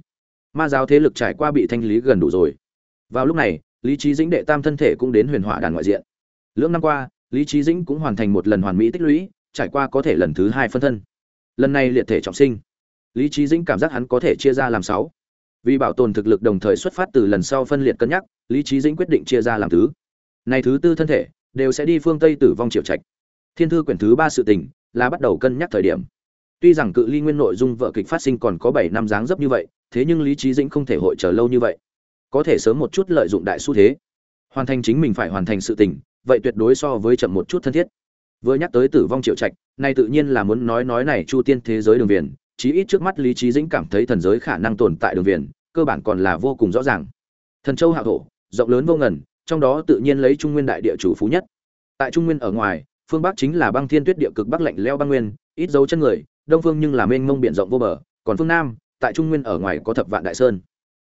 ma giáo thế lực trải qua bị thanh lý gần đủ rồi. Vào lúc này, lý trí dĩnh đệ tam thân thể cũng đến huyền hỏa đàn ngoại diện. Lưỡng năm qua, lý trí dĩnh cũng hoàn thành một lần hoàn mỹ tích lũy, trải qua có thể lần thứ hai phân thân. Lần này liệt thể trọng sinh lý trí dĩnh cảm giác hắn có thể chia ra làm sáu. Vì bảo tồn thực lực đồng thời xuất phát từ lần sau phân liệt cân nhắc, lý trí dĩnh quyết định chia ra làm thứ. Này thứ tư thân thể, đều sẽ đi phương tây tử vong triệu trạch. Thiên thư quyển thứ ba sự tình, là bắt đầu cân nhắc thời điểm. Tuy rằng cự ly nguyên nội dung vợ kịch phát sinh còn có bảy năm dáng dấp như vậy, thế nhưng lý trí dĩnh không thể hội chờ lâu như vậy. Có thể sớm một chút lợi dụng đại xu thế. Hoàn thành chính mình phải hoàn thành sự tình, vậy tuyệt đối so với chậm một chút thân thiết. Vừa nhắc tới tử vong triệu trạch, nay tự nhiên là muốn nói nói này chu tiên thế giới đường viền chí ít trước mắt lý trí dĩnh cảm thấy thần giới khả năng tồn tại đường viền, cơ bản còn là vô cùng rõ ràng. Thần châu hạ thổ, rộng lớn vô ngần, trong đó tự nhiên lấy trung nguyên đại địa chủ phú nhất. Tại trung nguyên ở ngoài, phương bắc chính là băng thiên tuyết địa cực bắc lạnh leo băng nguyên, ít dấu chân người, đông phương nhưng là mênh mông biển rộng vô bờ, còn phương nam, tại trung nguyên ở ngoài có thập vạn đại sơn.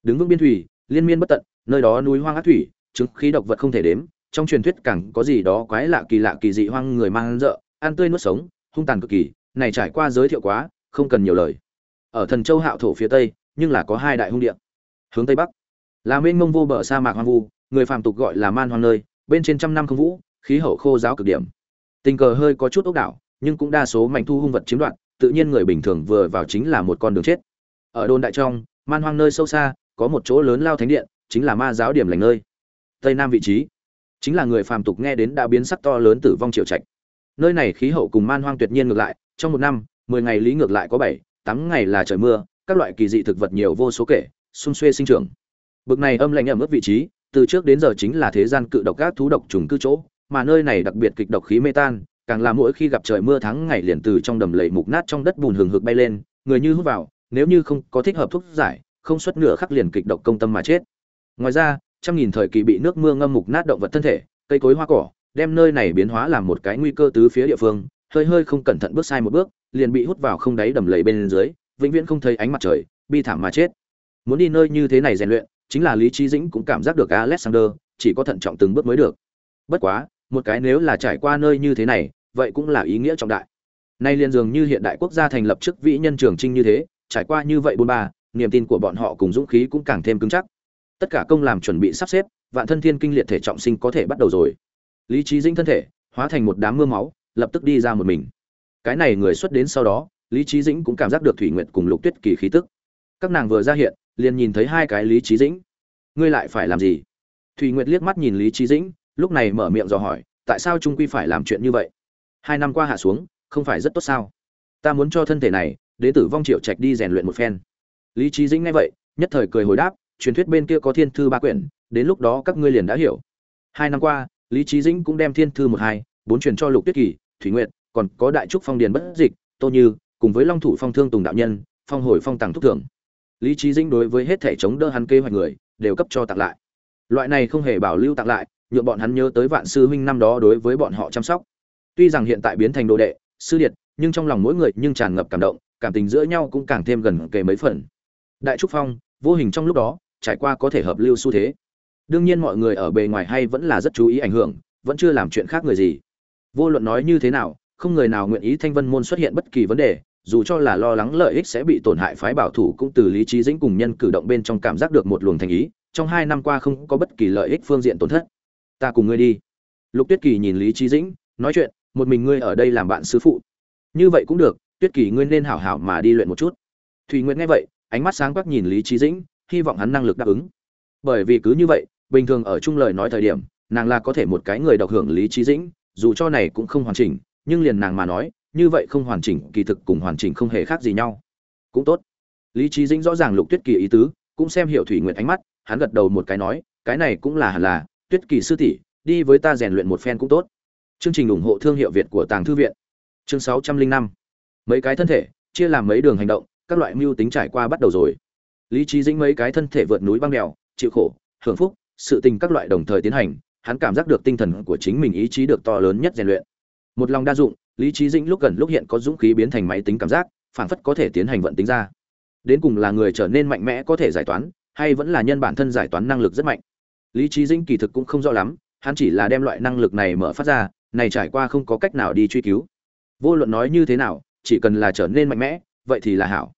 Đứng vững biên thủy, liên miên bất tận, nơi đó núi hoang ác thủy, chứng khí độc vật không thể đếm, trong truyền thuyết càng có gì đó quái lạ kỳ lạ kỳ dị hoang người mang dợ ăn tươi nuốt sống, hung tàn cực kỳ, này trải qua giới thiệu quá không cần nhiều lời. Ở thần châu hạo thổ phía tây, nhưng là có hai đại hung địa. Hướng tây bắc, là mênh mông vô bờ sa mạc hoang vu, người phàm tục gọi là man hoang nơi, bên trên trăm năm không vũ, khí hậu khô giáo cực điểm. Tình cờ hơi có chút ốc đảo, nhưng cũng đa số mạnh thu hung vật chiếm đoạt, tự nhiên người bình thường vừa vào chính là một con đường chết. Ở đồn đại trong, man hoang nơi sâu xa, có một chỗ lớn lao thánh điện, chính là ma giáo điểm lành nơi. Tây nam vị trí, chính là người phàm tục nghe đến đã biến sắc to lớn tử vong triệu trạch. Nơi này khí hậu cùng man hoang tuyệt nhiên ngược lại, trong một năm mười ngày lý ngược lại có bảy, tám ngày là trời mưa, các loại kỳ dị thực vật nhiều vô số kể, xung xuê sinh trưởng. Bực này âm lạnh ở mức vị trí, từ trước đến giờ chính là thế gian cự độc các thú độc trùng cư chỗ, mà nơi này đặc biệt kịch độc khí mê tan, càng là mỗi khi gặp trời mưa tháng ngày liền từ trong đầm lầy mục nát trong đất bùn hừng hực bay lên, người như hút vào, nếu như không có thích hợp thuốc giải, không xuất nửa khắc liền kịch độc công tâm mà chết. Ngoài ra, trăm nghìn thời kỳ bị nước mưa ngâm mục nát động vật thân thể, cây cối hoa cỏ, đem nơi này biến hóa làm một cái nguy cơ tứ phía địa phương hơi hơi không cẩn thận bước sai một bước, liền bị hút vào không đáy đầm lầy bên dưới, vĩnh viễn không thấy ánh mặt trời, bi thảm mà chết. Muốn đi nơi như thế này rèn luyện, chính là lý trí dĩnh cũng cảm giác được alexander, chỉ có thận trọng từng bước mới được. Bất quá, một cái nếu là trải qua nơi như thế này, vậy cũng là ý nghĩa trọng đại. Nay liền dường như hiện đại quốc gia thành lập chức vĩ nhân trường trinh như thế, trải qua như vậy bôn ba, niềm tin của bọn họ cùng dũng khí cũng càng thêm cứng chắc. Tất cả công làm chuẩn bị sắp xếp, vạn thân thiên kinh liệt thể trọng sinh có thể bắt đầu rồi. Lý trí dĩnh thân thể hóa thành một đám mưa máu lập tức đi ra một mình. Cái này người xuất đến sau đó, lý trí dĩnh cũng cảm giác được thủy nguyệt cùng lục tuyết kỳ khí tức. Các nàng vừa ra hiện, liền nhìn thấy hai cái lý trí dĩnh. Ngươi lại phải làm gì? Thủy nguyệt liếc mắt nhìn lý trí dĩnh, lúc này mở miệng dò hỏi, tại sao trung quy phải làm chuyện như vậy? Hai năm qua hạ xuống, không phải rất tốt sao? Ta muốn cho thân thể này đến tử vong triệu trạch đi rèn luyện một phen. Lý trí dĩnh nghe vậy, nhất thời cười hồi đáp, truyền thuyết bên kia có thiên thư ba quyển, đến lúc đó các ngươi liền đã hiểu. Hai năm qua, lý trí dĩnh cũng đem thiên thư một, hai, bốn truyền cho lục tuyết kỳ thủy nguyệt, còn có đại trúc phong điền bất dịch, tô như, cùng với long thủ phong thương tùng đạo nhân, phong hồi phong tàng thúc thưởng lý trí dĩnh đối với hết thể chống đỡ hắn kế hoạch người, đều cấp cho tặng lại. Loại này không hề bảo lưu tặng lại nhựa bọn hắn nhớ tới vạn sư huynh năm đó đối với bọn họ chăm sóc. Tuy rằng hiện tại biến thành đồ đệ, sư điệt, nhưng trong lòng mỗi người nhưng tràn ngập cảm động, cảm tình giữa nhau cũng càng thêm gần kề mấy phần. Đại trúc phong, vô hình trong lúc đó, trải qua có thể hợp lưu xu thế. Đương nhiên mọi người ở bề ngoài hay vẫn là rất chú ý ảnh hưởng, vẫn chưa làm chuyện khác người gì vô luận nói như thế nào, không người nào nguyện ý thanh vân môn xuất hiện bất kỳ vấn đề, dù cho là lo lắng lợi ích sẽ bị tổn hại phái bảo thủ cũng từ lý trí dĩnh cùng nhân cử động bên trong cảm giác được một luồng thành ý, trong hai năm qua không có bất kỳ lợi ích phương diện tổn thất. Ta cùng ngươi đi. Lục tuyết kỳ nhìn lý trí dĩnh, nói chuyện, một mình ngươi ở đây làm bạn sứ phụ. Như vậy cũng được, tuyết kỳ ngươi nên hảo hảo mà đi luyện một chút. Thùy nguyệt nghe vậy, ánh mắt sáng quắc nhìn lý trí dĩnh, hy vọng hắn năng lực đáp ứng. Bởi vì cứ như vậy, bình thường ở chung lời nói thời điểm, nàng là có thể một cái người độc hưởng lý trí dĩnh dù cho này cũng không hoàn chỉnh, nhưng liền nàng mà nói, như vậy không hoàn chỉnh, kỳ thực cùng hoàn chỉnh không hề khác gì nhau. Cũng tốt. Lý trí dĩnh rõ ràng lục tuyết kỳ ý tứ, cũng xem hiểu thủy nguyện ánh mắt, hắn gật đầu một cái nói, cái này cũng là hẳn là, tuyết kỳ sư tỷ, đi với ta rèn luyện một phen cũng tốt. Chương trình ủng hộ thương hiệu việt của tàng thư viện. Chương sáu trăm linh năm. Mấy cái thân thể, chia làm mấy đường hành động, các loại mưu tính trải qua bắt đầu rồi. Lý trí dĩnh mấy cái thân thể vượt núi băng đèo chịu khổ, hưởng phúc, sự tình các loại đồng thời tiến hành hắn cảm giác được tinh thần của chính mình ý chí được to lớn nhất rèn luyện. Một lòng đa dụng, lý trí dĩnh lúc gần lúc hiện có dũng khí biến thành máy tính cảm giác phản phất có thể tiến hành vận tính ra. Đến cùng là người trở nên mạnh mẽ có thể giải toán, hay vẫn là nhân bản thân giải toán năng lực rất mạnh. Lý trí dĩnh kỳ thực cũng không rõ lắm, hắn chỉ là đem loại năng lực này mở phát ra, này trải qua không có cách nào đi truy cứu. Vô luận nói như thế nào, chỉ cần là trở nên mạnh mẽ, vậy thì là hảo.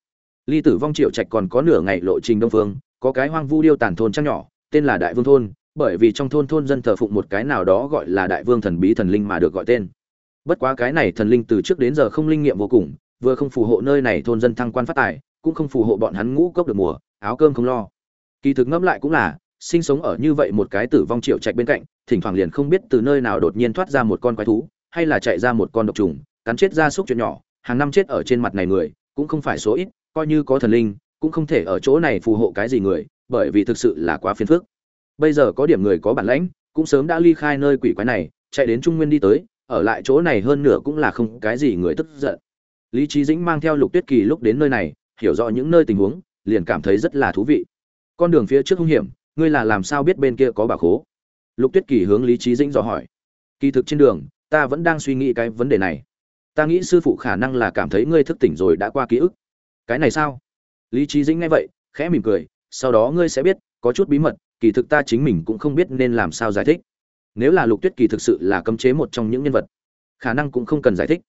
Ly tử vong triệu trạch còn có nửa ngày lộ trình đông phương, có cái hoang vu điêu tàn thôn trăng nhỏ, tên là đại vương thôn bởi vì trong thôn thôn dân thờ phụng một cái nào đó gọi là đại vương thần bí thần linh mà được gọi tên. Bất quá cái này thần linh từ trước đến giờ không linh nghiệm vô cùng, vừa không phù hộ nơi này thôn dân thăng quan phát tài, cũng không phù hộ bọn hắn ngũ cốc được mùa, áo cơm không lo. Kỳ thực ngẫm lại cũng là, sinh sống ở như vậy một cái tử vong triệu trạch bên cạnh, thỉnh thoảng liền không biết từ nơi nào đột nhiên thoát ra một con quái thú, hay là chạy ra một con độc trùng, cắn chết ra súc chuyện nhỏ, hàng năm chết ở trên mặt này người, cũng không phải số ít, coi như có thần linh, cũng không thể ở chỗ này phù hộ cái gì người, bởi vì thực sự là quá phiền phức bây giờ có điểm người có bản lãnh, cũng sớm đã ly khai nơi quỷ quái này, chạy đến trung nguyên đi tới, ở lại chỗ này hơn nửa cũng là không cái gì người tức giận. Lý trí dĩnh mang theo lục tuyết kỳ lúc đến nơi này, hiểu rõ những nơi tình huống, liền cảm thấy rất là thú vị. Con đường phía trước hung hiểm, ngươi là làm sao biết bên kia có bà khố? Lục tuyết kỳ hướng lý trí dĩnh dò hỏi. Kỳ thực trên đường, ta vẫn đang suy nghĩ cái vấn đề này. Ta nghĩ sư phụ khả năng là cảm thấy ngươi thức tỉnh rồi đã qua ký ức. Cái này sao? Lý trí dĩnh nghe vậy, khẽ mỉm cười, sau đó ngươi sẽ biết, có chút bí mật kỳ thực ta chính mình cũng không biết nên làm sao giải thích. Nếu là lục tuyết kỳ thực sự là cấm chế một trong những nhân vật, khả năng cũng không cần giải thích.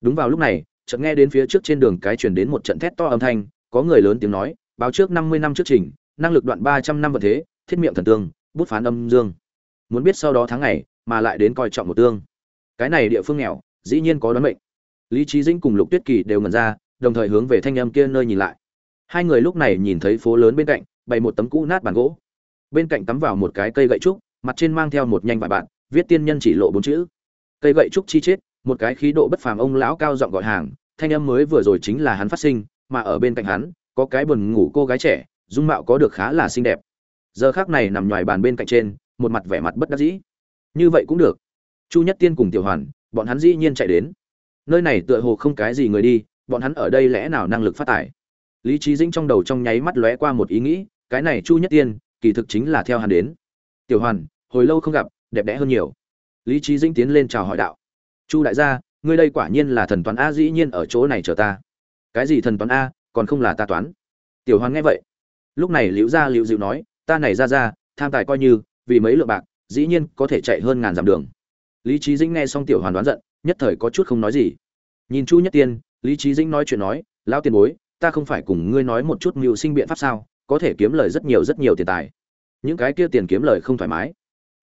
Đúng vào lúc này, chợt nghe đến phía trước trên đường cái truyền đến một trận thét to âm thanh, có người lớn tiếng nói, báo trước năm mươi năm trước trình, năng lực đoạn ba trăm năm vật thế, thiết miệng thần tương, bút phán âm dương. Muốn biết sau đó tháng ngày, mà lại đến coi trọng một tương. Cái này địa phương nghèo, dĩ nhiên có đoán mệnh. Lý trí dĩnh cùng lục tuyết kỳ đều ngẩn ra, đồng thời hướng về thanh âm kia nơi nhìn lại. Hai người lúc này nhìn thấy phố lớn bên cạnh, bày một tấm cũ nát bàn gỗ bên cạnh cắm vào một cái cây gậy trúc, mặt trên mang theo một nhanh vài bạn viết tiên nhân chỉ lộ bốn chữ. Cây gậy trúc chi chết một cái khí độ bất phàm ông lão cao giọng gọi hàng, thanh âm mới vừa rồi chính là hắn phát sinh, mà ở bên cạnh hắn, có cái buồn ngủ cô gái trẻ, dung mạo có được khá là xinh đẹp. Giờ khác này nằm ngoài bàn bên cạnh trên, một mặt vẻ mặt bất đắc dĩ. Như vậy cũng được. Chu nhất tiên cùng tiểu hoàn, bọn hắn dĩ nhiên chạy đến. Nơi này tựa hồ không cái gì người đi, bọn hắn ở đây lẽ nào năng lực phát tải lý trí dĩnh trong đầu trong nháy mắt lóe qua một ý nghĩ, cái này chu nhất tiên kỳ thực chính là theo hắn đến. Tiểu hoàn, hồi lâu không gặp, đẹp đẽ hơn nhiều. Lý trí dĩnh tiến lên chào hỏi đạo. Chu đại gia, ngươi đây quả nhiên là thần toán a, dĩ nhiên ở chỗ này chờ ta. Cái gì thần toán a, còn không là ta toán? Tiểu hoàn nghe vậy. Lúc này liễu gia liễu dịu nói, ta này ra ra, tham tài coi như, vì mấy lượng bạc, dĩ nhiên có thể chạy hơn ngàn dặm đường. Lý trí dĩnh nghe xong tiểu hoàn đoán giận, nhất thời có chút không nói gì. Nhìn chu nhất tiên, lý trí dĩnh nói chuyện nói, lão tiền bối, ta không phải cùng ngươi nói một chút mưu sinh biện pháp sao? Có thể kiếm lời rất nhiều rất nhiều tiền tài. Những cái kia tiền kiếm lời không thoải mái.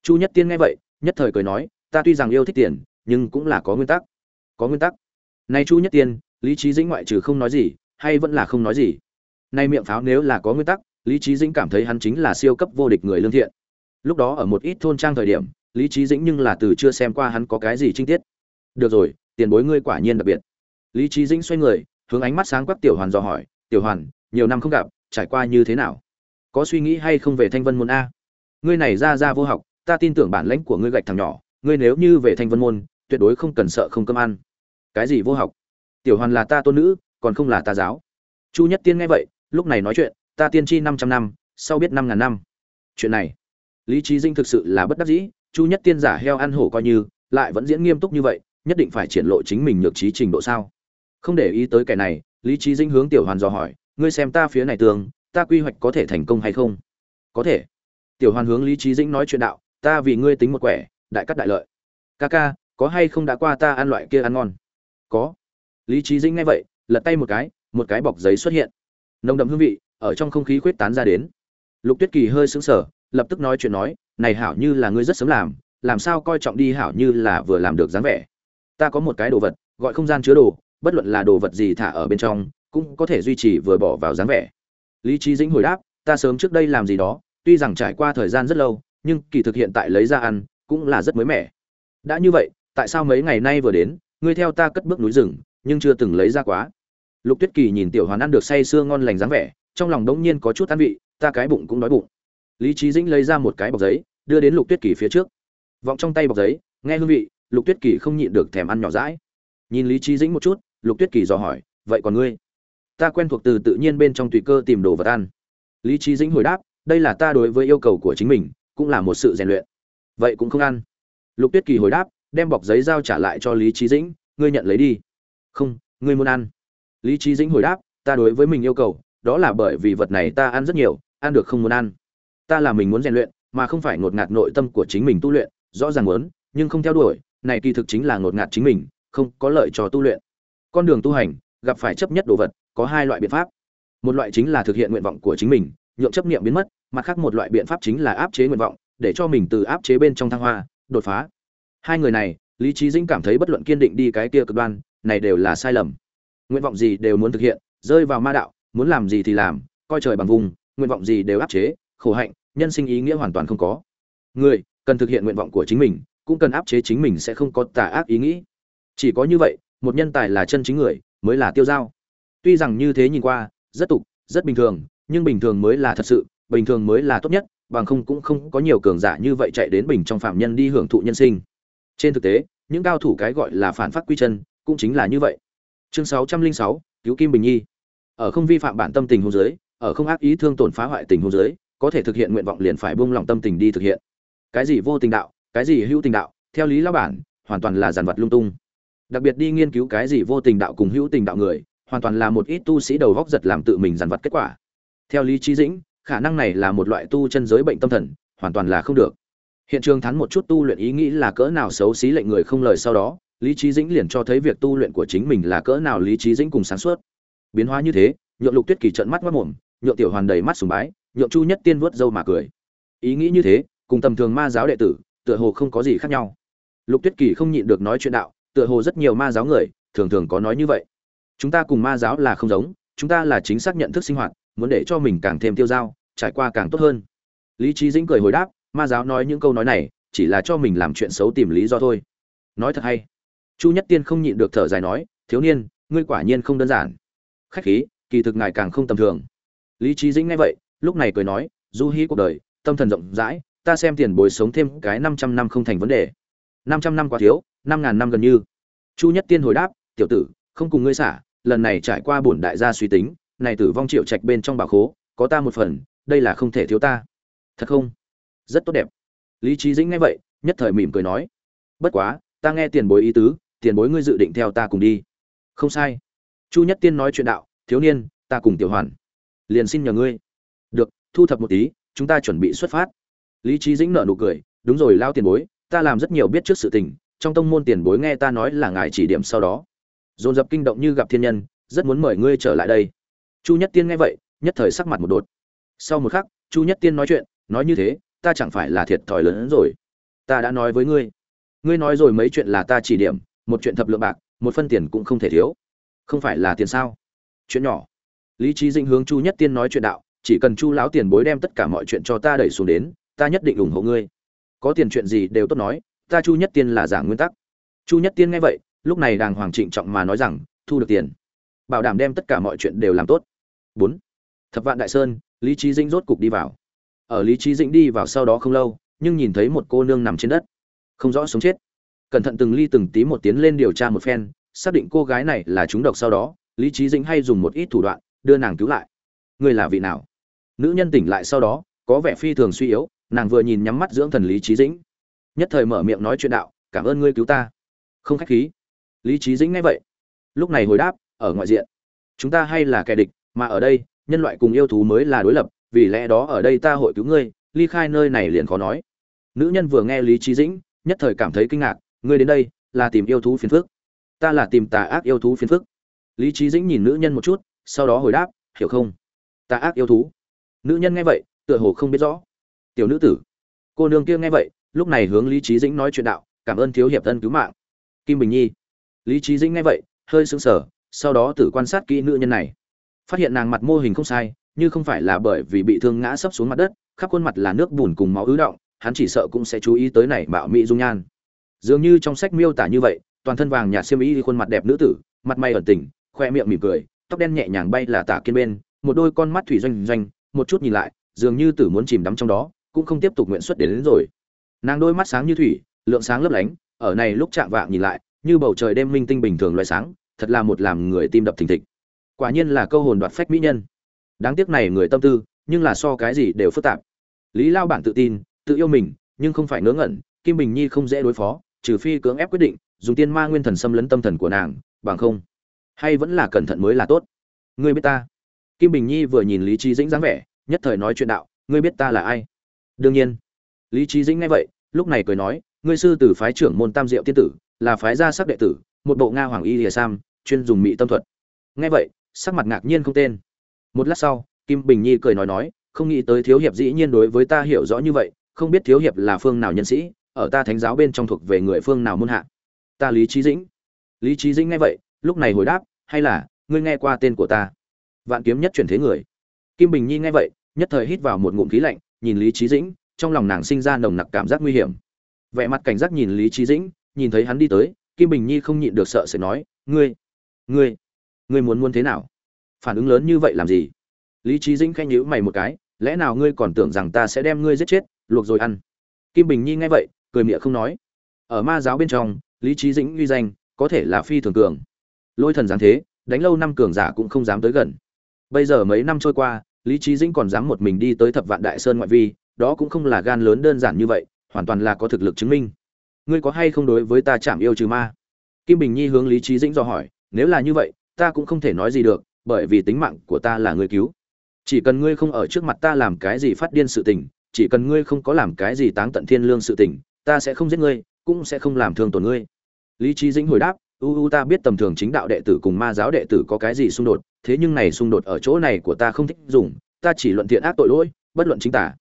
Chu nhất tiên nghe vậy, nhất thời cười nói, ta tuy rằng yêu thích tiền, nhưng cũng là có nguyên tắc. Có nguyên tắc? Nay chu nhất tiên, lý trí dĩnh ngoại trừ không nói gì, hay vẫn là không nói gì? Nay miệng pháo nếu là có nguyên tắc, lý trí dĩnh cảm thấy hắn chính là siêu cấp vô địch người lương thiện. Lúc đó ở một ít thôn trang thời điểm, lý trí dĩnh nhưng là từ chưa xem qua hắn có cái gì trinh tiết. Được rồi, tiền bối ngươi quả nhiên đặc biệt. Lý trí dĩnh xoay người, hướng ánh mắt sáng quắc tiểu hoàn dò hỏi, tiểu hoàn, nhiều năm không gặp trải qua như thế nào? Có suy nghĩ hay không về thanh vân môn a? Ngươi này ra ra vô học, ta tin tưởng bản lãnh của ngươi gạch thằng nhỏ, ngươi nếu như về thanh vân môn, tuyệt đối không cần sợ không cơm ăn. Cái gì vô học? Tiểu hoàn là ta tôn nữ, còn không là ta giáo. Chu nhất tiên nghe vậy, lúc này nói chuyện, ta tiên tri năm trăm năm, sau biết năm ngàn năm. Chuyện này, lý trí dinh thực sự là bất đắc dĩ, chu nhất tiên giả heo ăn hổ coi như, lại vẫn diễn nghiêm túc như vậy, nhất định phải triển lộ chính mình nhược trí trình độ sao? Không để ý tới kẻ này, lý trí dinh hướng tiểu hoàn dò hỏi ngươi xem ta phía này tường, ta quy hoạch có thể thành công hay không? Có thể. Tiểu hoàn hướng lý trí dĩnh nói chuyện đạo, ta vì ngươi tính một quẻ, đại cắt đại lợi. Ca ca, có hay không đã qua ta ăn loại kia ăn ngon? Có. Lý trí dĩnh nghe vậy, lật tay một cái một cái bọc giấy xuất hiện. Nồng đậm hương vị, ở trong không khí khuyết tán ra đến. Lục tuyết kỳ hơi sững sờ, lập tức nói chuyện nói, này hảo như là ngươi rất sớm làm làm sao coi trọng đi hảo như là vừa làm được dáng vẻ? Ta có một cái đồ vật, gọi không gian chứa đồ, bất luận là đồ vật gì thả ở bên trong cũng có thể duy trì vừa bỏ vào dáng vẻ. Lý trí dĩnh hồi đáp, ta sớm trước đây làm gì đó, tuy rằng trải qua thời gian rất lâu, nhưng kỳ thực hiện tại lấy ra ăn cũng là rất mới mẻ. Đã như vậy, tại sao mấy ngày nay vừa đến, ngươi theo ta cất bước núi rừng, nhưng chưa từng lấy ra quá? Lục tuyết kỳ nhìn tiểu hoàn ăn được say sưa ngon lành dáng vẻ, trong lòng đống nhiên có chút tan vị, ta cái bụng cũng đói bụng. Lý trí dĩnh lấy ra một cái bọc giấy, đưa đến lục tuyết kỳ phía trước. Vọng trong tay bọc giấy, nghe hương vị, lục tuyết kỳ không nhịn được thèm ăn nhỏ rãi nhìn lý trí dĩnh một chút, lục tuyết kỳ dò hỏi, vậy còn ngươi? Ta quen thuộc từ tự nhiên bên trong tùy cơ tìm đồ vật ăn. Lý trí dĩnh hồi đáp, đây là ta đối với yêu cầu của chính mình, cũng là một sự rèn luyện. Vậy cũng không ăn. Lục tuyết kỳ hồi đáp, đem bọc giấy giao trả lại cho lý trí dĩnh, ngươi nhận lấy đi. Không, ngươi muốn ăn. Lý trí dĩnh hồi đáp, ta đối với mình yêu cầu, đó là bởi vì vật này ta ăn rất nhiều, ăn được không muốn ăn. Ta là mình muốn rèn luyện, mà không phải ngột ngạt nội tâm của chính mình tu luyện, rõ ràng muốn, nhưng không theo đuổi, này kỳ thực chính là ngột ngạt chính mình, không có lợi cho tu luyện. Con đường tu hành, gặp phải chấp nhất đồ vật có hai loại biện pháp. Một loại chính là thực hiện nguyện vọng của chính mình, nhượng chấp niệm biến mất, mặt khác một loại biện pháp chính là áp chế nguyện vọng, để cho mình từ áp chế bên trong thăng hoa, đột phá. Hai người này, lý trí dĩnh cảm thấy bất luận kiên định đi cái kia cực đoan, này đều là sai lầm. Nguyện vọng gì đều muốn thực hiện, rơi vào ma đạo, muốn làm gì thì làm, coi trời bằng vùng, nguyện vọng gì đều áp chế, khổ hạnh, nhân sinh ý nghĩa hoàn toàn không có. Người, cần thực hiện nguyện vọng của chính mình, cũng cần áp chế chính mình sẽ không có tà ác ý nghĩ. Chỉ có như vậy, một nhân tài là chân chính người, mới là tiêu dao tuy rằng như thế nhìn qua, rất tục, rất bình thường, nhưng bình thường mới là thật sự, bình thường mới là tốt nhất, bằng không cũng không có nhiều cường giả như vậy chạy đến bình trong phạm nhân đi hưởng thụ nhân sinh. Trên thực tế, những cao thủ cái gọi là phản phát quy chân cũng chính là như vậy. Chương sáu trăm linh sáu, cứu kim bình nhi. Ở không vi phạm bản tâm tình hôn giới, ở không ác ý thương tổn phá hoại tình hôn giới, có thể thực hiện nguyện vọng liền phải buông lòng tâm tình đi thực hiện. Cái gì vô tình đạo, cái gì hữu tình đạo, theo lý lão bản, hoàn toàn là giàn vật lung tung. Đặc biệt đi nghiên cứu cái gì vô tình đạo cùng hữu tình đạo người hoàn toàn là một ít tu sĩ đầu góc giật làm tự mình giàn vật kết quả. Theo lý trí dĩnh, khả năng này là một loại tu chân giới bệnh tâm thần, hoàn toàn là không được. Hiện trường thắn một chút tu luyện ý nghĩ là cỡ nào xấu xí lệnh người không lời sau đó, lý trí dĩnh liền cho thấy việc tu luyện của chính mình là cỡ nào lý trí dĩnh cùng sáng suốt. Biến hóa như thế, nhượng lục tuyết kỳ trợn mắt mất mồm nhượng tiểu hoàn đầy mắt sùng bái, nhượng chu nhất tiên vớt dâu mà cười. Ý nghĩ như thế, cùng tầm thường ma giáo đệ tử, tựa hồ không có gì khác nhau. Lục tuyết kỳ không nhịn được nói chuyện đạo, tựa hồ rất nhiều ma giáo người, thường thường có nói như vậy chúng ta cùng ma giáo là không giống, chúng ta là chính xác nhận thức sinh hoạt, muốn để cho mình càng thêm tiêu dao, trải qua càng tốt hơn. Lý trí dĩnh cười hồi đáp, ma giáo nói những câu nói này, chỉ là cho mình làm chuyện xấu tìm lý do thôi. Nói thật hay. Chu nhất tiên không nhịn được thở dài nói, thiếu niên, ngươi quả nhiên không đơn giản. Khách khí, kỳ thực ngài càng không tầm thường. Lý trí dĩnh nghe vậy, lúc này cười nói, du hí cuộc đời, tâm thần rộng rãi, ta xem tiền bồi sống thêm cái 500 năm không thành vấn đề. 500 năm quá thiếu, năm ngàn năm gần như. Chu nhất tiên hồi đáp, tiểu tử, không cùng ngươi xả lần này trải qua bổn đại gia suy tính, này tử vong triệu trạch bên trong bảo khố, có ta một phần, đây là không thể thiếu ta. Thật không? Rất tốt đẹp. Lý trí dĩnh nghe vậy, nhất thời mỉm cười nói, bất quá, ta nghe tiền bối ý tứ, tiền bối ngươi dự định theo ta cùng đi. Không sai. Chu nhất tiên nói chuyện đạo, thiếu niên, ta cùng tiểu hoàn, liền xin nhờ ngươi. Được, thu thập một tí, chúng ta chuẩn bị xuất phát. Lý trí dĩnh nợ nụ cười, đúng rồi, lao tiền bối, ta làm rất nhiều biết trước sự tình, trong tông môn tiền bối nghe ta nói là ngài chỉ điểm sau đó dồn dập kinh động như gặp thiên nhân, rất muốn mời ngươi trở lại đây. Chu nhất tiên nghe vậy, nhất thời sắc mặt một đột. Sau một khắc, chu nhất tiên nói chuyện, nói như thế, ta chẳng phải là thiệt thòi lớn hơn rồi. Ta đã nói với ngươi. Ngươi nói rồi mấy chuyện là ta chỉ điểm, một chuyện thập lượng bạc, một phân tiền cũng không thể thiếu. Không phải là tiền sao? Chuyện nhỏ. Lý trí dĩnh hướng chu nhất tiên nói chuyện đạo, chỉ cần chu lão tiền bối đem tất cả mọi chuyện cho ta đẩy xuống đến, ta nhất định ủng hộ ngươi. Có tiền chuyện gì đều tốt nói, ta chu nhất tiên là giảng nguyên tắc. Chu nhất tiên nghe vậy lúc này đàng hoàng trịnh trọng mà nói rằng, thu được tiền. Bảo đảm đem tất cả mọi chuyện đều làm tốt. Bốn. Thập vạn đại sơn, lý trí dĩnh rốt cục đi vào. Ở lý trí dĩnh đi vào sau đó không lâu, nhưng nhìn thấy một cô nương nằm trên đất. Không rõ sống chết. Cẩn thận từng ly từng tí một tiến lên điều tra một phen, xác định cô gái này là trúng độc sau đó, lý trí dĩnh hay dùng một ít thủ đoạn, đưa nàng cứu lại. Ngươi là vị nào? Nữ nhân tỉnh lại sau đó, có vẻ phi thường suy yếu, nàng vừa nhìn nhắm mắt dưỡng thần lý trí dĩnh. Nhất thời mở miệng nói chuyện đạo, cảm ơn ngươi cứu ta. Không khách khí lý trí dĩnh nghe vậy, lúc này hồi đáp, ở ngoại diện, chúng ta hay là kẻ địch, mà ở đây, nhân loại cùng yêu thú mới là đối lập, vì lẽ đó ở đây ta hội cứu ngươi. Ly khai nơi này liền khó nói. Nữ nhân vừa nghe lý trí dĩnh, nhất thời cảm thấy kinh ngạc, ngươi đến đây là tìm yêu thú phiền phức. Ta là tìm tà ác yêu thú phiền phức. Lý trí dĩnh nhìn nữ nhân một chút, sau đó hồi đáp, hiểu không? Tà ác yêu thú. Nữ nhân nghe vậy, tựa hồ không biết rõ. Tiểu nữ tử. Cô nương kia nghe vậy, lúc này hướng lý trí dĩnh nói chuyện đạo, cảm ơn thiếu hiệp thân cứu mạng. Kim bình nhi lý trí dĩnh nghe vậy hơi sững sờ sau đó tự quan sát kỹ nữ nhân này. Phát hiện nàng mặt mô hình không sai như không phải là bởi vì bị thương ngã sấp xuống mặt đất khắp khuôn mặt là nước bùn cùng máu ứ động hắn chỉ sợ cũng sẽ chú ý tới này mạo mỹ dung nhan. Dường như trong sách miêu tả như vậy toàn thân vàng nhạt xiêm y khuôn mặt đẹp nữ tử mặt may ẩn tình khoe miệng mỉm cười tóc đen nhẹ nhàng bay là tả kiên bên một đôi con mắt thủy doanh doanh một chút nhìn lại dường như tử muốn chìm đắm trong đó cũng không tiếp tục nguyện xuất đến, đến rồi. Nàng đôi mắt sáng như thủy lượng sáng lấp lánh ở này lúc chạm vạng nhìn lại như bầu trời đêm minh tinh bình thường loại sáng, thật là một làm người tim đập thình thịch. Quả nhiên là câu hồn đoạt phách mỹ nhân. Đáng tiếc này người tâm tư, nhưng là so cái gì đều phức tạp. Lý lao bản tự tin, tự yêu mình, nhưng không phải ngớ ngẩn, kim bình nhi không dễ đối phó, trừ phi cưỡng ép quyết định, dùng tiên ma nguyên thần xâm lấn tâm thần của nàng, bằng không, hay vẫn là cẩn thận mới là tốt. Ngươi biết ta? Kim bình nhi vừa nhìn lý trí dĩnh dáng vẻ, nhất thời nói chuyện đạo, ngươi biết ta là ai? Đương nhiên. Lý trí dĩnh nghe vậy, lúc này cười nói, ngươi sư tử phái trưởng môn tam diệu tiên tử là phái gia sắc đệ tử, một bộ nga hoàng y lìa sam, chuyên dùng mỹ tâm thuật. Nghe vậy, sắc mặt ngạc nhiên không tên. Một lát sau, kim bình nhi cười nói nói, không nghĩ tới thiếu hiệp dĩ nhiên đối với ta hiểu rõ như vậy, không biết thiếu hiệp là phương nào nhân sĩ, ở ta thánh giáo bên trong thuộc về người phương nào môn hạ. Ta lý trí dĩnh. Lý trí dĩnh nghe vậy, lúc này hồi đáp, hay là, ngươi nghe qua tên của ta? Vạn kiếm nhất chuyển thế người. Kim bình nhi nghe vậy, nhất thời hít vào một ngụm khí lạnh, nhìn lý trí dĩnh, trong lòng nàng sinh ra nồng nặc cảm giác nguy hiểm. Vẻ mặt cảnh giác nhìn lý trí dĩnh nhìn thấy hắn đi tới, kim bình nhi không nhịn được sợ sẽ nói, ngươi ngươi ngươi muốn muốn thế nào? Phản ứng lớn như vậy làm gì? Lý trí dĩnh khanh nhíu mày một cái, lẽ nào ngươi còn tưởng rằng ta sẽ đem ngươi giết chết? Luộc rồi ăn. Kim bình nhi nghe vậy, cười miệng không nói. Ở ma giáo bên trong, lý trí dĩnh uy danh có thể là phi thường cường. Lôi thần giáng thế, đánh lâu năm cường giả cũng không dám tới gần. Bây giờ mấy năm trôi qua, lý trí dĩnh còn dám một mình đi tới thập vạn đại sơn ngoại vi, đó cũng không là gan lớn đơn giản như vậy, hoàn toàn là có thực lực chứng minh ngươi có hay không đối với ta chạm yêu trừ ma? Kim bình nhi hướng lý trí dĩnh dò hỏi, nếu là như vậy, ta cũng không thể nói gì được, bởi vì tính mạng của ta là người cứu. Chỉ cần ngươi không ở trước mặt ta làm cái gì phát điên sự tình, chỉ cần ngươi không có làm cái gì táng tận thiên lương sự tình, ta sẽ không giết ngươi, cũng sẽ không làm thương tổn ngươi. Lý trí dĩnh hồi đáp, u u, ta biết tầm thường chính đạo đệ tử cùng ma giáo đệ tử có cái gì xung đột, thế nhưng này xung đột ở chỗ này của ta không thích dùng, ta chỉ luận thiện ác tội lỗi, bất luận chính tả.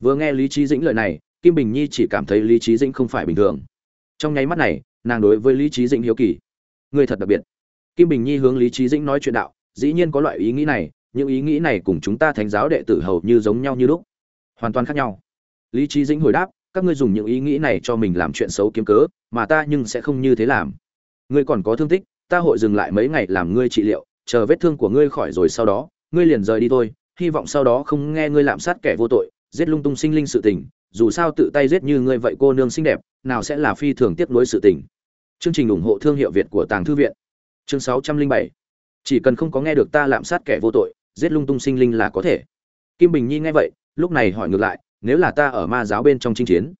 Vừa nghe lý trí dĩnh lời này, kim bình nhi chỉ cảm thấy lý trí dĩnh không phải bình thường trong nháy mắt này, nàng đối với lý trí dĩnh hiếu kỳ. Người thật đặc biệt. Kim bình nhi hướng lý trí dĩnh nói chuyện đạo, dĩ nhiên có loại ý nghĩ này, những ý nghĩ này cùng chúng ta thánh giáo đệ tử hầu như giống nhau như lúc. Hoàn toàn khác nhau. Lý trí dĩnh hồi đáp, các ngươi dùng những ý nghĩ này cho mình làm chuyện xấu kiếm cớ, mà ta nhưng sẽ không như thế làm. Ngươi còn có thương tích, ta hội dừng lại mấy ngày làm ngươi trị liệu, chờ vết thương của ngươi khỏi rồi sau đó, ngươi liền rời đi thôi, hy vọng sau đó không nghe ngươi lạm sát kẻ vô tội, giết lung tung sinh linh sự tình dù sao tự tay giết như ngươi vậy cô nương xinh đẹp, nào sẽ là phi thường tiếp nối sự tình. Chương trình ủng hộ thương hiệu việt của tàng thư viện. Chương sáu trăm linh bảy. Chỉ cần không có nghe được ta lạm sát kẻ vô tội, giết lung tung sinh linh là có thể. Kim bình nhi nghe vậy, lúc này hỏi ngược lại, nếu là ta ở ma giáo bên trong chinh chiến,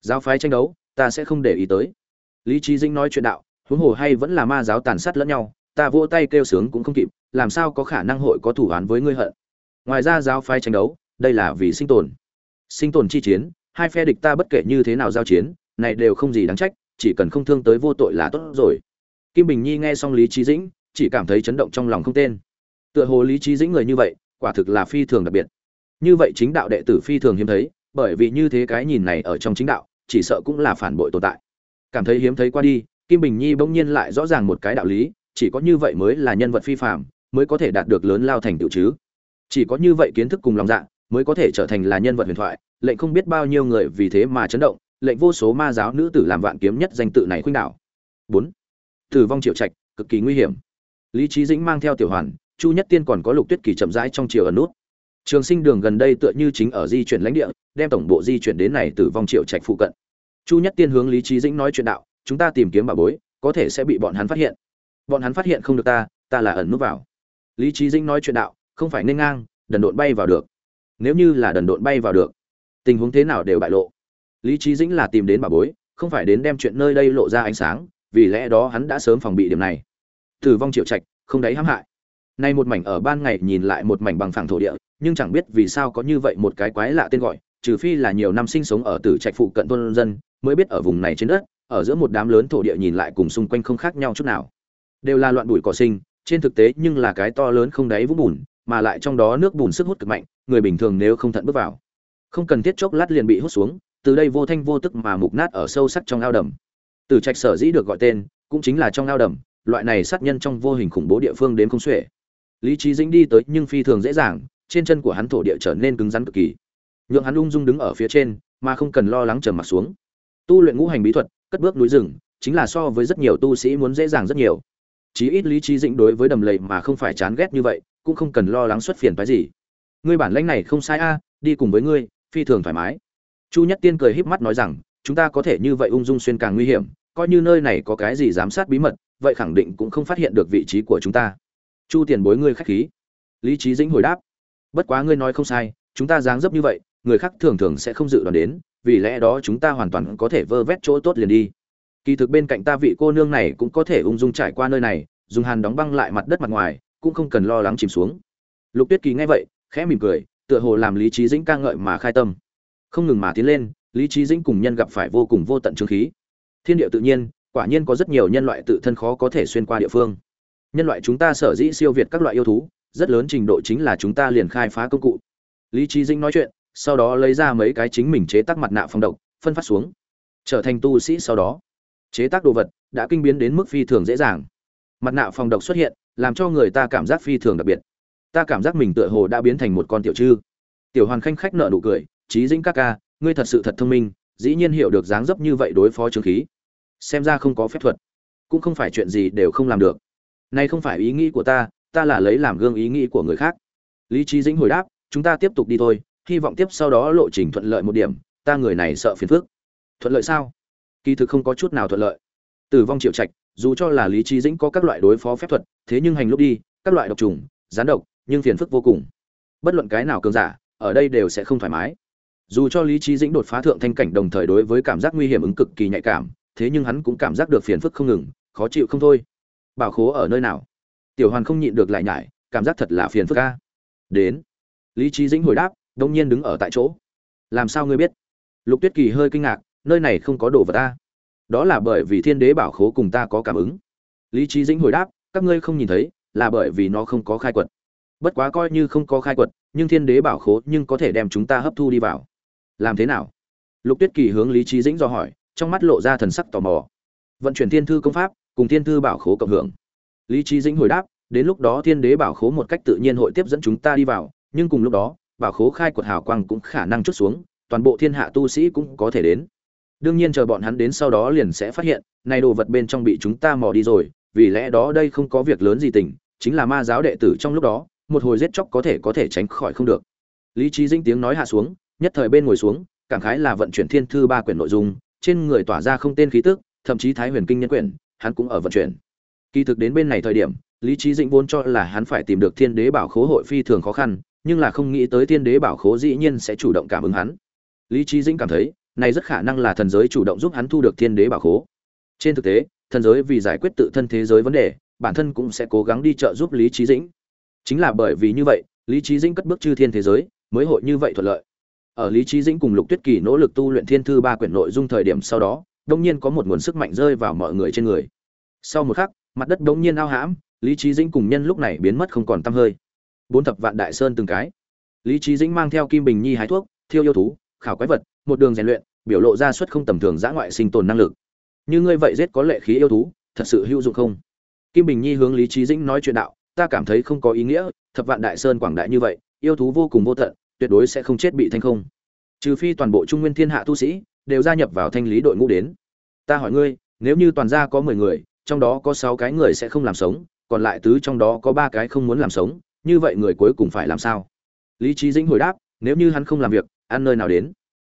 giáo phái tranh đấu, ta sẽ không để ý tới. Lý Chí dĩnh nói chuyện đạo, huống hồ hay vẫn là ma giáo tàn sát lẫn nhau, ta vỗ tay kêu sướng cũng không kịp, làm sao có khả năng hội có thủ án với ngươi hận. Ngoài ra giáo phái tranh đấu, đây là vì sinh tồn sinh tồn chi chiến, hai phe địch ta bất kể như thế nào giao chiến, này đều không gì đáng trách, chỉ cần không thương tới vô tội là tốt rồi. Kim bình nhi nghe xong lý trí dĩnh, chỉ cảm thấy chấn động trong lòng không tên. Tựa hồ lý trí dĩnh người như vậy, quả thực là phi thường đặc biệt. Như vậy chính đạo đệ tử phi thường hiếm thấy, bởi vì như thế cái nhìn này ở trong chính đạo, chỉ sợ cũng là phản bội tồn tại. Cảm thấy hiếm thấy qua đi, kim bình nhi bỗng nhiên lại rõ ràng một cái đạo lý, chỉ có như vậy mới là nhân vật phi phạm mới có thể đạt được lớn lao thành tựu chứ. Chỉ có như vậy kiến thức cùng lòng dạ mới có thể trở thành là nhân vật huyền thoại, lệnh không biết bao nhiêu người vì thế mà chấn động, lệnh vô số ma giáo nữ tử làm vạn kiếm nhất danh tự này khuynh đảo. Bốn, tử vong triệu trạch, cực kỳ nguy hiểm. Lý trí dĩnh mang theo tiểu hoàn, chu nhất tiên còn có lục tuyết kỳ chậm rãi trong chiều ẩn nút. Trường sinh đường gần đây tựa như chính ở di chuyển lãnh địa, đem tổng bộ di chuyển đến này tử vong triệu trạch phụ cận. Chu nhất tiên hướng lý trí dĩnh nói chuyện đạo, chúng ta tìm kiếm bà bối, có thể sẽ bị bọn hắn phát hiện. Bọn hắn phát hiện không được ta ta là ẩn nút vào. Lý trí dĩnh nói chuyện đạo, không phải nên ngang, đần độn bay vào được nếu như là đần độn bay vào được, tình huống thế nào đều bại lộ. Lý trí dĩnh là tìm đến bà bối, không phải đến đem chuyện nơi đây lộ ra ánh sáng, vì lẽ đó hắn đã sớm phòng bị điểm này. Tử vong triệu trạch, không đáy hãm hại. Nay một mảnh ở ban ngày nhìn lại một mảnh bằng phẳng thổ địa, nhưng chẳng biết vì sao có như vậy một cái quái lạ tên gọi, trừ phi là nhiều năm sinh sống ở tử trạch phụ cận thôn dân, mới biết ở vùng này trên đất, ở giữa một đám lớn thổ địa nhìn lại cùng xung quanh không khác nhau chút nào. Đều là loạn bụi cỏ sinh, trên thực tế nhưng là cái to lớn không đáy vũng bùn mà lại trong đó nước bùn sức hút cực mạnh, người bình thường nếu không thận bước vào. Không cần thiết chốc lát liền bị hút xuống, từ đây vô thanh vô tức mà mục nát ở sâu sắc trong ao đầm. Từ trạch sở dĩ được gọi tên, cũng chính là trong ao đầm, loại này sát nhân trong vô hình khủng bố địa phương đến không xuể. Lý trí dĩnh đi tới nhưng phi thường dễ dàng, trên chân của hắn thổ địa trở nên cứng rắn cực kỳ. Nhượng hắn ung dung đứng ở phía trên, mà không cần lo lắng trầm mặt xuống. Tu luyện ngũ hành bí thuật, cất bước núi rừng, chính là so với rất nhiều tu sĩ muốn dễ dàng rất nhiều chí ít lý trí dĩnh đối với đầm lầy mà không phải chán ghét như vậy, cũng không cần lo lắng xuất phiền phái gì. Ngươi bản lãnh này không sai a, đi cùng với ngươi, phi thường thoải mái. Chu nhất tiên cười híp mắt nói rằng, chúng ta có thể như vậy ung dung xuyên càng nguy hiểm, coi như nơi này có cái gì giám sát bí mật, vậy khẳng định cũng không phát hiện được vị trí của chúng ta. Chu tiền bối ngươi khách khí. Lý trí dĩnh hồi đáp, bất quá ngươi nói không sai, chúng ta dáng dấp như vậy, người khác thường thường sẽ không dự đoán đến, vì lẽ đó chúng ta hoàn toàn có thể vơ vét chỗ tốt liền đi kỳ thực bên cạnh ta vị cô nương này cũng có thể ung dung trải qua nơi này, dùng hàn đóng băng lại mặt đất mặt ngoài, cũng không cần lo lắng chìm xuống. Lục tuyết kỳ nghe vậy, khẽ mỉm cười, tựa hồ làm lý trí dĩnh ca ngợi mà khai tâm. Không ngừng mà tiến lên, lý trí dĩnh cùng nhân gặp phải vô cùng vô tận trương khí. Thiên địa tự nhiên, quả nhiên có rất nhiều nhân loại tự thân khó có thể xuyên qua địa phương. Nhân loại chúng ta sở dĩ siêu việt các loại yêu thú, rất lớn trình độ chính là chúng ta liền khai phá công cụ. Lý trí dĩnh nói chuyện, sau đó lấy ra mấy cái chính mình chế tác mặt nạ phòng độc, phân phát xuống. Trở thành tu sĩ sau đó chế tác đồ vật đã kinh biến đến mức phi thường dễ dàng. Mặt nạ phòng độc xuất hiện, làm cho người ta cảm giác phi thường đặc biệt. Ta cảm giác mình tựa hồ đã biến thành một con tiểu chư tiểu hoàn khanh khách nợ nụ cười trí dĩnh các ca, ngươi thật sự thật thông minh, dĩ nhiên hiểu được dáng dấp như vậy đối phó trường khí. Xem ra không có phép thuật, cũng không phải chuyện gì đều không làm được. Nay không phải ý nghĩ của ta ta là lấy làm gương ý nghĩ của người khác. Lý trí dĩnh hồi đáp, chúng ta tiếp tục đi thôi, hy vọng tiếp sau đó lộ trình thuận lợi một điểm, ta người này sợ phiền phức. Thuận lợi sao? Kỳ thực không có chút nào thuận lợi. Tử vong triệu trạch, dù cho là lý trí dĩnh có các loại đối phó phép thuật, thế nhưng hành lúc đi, các loại độc trùng, gián độc, nhưng phiền phức vô cùng. Bất luận cái nào cường giả, ở đây đều sẽ không thoải mái. Dù cho lý trí dĩnh đột phá thượng thanh cảnh đồng thời đối với cảm giác nguy hiểm ứng cực kỳ nhạy cảm, thế nhưng hắn cũng cảm giác được phiền phức không ngừng, khó chịu không thôi. Bảo khố ở nơi nào? Tiểu hoàn không nhịn được lại nhải, cảm giác thật là phiền phức ca đến. Lý trí dĩnh hồi đáp, đông nhiên đứng ở tại chỗ. Làm sao ngươi biết? Lục tuyết kỳ hơi kinh ngạc nơi này không có đồ vật ta. Đó là bởi vì thiên đế bảo khố cùng ta có cảm ứng. Lý trí dĩnh hồi đáp, các ngươi không nhìn thấy, là bởi vì nó không có khai quật. Bất quá coi như không có khai quật, nhưng thiên đế bảo khố nhưng có thể đem chúng ta hấp thu đi vào. Làm thế nào? Lục tuyết kỳ hướng lý trí dĩnh do hỏi, trong mắt lộ ra thần sắc tò mò. Vận chuyển thiên thư công pháp, cùng thiên thư bảo khố cộng hưởng. Lý trí dĩnh hồi đáp, đến lúc đó thiên đế bảo khố một cách tự nhiên hội tiếp dẫn chúng ta đi vào, nhưng cùng lúc đó, bảo khố khai quật hào quang cũng khả năng chút xuống, toàn bộ thiên hạ tu sĩ cũng có thể đến đương nhiên chờ bọn hắn đến sau đó liền sẽ phát hiện, này đồ vật bên trong bị chúng ta mò đi rồi, vì lẽ đó đây không có việc lớn gì tình, chính là ma giáo đệ tử trong lúc đó, một hồi giết chóc có thể có thể tránh khỏi không được. Lý trí dinh tiếng nói hạ xuống, nhất thời bên ngồi xuống, cảm khái là vận chuyển thiên thư ba quyển nội dung, trên người tỏa ra không tên khí tức, thậm chí thái huyền kinh nhân quyển, hắn cũng ở vận chuyển. Kỳ thực đến bên này thời điểm, lý trí dĩnh vốn cho là hắn phải tìm được thiên đế bảo khố hội phi thường khó khăn, nhưng là không nghĩ tới thiên đế bảo khố dĩ nhiên sẽ chủ động cảm ứng hắn. Lý trí dĩnh cảm thấy này rất khả năng là thần giới chủ động giúp hắn thu được thiên đế bảo khố. Trên thực tế, thần giới vì giải quyết tự thân thế giới vấn đề, bản thân cũng sẽ cố gắng đi trợ giúp lý trí dĩnh. Chính là bởi vì như vậy, lý trí dĩnh cất bước chư thiên thế giới, mới hội như vậy thuận lợi. Ở lý trí dĩnh cùng lục tuyết kỳ nỗ lực tu luyện thiên thư ba quyển nội dung thời điểm sau đó đông nhiên có một nguồn sức mạnh rơi vào mọi người trên người. Sau một khắc, mặt đất đông nhiên ao hãm, lý trí dĩnh cùng nhân lúc này biến mất không còn t hơi. Bốn thập vạn đại sơn từng cái. Lý trí dĩnh mang theo kim bình nhi hái thuốc, thiêu yêu thú, khảo quái vật một đường rèn luyện, biểu lộ ra suất không tầm thường giã ngoại sinh tồn năng lực. Như ngươi vậy giết có lệ khí yêu thú, thật sự hữu dụng không? Kim bình nhi hướng lý trí dĩnh nói chuyện đạo, ta cảm thấy không có ý nghĩa, thập vạn đại sơn quảng đại như vậy, yêu thú vô cùng vô tận, tuyệt đối sẽ không chết bị thanh không. Trừ phi toàn bộ trung nguyên thiên hạ tu sĩ, đều gia nhập vào thanh lý đội ngũ đến. Ta hỏi ngươi, nếu như toàn gia có mười người, trong đó có sáu cái người sẽ không làm sống, còn lại tứ trong đó có ba cái không muốn làm sống, như vậy người cuối cùng phải làm sao? Lý trí dĩnh hồi đáp, nếu như hắn không làm việc, ăn nơi nào đến?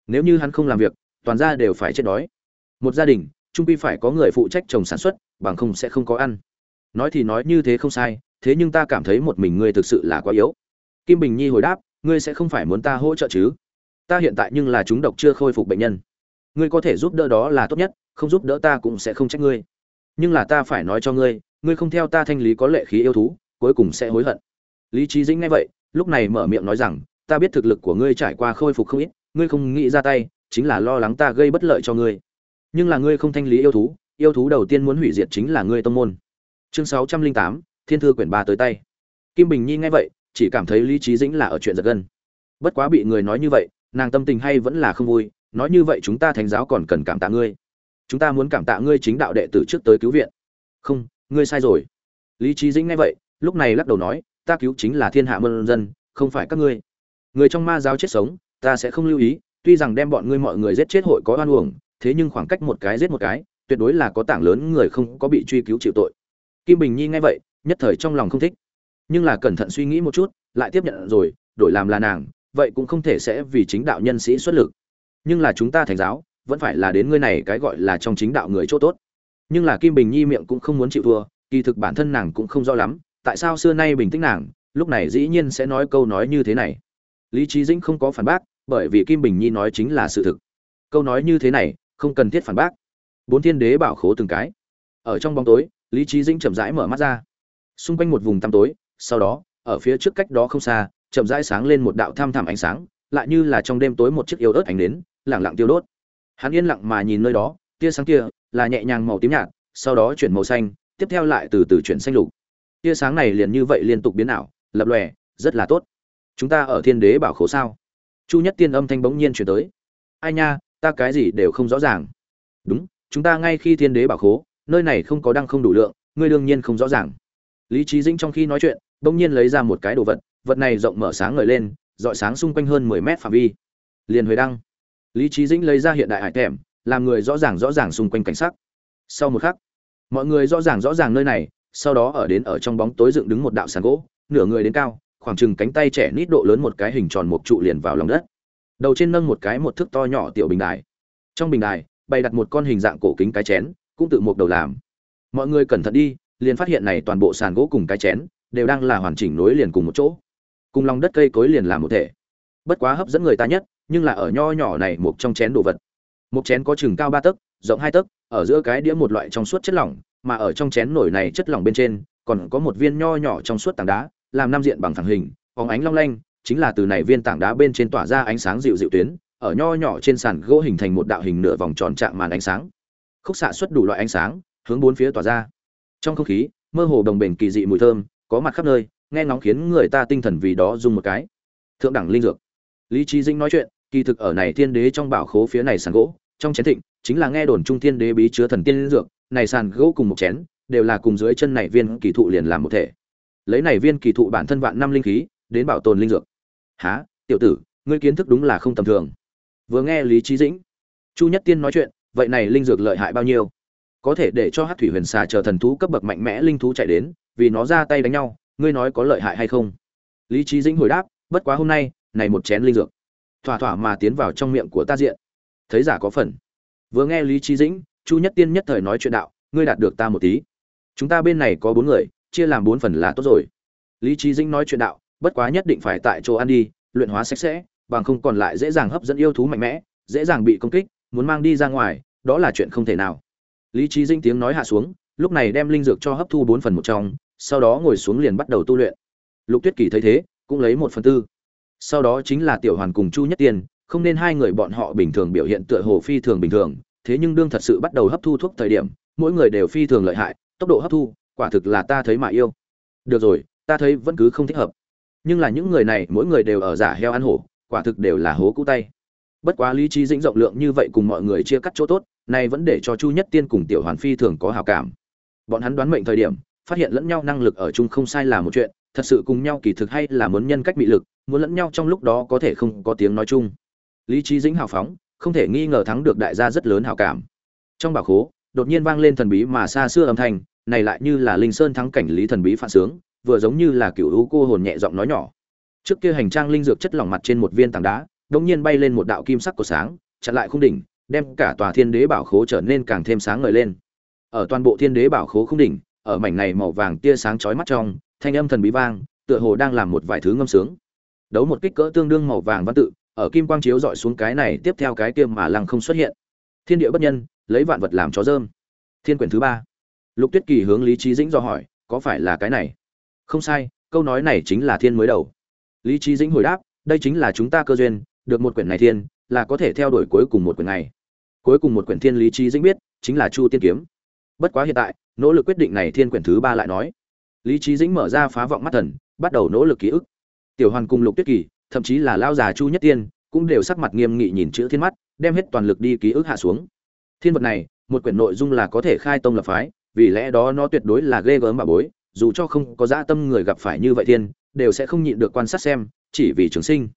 Nếu như hắn không làm việc, toàn gia đều phải chết đói. Một gia đình, trung quy phải có người phụ trách trồng sản xuất, bằng không sẽ không có ăn. Nói thì nói như thế không sai, thế nhưng ta cảm thấy một mình ngươi thực sự là quá yếu. Kim bình nhi hồi đáp, ngươi sẽ không phải muốn ta hỗ trợ chứ? Ta hiện tại nhưng là chúng độc chưa khôi phục bệnh nhân. Ngươi có thể giúp đỡ đó là tốt nhất, không giúp đỡ ta cũng sẽ không trách ngươi. Nhưng là ta phải nói cho ngươi ngươi không theo ta thanh lý có lệ khí yêu thú, cuối cùng sẽ hối hận. Lý trí dĩnh nghe vậy, lúc này mở miệng nói rằng, ta biết thực lực của ngươi trải qua khôi phục không ít ngươi không nghĩ ra tay, chính là lo lắng ta gây bất lợi cho ngươi. Nhưng là ngươi không thanh lý yêu thú yêu thú đầu tiên muốn hủy diệt chính là ngươi tông môn. Chương sáu trăm linh tám, thiên thư quyển ba tới tay. Kim bình nhi nghe vậy, chỉ cảm thấy lý trí dĩnh là ở chuyện giật gân. Bất quá bị người nói như vậy, nàng tâm tình hay vẫn là không vui, nói như vậy chúng ta thánh giáo còn cần cảm tạ ngươi. Chúng ta muốn cảm tạ ngươi chính đạo đệ tử trước tới cứu viện. Không, ngươi sai rồi. Lý trí dĩnh nghe vậy, lúc này lắc đầu nói, ta cứu chính là thiên hạ mân dân, không phải các ngươi. Người trong ma giáo chết sống ta sẽ không lưu ý, tuy rằng đem bọn ngươi mọi người giết chết hội có oan uổng, thế nhưng khoảng cách một cái giết một cái, tuyệt đối là có tảng lớn người không có bị truy cứu chịu tội. Kim bình nhi nghe vậy, nhất thời trong lòng không thích. Nhưng là cẩn thận suy nghĩ một chút, lại tiếp nhận rồi, đổi làm là nàng, vậy cũng không thể sẽ vì chính đạo nhân sĩ xuất lực. Nhưng là chúng ta thành giáo, vẫn phải là đến ngươi này cái gọi là trong chính đạo người chỗ tốt. Nhưng là kim bình nhi miệng cũng không muốn chịu thua, kỳ thực bản thân nàng cũng không rõ lắm, tại sao xưa nay bình tĩnh nàng, lúc này dĩ nhiên sẽ nói câu nói như thế này lý trí dĩnh không có phản bác, bởi vì kim bình nhi nói chính là sự thực. Câu nói như thế này, không cần thiết phản bác. Bốn thiên đế bảo khố từng cái. Ở trong bóng tối, lý trí dĩnh chậm rãi mở mắt ra. Xung quanh một vùng tăm tối, sau đó, ở phía trước cách đó không xa, chậm rãi sáng lên một đạo tham thẳm ánh sáng, lại như là trong đêm tối một chiếc yếu ớt ánh nến lẳng lặng tiêu đốt. Hắn yên lặng mà nhìn nơi đó, tia sáng kia là nhẹ nhàng màu tím nhạt, sau đó chuyển màu xanh, tiếp theo lại từ từ chuyển xanh lục. Tia sáng này liền như vậy liên tục biến ảo, lập lòe, rất là tốt chúng ta ở thiên đế bảo khố sao? Chu nhất tiên âm thanh bỗng nhiên chuyển tới. Ai nha, ta cái gì đều không rõ ràng. Đúng, chúng ta ngay khi thiên đế bảo khố, nơi này không có đăng không đủ lượng, ngươi đương nhiên không rõ ràng. Lý trí dĩnh trong khi nói chuyện, bỗng nhiên lấy ra một cái đồ vật vật này rộng mở sáng ngời lên, dọi sáng xung quanh hơn mười mét phạm vi. Liền huế đăng. Lý trí dĩnh lấy ra hiện đại hải thèm làm người rõ ràng rõ ràng xung quanh cảnh sắc. Sau một khắc, mọi người rõ ràng rõ ràng nơi này, sau đó ở đến ở trong bóng tối dựng đứng một đạo sàn gỗ, nửa người đến cao khoảng chừng cánh tay trẻ nít độ lớn một cái hình tròn một trụ liền vào lòng đất. Đầu trên nâng một cái một thước to nhỏ tiểu bình đài. Trong bình đài, bày đặt một con hình dạng cổ kính cái chén, cũng tự một đầu làm. Mọi người cẩn thận đi, liền phát hiện này toàn bộ sàn gỗ cùng cái chén đều đang là hoàn chỉnh nối liền cùng một chỗ. Cùng lòng đất cây cối liền làm một thể. Bất quá hấp dẫn người ta nhất, nhưng là ở nho nhỏ này một trong chén đồ vật. Một chén có chừng cao ba tấc, rộng hai tấc, ở giữa cái đĩa một loại trong suốt chất lỏng, mà ở trong chén nổi này chất lỏng bên trên, còn có một viên nho nhỏ trong suốt tảng đá làm năm diện bằng phẳng hình phóng ánh long lanh, chính là từ này viên tảng đá bên trên tỏa ra ánh sáng dịu dịu tuyến, ở nho nhỏ trên sàn gỗ hình thành một đạo hình nửa vòng tròn trạng màn ánh sáng. Khúc xạ xuất đủ loại ánh sáng, hướng bốn phía tỏa ra. Trong không khí, mơ hồ đồng bền kỳ dị mùi thơm, có mặt khắp nơi, nghe ngóng khiến người ta tinh thần vì đó dùng một cái. Thượng đẳng linh dược. Lý trí dĩnh nói chuyện, kỳ thực ở này thiên đế trong bảo khố phía này sàn gỗ, trong chén thịnh, chính là nghe đồn trung thiên đế bí chứa thần tiên linh dược, này sàn gỗ cùng một chén, đều là cùng dưới chân này viên kỳ thụ liền làm một thể lấy này viên kỳ thụ bản thân vạn năm linh khí, đến bảo tồn linh dược. Há tiểu tử, ngươi kiến thức đúng là không tầm thường. Vừa nghe lý trí dĩnh, chu nhất tiên nói chuyện, vậy này linh dược lợi hại bao nhiêu? Có thể để cho hát thủy huyền xà chờ thần thú cấp bậc mạnh mẽ linh thú chạy đến, vì nó ra tay đánh nhau, ngươi nói có lợi hại hay không? Lý trí dĩnh hồi đáp, bất quá hôm nay, này một chén linh dược. Thỏa thỏa mà tiến vào trong miệng của ta diện. Thấy giả có phần. Vừa nghe lý trí dĩnh, chu nhất tiên nhất thời nói chuyện đạo, ngươi đạt được ta một tí. Chúng ta bên này có bốn người chia làm bốn phần là tốt rồi. Lý trí dĩnh nói chuyện đạo, bất quá nhất định phải tại chỗ ăn đi, luyện hóa sạch sẽ, bằng không còn lại dễ dàng hấp dẫn yêu thú mạnh mẽ, dễ dàng bị công kích, muốn mang đi ra ngoài, đó là chuyện không thể nào. Lý trí dĩnh tiếng nói hạ xuống, lúc này đem linh dược cho hấp thu bốn phần một trong, sau đó ngồi xuống liền bắt đầu tu luyện. Lục tuyết kỳ thấy thế, cũng lấy một phần tư. Sau đó chính là tiểu hoàn cùng chu nhất tiên, không nên hai người bọn họ bình thường biểu hiện tựa hồ phi thường bình thường, thế nhưng đương thật sự bắt đầu hấp thu thuốc thời điểm, mỗi người đều phi thường lợi hại, tốc độ hấp thu quả thực là ta thấy mà yêu. Được rồi, ta thấy vẫn cứ không thích hợp. Nhưng là những người này, mỗi người đều ở giả heo ăn hổ, quả thực đều là hố cũ tay. Bất quá lý trí dĩnh rộng lượng như vậy cùng mọi người chia cắt chỗ tốt, này vẫn để cho chu nhất tiên cùng tiểu hoàn phi thường có hào cảm. Bọn hắn đoán mệnh thời điểm, phát hiện lẫn nhau năng lực ở chung không sai là một chuyện, thật sự cùng nhau kỳ thực hay là muốn nhân cách bị lực, muốn lẫn nhau trong lúc đó có thể không có tiếng nói chung. Lý trí dĩnh hào phóng, không thể nghi ngờ thắng được đại gia rất lớn hào cảm. Trong bảo khố, đột nhiên vang lên thần bí mà xa xưa âm thanh này lại như là linh sơn thắng cảnh lý thần bí phản sướng, vừa giống như là cựu hữu cô hồn nhẹ giọng nói nhỏ. Trước kia hành trang linh dược chất lỏng mặt trên một viên tảng đá, đột nhiên bay lên một đạo kim sắc của sáng, chặn lại khung đỉnh, đem cả tòa thiên đế bảo khố trở nên càng thêm sáng ngời lên. Ở toàn bộ thiên đế bảo khố khung đỉnh, ở mảnh này màu vàng tia sáng chói mắt trong, thanh âm thần bí vang, tựa hồ đang làm một vài thứ ngâm sướng. Đấu một kích cỡ tương đương màu vàng văn tự, ở kim quang chiếu dọi xuống cái này, tiếp theo cái kia mà lăng không xuất hiện. Thiên địa bất nhân, lấy vạn vật làm chó dơm. Thiên quyển thứ ba lục tuyết kỳ hướng lý trí dĩnh do hỏi, có phải là cái này? Không sai, câu nói này chính là thiên mới đầu. Lý trí dĩnh hồi đáp, đây chính là chúng ta cơ duyên, được một quyển này thiên, là có thể theo đuổi cuối cùng một quyển này. Cuối cùng một quyển thiên lý trí dĩnh biết, chính là chu tiên kiếm. Bất quá hiện tại, nỗ lực quyết định này thiên quyển thứ ba lại nói. Lý trí dĩnh mở ra phá vọng mắt thần, bắt đầu nỗ lực ký ức. Tiểu hoàn cùng lục tuyết kỳ, thậm chí là lao già chu nhất tiên, cũng đều sắc mặt nghiêm nghị nhìn chữ thiên mắt, đem hết toàn lực đi ký ức hạ xuống. Thiên vật này, một quyển nội dung là có thể khai tông lập phái vì lẽ đó nó tuyệt đối là ghê gớm bà bối, dù cho không có dã tâm người gặp phải như vậy thiên, đều sẽ không nhịn được quan sát xem, chỉ vì trường sinh.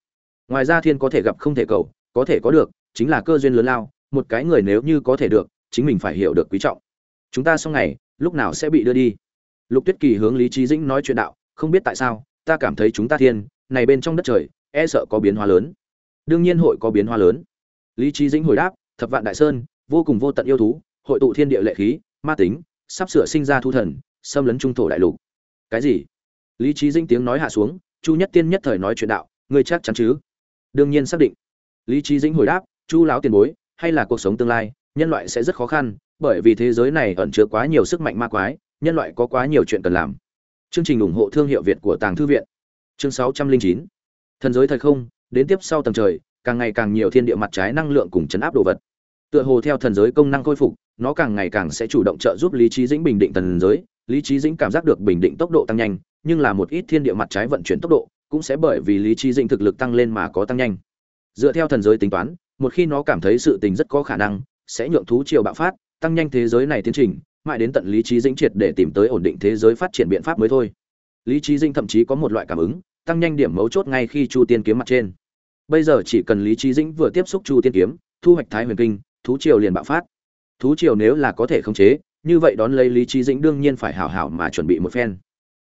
Ngoài ra thiên có thể gặp không thể cầu, có thể có được, chính là cơ duyên lớn lao, một cái người nếu như có thể được, chính mình phải hiểu được quý trọng. Chúng ta sau ngày, lúc nào sẽ bị đưa đi? Lục tuyết kỳ hướng lý trí dĩnh nói chuyện đạo, không biết tại sao, ta cảm thấy chúng ta thiên, này bên trong đất trời e sợ có biến hóa lớn. Đương nhiên hội có biến hóa lớn. Lý trí dĩnh hồi đáp, thập vạn đại sơn, vô cùng vô tận yêu thú, hội tụ thiên địa lệ khí, ma tính sắp sửa sinh ra thu thần, xâm lấn trung thổ đại lục. Cái gì? Lý trí dĩnh tiếng nói hạ xuống, chu nhất tiên nhất thời nói chuyện đạo, ngươi chắc chắn chứ? Đương nhiên xác định. Lý trí dĩnh hồi đáp, chu lão tiền bối, hay là cuộc sống tương lai, nhân loại sẽ rất khó khăn, bởi vì thế giới này ẩn chứa quá nhiều sức mạnh ma quái, nhân loại có quá nhiều chuyện cần làm. Chương trình ủng hộ thương hiệu việt của tàng thư viện. Chương 609 thần giới thời không, đến tiếp sau tầng trời, càng ngày càng nhiều thiên địa mặt trái năng lượng cùng chấn áp đồ vật tựa hồ theo thần giới công năng khôi phục, nó càng ngày càng sẽ chủ động trợ giúp lý trí dĩnh bình định thần giới. Lý trí dĩnh cảm giác được bình định tốc độ tăng nhanh, nhưng là một ít thiên địa mặt trái vận chuyển tốc độ cũng sẽ bởi vì lý trí dĩnh thực lực tăng lên mà có tăng nhanh. Dựa theo thần giới tính toán, một khi nó cảm thấy sự tình rất có khả năng, sẽ nhượng thú triều bạo phát, tăng nhanh thế giới này tiến trình, mãi đến tận lý trí dĩnh triệt để tìm tới ổn định thế giới phát triển biện pháp mới thôi. Lý trí dĩnh thậm chí có một loại cảm ứng, tăng nhanh điểm mấu chốt ngay khi chu tiên kiếm mặt trên. Bây giờ chỉ cần lý trí dĩnh vừa tiếp xúc chu tiên kiếm, thu hoạch thái huyền kinh thú triều liền bạo phát. Thú triều nếu là có thể khống chế, như vậy đón lấy lý trí dĩnh đương nhiên phải hảo hảo mà chuẩn bị một phen.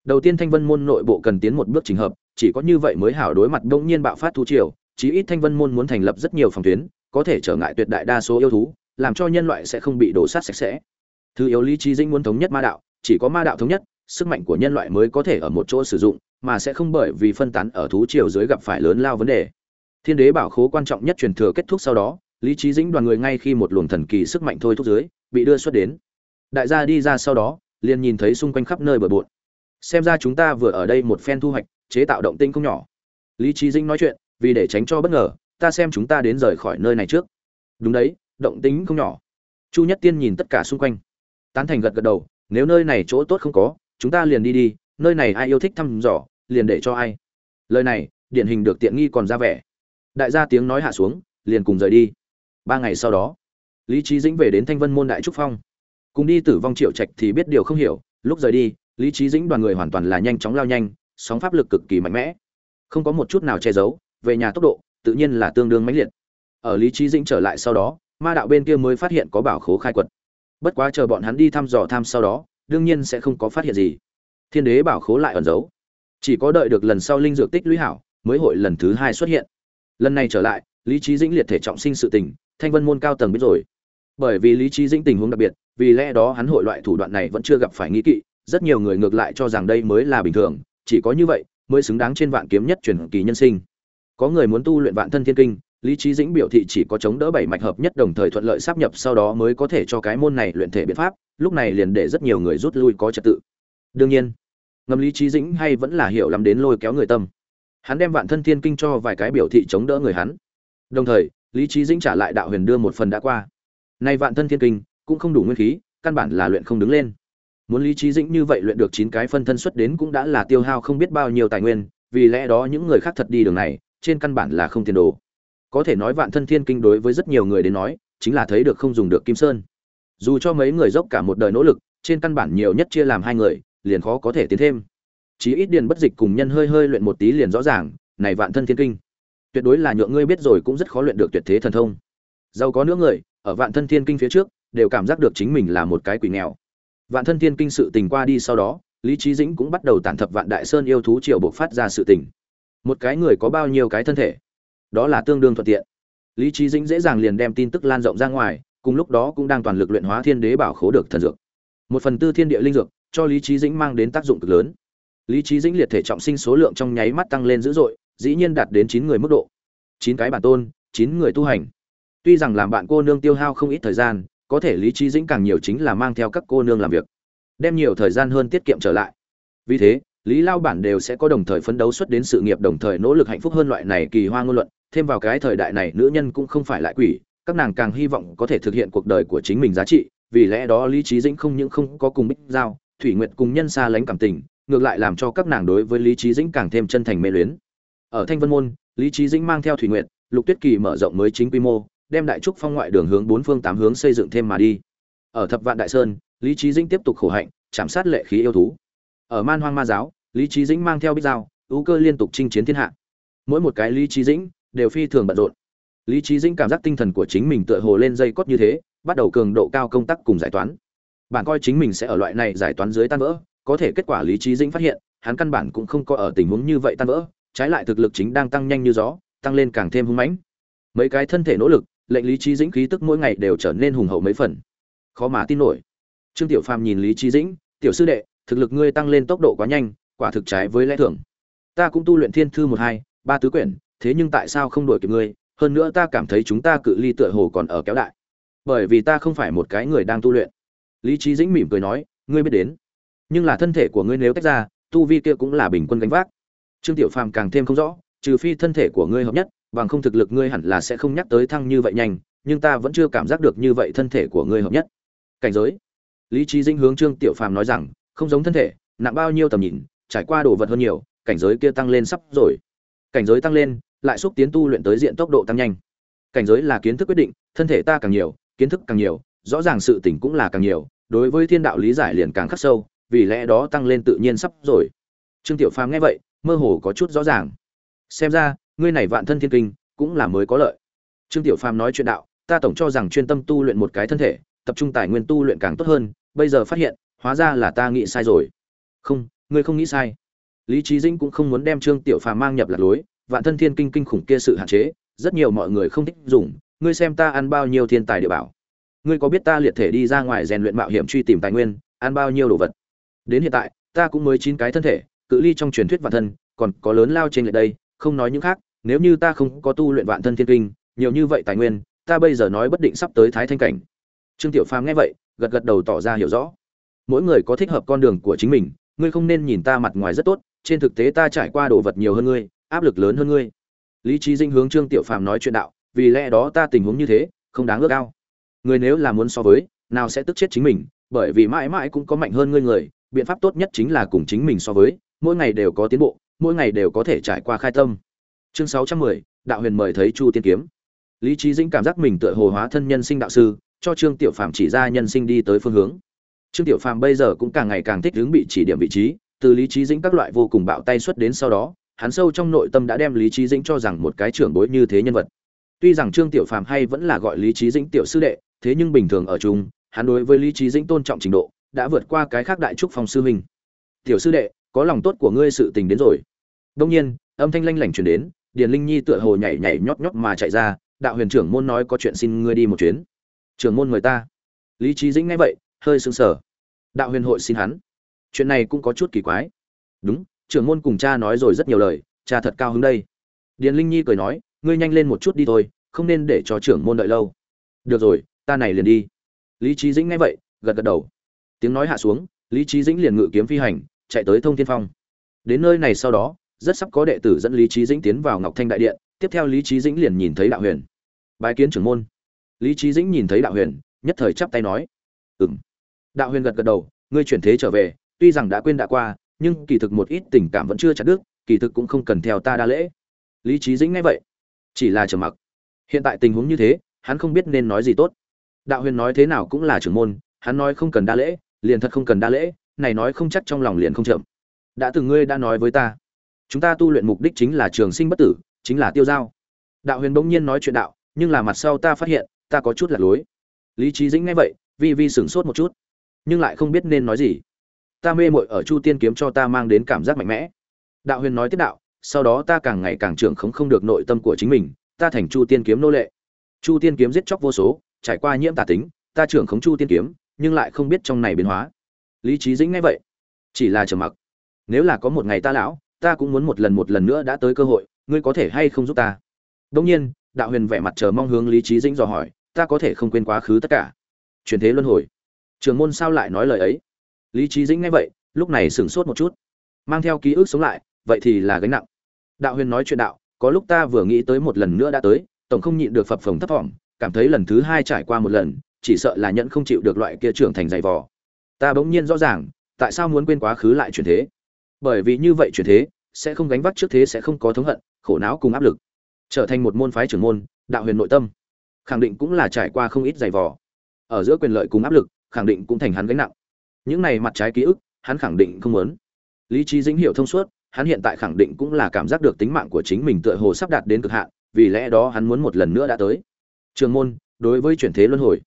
Đầu tiên thanh vân môn nội bộ cần tiến một bước trình hợp, chỉ có như vậy mới hảo đối mặt đông nhiên bạo phát thú triều, chí ít thanh vân môn muốn thành lập rất nhiều phòng tuyến, có thể trở ngại tuyệt đại đa số yêu thú, làm cho nhân loại sẽ không bị đổ sát sạch sẽ. Thứ yếu lý trí dĩnh muốn thống nhất ma đạo, chỉ có ma đạo thống nhất, sức mạnh của nhân loại mới có thể ở một chỗ sử dụng, mà sẽ không bởi vì phân tán ở thú triều dưới gặp phải lớn lao vấn đề. Thiên đế bảo khố quan trọng nhất truyền thừa kết thúc sau đó lý trí dĩnh đoàn người ngay khi một luồng thần kỳ sức mạnh thôi thúc dưới, bị đưa xuất đến. Đại gia đi ra sau đó, liền nhìn thấy xung quanh khắp nơi bờ bộn. Xem ra chúng ta vừa ở đây một phen thu hoạch, chế tạo động tinh không nhỏ. Lý trí dĩnh nói chuyện, vì để tránh cho bất ngờ, ta xem chúng ta đến rời khỏi nơi này trước. Đúng đấy, động tính không nhỏ. Chu nhất tiên nhìn tất cả xung quanh. Tán thành gật gật đầu, nếu nơi này chỗ tốt không có, chúng ta liền đi đi, nơi này ai yêu thích thăm dò, liền để cho ai. Lời này, điển hình được tiện nghi còn ra vẻ. Đại gia tiếng nói hạ xuống, liền cùng rời đi ba ngày sau đó, lý trí dĩnh về đến thanh vân môn đại trúc phong. Cùng đi tử vong triệu trạch thì biết điều không hiểu, lúc rời đi, lý trí dĩnh đoàn người hoàn toàn là nhanh chóng lao nhanh, sóng pháp lực cực kỳ mạnh mẽ. Không có một chút nào che giấu, về nhà tốc độ, tự nhiên là tương đương mãnh liệt. Ở lý trí dĩnh trở lại sau đó, ma đạo bên kia mới phát hiện có bảo khố khai quật. Bất quá chờ bọn hắn đi thăm dò thăm sau đó, đương nhiên sẽ không có phát hiện gì. Thiên đế bảo khố lại ẩn giấu. Chỉ có đợi được lần sau linh dược tích lũy hảo, mới hội lần thứ hai xuất hiện. Lần này trở lại, lý trí dĩnh liệt thể trọng sinh sự tình thanh vân môn cao tầng biết rồi. Bởi vì lý trí dĩnh tình huống đặc biệt, vì lẽ đó hắn hội loại thủ đoạn này vẫn chưa gặp phải nghi kỵ, rất nhiều người ngược lại cho rằng đây mới là bình thường, chỉ có như vậy mới xứng đáng trên vạn kiếm nhất truyền kỳ nhân sinh. Có người muốn tu luyện vạn thân thiên kinh, lý trí dĩnh biểu thị chỉ có chống đỡ bảy mạch hợp nhất đồng thời thuận lợi sắp nhập sau đó mới có thể cho cái môn này luyện thể biện pháp, lúc này liền để rất nhiều người rút lui có trật tự. Đương nhiên, ngầm lý trí dĩnh hay vẫn là hiểu lắm đến lôi kéo người tâm. Hắn đem vạn thân thiên kinh cho vài cái biểu thị chống đỡ người hắn. Đồng thời lý trí dĩnh trả lại đạo huyền đưa một phần đã qua. Nay vạn thân thiên kinh, cũng không đủ nguyên khí, căn bản là luyện không đứng lên. Muốn lý trí dĩnh như vậy luyện được chín cái phân thân xuất đến cũng đã là tiêu hao không biết bao nhiêu tài nguyên, vì lẽ đó những người khác thật đi đường này, trên căn bản là không tiền đồ. Có thể nói vạn thân thiên kinh đối với rất nhiều người đến nói, chính là thấy được không dùng được kim sơn. Dù cho mấy người dốc cả một đời nỗ lực, trên căn bản nhiều nhất chia làm hai người, liền khó có thể tiến thêm. Chí ít điền bất dịch cùng nhân hơi hơi luyện một tí liền rõ ràng, này vạn thân thiên kinh tuyệt đối là nhượng ngươi biết rồi cũng rất khó luyện được tuyệt thế thần thông. Giàu có nữa người, ở vạn thân thiên kinh phía trước, đều cảm giác được chính mình là một cái quỷ nghèo. Vạn thân thiên kinh sự tình qua đi sau đó, lý trí dĩnh cũng bắt đầu tản thập vạn đại sơn yêu thú triều buộc phát ra sự tình. Một cái người có bao nhiêu cái thân thể? Đó là tương đương thuận tiện. Lý trí dĩnh dễ dàng liền đem tin tức lan rộng ra ngoài, cùng lúc đó cũng đang toàn lực luyện hóa thiên đế bảo khố được thần dược. Một phần tư thiên địa linh dược, cho lý trí dĩnh mang đến tác dụng cực lớn. Lý trí dĩnh liệt thể trọng sinh số lượng trong nháy mắt tăng lên dữ dội dĩ nhiên đạt đến chín người mức độ. Chín cái bản tôn, chín người tu hành. Tuy rằng làm bạn cô nương tiêu hao không ít thời gian, có thể lý trí dĩnh càng nhiều chính là mang theo các cô nương làm việc. Đem nhiều thời gian hơn tiết kiệm trở lại. Vì thế, lý lao bản đều sẽ có đồng thời phấn đấu xuất đến sự nghiệp đồng thời nỗ lực hạnh phúc hơn loại này kỳ hoa ngôn luận. Thêm vào cái thời đại này, nữ nhân cũng không phải lại quỷ, các nàng càng hy vọng có thể thực hiện cuộc đời của chính mình giá trị. Vì lẽ đó lý trí dĩnh không những không có cùng bích giao, thủy nguyệt cùng nhân xa lánh cảm tình, ngược lại làm cho các nàng đối với lý trí dĩnh càng thêm chân thành mê luyến ở thanh vân môn, lý trí dĩnh mang theo thủy nguyệt, lục tuyết kỳ mở rộng mới chính quy mô, đem đại trúc phong ngoại đường hướng bốn phương tám hướng xây dựng thêm mà đi. Ở thập vạn đại sơn, lý trí dĩnh tiếp tục khổ hạnh, chạm sát lệ khí yêu thú. Ở man hoang ma giáo, lý trí dĩnh mang theo bích dao, ưu cơ liên tục chinh chiến thiên hạ. Mỗi một cái lý trí dĩnh đều phi thường bận rộn. Lý trí dĩnh cảm giác tinh thần của chính mình tựa hồ lên dây cót như thế, bắt đầu cường độ cao công tác cùng giải toán. Bạn coi chính mình sẽ ở loại này giải toán dưới tan vỡ, có thể kết quả lý trí dĩnh phát hiện, hắn căn bản cũng không có ở tình huống như vậy tan vỡ trái lại thực lực chính đang tăng nhanh như gió, tăng lên càng thêm hung mãnh. Mấy cái thân thể nỗ lực, lệnh lý trí dĩnh khí tức mỗi ngày đều trở nên hùng hậu mấy phần. Khó mà tin nổi. Trương tiểu phàm nhìn lý Chí dĩnh, tiểu sư đệ, thực lực ngươi tăng lên tốc độ quá nhanh, quả thực trái với lẽ thường. Ta cũng tu luyện thiên thư một hai, ba tứ quyển, thế nhưng tại sao không đổi kịp ngươi? Hơn nữa ta cảm thấy chúng ta cự ly tựa hồ còn ở kéo đại. Bởi vì ta không phải một cái người đang tu luyện. Lý Chí dĩnh mỉm cười nói, ngươi biết đến. Nhưng là thân thể của ngươi nếu tách ra, tu vi kia cũng là bình quân gánh vác trương tiểu phàm càng thêm không rõ, trừ phi thân thể của ngươi hợp nhất, bằng không thực lực ngươi hẳn là sẽ không nhắc tới thăng như vậy nhanh, nhưng ta vẫn chưa cảm giác được như vậy thân thể của ngươi hợp nhất. Cảnh giới. Lý trí dĩnh hướng trương tiểu phàm nói rằng, không giống thân thể, nặng bao nhiêu tầm nhìn, trải qua đồ vật hơn nhiều, cảnh giới kia tăng lên sắp rồi. Cảnh giới tăng lên, lại xúc tiến tu luyện tới diện tốc độ tăng nhanh. Cảnh giới là kiến thức quyết định, thân thể ta càng nhiều, kiến thức càng nhiều, rõ ràng sự tỉnh cũng là càng nhiều, đối với thiên đạo lý giải liền càng khắc sâu, vì lẽ đó tăng lên tự nhiên sắp rồi. Trương tiểu phàm nghe vậy mơ hồ có chút rõ ràng. Xem ra, ngươi này vạn thân thiên kinh, cũng là mới có lợi. Trương tiểu phàm nói chuyện đạo, ta tổng cho rằng chuyên tâm tu luyện một cái thân thể, tập trung tài nguyên tu luyện càng tốt hơn, bây giờ phát hiện, hóa ra là ta nghĩ sai rồi. Không, ngươi không nghĩ sai. Lý trí dĩnh cũng không muốn đem trương tiểu phàm mang nhập lạc lối, vạn thân thiên kinh kinh khủng kia sự hạn chế, rất nhiều mọi người không thích dùng, ngươi xem ta ăn bao nhiêu thiên tài địa bảo. Ngươi có biết ta liệt thể đi ra ngoài rèn luyện mạo hiểm truy tìm tài nguyên, ăn bao nhiêu đồ vật. Đến hiện tại, ta cũng mới chín cái thân thể cự ly trong truyền thuyết vạn thân, còn có lớn lao trên lệ đây, không nói những khác, nếu như ta không có tu luyện vạn thân thiên kinh, nhiều như vậy tài nguyên, ta bây giờ nói bất định sắp tới thái thanh cảnh. Trương tiểu phàm nghe vậy, gật gật đầu tỏ ra hiểu rõ. Mỗi người có thích hợp con đường của chính mình, ngươi không nên nhìn ta mặt ngoài rất tốt, trên thực tế ta trải qua đồ vật nhiều hơn ngươi, áp lực lớn hơn ngươi. Lý trí dinh hướng trương tiểu phàm nói chuyện đạo, vì lẽ đó ta tình huống như thế, không đáng ước ao. Người nếu là muốn so với, nào sẽ tức chết chính mình, bởi vì mãi mãi cũng có mạnh hơn ngươi người, biện pháp tốt nhất chính là cùng chính mình so với mỗi ngày đều có tiến bộ, mỗi ngày đều có thể trải qua khai tâm. Chương sáu trăm mười, đạo huyền mời thấy chu tiên kiếm. Lý trí dĩnh cảm giác mình tựa hồ hóa thân nhân sinh đạo sư, cho trương tiểu phàm chỉ ra nhân sinh đi tới phương hướng. Trương tiểu phàm bây giờ cũng càng ngày càng thích hướng bị chỉ điểm vị trí, từ lý trí dĩnh các loại vô cùng bạo tay xuất đến sau đó, hắn sâu trong nội tâm đã đem lý trí dĩnh cho rằng một cái trưởng bối như thế nhân vật. Tuy rằng trương tiểu phàm hay vẫn là gọi lý trí dĩnh tiểu sư đệ, thế nhưng bình thường ở chung, hắn đối với lý trí dĩnh tôn trọng trình độ, đã vượt qua cái khác đại trúc phong sư huynh. Tiểu sư đệ có lòng tốt của ngươi sự tình đến rồi. Đông nhiên, âm thanh lanh lảnh truyền đến, điền linh nhi tựa hồ nhảy nhảy nhót nhót mà chạy ra, đạo huyền trưởng môn nói có chuyện xin ngươi đi một chuyến. Trưởng môn người ta. Lý trí dĩnh nghe vậy, hơi sững sờ. Đạo huyền hội xin hắn. Chuyện này cũng có chút kỳ quái. Đúng, trưởng môn cùng cha nói rồi rất nhiều lời, cha thật cao hứng đây. Điền linh nhi cười nói, ngươi nhanh lên một chút đi thôi, không nên để cho trưởng môn đợi lâu. Được rồi, ta này liền đi. Lý trí dĩnh nghe vậy, gật gật đầu. Tiếng nói hạ xuống, lý trí dĩnh liền ngự kiếm phi hành chạy tới thông thiên phong. Đến nơi này sau đó, rất sắp có đệ tử dẫn lý trí dĩnh tiến vào ngọc thanh đại điện, tiếp theo lý trí dĩnh liền nhìn thấy đạo huyền. Bái kiến trưởng môn. Lý trí dĩnh nhìn thấy đạo huyền, nhất thời chắp tay nói ừng đạo huyền gật gật đầu, ngươi chuyển thế trở về, tuy rằng đã quên đã qua, nhưng kỳ thực một ít tình cảm vẫn chưa chặt đứt, kỳ thực cũng không cần theo ta đa lễ. Lý trí dĩnh nghe vậy, chỉ là trầm mặc. Hiện tại tình huống như thế, hắn không biết nên nói gì tốt. Đạo huyền nói thế nào cũng là trưởng môn, hắn nói không cần đa lễ, liền thật không cần đa lễ này nói không chắc trong lòng liền không chậm. Đã từng ngươi đã nói với ta, chúng ta tu luyện mục đích chính là trường sinh bất tử, chính là tiêu giao. Đạo huyền bỗng nhiên nói chuyện đạo, nhưng là mặt sau ta phát hiện, ta có chút lạc lối. Lý trí dĩnh nghe vậy, vi vi sửng sốt một chút, nhưng lại không biết nên nói gì. Ta mê mội ở chu tiên kiếm cho ta mang đến cảm giác mạnh mẽ. Đạo huyền nói tiếp đạo, sau đó ta càng ngày càng trưởng không không được nội tâm của chính mình, ta thành chu tiên kiếm nô lệ. Chu tiên kiếm giết chóc vô số, trải qua nhiễm tà tính, ta trưởng khống chu tiên kiếm, nhưng lại không biết trong này biến hóa lý trí dĩnh nghe vậy. Chỉ là trầm mặc. Nếu là có một ngày ta lão, ta cũng muốn một lần một lần nữa đã tới cơ hội, ngươi có thể hay không giúp ta? Đông nhiên, đạo huyền vẻ mặt chờ mong hướng lý trí dĩnh dò hỏi, ta có thể không quên quá khứ tất cả. Truyền thế luân hồi. Trường môn sao lại nói lời ấy? Lý trí dĩnh nghe vậy, lúc này sửng sốt một chút. Mang theo ký ức sống lại, vậy thì là gánh nặng. Đạo huyền nói chuyện đạo, có lúc ta vừa nghĩ tới một lần nữa đã tới, tổng không nhịn được phập phồng thấp thỏm, cảm thấy lần thứ hai trải qua một lần, chỉ sợ là nhẫn không chịu được loại kia trưởng thành dày vò ta bỗng nhiên rõ ràng, tại sao muốn quên quá khứ lại chuyển thế? Bởi vì như vậy chuyển thế, sẽ không gánh vác trước thế sẽ không có thống hận, khổ não cùng áp lực. Trở thành một môn phái trưởng môn, đạo huyền nội tâm. Khẳng định cũng là trải qua không ít dày vò. Ở giữa quyền lợi cùng áp lực, khẳng định cũng thành hắn gánh nặng. Những này mặt trái ký ức, hắn khẳng định không muốn. Lý trí dĩnh hiểu thông suốt, hắn hiện tại khẳng định cũng là cảm giác được tính mạng của chính mình tựa hồ sắp đạt đến cực hạn, vì lẽ đó hắn muốn một lần nữa đã tới. Trường môn, đối với chuyển thế luân hồi,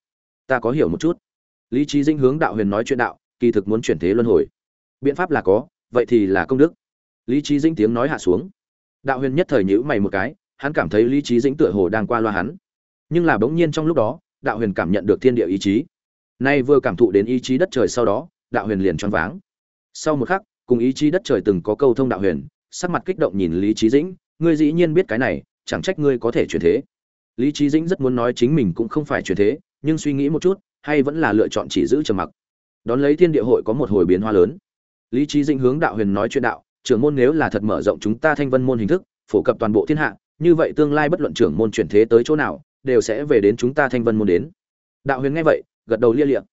ta có hiểu một chút lý trí dĩnh hướng đạo huyền nói chuyện đạo, kỳ thực muốn chuyển thế luân hồi. Biện pháp là có, vậy thì là công đức. Lý trí dĩnh tiếng nói hạ xuống. Đạo huyền nhất thời nhữ mày một cái, hắn cảm thấy lý trí dĩnh tựa hồ đang qua loa hắn. Nhưng là bỗng nhiên trong lúc đó, đạo huyền cảm nhận được thiên địa ý chí. Nay vừa cảm thụ đến ý chí đất trời sau đó, đạo huyền liền choáng váng. Sau một khắc, cùng ý chí đất trời từng có câu thông đạo huyền, sắc mặt kích động nhìn lý trí dĩnh, ngươi dĩ nhiên biết cái này, chẳng trách ngươi có thể chuyển thế. Lý trí dĩnh rất muốn nói chính mình cũng không phải chuyển thế, nhưng suy nghĩ một chút hay vẫn là lựa chọn chỉ giữ trầm mặc? Đón lấy thiên địa hội có một hồi biến hoa lớn. Lý trí dĩnh hướng đạo huyền nói chuyện đạo, trưởng môn nếu là thật mở rộng chúng ta thanh vân môn hình thức, phổ cập toàn bộ thiên hạ, như vậy tương lai bất luận trưởng môn chuyển thế tới chỗ nào, đều sẽ về đến chúng ta thanh vân môn đến. Đạo huyền nghe vậy, gật đầu lia liệm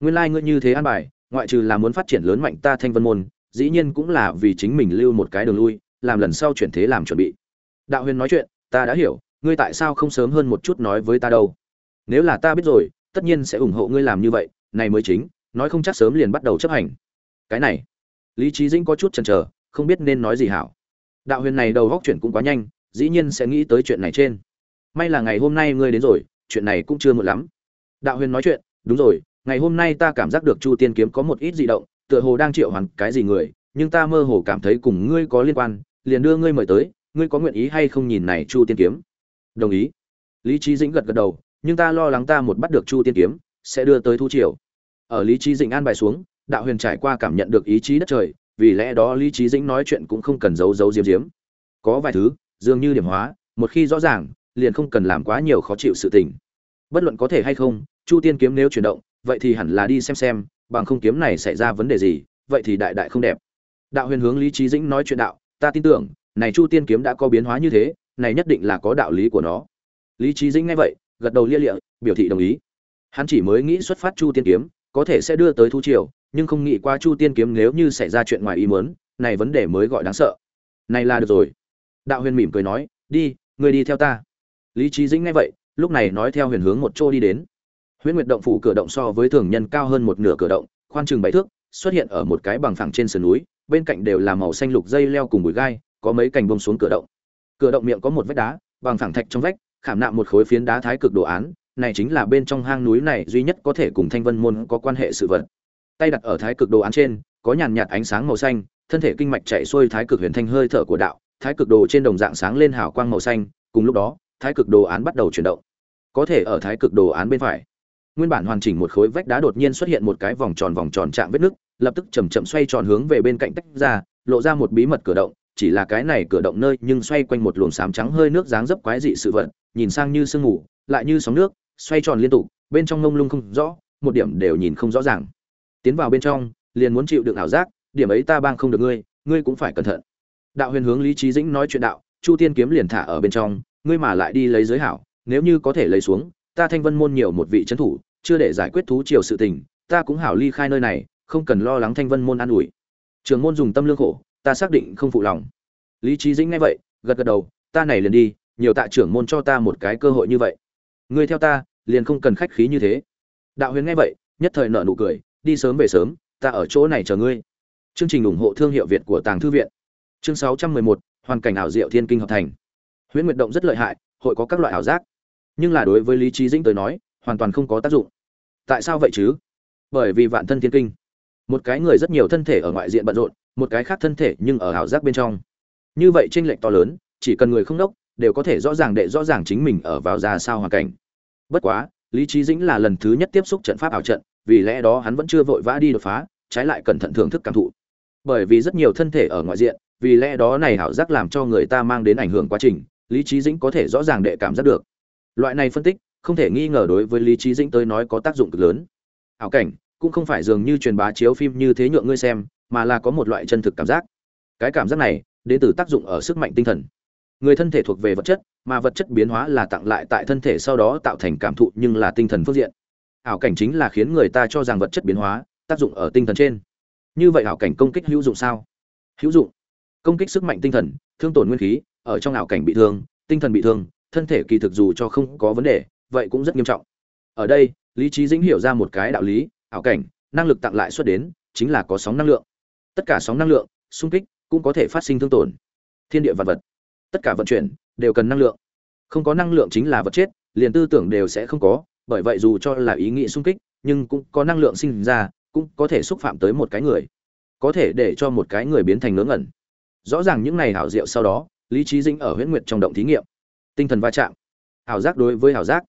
nguyên lai ngươi như thế an bài, ngoại trừ là muốn phát triển lớn mạnh ta thanh vân môn, dĩ nhiên cũng là vì chính mình lưu một cái đường lui, làm lần sau chuyển thế làm chuẩn bị. Đạo huyền nói chuyện, ta đã hiểu, ngươi tại sao không sớm hơn một chút nói với ta đâu? Nếu là ta biết rồi tất nhiên sẽ ủng hộ ngươi làm như vậy, này mới chính, nói không chắc sớm liền bắt đầu chấp hành. Cái này, lý trí dĩnh có chút chần chờ, không biết nên nói gì hảo. Đạo huyền này đầu góc chuyển cũng quá nhanh, dĩ nhiên sẽ nghĩ tới chuyện này trên. May là ngày hôm nay ngươi đến rồi, chuyện này cũng chưa muộn lắm. Đạo huyền nói chuyện, đúng rồi, ngày hôm nay ta cảm giác được chu tiên kiếm có một ít di động, tựa hồ đang triệu hoàn cái gì người, nhưng ta mơ hồ cảm thấy cùng ngươi có liên quan, liền đưa ngươi mời tới, ngươi có nguyện ý hay không nhìn này chu tiên kiếm? Đồng ý. Lý trí dĩnh gật gật đầu nhưng ta lo lắng ta một bắt được chu tiên kiếm, sẽ đưa tới thu triều. Ở lý trí dĩnh an bài xuống, đạo huyền trải qua cảm nhận được ý chí đất trời, vì lẽ đó lý trí dĩnh nói chuyện cũng không cần giấu giấu diếm diếm có vài thứ, dường như điểm hóa, một khi rõ ràng, liền không cần làm quá nhiều khó chịu sự tình. Bất luận có thể hay không, chu tiên kiếm nếu chuyển động, vậy thì hẳn là đi xem xem, bằng không kiếm này xảy ra vấn đề gì, vậy thì đại đại không đẹp. Đạo huyền hướng lý trí dĩnh nói chuyện đạo, ta tin tưởng, này chu tiên kiếm đã có biến hóa như thế, này nhất định là có đạo lý của nó. Lý trí dĩnh nghe vậy gật đầu lia lịa, biểu thị đồng ý. Hắn chỉ mới nghĩ xuất phát chu tiên kiếm, có thể sẽ đưa tới thu triều, nhưng không nghĩ qua chu tiên kiếm nếu như xảy ra chuyện ngoài ý muốn, này vấn đề mới gọi đáng sợ. Này là được rồi. Đạo huyền mỉm cười nói, đi, người đi theo ta. Lý trí dĩnh nghe vậy, lúc này nói theo huyền hướng một chỗ đi đến. Huyễn nguyệt động phủ cửa động so với thường nhân cao hơn một nửa cửa động, khoan chừng bảy thước, xuất hiện ở một cái bằng phẳng trên sườn núi, bên cạnh đều là màu xanh lục dây leo cùng bụi gai, có mấy cành bông xuống cửa động. Cửa động miệng có một vách đá, bằng phẳng thạch trong vách khảm nạm một khối phiến đá thái cực đồ án, này chính là bên trong hang núi này duy nhất có thể cùng thanh vân môn có quan hệ sự vật. Tay đặt ở thái cực đồ án trên, có nhàn nhạt ánh sáng màu xanh, thân thể kinh mạch chạy xuôi thái cực huyền thanh hơi thở của đạo, thái cực đồ trên đồng dạng sáng lên hào quang màu xanh, cùng lúc đó, thái cực đồ án bắt đầu chuyển động. Có thể ở thái cực đồ án bên phải, nguyên bản hoàn chỉnh một khối vách đá đột nhiên xuất hiện một cái vòng tròn vòng tròn chạm vết nước lập tức chầm chậm xoay tròn hướng về bên cạnh tách ra, lộ ra một bí mật cửa động, chỉ là cái này cửa động nơi nhưng xoay quanh một luồng sám trắng hơi nước dáng dấp quái dị sự vật nhìn sang như sương mù, lại như sóng nước, xoay tròn liên tục, bên trong ngông lung không rõ, một điểm đều nhìn không rõ ràng. Tiến vào bên trong, liền muốn chịu đựng ảo giác, điểm ấy ta bang không được ngươi ngươi cũng phải cẩn thận. Đạo huyền hướng lý trí dĩnh nói chuyện đạo, chu tiên kiếm liền thả ở bên trong, ngươi mà lại đi lấy giới hảo, nếu như có thể lấy xuống, ta thanh vân môn nhiều một vị trấn thủ, chưa để giải quyết thú triều sự tình, ta cũng hảo ly khai nơi này, không cần lo lắng thanh vân môn an ủi. Trường môn dùng tâm lương khổ, ta xác định không phụ lòng. Lý trí dĩnh nghe vậy, gật gật đầu, ta này liền đi nhiều tạ trưởng môn cho ta một cái cơ hội như vậy. Ngươi theo ta liền không cần khách khí như thế. Đạo huyền nghe vậy nhất thời nợ nụ cười đi sớm về sớm ta ở chỗ này chờ ngươi. Chương trình ủng hộ thương hiệu việt của tàng thư viện. Chương 611, hoàn cảnh ảo diệu thiên kinh hợp thành. Huyễn nguyệt động rất lợi hại hội có các loại ảo giác. Nhưng là đối với lý trí dĩnh tới nói hoàn toàn không có tác dụng. Tại sao vậy chứ? Bởi vì vạn thân thiên kinh. Một cái người rất nhiều thân thể ở ngoại diện bận rộn một cái khác thân thể nhưng ở ảo giác bên trong. Như vậy tranh lệch to lớn chỉ cần người không đốc đều có thể rõ ràng đệ rõ ràng chính mình ở vào ra sao hoàn cảnh. Bất quá, lý trí dĩnh là lần thứ nhất tiếp xúc trận pháp ảo trận, vì lẽ đó hắn vẫn chưa vội vã đi đột phá, trái lại cẩn thận thưởng thức cảm thụ. Bởi vì rất nhiều thân thể ở ngoại diện, vì lẽ đó này ảo giác làm cho người ta mang đến ảnh hưởng quá trình, lý trí dĩnh có thể rõ ràng đệ cảm giác được. Loại này phân tích, không thể nghi ngờ đối với lý trí dĩnh tới nói có tác dụng cực lớn. Ảo cảnh, cũng không phải dường như truyền bá chiếu phim như thế nhượng ngươi xem, mà là có một loại chân thực cảm giác. Cái cảm giác này, đến từ tác dụng ở sức mạnh tinh thần người thân thể thuộc về vật chất, mà vật chất biến hóa là tặng lại tại thân thể sau đó tạo thành cảm thụ nhưng là tinh thần phương diện. Ảo cảnh chính là khiến người ta cho rằng vật chất biến hóa tác dụng ở tinh thần trên. Như vậy ảo cảnh công kích hữu dụng sao? Hữu dụng. Công kích sức mạnh tinh thần, thương tổn nguyên khí, ở trong ảo cảnh bị thương, tinh thần bị thương, thân thể kỳ thực dù cho không có vấn đề, vậy cũng rất nghiêm trọng. Ở đây, lý trí dĩnh hiểu ra một cái đạo lý, ảo cảnh, năng lực tặng lại xuất đến, chính là có sóng năng lượng. Tất cả sóng năng lượng, xung kích, cũng có thể phát sinh thương tổn. Thiên địa vật vật tất cả vận chuyển đều cần năng lượng. Không có năng lượng chính là vật chết, liền tư tưởng đều sẽ không có, bởi vậy dù cho là ý nghĩ sung kích, nhưng cũng có năng lượng sinh ra, cũng có thể xúc phạm tới một cái người. Có thể để cho một cái người biến thành ngớ ngẩn. Rõ ràng những này hảo diệu sau đó, lý trí dĩnh ở huyễn nguyệt trong động thí nghiệm. Tinh thần va chạm. Hảo giác đối với hảo giác.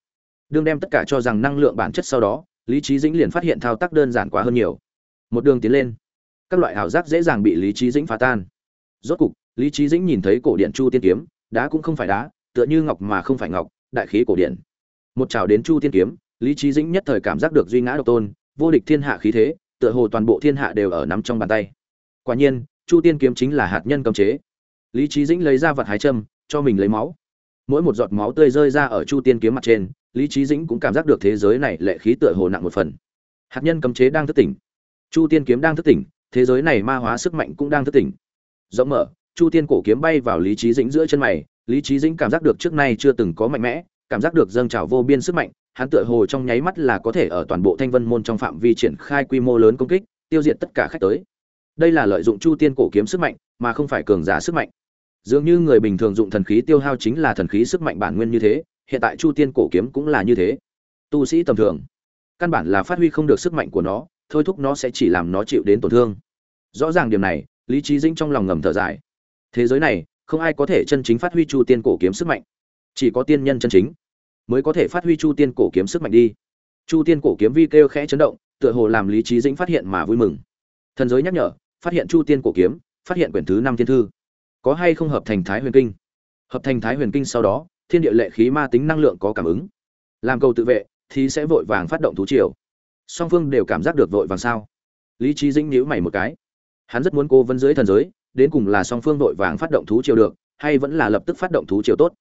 Đương đem tất cả cho rằng năng lượng bản chất sau đó, lý trí dĩnh liền phát hiện thao tác đơn giản quá hơn nhiều. Một đường tiến lên. Các loại ảo giác dễ dàng bị lý trí dĩnh phá tan. Rốt cục lý trí dĩnh nhìn thấy cổ điện chu tiên kiếm, đá cũng không phải đá, tựa như ngọc mà không phải ngọc, đại khí cổ điện một chào đến chu tiên kiếm, lý trí dĩnh nhất thời cảm giác được duy ngã độc tôn, vô địch thiên hạ khí thế, tựa hồ toàn bộ thiên hạ đều ở nắm trong bàn tay. Quả nhiên, chu tiên kiếm chính là hạt nhân cấm chế. Lý trí dĩnh lấy ra vật hái châm, cho mình lấy máu. Mỗi một giọt máu tươi rơi ra ở chu tiên kiếm mặt trên, lý trí dĩnh cũng cảm giác được thế giới này lệ khí tựa hồ nặng một phần. Hạt nhân cấm chế đang thức tỉnh. Chu tiên kiếm đang thức tỉnh, thế giới này ma hóa sức mạnh cũng đang thức tỉnh. Rộng mở chu tiên cổ kiếm bay vào lý trí dĩnh giữa chân mày, lý trí dĩnh cảm giác được trước nay chưa từng có mạnh mẽ, cảm giác được dâng trào vô biên sức mạnh, hắn tựa hồ trong nháy mắt là có thể ở toàn bộ thanh vân môn trong phạm vi triển khai quy mô lớn công kích, tiêu diệt tất cả khách tới. Đây là lợi dụng chu tiên cổ kiếm sức mạnh, mà không phải cường giả sức mạnh. Dường như người bình thường dụng thần khí tiêu hao chính là thần khí sức mạnh bản nguyên như thế, hiện tại chu tiên cổ kiếm cũng là như thế. Tu sĩ tầm thường, căn bản là phát huy không được sức mạnh của nó, thôi thúc nó sẽ chỉ làm nó chịu đến tổn thương. Rõ ràng điểm này, lý trí dĩnh trong lòng ngầm thở dài thế giới này, không ai có thể chân chính phát huy chu tiên cổ kiếm sức mạnh. Chỉ có tiên nhân chân chính mới có thể phát huy chu tiên cổ kiếm sức mạnh đi. Chu tiên cổ kiếm vi kêu khẽ chấn động, tựa hồ làm lý trí dĩnh phát hiện mà vui mừng. Thần giới nhắc nhở, phát hiện chu tiên cổ kiếm, phát hiện quyển thứ năm thiên thư. Có hay không hợp thành thái huyền kinh? Hợp thành thái huyền kinh sau đó, thiên địa lệ khí ma tính năng lượng có cảm ứng. Làm cầu tự vệ, thì sẽ vội vàng phát động thú triều. Song phương đều cảm giác được vội vàng sao? Lý trí dĩnh nhíu mày một cái. Hắn rất muốn cô vân dưới thần giới đến cùng là song phương đội vàng phát động thú triều được, hay vẫn là lập tức phát động thú triều tốt.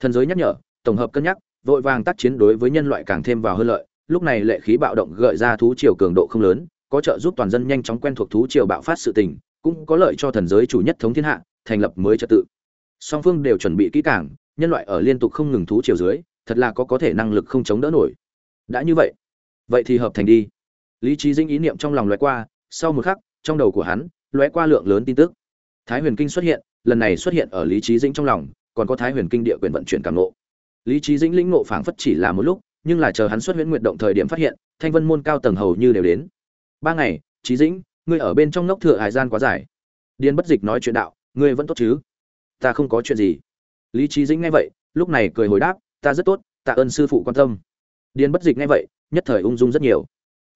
Thần giới nhắc nhở, tổng hợp cân nhắc, vội vàng tác chiến đối với nhân loại càng thêm vào hơn lợi, lúc này lệ khí bạo động gợi ra thú triều cường độ không lớn, có trợ giúp toàn dân nhanh chóng quen thuộc thú triều bạo phát sự tình, cũng có lợi cho thần giới chủ nhất thống thiên hạ, thành lập mới trật tự. Song phương đều chuẩn bị kỹ càng, nhân loại ở liên tục không ngừng thú triều dưới, thật là có có thể năng lực không chống đỡ nổi. Đã như vậy vậy thì hợp thành đi. Lý trí dĩnh ý niệm trong lòng lóe qua, sau một khắc, trong đầu của hắn, lóe qua lượng lớn tin tức thái huyền kinh xuất hiện, lần này xuất hiện ở lý trí dĩnh trong lòng, còn có thái huyền kinh địa quyền vận chuyển cảm nộ. Lý trí dĩnh lĩnh ngộ phảng phất chỉ là một lúc, nhưng là chờ hắn xuất huyễn nguyện động thời điểm phát hiện, thanh vân môn cao tầng hầu như đều đến. Ba ngày trí dĩnh, ngươi ở bên trong nóc thừa hải gian quá dài. Điên bất dịch nói chuyện đạo, ngươi vẫn tốt chứ? Ta không có chuyện gì. Lý trí dĩnh nghe vậy, lúc này cười hồi đáp, ta rất tốt, tạ ơn sư phụ quan tâm. Điên bất dịch nghe vậy, nhất thời ung dung rất nhiều.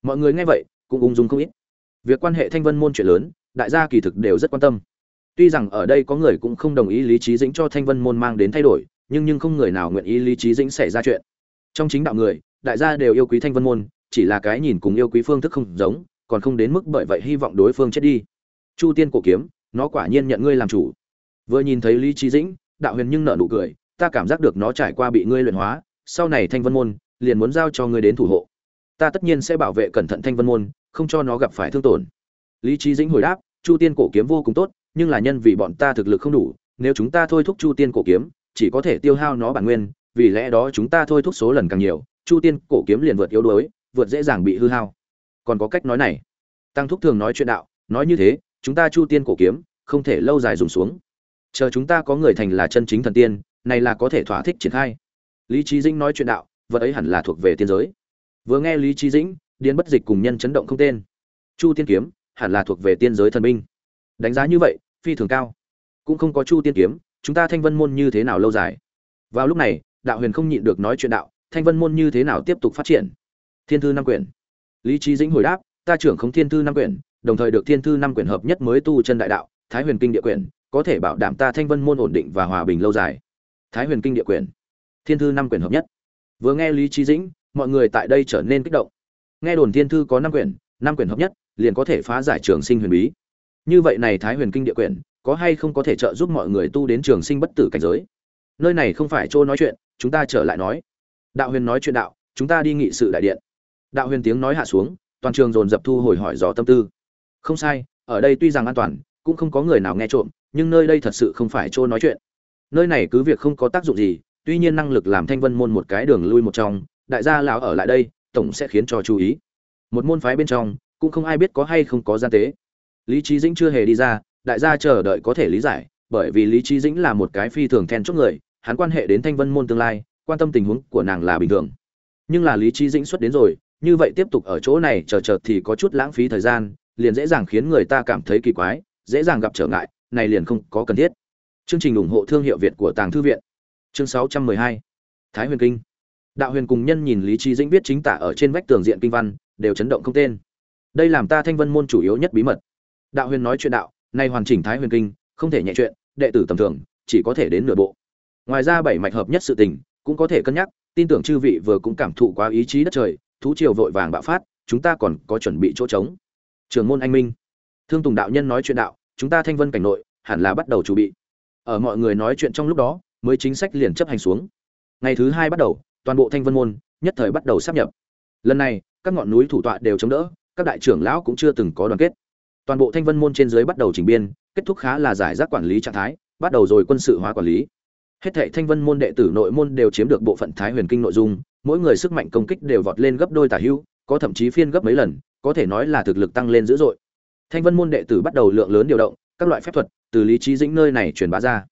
Mọi người nghe vậy, cũng ung dung không ít. Việc quan hệ thanh vân môn chuyện lớn, đại gia kỳ thực đều rất quan tâm tuy rằng ở đây có người cũng không đồng ý lý trí dĩnh cho thanh vân môn mang đến thay đổi, nhưng nhưng không người nào nguyện ý lý trí dĩnh xảy ra chuyện. Trong chính đạo người, đại gia đều yêu quý thanh vân môn, chỉ là cái nhìn cùng yêu quý phương thức không giống, còn không đến mức bởi vậy hy vọng đối phương chết đi. Chu tiên cổ kiếm, nó quả nhiên nhận ngươi làm chủ. Vừa nhìn thấy lý trí dĩnh, đạo huyền nhưng nở nụ cười, ta cảm giác được nó trải qua bị ngươi luyện hóa, sau này thanh vân môn, liền muốn giao cho ngươi đến thủ hộ. Ta tất nhiên sẽ bảo vệ cẩn thận thanh vân môn, không cho nó gặp phải thương tổn. Lý trí dĩnh hồi đáp, chu tiên cổ kiếm vô cùng tốt nhưng là nhân vì bọn ta thực lực không đủ, nếu chúng ta thôi thúc chu tiên cổ kiếm, chỉ có thể tiêu hao nó bản nguyên, vì lẽ đó chúng ta thôi thúc số lần càng nhiều, chu tiên cổ kiếm liền vượt yếu đuối, vượt dễ dàng bị hư hao. Còn có cách nói này. Tăng thúc thường nói chuyện đạo, nói như thế, chúng ta chu tiên cổ kiếm, không thể lâu dài dùng xuống. Chờ chúng ta có người thành là chân chính thần tiên, này là có thể thỏa thích triển khai. Lý trí dĩnh nói chuyện đạo, vật ấy hẳn là thuộc về tiên giới. Vừa nghe lý trí dĩnh, điên bất dịch cùng nhân chấn động không tên. Chu tiên kiếm, hẳn là thuộc về tiên giới thần binh. Đánh giá như vậy phi thường cao. Cũng không có chu tiên kiếm, chúng ta thanh vân môn như thế nào lâu dài? Vào lúc này, đạo huyền không nhịn được nói chuyện đạo, thanh vân môn như thế nào tiếp tục phát triển? Thiên thư năm quyển. Lý trí dĩnh hồi đáp, ta trưởng không thiên thư năm quyển, đồng thời được thiên thư năm quyển hợp nhất mới tu chân đại đạo, thái huyền kinh địa quyển, có thể bảo đảm ta thanh vân môn ổn định và hòa bình lâu dài. Thái huyền kinh địa quyển. Thiên thư năm quyển hợp nhất. Vừa nghe lý trí dĩnh, mọi người tại đây trở nên kích động. Nghe đồn thiên thư có năm quyển năm quyển hợp nhất, liền có thể phá giải trường sinh huyền bí như vậy này thái huyền kinh địa quyển, có hay không có thể trợ giúp mọi người tu đến trường sinh bất tử cảnh giới? Nơi này không phải chỗ nói chuyện, chúng ta trở lại nói. Đạo huyền nói chuyện đạo, chúng ta đi nghị sự đại điện. Đạo huyền tiếng nói hạ xuống, toàn trường dồn dập thu hồi hỏi dò tâm tư. Không sai, ở đây tuy rằng an toàn, cũng không có người nào nghe trộm, nhưng nơi đây thật sự không phải chỗ nói chuyện. Nơi này cứ việc không có tác dụng gì, tuy nhiên năng lực làm thanh vân môn một cái đường lui một trong, đại gia lão ở lại đây, tổng sẽ khiến cho chú ý. Một môn phái bên trong, cũng không ai biết có hay không có gian tế lý trí dĩnh chưa hề đi ra, đại gia chờ đợi có thể lý giải, bởi vì lý trí dĩnh là một cái phi thường then chốt người, hắn quan hệ đến thanh vân môn tương lai, quan tâm tình huống của nàng là bình thường. Nhưng là lý trí dĩnh xuất đến rồi, như vậy tiếp tục ở chỗ này chờ chờ thì có chút lãng phí thời gian, liền dễ dàng khiến người ta cảm thấy kỳ quái, dễ dàng gặp trở ngại, này liền không có cần thiết. Chương trình ủng hộ thương hiệu việt của tàng thư viện. Chương 612 thái huyền kinh. Đạo huyền cùng nhân nhìn lý trí dĩnh viết chính tả ở trên vách tường diện kinh văn, đều chấn động không tên. Đây làm ta thanh vân môn chủ yếu nhất bí mật đạo huyền nói chuyện đạo, nay hoàn chỉnh thái huyền kinh, không thể nhẹ chuyện, đệ tử tầm thường, chỉ có thể đến nửa bộ. Ngoài ra bảy mạch hợp nhất sự tình, cũng có thể cân nhắc, tin tưởng chư vị vừa cũng cảm thụ quá ý chí đất trời, thú triều vội vàng bạo phát, chúng ta còn có chuẩn bị chỗ trống. Trường môn anh minh. Thương tùng đạo nhân nói chuyện đạo, chúng ta thanh vân cảnh nội, hẳn là bắt đầu chuẩn bị. Ở mọi người nói chuyện trong lúc đó, mới chính sách liền chấp hành xuống. Ngày thứ hai bắt đầu, toàn bộ thanh vân môn, nhất thời bắt đầu sắp nhập. Lần này, các ngọn núi thủ tọa đều chống đỡ, các đại trưởng lão cũng chưa từng có đoàn kết toàn bộ thanh vân môn trên dưới bắt đầu chỉnh biên, kết thúc khá là giải rác quản lý trạng thái, bắt đầu rồi quân sự hóa quản lý. Hết thệ thanh vân môn đệ tử nội môn đều chiếm được bộ phận thái huyền kinh nội dung, mỗi người sức mạnh công kích đều vọt lên gấp đôi tả hữu, có thậm chí phiên gấp mấy lần, có thể nói là thực lực tăng lên dữ dội. Thanh vân môn đệ tử bắt đầu lượng lớn điều động, các loại phép thuật, từ lý trí dĩnh nơi này truyền bá ra.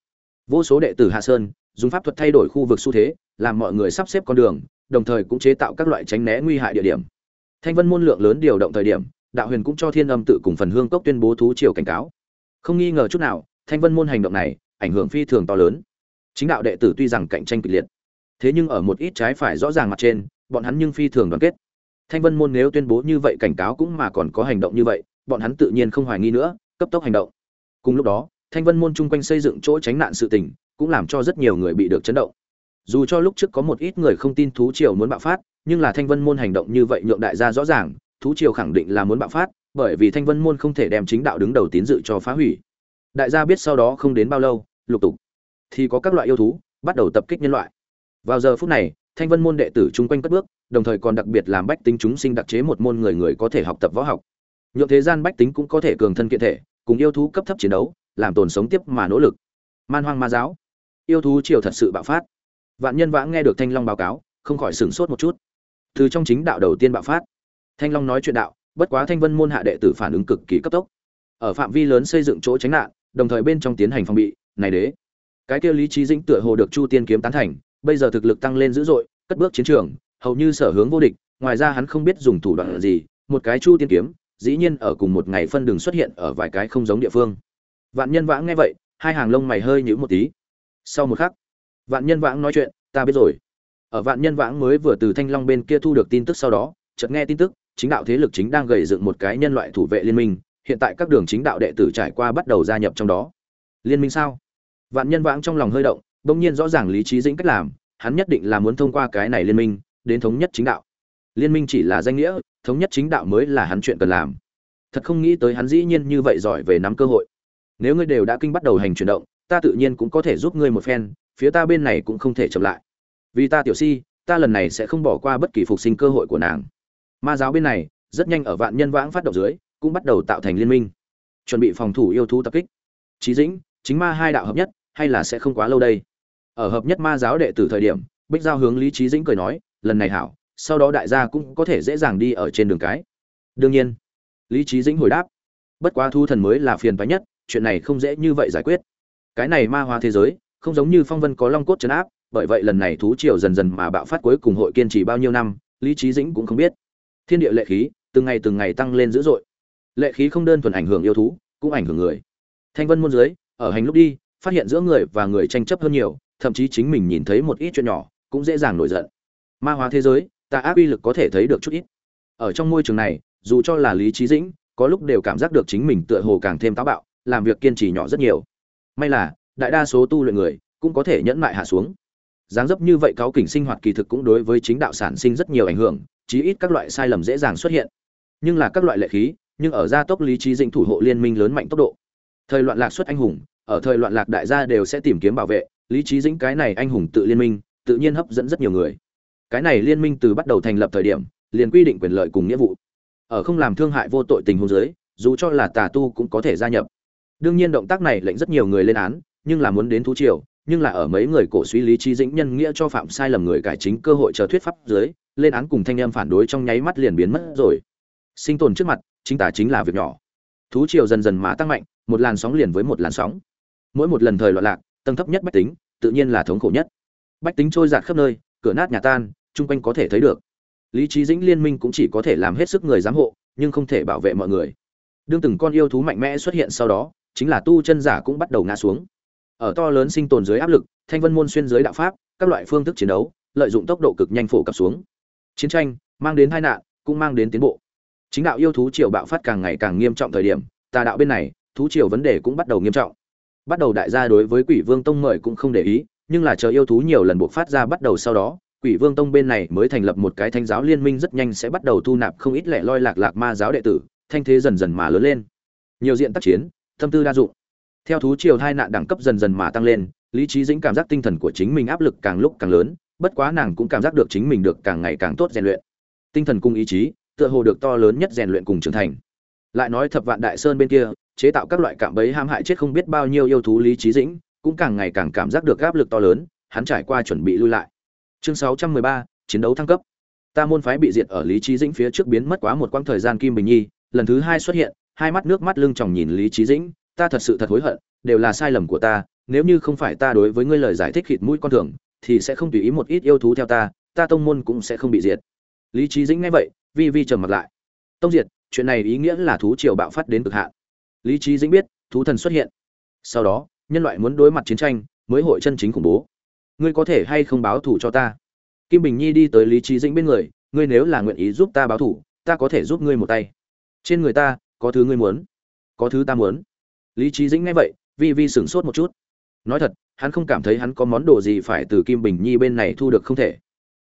Vô số đệ tử hạ sơn, dùng pháp thuật thay đổi khu vực xu thế, làm mọi người sắp xếp con đường, đồng thời cũng chế tạo các loại tránh né nguy hại địa điểm. Thanh vân môn lượng lớn điều động thời điểm đạo huyền cũng cho thiên âm tự cùng phần hương cốc tuyên bố thú triều cảnh cáo. Không nghi ngờ chút nào, thanh vân môn hành động này, ảnh hưởng phi thường to lớn. Chính đạo đệ tử tuy rằng cạnh tranh kịch liệt, thế nhưng ở một ít trái phải rõ ràng mặt trên, bọn hắn nhưng phi thường đoàn kết. Thanh vân môn nếu tuyên bố như vậy cảnh cáo cũng mà còn có hành động như vậy, bọn hắn tự nhiên không hoài nghi nữa, cấp tốc hành động. Cùng lúc đó, thanh vân môn chung quanh xây dựng chỗ tránh nạn sự tình, cũng làm cho rất nhiều người bị được chấn động. Dù cho lúc trước có một ít người không tin thú triều muốn bạo phát, nhưng là thanh vân môn hành động như vậy nhượng đại gia rõ ràng thú triều khẳng định là muốn bạo phát, bởi vì thanh vân môn không thể đem chính đạo đứng đầu tín dự cho phá hủy. Đại gia biết sau đó không đến bao lâu, lục tục, thì có các loại yêu thú bắt đầu tập kích nhân loại. Vào giờ phút này, thanh vân môn đệ tử chung quanh cất bước, đồng thời còn đặc biệt làm bách tính chúng sinh đặc chế một môn người người có thể học tập võ học. Nhượng thế gian bách tính cũng có thể cường thân kiện thể, cùng yêu thú cấp thấp chiến đấu, làm tồn sống tiếp mà nỗ lực. Man hoang ma giáo. Yêu thú triều thật sự bạo phát. Vạn nhân vãng nghe được thanh long báo cáo, không khỏi sửng sốt một chút. Từ trong chính đạo đầu tiên bạo phát thanh long nói chuyện đạo, bất quá thanh vân môn hạ đệ tử phản ứng cực kỳ cấp tốc. Ở phạm vi lớn xây dựng chỗ tránh nạn, đồng thời bên trong tiến hành phòng bị, này đế. Cái kia lý trí dĩnh tựa hồ được chu tiên kiếm tán thành, bây giờ thực lực tăng lên dữ dội, cất bước chiến trường, hầu như sở hướng vô địch, ngoài ra hắn không biết dùng thủ đoạn gì, một cái chu tiên kiếm, dĩ nhiên ở cùng một ngày phân đường xuất hiện ở vài cái không giống địa phương. Vạn nhân vãng nghe vậy, hai hàng lông mày hơi nhíu một tí. Sau một khắc, vạn nhân vãng nói chuyện, ta biết rồi. Ở vạn nhân vãng mới vừa từ thanh long bên kia thu được tin tức sau đó, chợt nghe tin tức chính đạo thế lực chính đang gầy dựng một cái nhân loại thủ vệ liên minh, hiện tại các đường chính đạo đệ tử trải qua bắt đầu gia nhập trong đó. Liên minh sao? Vạn nhân vãng trong lòng hơi động, bỗng nhiên rõ ràng lý trí dĩnh cách làm, hắn nhất định là muốn thông qua cái này liên minh, đến thống nhất chính đạo. Liên minh chỉ là danh nghĩa, thống nhất chính đạo mới là hắn chuyện cần làm. Thật không nghĩ tới hắn dĩ nhiên như vậy giỏi về nắm cơ hội. Nếu ngươi đều đã kinh bắt đầu hành chuyển động, ta tự nhiên cũng có thể giúp ngươi một phen, phía ta bên này cũng không thể chậm lại. Vì ta tiểu si, ta lần này sẽ không bỏ qua bất kỳ phục sinh cơ hội của nàng ma giáo bên này, rất nhanh ở vạn nhân vãng phát động dưới, cũng bắt đầu tạo thành liên minh. Chuẩn bị phòng thủ yêu thú tập kích. Trí dĩnh, chính ma hai đạo hợp nhất, hay là sẽ không quá lâu đây? Ở hợp nhất ma giáo đệ tử thời điểm, bích giao hướng lý trí dĩnh cười nói, lần này hảo, sau đó đại gia cũng có thể dễ dàng đi ở trên đường cái. Đương nhiên. Lý trí dĩnh hồi đáp, bất quá thu thần mới là phiền phái nhất, chuyện này không dễ như vậy giải quyết. Cái này ma hóa thế giới, không giống như phong vân có long cốt chấn áp, bởi vậy lần này thú triều dần dần mà bạo phát cuối cùng hội kiên trì bao nhiêu năm, lý trí dĩnh cũng không biết thiên địa lệ khí, từng ngày từng ngày tăng lên dữ dội. Lệ khí không đơn thuần ảnh hưởng yêu thú, cũng ảnh hưởng người. Thanh vân môn dưới, ở hành lúc đi, phát hiện giữa người và người tranh chấp hơn nhiều, thậm chí chính mình nhìn thấy một ít chuyện nhỏ, cũng dễ dàng nổi giận. Ma hóa thế giới ta áp uy lực có thể thấy được chút ít. Ở trong môi trường này, dù cho là lý trí dĩnh, có lúc đều cảm giác được chính mình tựa hồ càng thêm táo bạo, làm việc kiên trì nhỏ rất nhiều. May là, đại đa số tu luyện người, cũng có thể nhẫn mại hạ xuống. Dáng dấp như vậy cáo kỉnh sinh hoạt kỳ thực cũng đối với chính đạo sản sinh rất nhiều ảnh hưởng chí ít các loại sai lầm dễ dàng xuất hiện. Nhưng là các loại lệ khí, nhưng ở gia tốc lý trí dĩnh thủ hộ liên minh lớn mạnh tốc độ. Thời loạn lạc xuất anh hùng, ở thời loạn lạc đại gia đều sẽ tìm kiếm bảo vệ, lý trí dĩnh cái này anh hùng tự liên minh, tự nhiên hấp dẫn rất nhiều người. Cái này liên minh từ bắt đầu thành lập thời điểm, liền quy định quyền lợi cùng nghĩa vụ. Ở không làm thương hại vô tội tình huống giới dù cho là tà tu cũng có thể gia nhập. Đương nhiên động tác này lệnh rất nhiều người lên án, nhưng là muốn đến thú triều, nhưng là ở mấy người cổ suy lý trí dĩnh nhân nghĩa cho phạm sai lầm người cải chính cơ hội chờ thuyết pháp dưới lên án cùng thanh em phản đối trong nháy mắt liền biến mất rồi. Sinh tồn trước mặt, chính tả chính là việc nhỏ. Thú triều dần dần mà tăng mạnh, một làn sóng liền với một làn sóng. Mỗi một lần thời loạn lạc, tầng thấp nhất bách tính, tự nhiên là thống khổ nhất. Bách tính trôi giạt khắp nơi, cửa nát nhà tan, chung quanh có thể thấy được. Lý trí dĩnh liên minh cũng chỉ có thể làm hết sức người giám hộ, nhưng không thể bảo vệ mọi người. Đương từng con yêu thú mạnh mẽ xuất hiện sau đó, chính là tu chân giả cũng bắt đầu ngã xuống. Ở to lớn sinh tồn dưới áp lực, thanh vân môn xuyên dưới đạo pháp, các loại phương thức chiến đấu, lợi dụng tốc độ cực nhanh phổ cập xuống chiến tranh, mang đến tai nạn, cũng mang đến tiến bộ. Chính đạo yêu thú triều bạo phát càng ngày càng nghiêm trọng thời điểm, tà đạo bên này, thú triều vấn đề cũng bắt đầu nghiêm trọng. Bắt đầu đại gia đối với quỷ vương tông mời cũng không để ý, nhưng là chờ yêu thú nhiều lần buộc phát ra bắt đầu sau đó, quỷ vương tông bên này mới thành lập một cái thanh giáo liên minh rất nhanh sẽ bắt đầu thu nạp không ít lẻ loi lạc lạc ma giáo đệ tử, thanh thế dần dần mà lớn lên. Nhiều diện tác chiến, tâm tư đa dụng. Theo thú triều hai nạn đẳng cấp dần dần mà tăng lên, lý trí dĩnh cảm giác tinh thần của chính mình áp lực càng lúc càng lớn bất quá nàng cũng cảm giác được chính mình được càng ngày càng tốt rèn luyện. Tinh thần cung ý chí tựa hồ được to lớn nhất rèn luyện cùng trưởng thành. Lại nói thập vạn đại sơn bên kia chế tạo các loại cạm bẫy ham hại chết không biết bao nhiêu yêu thú lý trí dĩnh cũng càng ngày càng cảm giác được áp lực to lớn hắn trải qua chuẩn bị lui lại. Chương 613, chiến đấu thăng cấp. Ta môn phái bị diệt ở lý trí dĩnh phía trước biến mất quá một quãng thời gian kim bình nhi lần thứ hai xuất hiện hai mắt nước mắt lưng tròng nhìn lý trí dĩnh ta thật sự thật hối hận đều là sai lầm của ta nếu như không phải ta đối với ngươi lời giải thích khịt mũi con thường thì sẽ không tùy ý một ít yêu thú theo ta ta tông môn cũng sẽ không bị diệt. Lý trí dĩnh nghe vậy, vi vi trầm mặt lại. Tông diệt, chuyện này ý nghĩa là thú triều bạo phát đến cực hạn. Lý trí dĩnh biết, thú thần xuất hiện. Sau đó, nhân loại muốn đối mặt chiến tranh, mới hội chân chính khủng bố. Ngươi có thể hay không báo thủ cho ta? Kim bình nhi đi tới lý trí dĩnh bên người, ngươi nếu là nguyện ý giúp ta báo thủ ta có thể giúp ngươi một tay. Trên người ta, có thứ ngươi muốn, có thứ ta muốn. Lý trí dĩnh nghe vậy, vi vi sửng sốt một chút. Nói thật hắn không cảm thấy hắn có món đồ gì phải từ kim bình nhi bên này thu được không thể.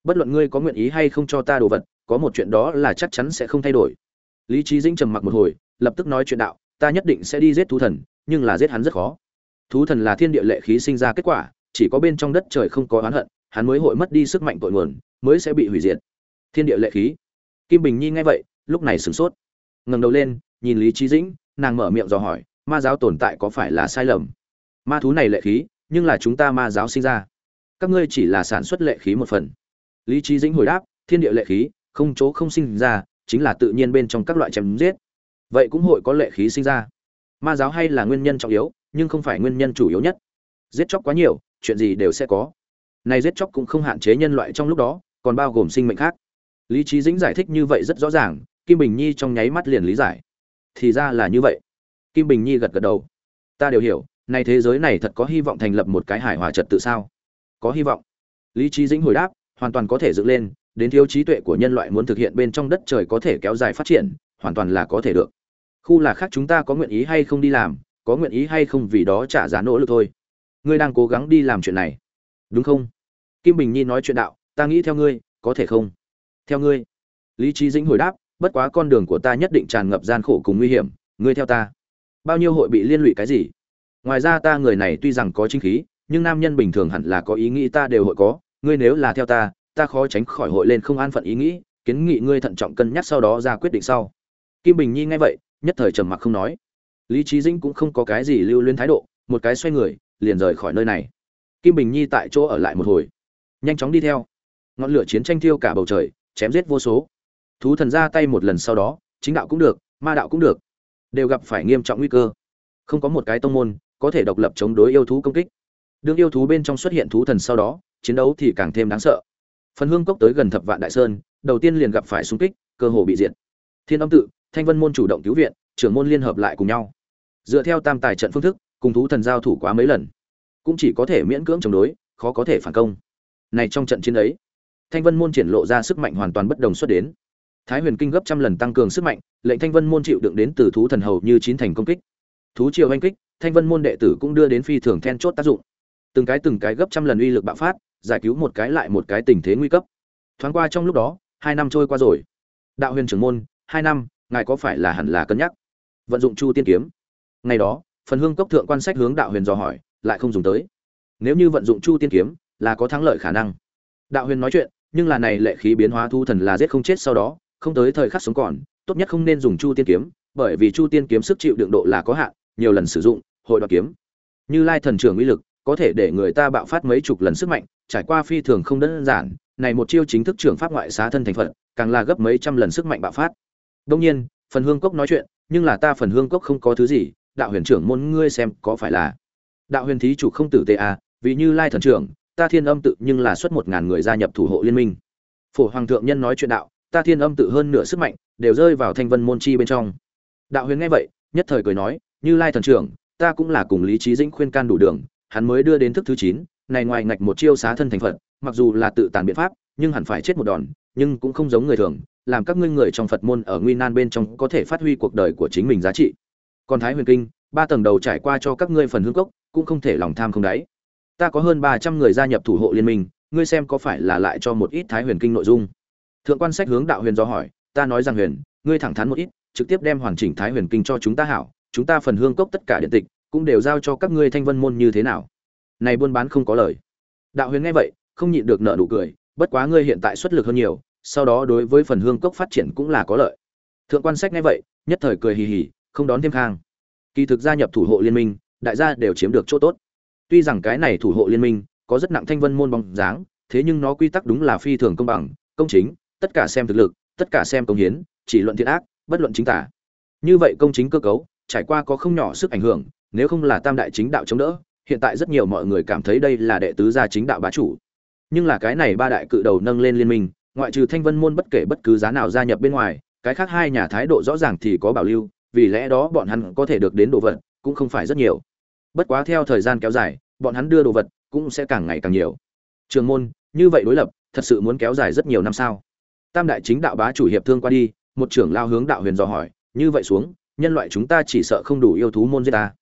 Bất luận ngươi có nguyện ý hay không cho ta đồ vật, có một chuyện đó là chắc chắn sẽ không thay đổi. Lý Chí dĩnh trầm mặc một hồi, lập tức nói chuyện đạo, ta nhất định sẽ đi giết thú thần, nhưng là giết hắn rất khó. Thú thần là thiên địa lệ khí sinh ra kết quả, chỉ có bên trong đất trời không có oán hận, hắn mới hội mất đi sức mạnh tội nguồn, mới sẽ bị hủy diệt. Thiên địa lệ khí. Kim bình nhi nghe vậy, lúc này sửng sốt. Ngẩng đầu lên, nhìn lý Chí dĩnh, nàng mở miệng dò hỏi, ma giáo tồn tại có phải là sai lầm? Ma thú này lệ khí nhưng là chúng ta ma giáo sinh ra. Các ngươi chỉ là sản xuất lệ khí một phần. Lý trí dĩnh hồi đáp, thiên địa lệ khí, không chỗ không sinh ra, chính là tự nhiên bên trong các loại chém giết. Vậy cũng hội có lệ khí sinh ra. Ma giáo hay là nguyên nhân trọng yếu, nhưng không phải nguyên nhân chủ yếu nhất. Giết chóc quá nhiều, chuyện gì đều sẽ có. Này giết chóc cũng không hạn chế nhân loại trong lúc đó, còn bao gồm sinh mệnh khác. Lý trí dĩnh giải thích như vậy rất rõ ràng, kim bình nhi trong nháy mắt liền lý giải. Thì ra là như vậy. Kim bình nhi gật gật đầu. Ta đều hiểu này thế giới này thật có hy vọng thành lập một cái hải hòa trật tự sao? Có hy vọng. Lý trí dĩnh hồi đáp, hoàn toàn có thể dựng lên, đến thiếu trí tuệ của nhân loại muốn thực hiện bên trong đất trời có thể kéo dài phát triển, hoàn toàn là có thể được. Khu là khác chúng ta có nguyện ý hay không đi làm, có nguyện ý hay không vì đó trả giá nỗ lực thôi. Ngươi đang cố gắng đi làm chuyện này. Đúng không? Kim bình nhi nói chuyện đạo, ta nghĩ theo ngươi, có thể không? Theo ngươi. Lý trí dĩnh hồi đáp, bất quá con đường của ta nhất định tràn ngập gian khổ cùng nguy hiểm, ngươi theo ta. Bao nhiêu hội bị liên lụy cái gì? Ngoài ra ta người này tuy rằng có chính khí, nhưng nam nhân bình thường hẳn là có ý nghĩ ta đều hội có. Ngươi nếu là theo ta ta khó tránh khỏi hội lên không an phận ý nghĩ, kiến nghị ngươi thận trọng cân nhắc sau đó ra quyết định sau. Kim bình nhi nghe vậy, nhất thời trầm mặc không nói. Lý trí dĩnh cũng không có cái gì lưu luyến thái độ, một cái xoay người, liền rời khỏi nơi này. Kim bình nhi tại chỗ ở lại một hồi. Nhanh chóng đi theo. Ngọn lửa chiến tranh thiêu cả bầu trời, chém giết vô số. Thú thần ra tay một lần sau đó, chính đạo cũng được, ma đạo cũng được. Đều gặp phải nghiêm trọng nguy cơ. Không có một cái tông môn có thể độc lập chống đối yêu thú công kích. Đương yêu thú bên trong xuất hiện thú thần sau đó, chiến đấu thì càng thêm đáng sợ. Phần hương cốc tới gần thập vạn đại sơn, đầu tiên liền gặp phải xung kích, cơ hồ bị diệt. Thiên âm tự, thanh vân môn chủ động cứu viện, trưởng môn liên hợp lại cùng nhau. Dựa theo tam tài trận phương thức, cùng thú thần giao thủ quá mấy lần, cũng chỉ có thể miễn cưỡng chống đối, khó có thể phản công. Này trong trận chiến ấy, thanh vân môn triển lộ ra sức mạnh hoàn toàn bất đồng xuất đến. Thái huyền kinh gấp trăm lần tăng cường sức mạnh, lệnh thanh vân môn chịu đựng đến từ thú thần hầu như chín thành công kích. Thú triều oanh kích thanh vân môn đệ tử cũng đưa đến phi thường then chốt tác dụng. Từng cái từng cái gấp trăm lần uy lực bạo phát, giải cứu một cái lại một cái tình thế nguy cấp. Thoáng qua trong lúc đó, hai năm trôi qua rồi. Đạo huyền trưởng môn, hai năm, ngài có phải là hẳn là cân nhắc? Vận dụng chu tiên kiếm. Ngày đó, phần hương cốc thượng quan sách hướng đạo huyền dò hỏi, lại không dùng tới. Nếu như vận dụng chu tiên kiếm, là có thắng lợi khả năng. Đạo huyền nói chuyện, nhưng là này lệ khí biến hóa thu thần là giết không chết sau đó, không tới thời khắc sống còn, tốt nhất không nên dùng chu tiên kiếm, bởi vì chu tiên kiếm sức chịu đựng độ là có hạn nhiều lần sử dụng, hội đoạt kiếm. Như lai thần trưởng uy lực, có thể để người ta bạo phát mấy chục lần sức mạnh, trải qua phi thường không đơn giản, này một chiêu chính thức trưởng pháp ngoại xá thân thành phận càng là gấp mấy trăm lần sức mạnh bạo phát. Đông nhiên, phần hương cốc nói chuyện, nhưng là ta phần hương cốc không có thứ gì, đạo huyền trưởng môn ngươi xem có phải là. Đạo huyền thí chủ không tử tê à vì như lai thần trưởng, ta thiên âm tự nhưng là xuất một ngàn người gia nhập thủ hộ liên minh. Phổ hoàng thượng nhân nói chuyện đạo, ta thiên âm tự hơn nửa sức mạnh, đều rơi vào thanh vân môn chi bên trong. Đạo huyền nghe vậy, nhất thời cười nói như lai thần trưởng, ta cũng là cùng lý trí dĩnh khuyên can đủ đường, hắn mới đưa đến thức thứ chín, này ngoài ngạch một chiêu xá thân thành phật, mặc dù là tự tàn biện pháp, nhưng hẳn phải chết một đòn, nhưng cũng không giống người thường, làm các ngươi người trong phật môn ở nguy nan bên trong có thể phát huy cuộc đời của chính mình giá trị. Còn thái huyền kinh, ba tầng đầu trải qua cho các ngươi phần hương cốc, cũng không thể lòng tham không đáy. Ta có hơn ba trăm người gia nhập thủ hộ liên minh, ngươi xem có phải là lại cho một ít thái huyền kinh nội dung? Thượng quan sách hướng đạo huyền do hỏi, ta nói rằng huyền, ngươi thẳng thắn một ít, trực tiếp đem hoàn chỉnh thái huyền kinh cho chúng ta hảo chúng ta phần hương cốc tất cả điện tịch cũng đều giao cho các ngươi thanh vân môn như thế nào? Này buôn bán không có lời. Đạo huyền nghe vậy, không nhịn được nợ nụ cười, bất quá ngươi hiện tại xuất lực hơn nhiều, sau đó đối với phần hương cốc phát triển cũng là có lợi. Thượng quan sách nghe vậy, nhất thời cười hì hì, không đón thêm khang. Kỳ thực gia nhập thủ hộ liên minh, đại gia đều chiếm được chỗ tốt. Tuy rằng cái này thủ hộ liên minh có rất nặng thanh vân môn bóng dáng, thế nhưng nó quy tắc đúng là phi thường công bằng, công chính, tất cả xem thực lực, tất cả xem công hiến, chỉ luận thiện ác, bất luận chính tả. Như vậy công chính cơ cấu trải qua có không nhỏ sức ảnh hưởng, nếu không là tam đại chính đạo chống đỡ, hiện tại rất nhiều mọi người cảm thấy đây là đệ tứ gia chính đạo bá chủ. Nhưng là cái này ba đại cự đầu nâng lên liên minh, ngoại trừ thanh vân môn bất kể bất cứ giá nào gia nhập bên ngoài, cái khác hai nhà thái độ rõ ràng thì có bảo lưu, vì lẽ đó bọn hắn có thể được đến đồ vật, cũng không phải rất nhiều. Bất quá theo thời gian kéo dài, bọn hắn đưa đồ vật cũng sẽ càng ngày càng nhiều. Trường môn, như vậy đối lập, thật sự muốn kéo dài rất nhiều năm sao? Tam đại chính đạo bá chủ hiệp thương qua đi, một trưởng lao hướng đạo huyền dò hỏi, như vậy xuống nhân loại chúng ta chỉ sợ không đủ yêu thú môn giết ta.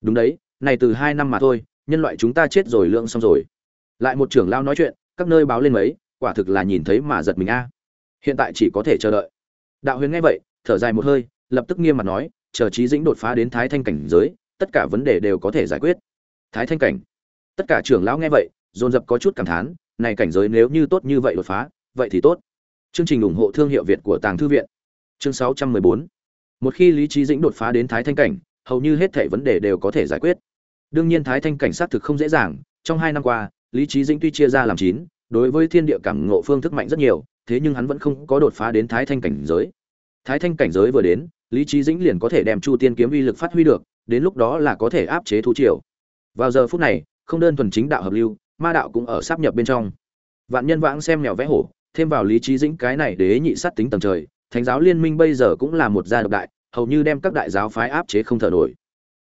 Đúng đấy, này từ hai năm mà thôi, nhân loại chúng ta chết rồi lượng xong rồi. Lại một trưởng lao nói chuyện, các nơi báo lên mấy, quả thực là nhìn thấy mà giật mình a. Hiện tại chỉ có thể chờ đợi. Đạo huyền nghe vậy, thở dài một hơi, lập tức nghiêm mặt nói, chờ trí dĩnh đột phá đến thái thanh cảnh giới, tất cả vấn đề đều có thể giải quyết. Thái thanh cảnh. Tất cả trưởng lão nghe vậy, dồn dập có chút cảm thán, này cảnh giới nếu như tốt như vậy đột phá, vậy thì tốt. Chương trình ủng hộ thương hiệu việt của tàng thư viện. Chương 614 một khi lý trí dĩnh đột phá đến thái thanh cảnh, hầu như hết thảy vấn đề đều có thể giải quyết. Đương nhiên thái thanh cảnh sát thực không dễ dàng, trong hai năm qua, lý trí dĩnh tuy chia ra làm chín, đối với thiên địa cảm ngộ phương thức mạnh rất nhiều, thế nhưng hắn vẫn không có đột phá đến thái thanh cảnh giới. Thái thanh cảnh giới vừa đến, lý trí dĩnh liền có thể đem chu tiên kiếm uy lực phát huy được, đến lúc đó là có thể áp chế thu triều. Vào giờ phút này, không đơn thuần chính đạo hợp lưu, ma đạo cũng ở sáp nhập bên trong. Vạn nhân vãng xem mèo vẽ hổ, thêm vào lý trí dĩnh cái này đế nhị sát tính tầng trời thánh giáo liên minh bây giờ cũng là một gia độc đại, hầu như đem các đại giáo phái áp chế không thở nổi.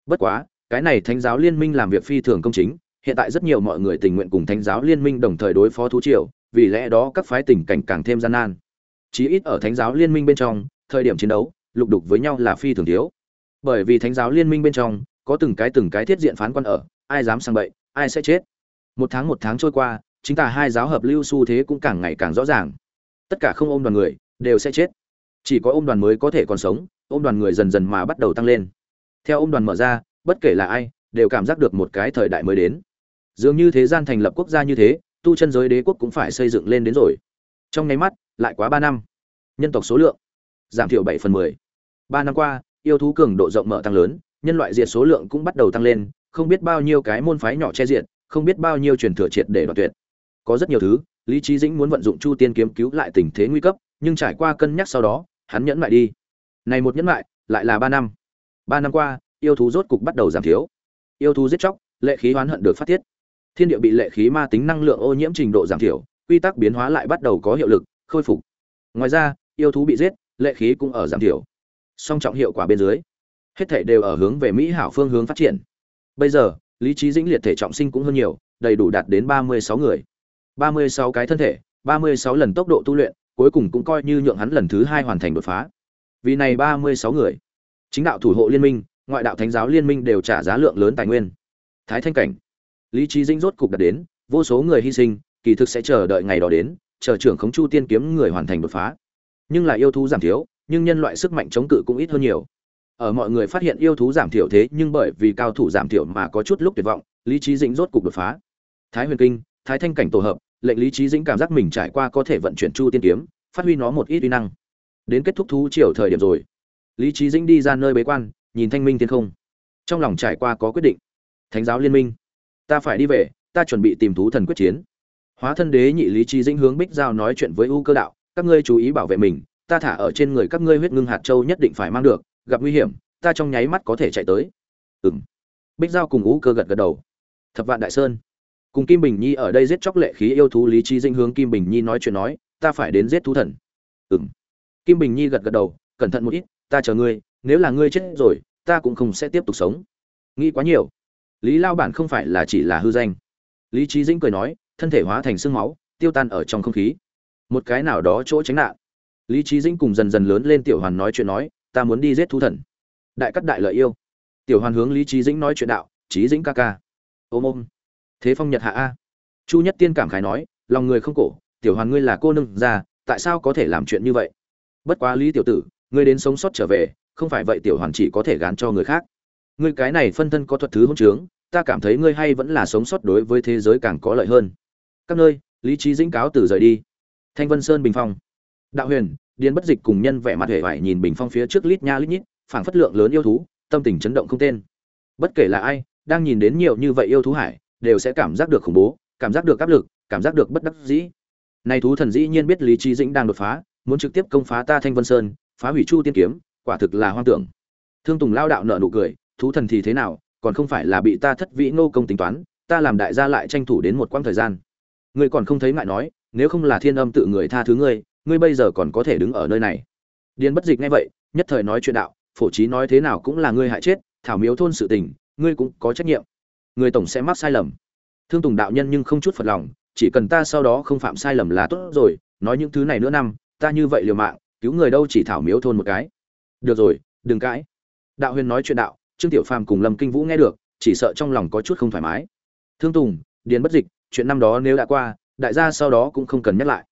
Bất quá, cái này thánh giáo liên minh làm việc phi thường công chính, hiện tại rất nhiều mọi người tình nguyện cùng thánh giáo liên minh đồng thời đối phó thú triều, vì lẽ đó các phái tình cảnh càng thêm gian nan. Chí ít ở thánh giáo liên minh bên trong, thời điểm chiến đấu, lục đục với nhau là phi thường thiếu. Bởi vì thánh giáo liên minh bên trong, có từng cái từng cái thiết diện phán quan ở, ai dám sang bậy, ai sẽ chết. Một tháng một tháng trôi qua, chính tả hai giáo hợp lưu xu thế cũng càng ngày càng rõ ràng. Tất cả không ôm đoàn người, đều sẽ chết chỉ có ôm đoàn mới có thể còn sống, ôm đoàn người dần dần mà bắt đầu tăng lên. Theo ôm đoàn mở ra, bất kể là ai, đều cảm giác được một cái thời đại mới đến. Dường như thế gian thành lập quốc gia như thế, tu chân giới đế quốc cũng phải xây dựng lên đến rồi. Trong nháy mắt, lại quá ba năm. Nhân tộc số lượng, giảm thiểu bảy phần mười. Ba năm qua, yêu thú cường độ rộng mở tăng lớn, nhân loại diệt số lượng cũng bắt đầu tăng lên, không biết bao nhiêu cái môn phái nhỏ che diện không biết bao nhiêu truyền thừa triệt để đoạt tuyệt. Có rất nhiều thứ, lý trí dĩnh muốn vận dụng chu tiên kiếm cứu lại tình thế nguy cấp, nhưng trải qua cân nhắc sau đó hắn nhẫn lại đi. Này một nhẫn lại lại là ba năm. Ba năm qua, yêu thú rốt cục bắt đầu giảm thiếu. Yêu thú giết chóc, lệ khí oán hận được phát tiết. Thiên địa bị lệ khí ma tính năng lượng ô nhiễm trình độ giảm thiểu, quy tắc biến hóa lại bắt đầu có hiệu lực, khôi phục. Ngoài ra, yêu thú bị giết, lệ khí cũng ở giảm thiểu. Song trọng hiệu quả bên dưới, hết thể đều ở hướng về mỹ hảo phương hướng phát triển. Bây giờ, lý trí dĩnh liệt thể trọng sinh cũng hơn nhiều, đầy đủ đạt đến ba mươi sáu người. ba mươi sáu cái thân thể, ba mươi sáu lần tốc độ tu luyện cuối cùng cũng coi như nhượng hắn lần thứ hai hoàn thành đột phá. Vì này ba mươi sáu người, chính đạo thủ hộ liên minh, ngoại đạo thánh giáo liên minh đều trả giá lượng lớn tài nguyên. Thái thanh cảnh, lý trí Dinh rốt cục đạt đến, vô số người hy sinh, kỳ thực sẽ chờ đợi ngày đó đến, chờ trưởng khống chu tiên kiếm người hoàn thành đột phá. Nhưng là yêu thú giảm thiếu, nhưng nhân loại sức mạnh chống cự cũng ít hơn nhiều. Ở mọi người phát hiện yêu thú giảm thiểu thế, nhưng bởi vì cao thủ giảm thiểu mà có chút lúc tuyệt vọng, lý trí dĩnh rốt cục đột phá. Thái huyền kinh, thái thanh cảnh tổ hợp lệnh lý trí dĩnh cảm giác mình trải qua có thể vận chuyển chu tiên kiếm, phát huy nó một ít uy năng. Đến kết thúc thú chiều thời điểm rồi. Lý trí dĩnh đi ra nơi bế quan, nhìn thanh minh thiên không. Trong lòng trải qua có quyết định. Thánh giáo liên minh. Ta phải đi về, ta chuẩn bị tìm thú thần quyết chiến. Hóa thân đế nhị lý trí dĩnh hướng bích giao nói chuyện với u cơ đạo, các ngươi chú ý bảo vệ mình, ta thả ở trên người các ngươi huyết ngưng hạt châu nhất định phải mang được, gặp nguy hiểm, ta trong nháy mắt có thể chạy tới. Ừ m bích giao cùng u cơ gật gật đầu. Thập vạn đại sơn cùng kim bình nhi ở đây giết chóc lệ khí yêu thú lý trí dinh hướng kim bình nhi nói chuyện nói, ta phải đến giết thú thần. Ừ m kim bình nhi gật gật đầu, cẩn thận một ít, ta chờ ngươi, nếu là ngươi chết rồi, ta cũng không sẽ tiếp tục sống. Nghĩ quá nhiều. Lý lao bản không phải là chỉ là hư danh. Lý trí dĩnh cười nói, thân thể hóa thành sương máu, tiêu tan ở trong không khí. Một cái nào đó chỗ tránh nạn. Lý trí dĩnh cùng dần dần lớn lên tiểu hoàn nói chuyện nói, ta muốn đi giết thú thần. Đại cắt đại lợi yêu. Tiểu hoàn hướng lý trí dĩnh nói chuyện đạo, trí dĩnh ca ca. Ôm ôm thế phong nhật hạ a. Chu nhất tiên cảm khái nói, lòng người không cổ, tiểu hoàn ngươi là cô nương già, tại sao có thể làm chuyện như vậy? Bất quá lý tiểu tử, ngươi đến sống sót trở về, không phải vậy tiểu hoàn chỉ có thể gán cho người khác. Ngươi cái này phân thân có thuật thứ hôn trướng, ta cảm thấy ngươi hay vẫn là sống sót đối với thế giới càng có lợi hơn. Các nơi lý trí dĩnh cáo từ rời đi. Thanh vân sơn bình phong. Đạo huyền điền bất dịch cùng nhân vẻ mặt hề vải nhìn bình phong phía trước lít nha lít nhít, phảng phất lượng lớn yêu thú, tâm tình chấn động không tên. Bất kể là ai, đang nhìn đến nhiều như vậy yêu thú hải đều sẽ cảm giác được khủng bố, cảm giác được áp lực, cảm giác được bất đắc dĩ. Nay thú thần dĩ nhiên biết lý trí dĩnh đang đột phá, muốn trực tiếp công phá ta thanh vân sơn, phá hủy chu tiên kiếm, quả thực là hoang tưởng. Thương tùng lao đạo nợ nụ cười, thú thần thì thế nào, còn không phải là bị ta thất vĩ nô công tính toán, ta làm đại gia lại tranh thủ đến một quãng thời gian. Ngươi còn không thấy ngại nói, nếu không là thiên âm tự người tha thứ ngươi ngươi bây giờ còn có thể đứng ở nơi này. Điền bất dịch nghe vậy, nhất thời nói chuyện đạo, phổ trí nói thế nào cũng là ngươi hại chết, thảo miếu thôn sự tình, ngươi cũng có trách nhiệm người tổng sẽ mắc sai lầm. Thương tùng đạo nhân nhưng không chút phật lòng, chỉ cần ta sau đó không phạm sai lầm là tốt rồi, nói những thứ này nữa năm, ta như vậy liều mạng, cứu người đâu chỉ thảo miếu thôn một cái. Được rồi, đừng cãi. Đạo huyền nói chuyện đạo, trương tiểu phàm cùng lâm kinh vũ nghe được, chỉ sợ trong lòng có chút không thoải mái. Thương tùng, điền bất dịch, chuyện năm đó nếu đã qua, đại gia sau đó cũng không cần nhắc lại.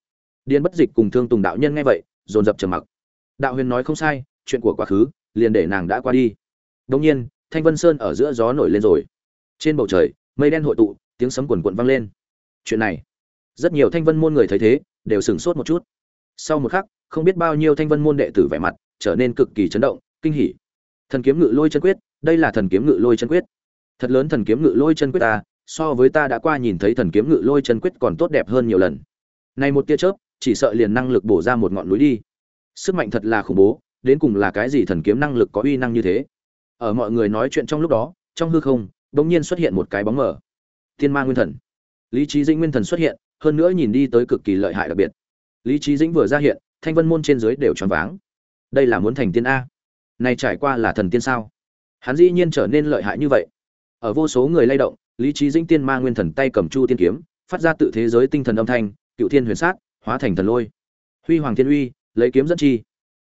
Điền bất dịch cùng thương tùng đạo nhân nghe vậy, dồn dập trầm mặc. Đạo huyền nói không sai, chuyện của quá khứ, liền để nàng đã qua đi. Đông nhiên, thanh vân sơn ở giữa gió nổi lên rồi trên bầu trời, mây đen hội tụ, tiếng sấm quần quận vang lên. Chuyện này, rất nhiều thanh vân môn người thấy thế, đều sửng sốt một chút. Sau một khắc, không biết bao nhiêu thanh vân môn đệ tử vẻ mặt trở nên cực kỳ chấn động, kinh hỉ. Thần kiếm ngự lôi chân quyết, đây là thần kiếm ngự lôi chân quyết. Thật lớn thần kiếm ngự lôi chân quyết ta, so với ta đã qua nhìn thấy thần kiếm ngự lôi chân quyết còn tốt đẹp hơn nhiều lần. Này một tia chớp, chỉ sợ liền năng lực bổ ra một ngọn núi đi. Sức mạnh thật là khủng bố, đến cùng là cái gì thần kiếm năng lực có uy năng như thế? Ở mọi người nói chuyện trong lúc đó, trong hư không bỗng nhiên xuất hiện một cái bóng mờ. Thiên ma nguyên thần. Lý trí dĩnh nguyên thần xuất hiện, hơn nữa nhìn đi tới cực kỳ lợi hại đặc biệt. Lý trí dĩnh vừa ra hiện, thanh vân môn trên dưới đều tròn váng. Đây là muốn thành tiên a. Này trải qua là thần tiên sao? Hắn dĩ nhiên trở nên lợi hại như vậy. Ở vô số người lay động, lý trí dĩnh tiên ma nguyên thần tay cầm chu tiên kiếm, phát ra tự thế giới tinh thần âm thanh, cựu thiên huyền sát, hóa thành thần lôi. Huy hoàng thiên uy, lấy kiếm dẫn chi.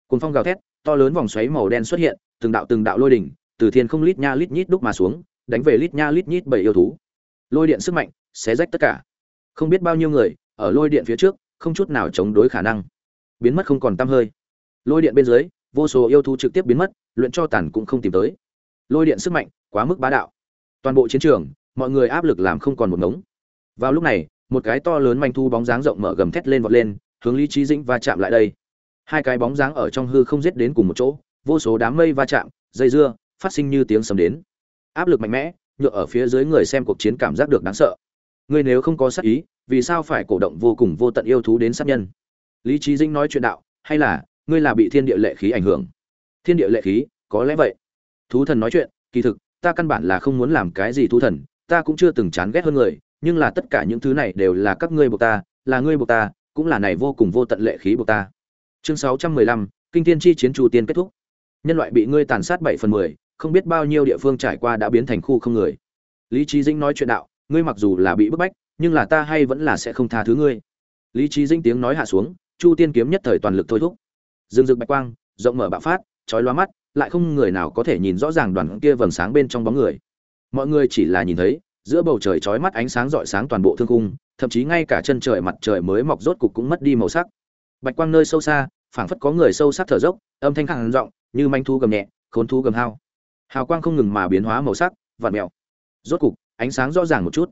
Cùng phong gào thét, to lớn vòng xoáy màu đen xuất hiện, từng đạo từng đạo lôi đỉnh, từ thiên không lít nha lít nhít đúc mà xuống đánh về lít nha lít nhít bảy yêu thú. Lôi điện sức mạnh, xé rách tất cả. Không biết bao nhiêu người, ở lôi điện phía trước, không chút nào chống đối khả năng. Biến mất không còn tăm hơi. Lôi điện bên dưới, vô số yêu thú trực tiếp biến mất, luyện cho tàn cũng không tìm tới. Lôi điện sức mạnh, quá mức bá đạo. Toàn bộ chiến trường, mọi người áp lực làm không còn một ngống. Vào lúc này, một cái to lớn manh thu bóng dáng rộng mở gầm thét lên vọt lên, hướng lý trí dĩnh va chạm lại đây. Hai cái bóng dáng ở trong hư không giết đến cùng một chỗ, vô số đám mây va chạm, dây dưa, phát sinh như tiếng sấm đến áp lực mạnh mẽ, nhựa ở phía dưới người xem cuộc chiến cảm giác được đáng sợ. Ngươi nếu không có sát ý, vì sao phải cổ động vô cùng vô tận yêu thú đến sát nhân? Lý trí Dinh nói chuyện đạo, hay là, ngươi là bị thiên địa lệ khí ảnh hưởng? Thiên địa lệ khí, có lẽ vậy. Thú thần nói chuyện, kỳ thực, ta căn bản là không muốn làm cái gì thú thần, ta cũng chưa từng chán ghét hơn người, nhưng là tất cả những thứ này đều là các ngươi buộc ta, là ngươi buộc ta, cũng là này vô cùng vô tận lệ khí buộc ta. Chương sáu trăm mười lăm, kinh thiên chi chiến chu tiên kết thúc. Nhân loại bị ngươi tàn sát bảy phần mười không biết bao nhiêu địa phương trải qua đã biến thành khu không người. Lý trí dĩnh nói chuyện đạo, ngươi mặc dù là bị bức bách, nhưng là ta hay vẫn là sẽ không tha thứ ngươi. Lý trí dĩnh tiếng nói hạ xuống, chu tiên kiếm nhất thời toàn lực thôi thúc. Dương rực bạch quang, rộng mở bạo phát, chói loa mắt, lại không người nào có thể nhìn rõ ràng đoàn kia vầng sáng bên trong bóng người. Mọi người chỉ là nhìn thấy, giữa bầu trời chói mắt ánh sáng rọi sáng toàn bộ thương cung thậm chí ngay cả chân trời mặt trời mới mọc rốt cục cũng mất đi màu sắc. Bạch quang nơi sâu xa, phảng phất có người sâu sắc thở dốc, âm thanh khẳng giọng, như manh thu gầm nhẹ, khốn thu gầm hao hào quang không ngừng mà biến hóa màu sắc, vặn mèo rốt cục, ánh sáng rõ ràng một chút.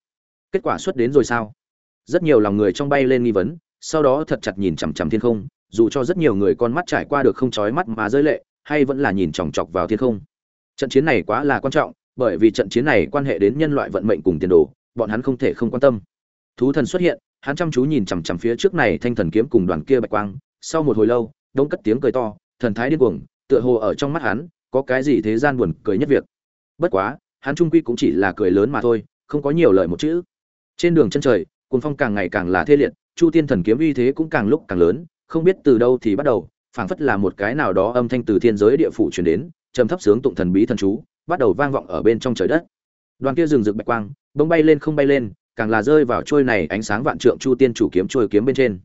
Kết quả xuất đến rồi sao? Rất nhiều lòng người trong bay lên nghi vấn, sau đó thật chặt nhìn chằm chằm thiên không, dù cho rất nhiều người con mắt trải qua được không chói mắt mà rơi lệ, hay vẫn là nhìn chòng chọc vào thiên không. Trận chiến này quá là quan trọng, bởi vì trận chiến này quan hệ đến nhân loại vận mệnh cùng tiền đồ, bọn hắn không thể không quan tâm. Thú thần xuất hiện, hắn chăm chú nhìn chằm chằm phía trước này thanh thần kiếm cùng đoàn kia bạch quang, sau một hồi lâu đông cất tiếng cười to, thần thái điên cuồng, tựa hồ ở trong mắt hắn có cái gì thế gian buồn cười nhất việc. Bất quá, hắn trung quy cũng chỉ là cười lớn mà thôi, không có nhiều lời một chữ. Trên đường chân trời, cuồng phong càng ngày càng là thê liệt, chu tiên thần kiếm uy thế cũng càng lúc càng lớn, không biết từ đâu thì bắt đầu, phảng phất là một cái nào đó âm thanh từ thiên giới địa phủ truyền đến, trầm thấp sướng tụng thần bí thần chú, bắt đầu vang vọng ở bên trong trời đất. Đoàn kia rừng rực bạch quang, bỗng bay lên không bay lên, càng là rơi vào trôi này ánh sáng vạn trượng chu tiên chủ kiếm trôi kiếm bên trên.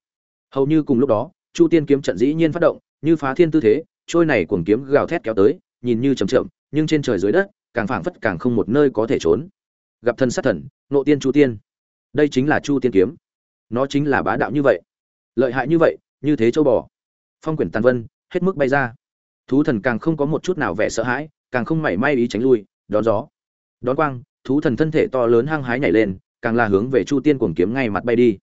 Hầu như cùng lúc đó, chu tiên kiếm trận dĩ nhiên phát động, như phá thiên tư thế, trôi này cuồng kiếm gào thét kéo tới nhìn như chậm chậm nhưng trên trời dưới đất, càng phảng phất càng không một nơi có thể trốn. Gặp thân sát thần nộ tiên chu tiên. Đây chính là chu tiên kiếm. Nó chính là bá đạo như vậy. Lợi hại như vậy, như thế châu bò. Phong quyển tàn vân, hết mức bay ra. Thú thần càng không có một chút nào vẻ sợ hãi, càng không mảy may ý tránh lui, đón gió. Đón quang, thú thần thân thể to lớn hăng hái nhảy lên, càng là hướng về chu tiên cuồng kiếm ngay mặt bay đi.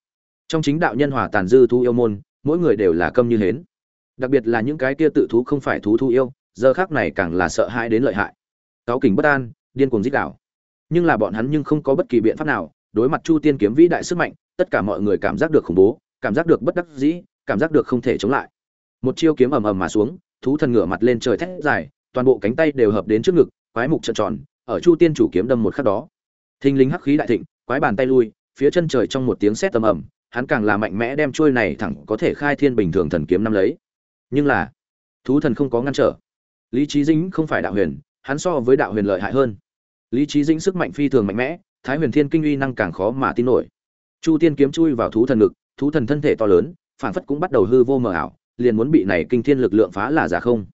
Trong chính đạo nhân hòa tàn dư thu yêu môn, mỗi người đều là câm như hến. Đặc biệt là những cái kia tự thú không phải thú thu yêu giờ khác này càng là sợ hãi đến lợi hại. Cáo kình bất an, điên cuồng dích đảo nhưng là bọn hắn nhưng không có bất kỳ biện pháp nào, đối mặt chu tiên kiếm vĩ đại sức mạnh, tất cả mọi người cảm giác được khủng bố, cảm giác được bất đắc dĩ, cảm giác được không thể chống lại. Một chiêu kiếm ầm ầm mà xuống, thú thần ngửa mặt lên trời thét dài, toàn bộ cánh tay đều hợp đến trước ngực, quái mục trợn tròn, ở chu tiên chủ kiếm đâm một khắc đó. Thình lình hắc khí đại thịnh, quái bàn tay lui, phía chân trời trong một tiếng sét tầm ầm, hắn càng là mạnh mẽ đem chuôi này thẳng có thể khai thiên bình thường thần kiếm năm lấy. Nhưng là, thú thần không có ngăn trở lý trí dĩnh không phải đạo huyền, hắn so với đạo huyền lợi hại hơn. Lý trí dĩnh sức mạnh phi thường mạnh mẽ, thái huyền thiên kinh uy năng càng khó mà tin nổi. Chu tiên kiếm chui vào thú thần ngực, thú thần thân thể to lớn, phản phất cũng bắt đầu hư vô mờ ảo, liền muốn bị này kinh thiên lực lượng phá là giả không.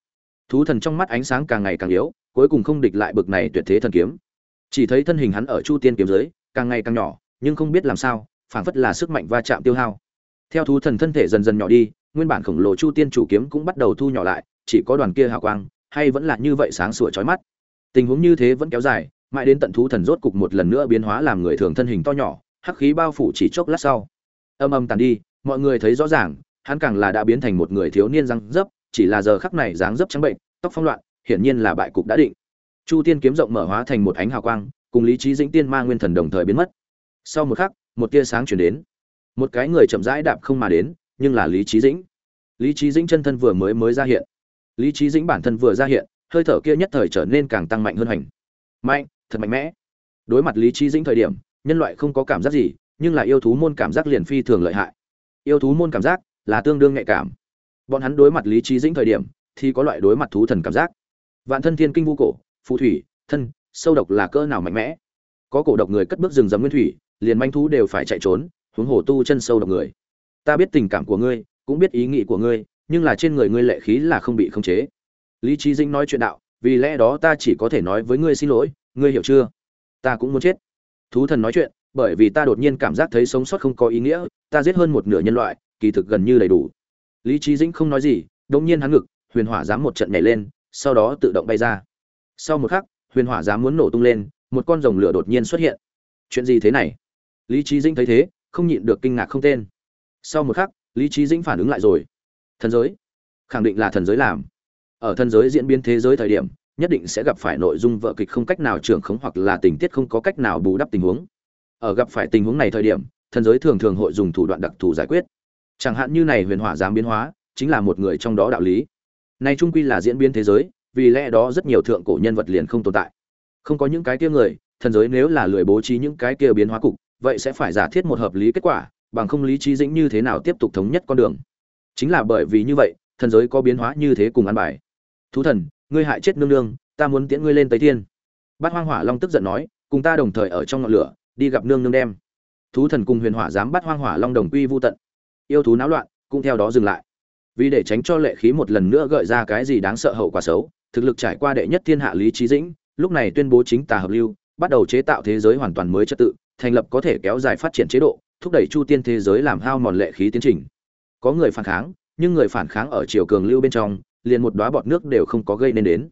Thú thần trong mắt ánh sáng càng ngày càng yếu, cuối cùng không địch lại bực này tuyệt thế thần kiếm. Chỉ thấy thân hình hắn ở chu tiên kiếm dưới, càng ngày càng nhỏ, nhưng không biết làm sao, phản phất là sức mạnh va chạm tiêu hao. Theo thú thần thân thể dần dần nhỏ đi, nguyên bản khổng lồ chu tiên chủ kiếm cũng bắt đầu thu nhỏ lại, chỉ có đoàn kia hào quang hay vẫn là như vậy sáng sủa chói mắt? Tình huống như thế vẫn kéo dài, mãi đến tận thú thần rốt cục một lần nữa biến hóa làm người thường thân hình to nhỏ, hắc khí bao phủ chỉ chốc lát sau. Âm âm tàn đi, mọi người thấy rõ ràng, hắn càng là đã biến thành một người thiếu niên răng dấp, chỉ là giờ khắc này dáng dấp trắng bệnh, tóc phong loạn, hiển nhiên là bại cục đã định. Chu tiên kiếm rộng mở hóa thành một ánh hào quang, cùng lý trí dĩnh tiên ma nguyên thần đồng thời biến mất. Sau một khắc, một tia sáng chuyển đến. Một cái người chậm rãi đạp không mà đến, nhưng là lý trí dĩnh. Lý trí dĩnh chân thân vừa mới mới ra hiện lý trí dĩnh bản thân vừa ra hiện, hơi thở kia nhất thời trở nên càng tăng mạnh hơn hành mạnh, thật mạnh mẽ. Đối mặt lý trí dĩnh thời điểm, nhân loại không có cảm giác gì, nhưng là yêu thú môn cảm giác liền phi thường lợi hại. Yêu thú môn cảm giác là tương đương nhạy cảm. Bọn hắn đối mặt lý trí dĩnh thời điểm thì có loại đối mặt thú thần cảm giác. Vạn thân thiên kinh vu cổ, phù thủy, thân, sâu độc là cỡ nào mạnh mẽ? Có cổ độc người cất bước rừng rầm nguyên thủy, liền manh thú đều phải chạy trốn, huống hồ tu chân sâu độc người. Ta biết tình cảm của ngươi, cũng biết ý nghĩ của ngươi nhưng là trên người ngươi lệ khí là không bị khống chế. Lý trí dĩnh nói chuyện đạo, vì lẽ đó ta chỉ có thể nói với ngươi xin lỗi, ngươi hiểu chưa? Ta cũng muốn chết. Thú thần nói chuyện, bởi vì ta đột nhiên cảm giác thấy sống sót không có ý nghĩa, ta giết hơn một nửa nhân loại, kỳ thực gần như đầy đủ. Lý trí dĩnh không nói gì đung nhiên hắn ngực, huyền hỏa dám một trận nhảy lên, sau đó tự động bay ra. Sau một khắc, huyền hỏa dám muốn nổ tung lên, một con rồng lửa đột nhiên xuất hiện. Chuyện gì thế này? Lý trí dĩnh thấy thế, không nhịn được kinh ngạc không tên. Sau một khắc, lý trí dĩnh phản ứng lại rồi thần giới? Khẳng định là thần giới làm. Ở thần giới diễn biến thế giới thời điểm, nhất định sẽ gặp phải nội dung vợ kịch không cách nào trưởng khống hoặc là tình tiết không có cách nào bù đắp tình huống. Ở gặp phải tình huống này thời điểm, thần giới thường thường hội dùng thủ đoạn đặc thù giải quyết. Chẳng hạn như này huyền hỏa giám biến hóa, chính là một người trong đó đạo lý. Này trung quy là diễn biến thế giới, vì lẽ đó rất nhiều thượng cổ nhân vật liền không tồn tại. Không có những cái kia người, thần giới nếu là lười bố trí những cái kia biến hóa cục, vậy sẽ phải giả thiết một hợp lý kết quả, bằng không lý trí dĩnh như thế nào tiếp tục thống nhất con đường chính là bởi vì như vậy, thần giới có biến hóa như thế cùng ăn bài. Thú thần, ngươi hại chết nương nương, ta muốn tiễn ngươi lên tây thiên. Bát hoang hỏa long tức giận nói, cùng ta đồng thời ở trong ngọn lửa, đi gặp nương nương đem. Thú thần cùng huyền hỏa dám bắt hoang hỏa long đồng quy vô tận. Yêu thú náo loạn, cũng theo đó dừng lại. Vì để tránh cho lệ khí một lần nữa gợi ra cái gì đáng sợ hậu quả xấu, thực lực trải qua đệ nhất thiên hạ lý trí dĩnh, lúc này tuyên bố chính tà hợp lưu, bắt đầu chế tạo thế giới hoàn toàn mới trật tự, thành lập có thể kéo dài phát triển chế độ, thúc đẩy chu tiên thế giới làm hao mòn lệ khí tiến trình có người phản kháng, nhưng người phản kháng ở chiều cường lưu bên trong, liền một đóa bọt nước đều không có gây nên đến.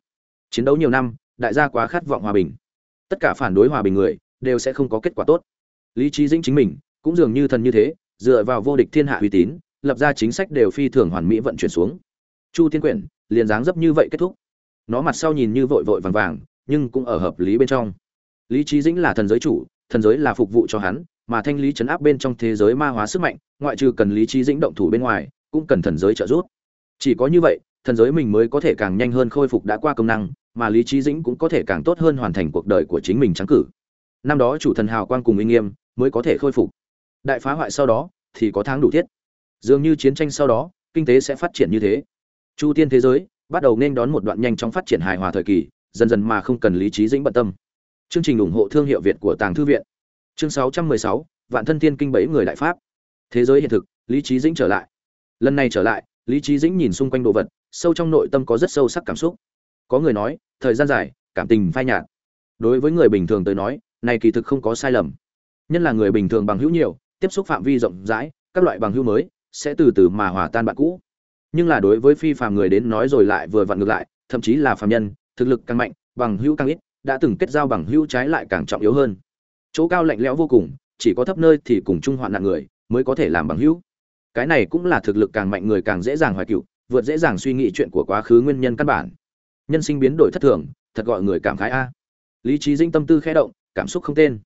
Chiến đấu nhiều năm, đại gia quá khát vọng hòa bình. Tất cả phản đối hòa bình người, đều sẽ không có kết quả tốt. Lý trí dĩnh chính mình, cũng dường như thần như thế, dựa vào vô địch thiên hạ uy tín, lập ra chính sách đều phi thường hoàn mỹ vận chuyển xuống. Chu tiên quyển, liền dáng dấp như vậy kết thúc. Nó mặt sau nhìn như vội vội vàng vàng, nhưng cũng ở hợp lý bên trong. Lý trí dĩnh là thần giới chủ, thần giới là phục vụ cho hắn mà thanh lý chấn áp bên trong thế giới ma hóa sức mạnh, ngoại trừ cần lý trí dĩnh động thủ bên ngoài, cũng cần thần giới trợ giúp. Chỉ có như vậy, thần giới mình mới có thể càng nhanh hơn khôi phục đã qua công năng, mà lý trí dĩnh cũng có thể càng tốt hơn hoàn thành cuộc đời của chính mình trắng cử. Năm đó chủ thần hào quang cùng uy nghiêm mới có thể khôi phục. Đại phá hoại sau đó thì có tháng đủ thiết. Dường như chiến tranh sau đó, kinh tế sẽ phát triển như thế. Chu tiên thế giới bắt đầu nên đón một đoạn nhanh chóng phát triển hài hòa thời kỳ, dần dần mà không cần lý trí dĩnh bận tâm. Chương trình ủng hộ thương hiệu việt của tàng thư viện chương 616, vạn thân thiên kinh bảy người đại pháp. Thế giới hiện thực lý trí dĩnh trở lại. Lần này trở lại lý trí dĩnh nhìn xung quanh đồ vật sâu trong nội tâm có rất sâu sắc cảm xúc. Có người nói thời gian dài cảm tình phai nhạt. Đối với người bình thường tới nói này kỳ thực không có sai lầm. Nhân là người bình thường bằng hữu nhiều tiếp xúc phạm vi rộng rãi các loại bằng hữu mới sẽ từ từ mà hòa tan bạn cũ. Nhưng là đối với phi phàm người đến nói rồi lại vừa vặn ngược lại thậm chí là phàm nhân thực lực càng mạnh bằng hữu càng ít đã từng kết giao bằng hữu trái lại càng trọng yếu hơn chỗ cao lạnh lẽo vô cùng, chỉ có thấp nơi thì cùng chung hoạn nạn người mới có thể làm bằng hữu. Cái này cũng là thực lực càng mạnh người càng dễ dàng hoài cựu, vượt dễ dàng suy nghĩ chuyện của quá khứ nguyên nhân căn bản. Nhân sinh biến đổi thất thường, thật gọi người cảm khái a. Lý trí dinh tâm tư khẽ động, cảm xúc không tên.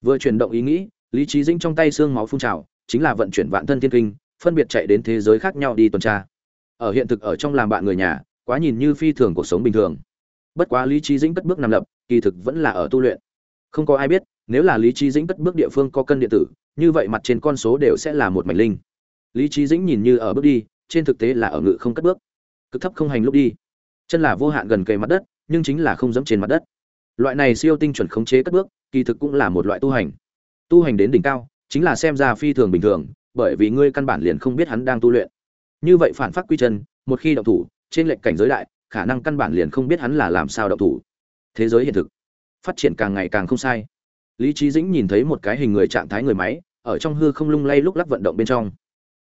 Vừa chuyển động ý nghĩ, lý trí dinh trong tay xương máu phun trào, chính là vận chuyển vạn thân thiên kinh, phân biệt chạy đến thế giới khác nhau đi tuần tra. Ở hiện thực ở trong làm bạn người nhà, quá nhìn như phi thường cuộc sống bình thường. Bất quá lý trí dĩnh cất bước nằm lập, kỳ thực vẫn là ở tu luyện không có ai biết, nếu là lý trí dĩnh cất bước địa phương có cân điện tử, như vậy mặt trên con số đều sẽ là một mảnh linh. Lý trí dĩnh nhìn như ở bước đi, trên thực tế là ở ngự không cất bước. Cực thấp không hành lúc đi. Chân là vô hạn gần kề mặt đất, nhưng chính là không dẫm trên mặt đất. Loại này siêu tinh chuẩn khống chế cất bước, kỳ thực cũng là một loại tu hành. Tu hành đến đỉnh cao, chính là xem ra phi thường bình thường, bởi vì ngươi căn bản liền không biết hắn đang tu luyện. Như vậy phản phát quy chân, một khi động thủ, trên lệnh cảnh giới đại, khả năng căn bản liền không biết hắn là làm sao động thủ. Thế giới hiện thực phát triển càng ngày càng không sai. Lý trí dĩnh nhìn thấy một cái hình người trạng thái người máy, ở trong hư không lung lay lúc lắc vận động bên trong.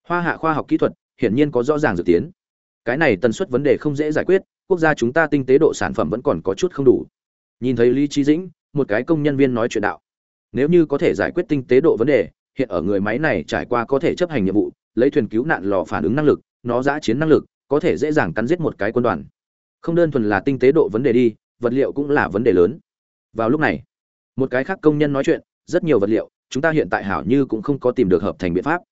Hoa hạ khoa học kỹ thuật, hiển nhiên có rõ ràng dự tiến. Cái này tần suất vấn đề không dễ giải quyết, quốc gia chúng ta tinh tế độ sản phẩm vẫn còn có chút không đủ. Nhìn thấy lý trí dĩnh, một cái công nhân viên nói chuyện đạo. Nếu như có thể giải quyết tinh tế độ vấn đề, hiện ở người máy này trải qua có thể chấp hành nhiệm vụ, lấy thuyền cứu nạn lò phản ứng năng lực, nó giã chiến năng lực, có thể dễ dàng cắn giết một cái quân đoàn. Không đơn thuần là tinh tế độ vấn đề đi, vật liệu cũng là vấn đề lớn vào lúc này, một cái khác công nhân nói chuyện, rất nhiều vật liệu, chúng ta hiện tại hảo như cũng không có tìm được hợp thành biện pháp.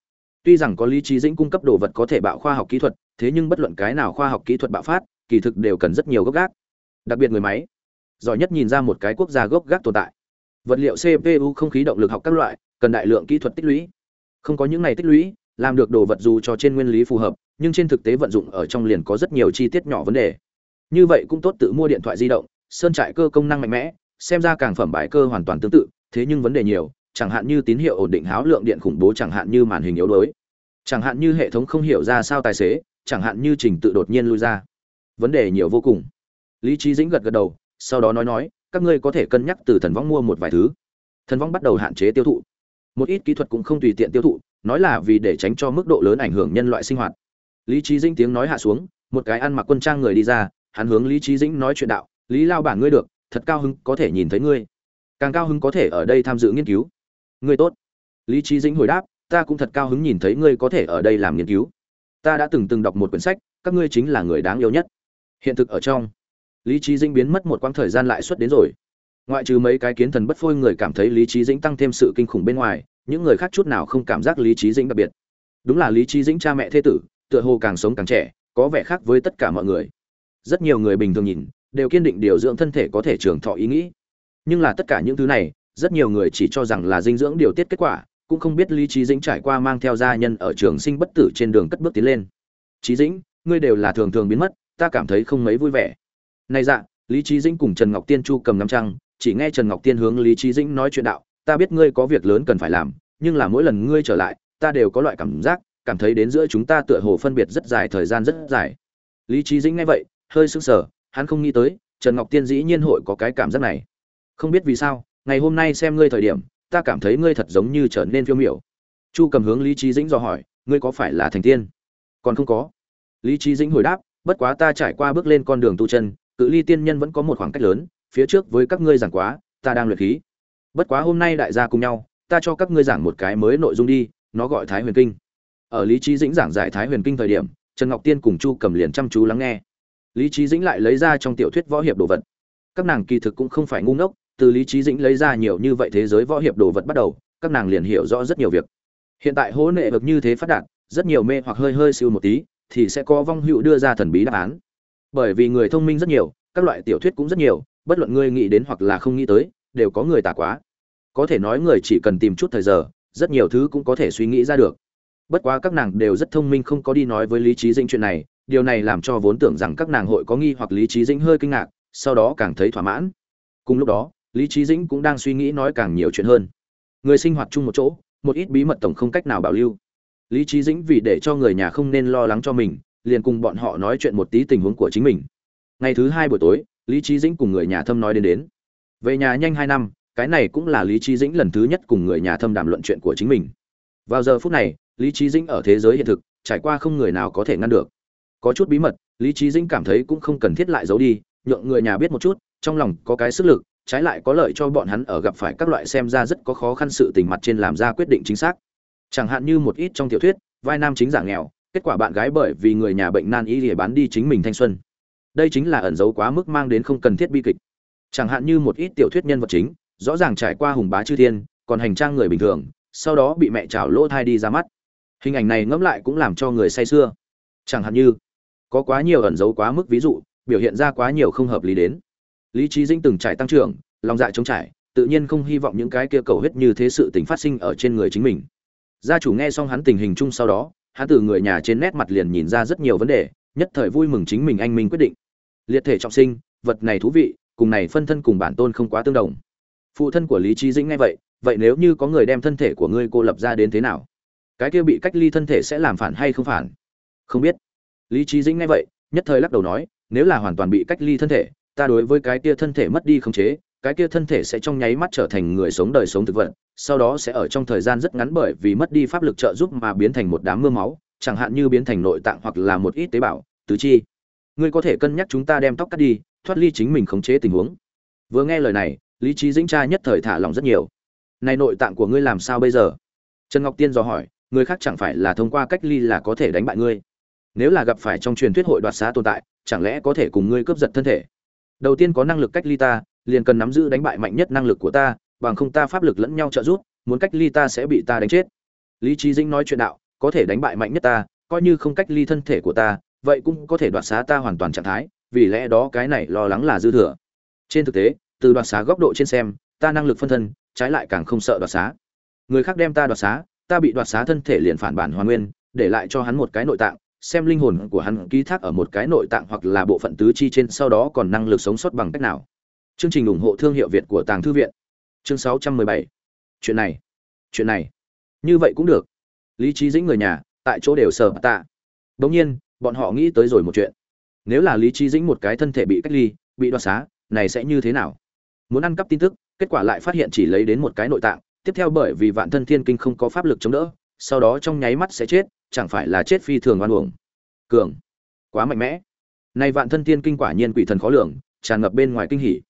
Tuy rằng có lý trí dĩnh cung cấp đồ vật có thể bạo khoa học kỹ thuật, thế nhưng bất luận cái nào khoa học kỹ thuật bạo phát, kỳ thực đều cần rất nhiều gốc gác. Đặc biệt người máy, giỏi nhất nhìn ra một cái quốc gia gốc gác tồn tại. Vật liệu cpu không khí động lực học các loại, cần đại lượng kỹ thuật tích lũy. Không có những này tích lũy, làm được đồ vật dù cho trên nguyên lý phù hợp, nhưng trên thực tế vận dụng ở trong liền có rất nhiều chi tiết nhỏ vấn đề. Như vậy cũng tốt tự mua điện thoại di động, sơn trại cơ công năng mạnh mẽ xem ra càng phẩm bài cơ hoàn toàn tương tự, thế nhưng vấn đề nhiều, chẳng hạn như tín hiệu ổn định háo lượng điện khủng bố chẳng hạn như màn hình yếu đuối. Chẳng hạn như hệ thống không hiểu ra sao tài xế, chẳng hạn như trình tự đột nhiên lui ra. Vấn đề nhiều vô cùng. Lý trí dĩnh gật gật đầu, sau đó nói nói, các ngươi có thể cân nhắc từ thần vong mua một vài thứ. Thần vong bắt đầu hạn chế tiêu thụ. Một ít kỹ thuật cũng không tùy tiện tiêu thụ, nói là vì để tránh cho mức độ lớn ảnh hưởng nhân loại sinh hoạt. Lý trí dĩnh tiếng nói hạ xuống, một cái ăn mặc quân trang người đi ra, hắn hướng lý trí dĩnh nói chuyện đạo, lý lao bản ngươi được thật cao hứng có thể nhìn thấy ngươi. Càng cao hứng có thể ở đây tham dự nghiên cứu. Ngươi tốt. Lý trí dĩnh hồi đáp, ta cũng thật cao hứng nhìn thấy ngươi có thể ở đây làm nghiên cứu. Ta đã từng từng đọc một quyển sách, các ngươi chính là người đáng yêu nhất. Hiện thực ở trong. Lý trí dĩnh biến mất một quãng thời gian lại xuất đến rồi. Ngoại trừ mấy cái kiến thần bất phôi người cảm thấy lý trí dĩnh tăng thêm sự kinh khủng bên ngoài, những người khác chút nào không cảm giác lý trí dĩnh đặc biệt. Đúng là lý trí dĩnh cha mẹ thế tử, tựa hồ càng sống càng trẻ, có vẻ khác với tất cả mọi người. Rất nhiều người bình thường nhìn đều kiên định điều dưỡng thân thể có thể trường thọ ý nghĩ. Nhưng là tất cả những thứ này, rất nhiều người chỉ cho rằng là dinh dưỡng điều tiết kết quả, cũng không biết lý trí dĩnh trải qua mang theo gia nhân ở trường sinh bất tử trên đường cất bước tiến lên. Trí dĩnh, ngươi đều là thường thường biến mất, ta cảm thấy không mấy vui vẻ. Này dạ lý trí dĩnh cùng trần ngọc tiên chu cầm năm trăng, chỉ nghe trần ngọc tiên hướng lý trí dĩnh nói chuyện đạo, ta biết ngươi có việc lớn cần phải làm, nhưng là mỗi lần ngươi trở lại, ta đều có loại cảm giác, cảm thấy đến giữa chúng ta tựa hồ phân biệt rất dài thời gian rất dài. Lý trí dĩnh nghe vậy, hơi sững sờ hắn không nghĩ tới, trần ngọc tiên dĩ nhiên hội có cái cảm giác này. Không biết vì sao, ngày hôm nay xem ngươi thời điểm, ta cảm thấy ngươi thật giống như trở nên phiêu miểu. Chu cầm hướng lý trí dĩnh dò hỏi, ngươi có phải là thành tiên? Còn không có. Lý trí dĩnh hồi đáp, bất quá ta trải qua bước lên con đường tu chân, cự ly tiên nhân vẫn có một khoảng cách lớn, phía trước với các ngươi giảng quá, ta đang luyện khí. Bất quá hôm nay đại gia cùng nhau, ta cho các ngươi giảng một cái mới nội dung đi, nó gọi thái huyền kinh. Ở lý trí dĩnh giảng giải thái huyền kinh thời điểm, trần ngọc tiên cùng chu cầm liền chăm chú lắng nghe lý trí dĩnh lại lấy ra trong tiểu thuyết võ hiệp đồ vật. Các nàng kỳ thực cũng không phải ngu ngốc, từ lý trí dĩnh lấy ra nhiều như vậy thế giới võ hiệp đồ vật bắt đầu, các nàng liền hiểu rõ rất nhiều việc. Hiện tại hố nệ vực như thế phát đạt, rất nhiều mê hoặc hơi hơi siêu một tí, thì sẽ có vong hữu đưa ra thần bí đáp án. Bởi vì người thông minh rất nhiều, các loại tiểu thuyết cũng rất nhiều, bất luận ngươi nghĩ đến hoặc là không nghĩ tới, đều có người tả quá. Có thể nói người chỉ cần tìm chút thời giờ, rất nhiều thứ cũng có thể suy nghĩ ra được. Bất quá các nàng đều rất thông minh không có đi nói với lý trí dĩnh chuyện này điều này làm cho vốn tưởng rằng các nàng hội có nghi hoặc lý trí dĩnh hơi kinh ngạc, sau đó càng thấy thỏa mãn. Cùng lúc đó, lý trí dĩnh cũng đang suy nghĩ nói càng nhiều chuyện hơn. Người sinh hoạt chung một chỗ, một ít bí mật tổng không cách nào bảo lưu. Lý trí dĩnh vì để cho người nhà không nên lo lắng cho mình, liền cùng bọn họ nói chuyện một tí tình huống của chính mình. Ngày thứ hai buổi tối, lý trí dĩnh cùng người nhà thâm nói đến đến. Về nhà nhanh hai năm, cái này cũng là lý trí dĩnh lần thứ nhất cùng người nhà thâm đàm luận chuyện của chính mình. Vào giờ phút này, lý trí dĩnh ở thế giới hiện thực, trải qua không người nào có thể ngăn được có chút bí mật, lý trí dĩnh cảm thấy cũng không cần thiết lại giấu đi, nhượng người nhà biết một chút, trong lòng có cái sức lực, trái lại có lợi cho bọn hắn ở gặp phải các loại xem ra rất có khó khăn sự tình mặt trên làm ra quyết định chính xác. Chẳng hạn như một ít trong tiểu thuyết, vai nam chính giả nghèo, kết quả bạn gái bởi vì người nhà bệnh nan y để bán đi chính mình thanh xuân. Đây chính là ẩn giấu quá mức mang đến không cần thiết bi kịch. Chẳng hạn như một ít tiểu thuyết nhân vật chính, rõ ràng trải qua hùng bá chư thiên, còn hành trang người bình thường, sau đó bị mẹ chảo lỗ thai đi ra mắt. Hình ảnh này ngẫm lại cũng làm cho người say sưa. Chẳng hạn như có quá nhiều ẩn dấu quá mức ví dụ, biểu hiện ra quá nhiều không hợp lý đến. Lý trí dinh từng trải tăng trưởng, lòng dạ chống trải, tự nhiên không hy vọng những cái kia cầu huyết như thế sự tình phát sinh ở trên người chính mình. Gia chủ nghe xong hắn tình hình chung sau đó, hắn từ người nhà trên nét mặt liền nhìn ra rất nhiều vấn đề, nhất thời vui mừng chính mình anh minh quyết định. Liệt thể trọng sinh, vật này thú vị, cùng này phân thân cùng bản tôn không quá tương đồng. Phụ thân của lý trí dĩnh nghe vậy vậy nếu như có người đem thân thể của ngươi cô lập ra đến thế nào? Cái kia bị cách ly thân thể sẽ làm phản hay không phản? Không biết lý trí dĩnh nghe vậy, nhất thời lắc đầu nói, nếu là hoàn toàn bị cách ly thân thể, ta đối với cái kia thân thể mất đi khống chế, cái kia thân thể sẽ trong nháy mắt trở thành người sống đời sống thực vật, sau đó sẽ ở trong thời gian rất ngắn bởi vì mất đi pháp lực trợ giúp mà biến thành một đám mưa máu, chẳng hạn như biến thành nội tạng hoặc là một ít tế bào, tứ chi. Ngươi có thể cân nhắc chúng ta đem tóc cắt đi, thoát ly chính mình khống chế tình huống. Vừa nghe lời này, lý trí dĩnh tra nhất thời thả lòng rất nhiều. Này nội tạng của ngươi làm sao bây giờ? Trần ngọc tiên dò hỏi, người khác chẳng phải là thông qua cách ly là có thể đánh bại ngươi? Nếu là gặp phải trong truyền thuyết hội đoạt xá tồn tại, chẳng lẽ có thể cùng ngươi cướp giật thân thể? Đầu tiên có năng lực cách ly ta, liền cần nắm giữ đánh bại mạnh nhất năng lực của ta, bằng không ta pháp lực lẫn nhau trợ giúp, muốn cách ly ta sẽ bị ta đánh chết. Lý trí dĩnh nói chuyện đạo, có thể đánh bại mạnh nhất ta, coi như không cách ly thân thể của ta, vậy cũng có thể đoạt xá ta hoàn toàn trạng thái, vì lẽ đó cái này lo lắng là dư thừa. Trên thực tế, từ đoạt xá góc độ trên xem, ta năng lực phân thân, trái lại càng không sợ đoạt xá. Người khác đem ta đoạt xá, ta bị đoạt xá thân thể liền phản bản hoàn nguyên, để lại cho hắn một cái nội tạng xem linh hồn của hắn ký thác ở một cái nội tạng hoặc là bộ phận tứ chi trên, sau đó còn năng lực sống sót bằng cách nào. Chương trình ủng hộ thương hiệu việt của tàng thư viện. Chương 617. chuyện này. Chuyện này. Như vậy cũng được. Lý trí dĩnh người nhà, tại chỗ đều sờ tạ. Đương nhiên, bọn họ nghĩ tới rồi một chuyện. Nếu là lý trí dĩnh một cái thân thể bị cách ly, bị đoạt xá, này sẽ như thế nào? Muốn ăn cắp tin tức, kết quả lại phát hiện chỉ lấy đến một cái nội tạng, tiếp theo bởi vì vạn thân thiên kinh không có pháp lực chống đỡ, sau đó trong nháy mắt sẽ chết chẳng phải là chết phi thường oan uổng. Cường. Quá mạnh mẽ. Nay vạn thân tiên kinh quả nhiên quỷ thần khó lường, tràn ngập bên ngoài kinh hỉ.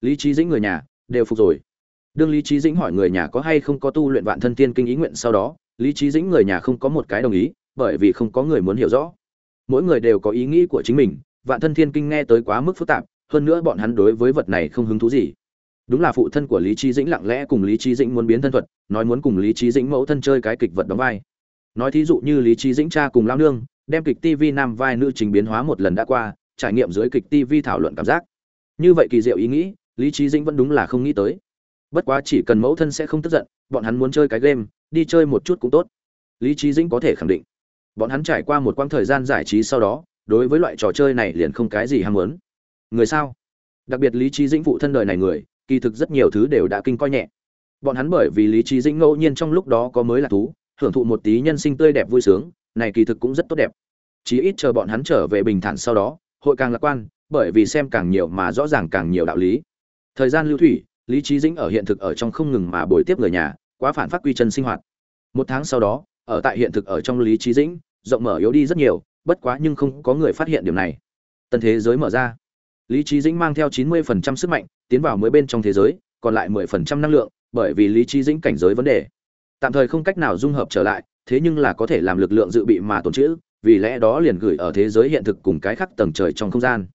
Lý trí dĩnh người nhà, đều phục rồi. Đương lý trí dĩnh hỏi người nhà có hay không có tu luyện vạn thân tiên kinh ý nguyện sau đó, lý trí dĩnh người nhà không có một cái đồng ý, bởi vì không có người muốn hiểu rõ. Mỗi người đều có ý nghĩ của chính mình, vạn thân thiên kinh nghe tới quá mức phức tạp, hơn nữa bọn hắn đối với vật này không hứng thú gì. Đúng là phụ thân của lý trí dĩnh lặng lẽ cùng lý trí dĩnh muốn biến thân thuật, nói muốn cùng lý trí dĩnh mẫu thân chơi cái kịch vật đóng vai nói thí dụ như lý trí dĩnh cha cùng lao nương, đem kịch tv nam vai nữ trình biến hóa một lần đã qua, trải nghiệm dưới kịch tv thảo luận cảm giác. Như vậy kỳ diệu ý nghĩ, lý trí dĩnh vẫn đúng là không nghĩ tới. Bất quá chỉ cần mẫu thân sẽ không tức giận, bọn hắn muốn chơi cái game, đi chơi một chút cũng tốt. Lý trí dĩnh có thể khẳng định, bọn hắn trải qua một quãng thời gian giải trí sau đó, đối với loại trò chơi này liền không cái gì ham muốn. Người sao? Đặc biệt lý trí dĩnh phụ thân đời này người, kỳ thực rất nhiều thứ đều đã kinh coi nhẹ. Bọn hắn bởi vì lý trí dĩnh ngẫu nhiên trong lúc đó có mới là thú hưởng thụ một tí nhân sinh tươi đẹp vui sướng, này kỳ thực cũng rất tốt đẹp. Chí ít chờ bọn hắn trở về bình thản sau đó, hội càng lạc quan, bởi vì xem càng nhiều mà rõ ràng càng nhiều đạo lý. Thời gian lưu thủy, lý trí dĩnh ở hiện thực ở trong không ngừng mà bồi tiếp người nhà, quá phản phát quy chân sinh hoạt. Một tháng sau đó, ở tại hiện thực ở trong lý trí dĩnh, rộng mở yếu đi rất nhiều, bất quá nhưng không có người phát hiện điểm này. Tân thế giới mở ra. Lý trí dĩnh mang theo 90% sức mạnh, tiến vào mới bên trong thế giới, còn lại 10% năng lượng, bởi vì lý trí dĩnh cảnh giới vấn đề tạm thời không cách nào dung hợp trở lại, thế nhưng là có thể làm lực lượng dự bị mà tồn trữ, vì lẽ đó liền gửi ở thế giới hiện thực cùng cái khác tầng trời trong không gian.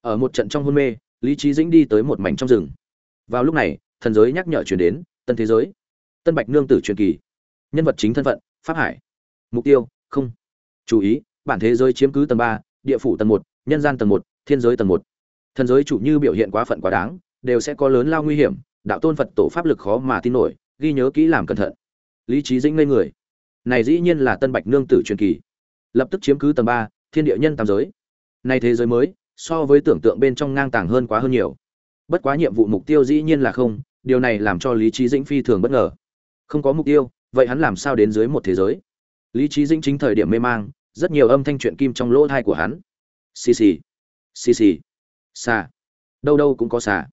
Ở một trận trong hôn mê, lý trí dĩnh đi tới một mảnh trong rừng. Vào lúc này, thần giới nhắc nhở chuyển đến, tân thế giới, tân bạch nương tử truyền kỳ, nhân vật chính thân phận, pháp hải, mục tiêu, không, chú ý, bản thế giới chiếm cứ tầng ba, địa phủ tầng một, nhân gian tầng một, thiên giới tầng một. Thần giới chủ như biểu hiện quá phận quá đáng, đều sẽ có lớn lao nguy hiểm, đạo tôn phật tổ pháp lực khó mà tin nổi, ghi nhớ kỹ làm cẩn thận lý trí dĩnh ngây người. Này dĩ nhiên là tân bạch nương tử truyền kỳ. Lập tức chiếm cứ tầng ba, thiên địa nhân tam giới. Này thế giới mới, so với tưởng tượng bên trong ngang tàng hơn quá hơn nhiều. Bất quá nhiệm vụ mục tiêu dĩ nhiên là không, điều này làm cho lý trí dĩnh phi thường bất ngờ. Không có mục tiêu, vậy hắn làm sao đến dưới một thế giới? Lý trí dĩnh chính thời điểm mê mang, rất nhiều âm thanh chuyện kim trong lỗ thai của hắn. Xì xì xì xì, xà. Đâu đâu cũng có xà.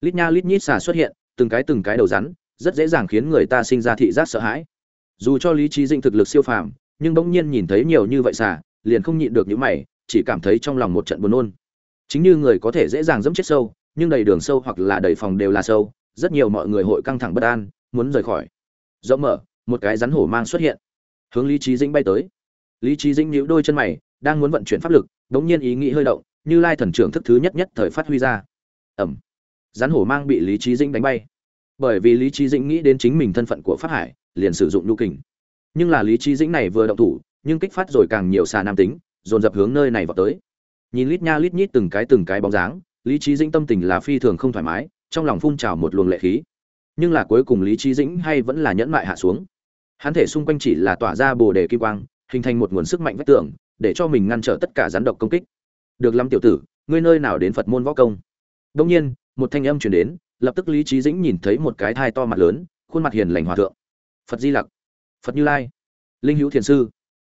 Lít nha lít nhít xà xuất hiện, từng cái từng cái đầu rắn rất dễ dàng khiến người ta sinh ra thị giác sợ hãi. Dù cho lý trí dĩnh thực lực siêu phàm, nhưng bỗng nhiên nhìn thấy nhiều như vậy xà, liền không nhịn được những mày, chỉ cảm thấy trong lòng một trận buồn nôn. Chính như người có thể dễ dàng dẫm chết sâu, nhưng đầy đường sâu hoặc là đầy phòng đều là sâu, rất nhiều mọi người hội căng thẳng bất an, muốn rời khỏi. Rộng mở, một cái rắn hổ mang xuất hiện. Hướng lý trí dĩnh bay tới. Lý trí dĩnh nhíu đôi chân mày, đang muốn vận chuyển pháp lực đống nhiên ý nghĩ hơi động, như lai thần trưởng thức thứ nhất nhất thời phát huy ra. Ẩm. Rắn hổ mang bị lý trí dĩnh đánh bay bởi vì lý trí dĩnh nghĩ đến chính mình thân phận của pháp hải, liền sử dụng nhu kình. Nhưng là lý trí dĩnh này vừa động thủ, nhưng kích phát rồi càng nhiều xà nam tính, dồn dập hướng nơi này vào tới. Nhìn lít nha lít nhít từng cái từng cái bóng dáng, lý trí dĩnh tâm tình là phi thường không thoải mái, trong lòng phun trào một luồng lệ khí. Nhưng là cuối cùng lý trí dĩnh hay vẫn là nhẫn mại hạ xuống. Hắn thể xung quanh chỉ là tỏa ra bồ đề kim quang, hình thành một nguồn sức mạnh vách tường, để cho mình ngăn trở tất cả rắn độc công kích. Được lắm tiểu tử, ngươi nơi nào đến phật môn võ công? Đông nhiên, một thanh âm chuyển đến lập tức lý trí dĩnh nhìn thấy một cái thai to mặt lớn, khuôn mặt hiền lành hòa thượng. Phật di lặc, phật như lai, linh hữu thiền sư.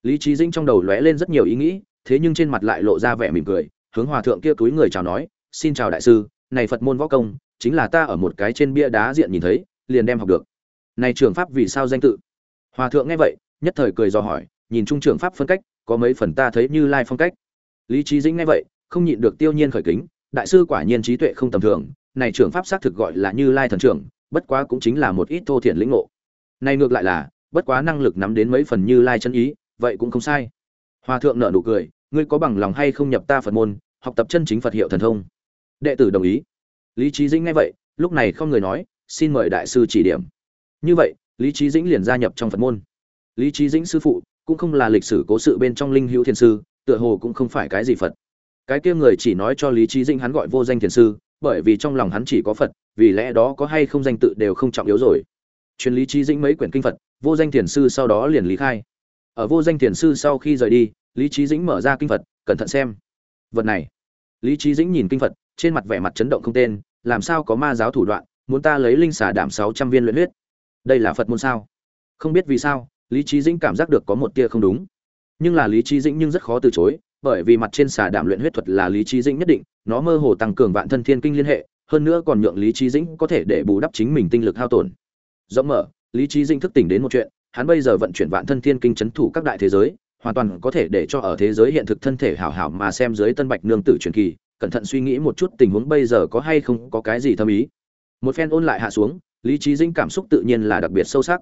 Lý trí dĩnh trong đầu lóe lên rất nhiều ý nghĩ, thế nhưng trên mặt lại lộ ra vẻ mỉm cười, hướng hòa thượng kia túi người chào nói, xin chào đại sư, này phật môn võ công, chính là ta ở một cái trên bia đá diện nhìn thấy, liền đem học được. Này trường pháp vì sao danh tự? Hòa thượng nghe vậy, nhất thời cười dò hỏi, nhìn trung trường pháp phân cách, có mấy phần ta thấy như lai phong cách? Lý trí dĩnh nghe vậy, không nhịn được tiêu nhiên khởi kính, đại sư quả nhiên trí tuệ không tầm thường này trưởng pháp xác thực gọi là như lai thần trưởng, bất quá cũng chính là một ít thô thiển lĩnh ngộ. Này ngược lại là, bất quá năng lực nắm đến mấy phần như lai chân ý, vậy cũng không sai. Hòa thượng nợ nụ cười, ngươi có bằng lòng hay không nhập ta phật môn, học tập chân chính phật hiệu thần thông? Đệ tử đồng ý. Lý trí dĩnh nghe vậy, lúc này không người nói, xin mời đại sư chỉ điểm. Như vậy, lý trí dĩnh liền gia nhập trong phật môn. Lý trí dĩnh sư phụ, cũng không là lịch sử cố sự bên trong linh hữu thiên sư, tựa hồ cũng không phải cái gì phật. Cái kia người chỉ nói cho lý trí dĩnh hắn gọi vô danh thiền sư bởi vì trong lòng hắn chỉ có phật, vì lẽ đó có hay không danh tự đều không trọng yếu rồi. Truyền lý trí dĩnh mấy quyển kinh phật, vô danh thiền sư sau đó liền lý khai. Ở vô danh thiền sư sau khi rời đi, lý trí dĩnh mở ra kinh phật, cẩn thận xem. Vật này. Lý trí dĩnh nhìn kinh phật, trên mặt vẻ mặt chấn động không tên, làm sao có ma giáo thủ đoạn, muốn ta lấy linh xà đảm sáu trăm viên luyện huyết. Đây là phật môn sao? Không biết vì sao, lý trí dĩnh cảm giác được có một tia không đúng. Nhưng là lý trí dĩnh nhưng rất khó từ chối, bởi vì mặt trên xà đảm luyện huyết thuật là lý trí dĩnh nhất định nó mơ hồ tăng cường vạn thân thiên kinh liên hệ, hơn nữa còn nhượng lý trí dĩnh có thể để bù đắp chính mình tinh lực hao tổn. Rộng mở, lý trí dĩnh thức tỉnh đến một chuyện, hắn bây giờ vận chuyển vạn thân thiên kinh chấn thủ các đại thế giới, hoàn toàn có thể để cho ở thế giới hiện thực thân thể hảo hảo mà xem dưới tân bạch nương tử truyền kỳ, cẩn thận suy nghĩ một chút tình huống bây giờ có hay không có cái gì thâm ý. Một phen ôn lại hạ xuống, lý trí dĩnh cảm xúc tự nhiên là đặc biệt sâu sắc.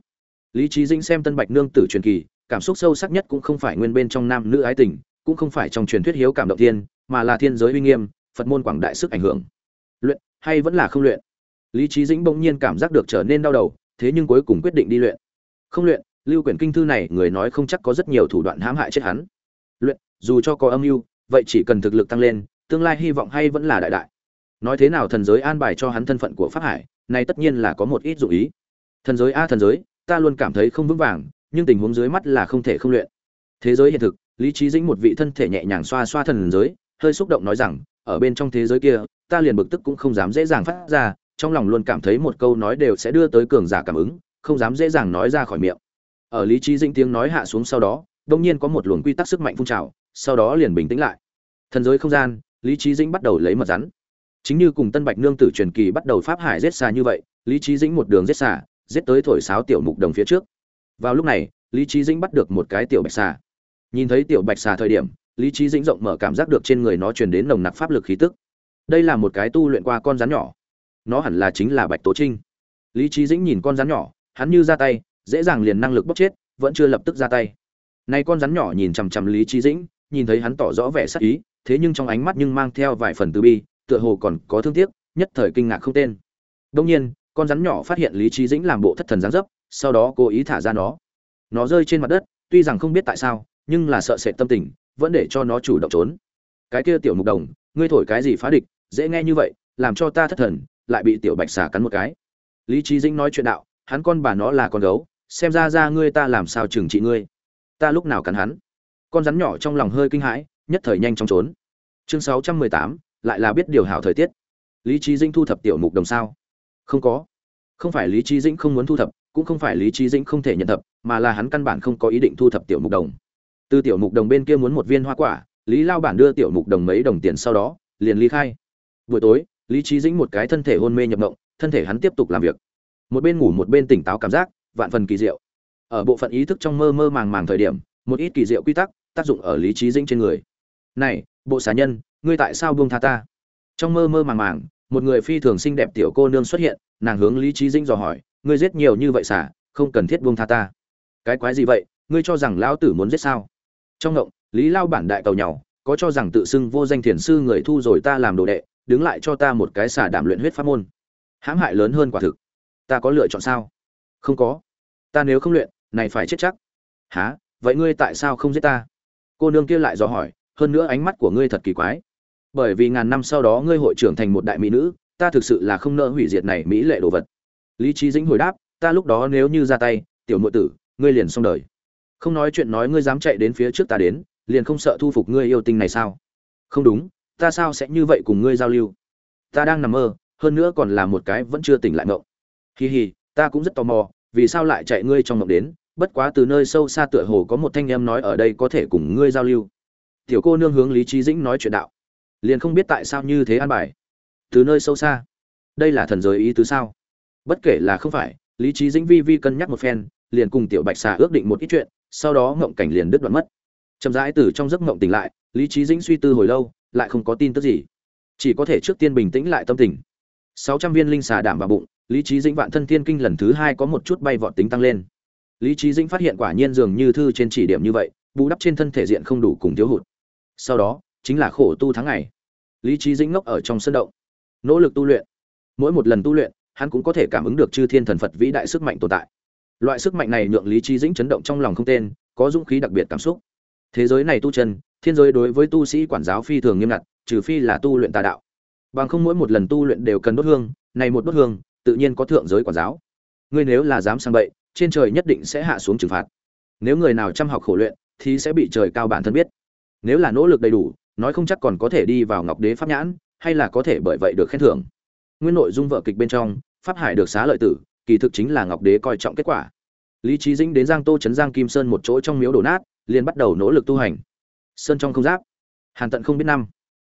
Lý trí dĩnh xem tân bạch nương tử truyền kỳ, cảm xúc sâu sắc nhất cũng không phải nguyên bên trong nam nữ ái tình, cũng không phải trong truyền thuyết hiếu cảm động thiên, mà là thiên giới uy nghiêm phật môn quảng đại sức ảnh hưởng. Luyện hay vẫn là không luyện? Lý trí dĩnh bỗng nhiên cảm giác được trở nên đau đầu, thế nhưng cuối cùng quyết định đi luyện. Không luyện, lưu quyển kinh thư này, người nói không chắc có rất nhiều thủ đoạn hãm hại chết hắn. Luyện, dù cho có âm mưu, vậy chỉ cần thực lực tăng lên, tương lai hy vọng hay vẫn là đại đại. Nói thế nào thần giới an bài cho hắn thân phận của pháp hải, này tất nhiên là có một ít dụ ý. Thần giới a thần giới, ta luôn cảm thấy không vững vàng, nhưng tình huống dưới mắt là không thể không luyện. Thế giới hiện thực, lý trí dĩnh một vị thân thể nhẹ nhàng xoa xoa thần giới, hơi xúc động nói rằng ở bên trong thế giới kia, ta liền bực tức cũng không dám dễ dàng phát ra, trong lòng luôn cảm thấy một câu nói đều sẽ đưa tới cường giả cảm ứng, không dám dễ dàng nói ra khỏi miệng. Ở lý trí dĩnh tiếng nói hạ xuống sau đó, đông nhiên có một luồng quy tắc sức mạnh phun trào, sau đó liền bình tĩnh lại. Thần giới không gian, lý trí dĩnh bắt đầu lấy mật rắn. Chính như cùng tân bạch nương tử truyền kỳ bắt đầu pháp hải giết xà như vậy, lý trí dĩnh một đường giết xà, giết tới thổi sáo tiểu mục đồng phía trước. Vào lúc này, lý trí dĩnh bắt được một cái tiểu bạch xà. Nhìn thấy tiểu bạch xà thời điểm lý trí dĩnh rộng mở cảm giác được trên người nó truyền đến nồng nặc pháp lực khí tức. Đây là một cái tu luyện qua con rắn nhỏ. Nó hẳn là chính là bạch tố trinh. Lý trí dĩnh nhìn con rắn nhỏ, hắn như ra tay, dễ dàng liền năng lực bóc chết, vẫn chưa lập tức ra tay. Nay con rắn nhỏ nhìn chằm chằm lý trí dĩnh, nhìn thấy hắn tỏ rõ vẻ sắc ý, thế nhưng trong ánh mắt nhưng mang theo vài phần từ bi, tựa hồ còn có thương tiếc, nhất thời kinh ngạc không tên. Đông nhiên, con rắn nhỏ phát hiện lý trí dĩnh làm bộ thất thần giáng dấp, sau đó cố ý thả ra nó. Nó rơi trên mặt đất, tuy rằng không biết tại sao, nhưng là sợ sệt tâm tình vẫn để cho nó chủ động trốn. Cái kia tiểu mục đồng, ngươi thổi cái gì phá địch, dễ nghe như vậy, làm cho ta thất thần, lại bị tiểu bạch xà cắn một cái. Lý trí dĩnh nói chuyện đạo, hắn con bà nó là con gấu, xem ra ra ngươi ta làm sao trừng trị ngươi. Ta lúc nào cắn hắn? Con rắn nhỏ trong lòng hơi kinh hãi, nhất thời nhanh chóng trốn. Chương sáu trăm mười tám, lại là biết điều hảo thời tiết. Lý trí dĩnh thu thập tiểu mục đồng sao? Không có. Không phải lý trí dĩnh không muốn thu thập, cũng không phải lý trí dĩnh không thể nhận thập, mà là hắn căn bản không có ý định thu thập tiểu mục đồng từ tiểu mục đồng bên kia muốn một viên hoa quả, lý lao bản đưa tiểu mục đồng mấy đồng tiền sau đó, liền ly khai. Buổi tối, lý trí dĩnh một cái thân thể hôn mê nhập mộng thân thể hắn tiếp tục làm việc. Một bên ngủ một bên tỉnh táo cảm giác, vạn phần kỳ diệu. Ở bộ phận ý thức trong mơ mơ màng màng thời điểm, một ít kỳ diệu quy tắc tác dụng ở lý trí dĩnh trên người. Này, bộ xà nhân, ngươi tại sao buông tha ta? Trong mơ mơ màng màng, một người phi thường xinh đẹp tiểu cô nương xuất hiện, nàng hướng lý trí dĩnh dò hỏi, ngươi giết nhiều như vậy xả, không cần thiết buông tha ta. Cái quái gì vậy? Ngươi cho rằng lão tử muốn giết sao? Trong ngộng, lý lao bản đại tàu nhau, có cho rằng tự xưng vô danh thiền sư người thu rồi ta làm đồ đệ, đứng lại cho ta một cái xả đảm luyện huyết pháp môn. Hãm hại lớn hơn quả thực. Ta có lựa chọn sao? Không có. Ta nếu không luyện, này phải chết chắc. Há vậy ngươi tại sao không giết ta? Cô nương kia lại dò hỏi, hơn nữa ánh mắt của ngươi thật kỳ quái. Bởi vì ngàn năm sau đó ngươi hội trưởng thành một đại mỹ nữ, ta thực sự là không nỡ hủy diệt này mỹ lệ đồ vật. Lý trí dĩnh hồi đáp, ta lúc đó nếu như ra tay, tiểu nội tử, ngươi liền xong đời không nói chuyện nói ngươi dám chạy đến phía trước ta đến, liền không sợ thu phục ngươi yêu tinh này sao? Không đúng, ta sao sẽ như vậy cùng ngươi giao lưu? Ta đang nằm mơ, hơn nữa còn là một cái vẫn chưa tỉnh lại mộng. Hì hì ta cũng rất tò mò, vì sao lại chạy ngươi trong mộng đến? Bất quá từ nơi sâu xa tựa hồ có một thanh em nói ở đây có thể cùng ngươi giao lưu. Tiểu cô nương hướng lý trí dĩnh nói chuyện đạo. Liền không biết tại sao như thế an bài. Từ nơi sâu xa. Đây là thần giới ý tứ sao? Bất kể là không phải, lý trí dĩnh vi vi cân nhắc một phen, liền cùng tiểu bạch xà ước định một ít chuyện sau đó ngộng cảnh liền đứt đoạn mất. Chậm rãi từ trong giấc ngộng tỉnh lại, lý trí dĩnh suy tư hồi lâu, lại không có tin tức gì. Chỉ có thể trước tiên bình tĩnh lại tâm tình. Sáu trăm viên linh xà đảm vào bụng, lý trí dĩnh vạn thân thiên kinh lần thứ hai có một chút bay vọt tính tăng lên. Lý trí dĩnh phát hiện quả nhiên dường như thư trên chỉ điểm như vậy, bù đắp trên thân thể diện không đủ cùng thiếu hụt. Sau đó, chính là khổ tu tháng ngày. Lý trí dĩnh ngốc ở trong sân động, nỗ lực tu luyện. Mỗi một lần tu luyện, hắn cũng có thể cảm ứng được chư thiên thần phật vĩ đại sức mạnh tồn tại loại sức mạnh này nhượng lý trí dĩnh chấn động trong lòng không tên, có dũng khí đặc biệt cảm xúc. Thế giới này tu chân, thiên giới đối với tu sĩ quản giáo phi thường nghiêm ngặt, trừ phi là tu luyện tà đạo. Bằng không mỗi một lần tu luyện đều cần đốt hương, này một đốt hương, tự nhiên có thượng giới quản giáo. Ngươi nếu là dám sang bậy, trên trời nhất định sẽ hạ xuống trừng phạt. Nếu người nào chăm học khổ luyện, thì sẽ bị trời cao bản thân biết. Nếu là nỗ lực đầy đủ, nói không chắc còn có thể đi vào ngọc đế pháp nhãn, hay là có thể bởi vậy được khen thưởng. Nguyên nội dung vợ kịch bên trong, pháp hải được xá lợi tử kỳ thực chính là ngọc đế coi trọng kết quả. Lý trí dĩnh đến giang tô trấn giang kim sơn một chỗ trong miếu đổ nát, liền bắt đầu nỗ lực tu hành. Sơn trong không giáp, hàn tận không biết năm.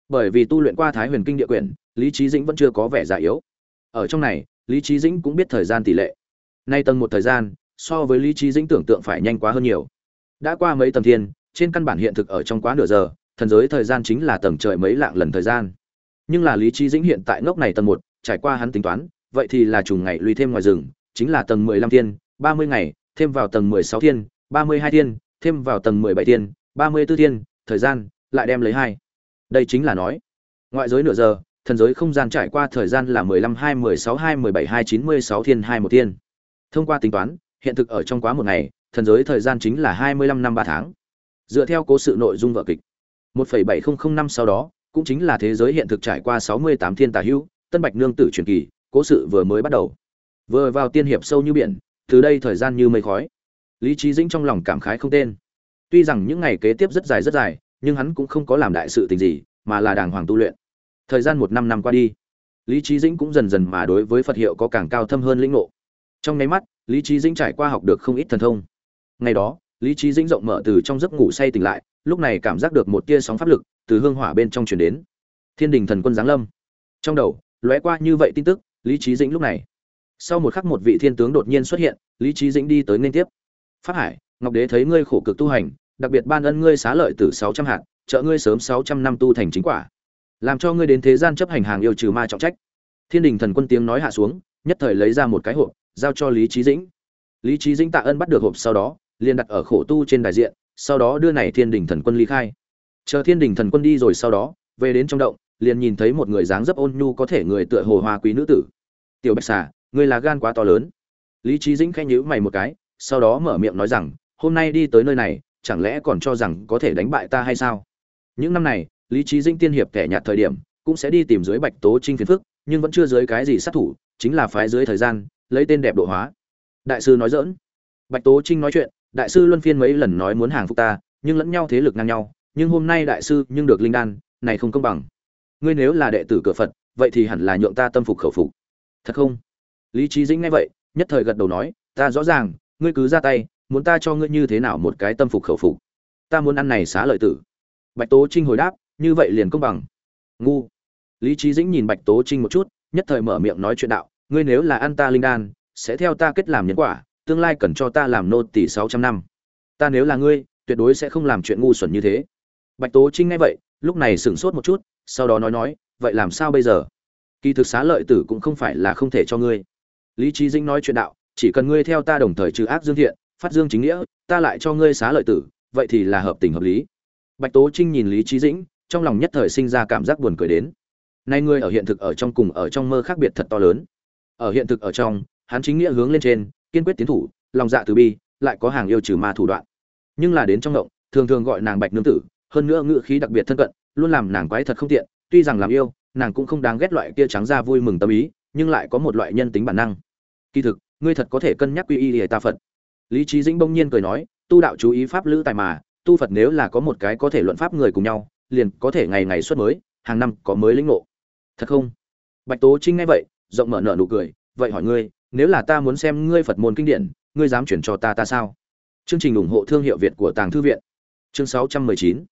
Bởi vì tu luyện qua thái huyền kinh địa quyển, lý trí dĩnh vẫn chưa có vẻ già yếu. Ở trong này, lý trí dĩnh cũng biết thời gian tỷ lệ. Nay tầng một thời gian, so với lý trí dĩnh tưởng tượng phải nhanh quá hơn nhiều. Đã qua mấy tầng thiên, trên căn bản hiện thực ở trong quá nửa giờ, thần giới thời gian chính là tầng trời mấy lạng lần thời gian. Nhưng là lý trí dĩnh hiện tại ngốc này tầng một, trải qua hắn tính toán vậy thì là trùng ngày lùi thêm ngoài rừng, chính là tầng mười lăm thiên, ba mươi ngày, thêm vào tầng mười sáu thiên, ba mươi hai thiên, thêm vào tầng mười bảy thiên, ba mươi 34 thiên, thời gian, lại đem lấy hai. Đây chính là nói, ngoại giới nửa giờ, thần giới không gian trải qua thời gian là mười lăm hai, mười sáu hai, mười bảy hai, chín mươi sáu thiên hai một thiên. Thông qua tính toán, hiện thực ở trong quá một ngày, thần giới thời gian chính là hai mươi lăm năm ba tháng. Dựa theo cố sự nội dung vở kịch, một phẩy bảy không không năm sau đó, cũng chính là thế giới hiện thực trải qua sáu mươi tám thiên tà hữu, tân bạch nương tử truyền kỳ cố sự vừa mới bắt đầu. Vừa vào tiên hiệp sâu như biển, từ đây thời gian như mây khói. Lý trí dĩnh trong lòng cảm khái không tên. Tuy rằng những ngày kế tiếp rất dài rất dài, nhưng hắn cũng không có làm đại sự tình gì, mà là đàng hoàng tu luyện. Thời gian một năm năm qua đi, lý trí dĩnh cũng dần dần mà đối với phật hiệu có càng cao thâm hơn lĩnh ngộ. Trong nháy mắt, lý trí dĩnh trải qua học được không ít thần thông. Ngày đó, lý trí dĩnh rộng mở từ trong giấc ngủ say tỉnh lại, lúc này cảm giác được một tia sóng pháp lực từ hương hỏa bên trong chuyển đến. Thiên đình thần quân giáng lâm. Trong đầu, lóe qua như vậy tin tức lý trí dĩnh lúc này. Sau một khắc một vị thiên tướng đột nhiên xuất hiện, lý trí dĩnh đi tới nên tiếp. Pháp hải, ngọc đế thấy ngươi khổ cực tu hành, đặc biệt ban ân ngươi xá lợi từ sáu trăm hạt, trợ ngươi sớm sáu trăm năm tu thành chính quả. Làm cho ngươi đến thế gian chấp hành hàng yêu trừ ma trọng trách. Thiên đình thần quân tiếng nói hạ xuống, nhất thời lấy ra một cái hộp, giao cho lý trí dĩnh. Lý trí dĩnh tạ ân bắt được hộp sau đó, liền đặt ở khổ tu trên đại diện, sau đó đưa này thiên đình thần quân ly khai. Chờ thiên đình thần quân đi rồi sau đó, về đến trong động liền nhìn thấy một người dáng dấp ôn nhu có thể người tựa hồ hoa quý nữ tử. Tiểu bạch xà, ngươi là gan quá to lớn. Lý trí dĩnh khẽ nhíu mày một cái, sau đó mở miệng nói rằng, hôm nay đi tới nơi này, chẳng lẽ còn cho rằng có thể đánh bại ta hay sao? Những năm này, lý trí dĩnh tiên hiệp kẻ nhạt thời điểm, cũng sẽ đi tìm dưới bạch tố trinh phiền phức, nhưng vẫn chưa dưới cái gì sát thủ, chính là phái dưới thời gian, lấy tên đẹp độ hóa. Đại sư nói dỡn bạch tố trinh nói chuyện, đại sư luân phiên mấy lần nói muốn hàng phục ta, nhưng lẫn nhau thế lực ngang nhau, nhưng hôm nay đại sư nhưng được linh đan, này không công bằng ngươi nếu là đệ tử cửa phật, vậy thì hẳn là nhượng ta tâm phục khẩu phục. Thật không? Lý trí dĩnh nghe vậy, nhất thời gật đầu nói, ta rõ ràng, ngươi cứ ra tay, muốn ta cho ngươi như thế nào một cái tâm phục khẩu phục? Ta muốn ăn này xá lợi tử. Bạch tố trinh hồi đáp, như vậy liền công bằng. Ngu. Lý trí dĩnh nhìn bạch tố trinh một chút, nhất thời mở miệng nói chuyện đạo, ngươi nếu là ăn ta linh đan, sẽ theo ta kết làm nhân quả, tương lai cần cho ta làm nô tỷ sáu trăm năm. Ta nếu là ngươi, tuyệt đối sẽ không làm chuyện ngu xuẩn như thế. Bạch tố trinh nghe vậy, lúc này sửng sốt một chút sau đó nói nói, vậy làm sao bây giờ? Kỳ thực xá lợi tử cũng không phải là không thể cho ngươi. Lý trí dĩnh nói chuyện đạo, chỉ cần ngươi theo ta đồng thời trừ ác dương thiện, phát dương chính nghĩa, ta lại cho ngươi xá lợi tử, vậy thì là hợp tình hợp lý. Bạch tố trinh nhìn lý trí dĩnh, trong lòng nhất thời sinh ra cảm giác buồn cười đến. Nay ngươi ở hiện thực ở trong cùng ở trong mơ khác biệt thật to lớn. Ở hiện thực ở trong, hắn chính nghĩa hướng lên trên, kiên quyết tiến thủ, lòng dạ từ bi, lại có hàng yêu trừ ma thủ đoạn. Nhưng là đến trong động, thường thường gọi nàng bạch nương tử, hơn nữa ngữ khí đặc biệt thân cận luôn làm nàng quái thật không tiện, tuy rằng làm yêu, nàng cũng không đáng ghét loại kia trắng ra vui mừng tâm ý, nhưng lại có một loại nhân tính bản năng. Kỳ thực, ngươi thật có thể cân nhắc quy y để ta phật. Lý trí dĩnh bỗng nhiên cười nói, tu đạo chú ý pháp lữ tài mà, tu phật nếu là có một cái có thể luận pháp người cùng nhau, liền có thể ngày ngày xuất mới, hàng năm có mới lĩnh ngộ. Thật không? Bạch tố trinh nghe vậy, rộng mở nở nụ cười, vậy hỏi ngươi, nếu là ta muốn xem ngươi phật môn kinh điển, ngươi dám chuyển cho ta ta sao? Chương trình ủng hộ thương hiệu việt của tàng thư viện. Chương 619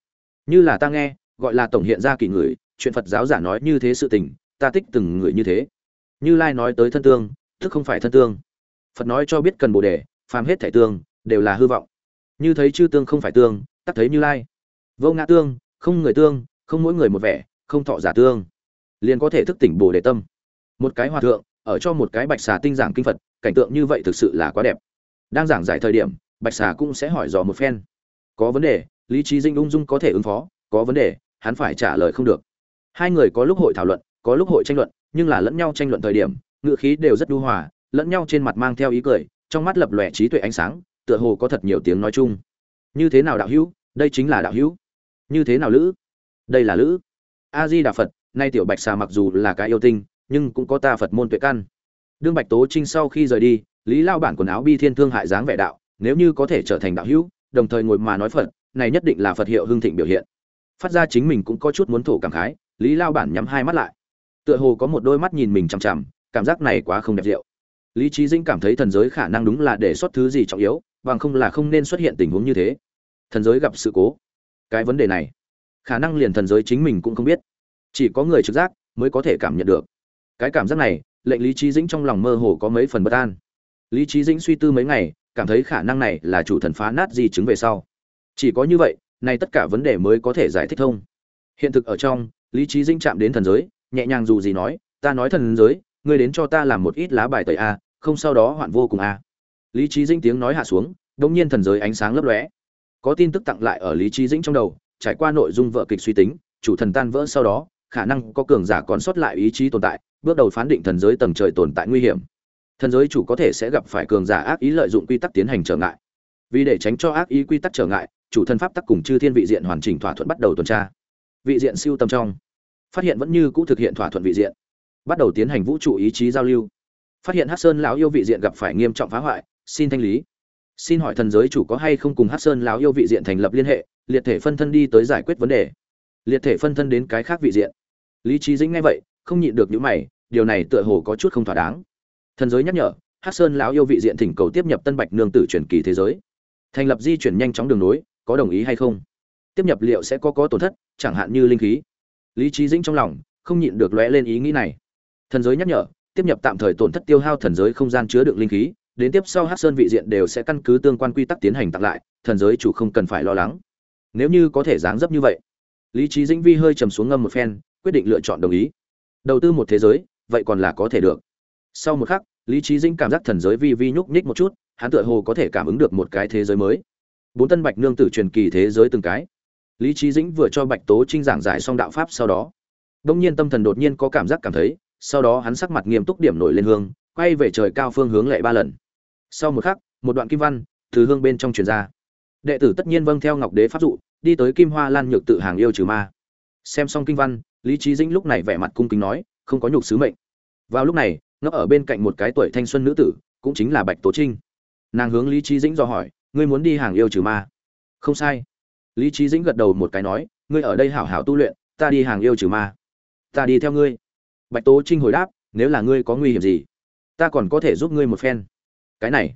như là ta nghe gọi là tổng hiện ra kỳ người, chuyện phật giáo giả nói như thế sự tình, ta tích từng người như thế. Như lai nói tới thân tương tức không phải thân tương. Phật nói cho biết cần bồ đề, phàm hết thể tương, đều là hư vọng. Như thấy chư tương không phải tương, tắc thấy như lai. Vô ngã tương, không người tương, không mỗi người một vẻ, không thọ giả tương. Liền có thể thức tỉnh bồ đề tâm. Một cái hòa thượng, ở cho một cái bạch xà tinh giảng kinh phật, cảnh tượng như vậy thực sự là quá đẹp. Đang giảng giải thời điểm, bạch xà cũng sẽ hỏi dò một phen. Có vấn đề, lý trí dinh ung dung có thể ứng phó, có vấn đề hắn phải trả lời không được. Hai người có lúc hội thảo luận, có lúc hội tranh luận, nhưng là lẫn nhau tranh luận thời điểm, ngựa khí đều rất nhu hòa, lẫn nhau trên mặt mang theo ý cười, trong mắt lập lòe trí tuệ ánh sáng, tựa hồ có thật nhiều tiếng nói chung. Như thế nào đạo hữu? Đây chính là đạo hữu. Như thế nào lữ? Đây là lữ. A di đà phật nay tiểu bạch xà mặc dù là cái yêu tinh, nhưng cũng có ta phật môn tuệ căn. Đương bạch tố trinh sau khi rời đi, lý lao bản quần áo bi thiên thương hại dáng vẻ đạo, nếu như có thể trở thành đạo hữu, đồng thời ngồi mà nói phật, này nhất định là phật hiệu hưng thịnh biểu hiện phát ra chính mình cũng có chút muốn thổ cảm khái, lý lao bản nhắm hai mắt lại. Tựa hồ có một đôi mắt nhìn mình chằm chằm, cảm giác này quá không đẹp rượu lý trí dĩnh cảm thấy thần giới khả năng đúng là để xuất thứ gì trọng yếu, bằng không là không nên xuất hiện tình huống như thế. Thần giới gặp sự cố. Cái vấn đề này, khả năng liền thần giới chính mình cũng không biết. Chỉ có người trực giác mới có thể cảm nhận được. Cái cảm giác này, lệnh lý trí dĩnh trong lòng mơ hồ có mấy phần bất an. Lý trí dĩnh suy tư mấy ngày, cảm thấy khả năng này là chủ thần phá nát di chứng về sau. Chỉ có như vậy nay tất cả vấn đề mới có thể giải thích thông. Hiện thực ở trong, lý trí dĩnh chạm đến thần giới, nhẹ nhàng dù gì nói, ta nói thần giới, ngươi đến cho ta làm một ít lá bài tẩy a, không sau đó hoạn vô cùng a. Lý trí dĩnh tiếng nói hạ xuống đột nhiên thần giới ánh sáng lấp lóe. Có tin tức tặng lại ở lý trí dĩnh trong đầu, trải qua nội dung vợ kịch suy tính, chủ thần tan vỡ sau đó, khả năng có cường giả còn sót lại ý chí tồn tại, bước đầu phán định thần giới tầng trời tồn tại nguy hiểm. Thần giới chủ có thể sẽ gặp phải cường giả ác ý lợi dụng quy tắc tiến hành trở ngại. Vì để tránh cho ác ý quy tắc trở ngại chủ thần pháp tắc cùng chư thiên vị diện hoàn chỉnh thỏa thuận bắt đầu tuần tra. Vị diện siêu tầm trong. Phát hiện vẫn như cũ thực hiện thỏa thuận vị diện. Bắt đầu tiến hành vũ trụ ý chí giao lưu. Phát hiện hát sơn lão yêu vị diện gặp phải nghiêm trọng phá hoại, xin thanh lý. Xin hỏi thần giới chủ có hay không cùng hát sơn lão yêu vị diện thành lập liên hệ, liệt thể phân thân đi tới giải quyết vấn đề. Liệt thể phân thân đến cái khác vị diện. Lý trí dĩnh nghe vậy, không nhịn được những mày, điều này tựa hồ có chút không thỏa đáng. Thần giới nhắc nhở hát sơn lão yêu vị diện thỉnh cầu tiếp nhập tân bạch nương tử truyền kỳ thế giới. Thành lập di chuyển nhanh chóng đường nối có đồng ý hay không? Tiếp nhập liệu sẽ có có tổn thất, chẳng hạn như linh khí. Lý trí dĩnh trong lòng không nhịn được lóe lên ý nghĩ này. Thần giới nhắc nhở, tiếp nhập tạm thời tổn thất tiêu hao thần giới không gian chứa đựng linh khí, đến tiếp sau hát sơn vị diện đều sẽ căn cứ tương quan quy tắc tiến hành tặng lại, thần giới chủ không cần phải lo lắng. Nếu như có thể dáng dấp như vậy, lý trí dĩnh vi hơi trầm xuống ngâm một phen, quyết định lựa chọn đồng ý. Đầu tư một thế giới, vậy còn là có thể được. Sau một khắc, lý trí dĩnh cảm giác thần giới vi vi nhúc nhích một chút, hắn tựa hồ có thể cảm ứng được một cái thế giới mới bốn tân bạch nương tử truyền kỳ thế giới từng cái. Lý trí dĩnh vừa cho bạch tố trinh giảng giải xong đạo pháp sau đó, đông nhiên tâm thần đột nhiên có cảm giác cảm thấy, sau đó hắn sắc mặt nghiêm túc điểm nổi lên hương, quay về trời cao phương hướng lệ ba lần. Sau một khắc, một đoạn kim văn từ hương bên trong truyền ra. Đệ tử tất nhiên vâng theo ngọc đế pháp dụ, đi tới kim hoa lan nhược tự hàng yêu trừ ma. Xem xong kinh văn, lý trí dĩnh lúc này vẻ mặt cung kính nói, không có nhục sứ mệnh. Vào lúc này, ngấp ở bên cạnh một cái tuổi thanh xuân nữ tử, cũng chính là bạch tố trinh. Nàng hướng lý trí dĩnh do hỏi ngươi muốn đi hàng yêu trừ ma. Không sai. Lý trí dĩnh gật đầu một cái nói, ngươi ở đây hảo hảo tu luyện, ta đi hàng yêu trừ ma. Ta đi theo ngươi. Bạch tố trinh hồi đáp, nếu là ngươi có nguy hiểm gì, ta còn có thể giúp ngươi một phen. Cái này.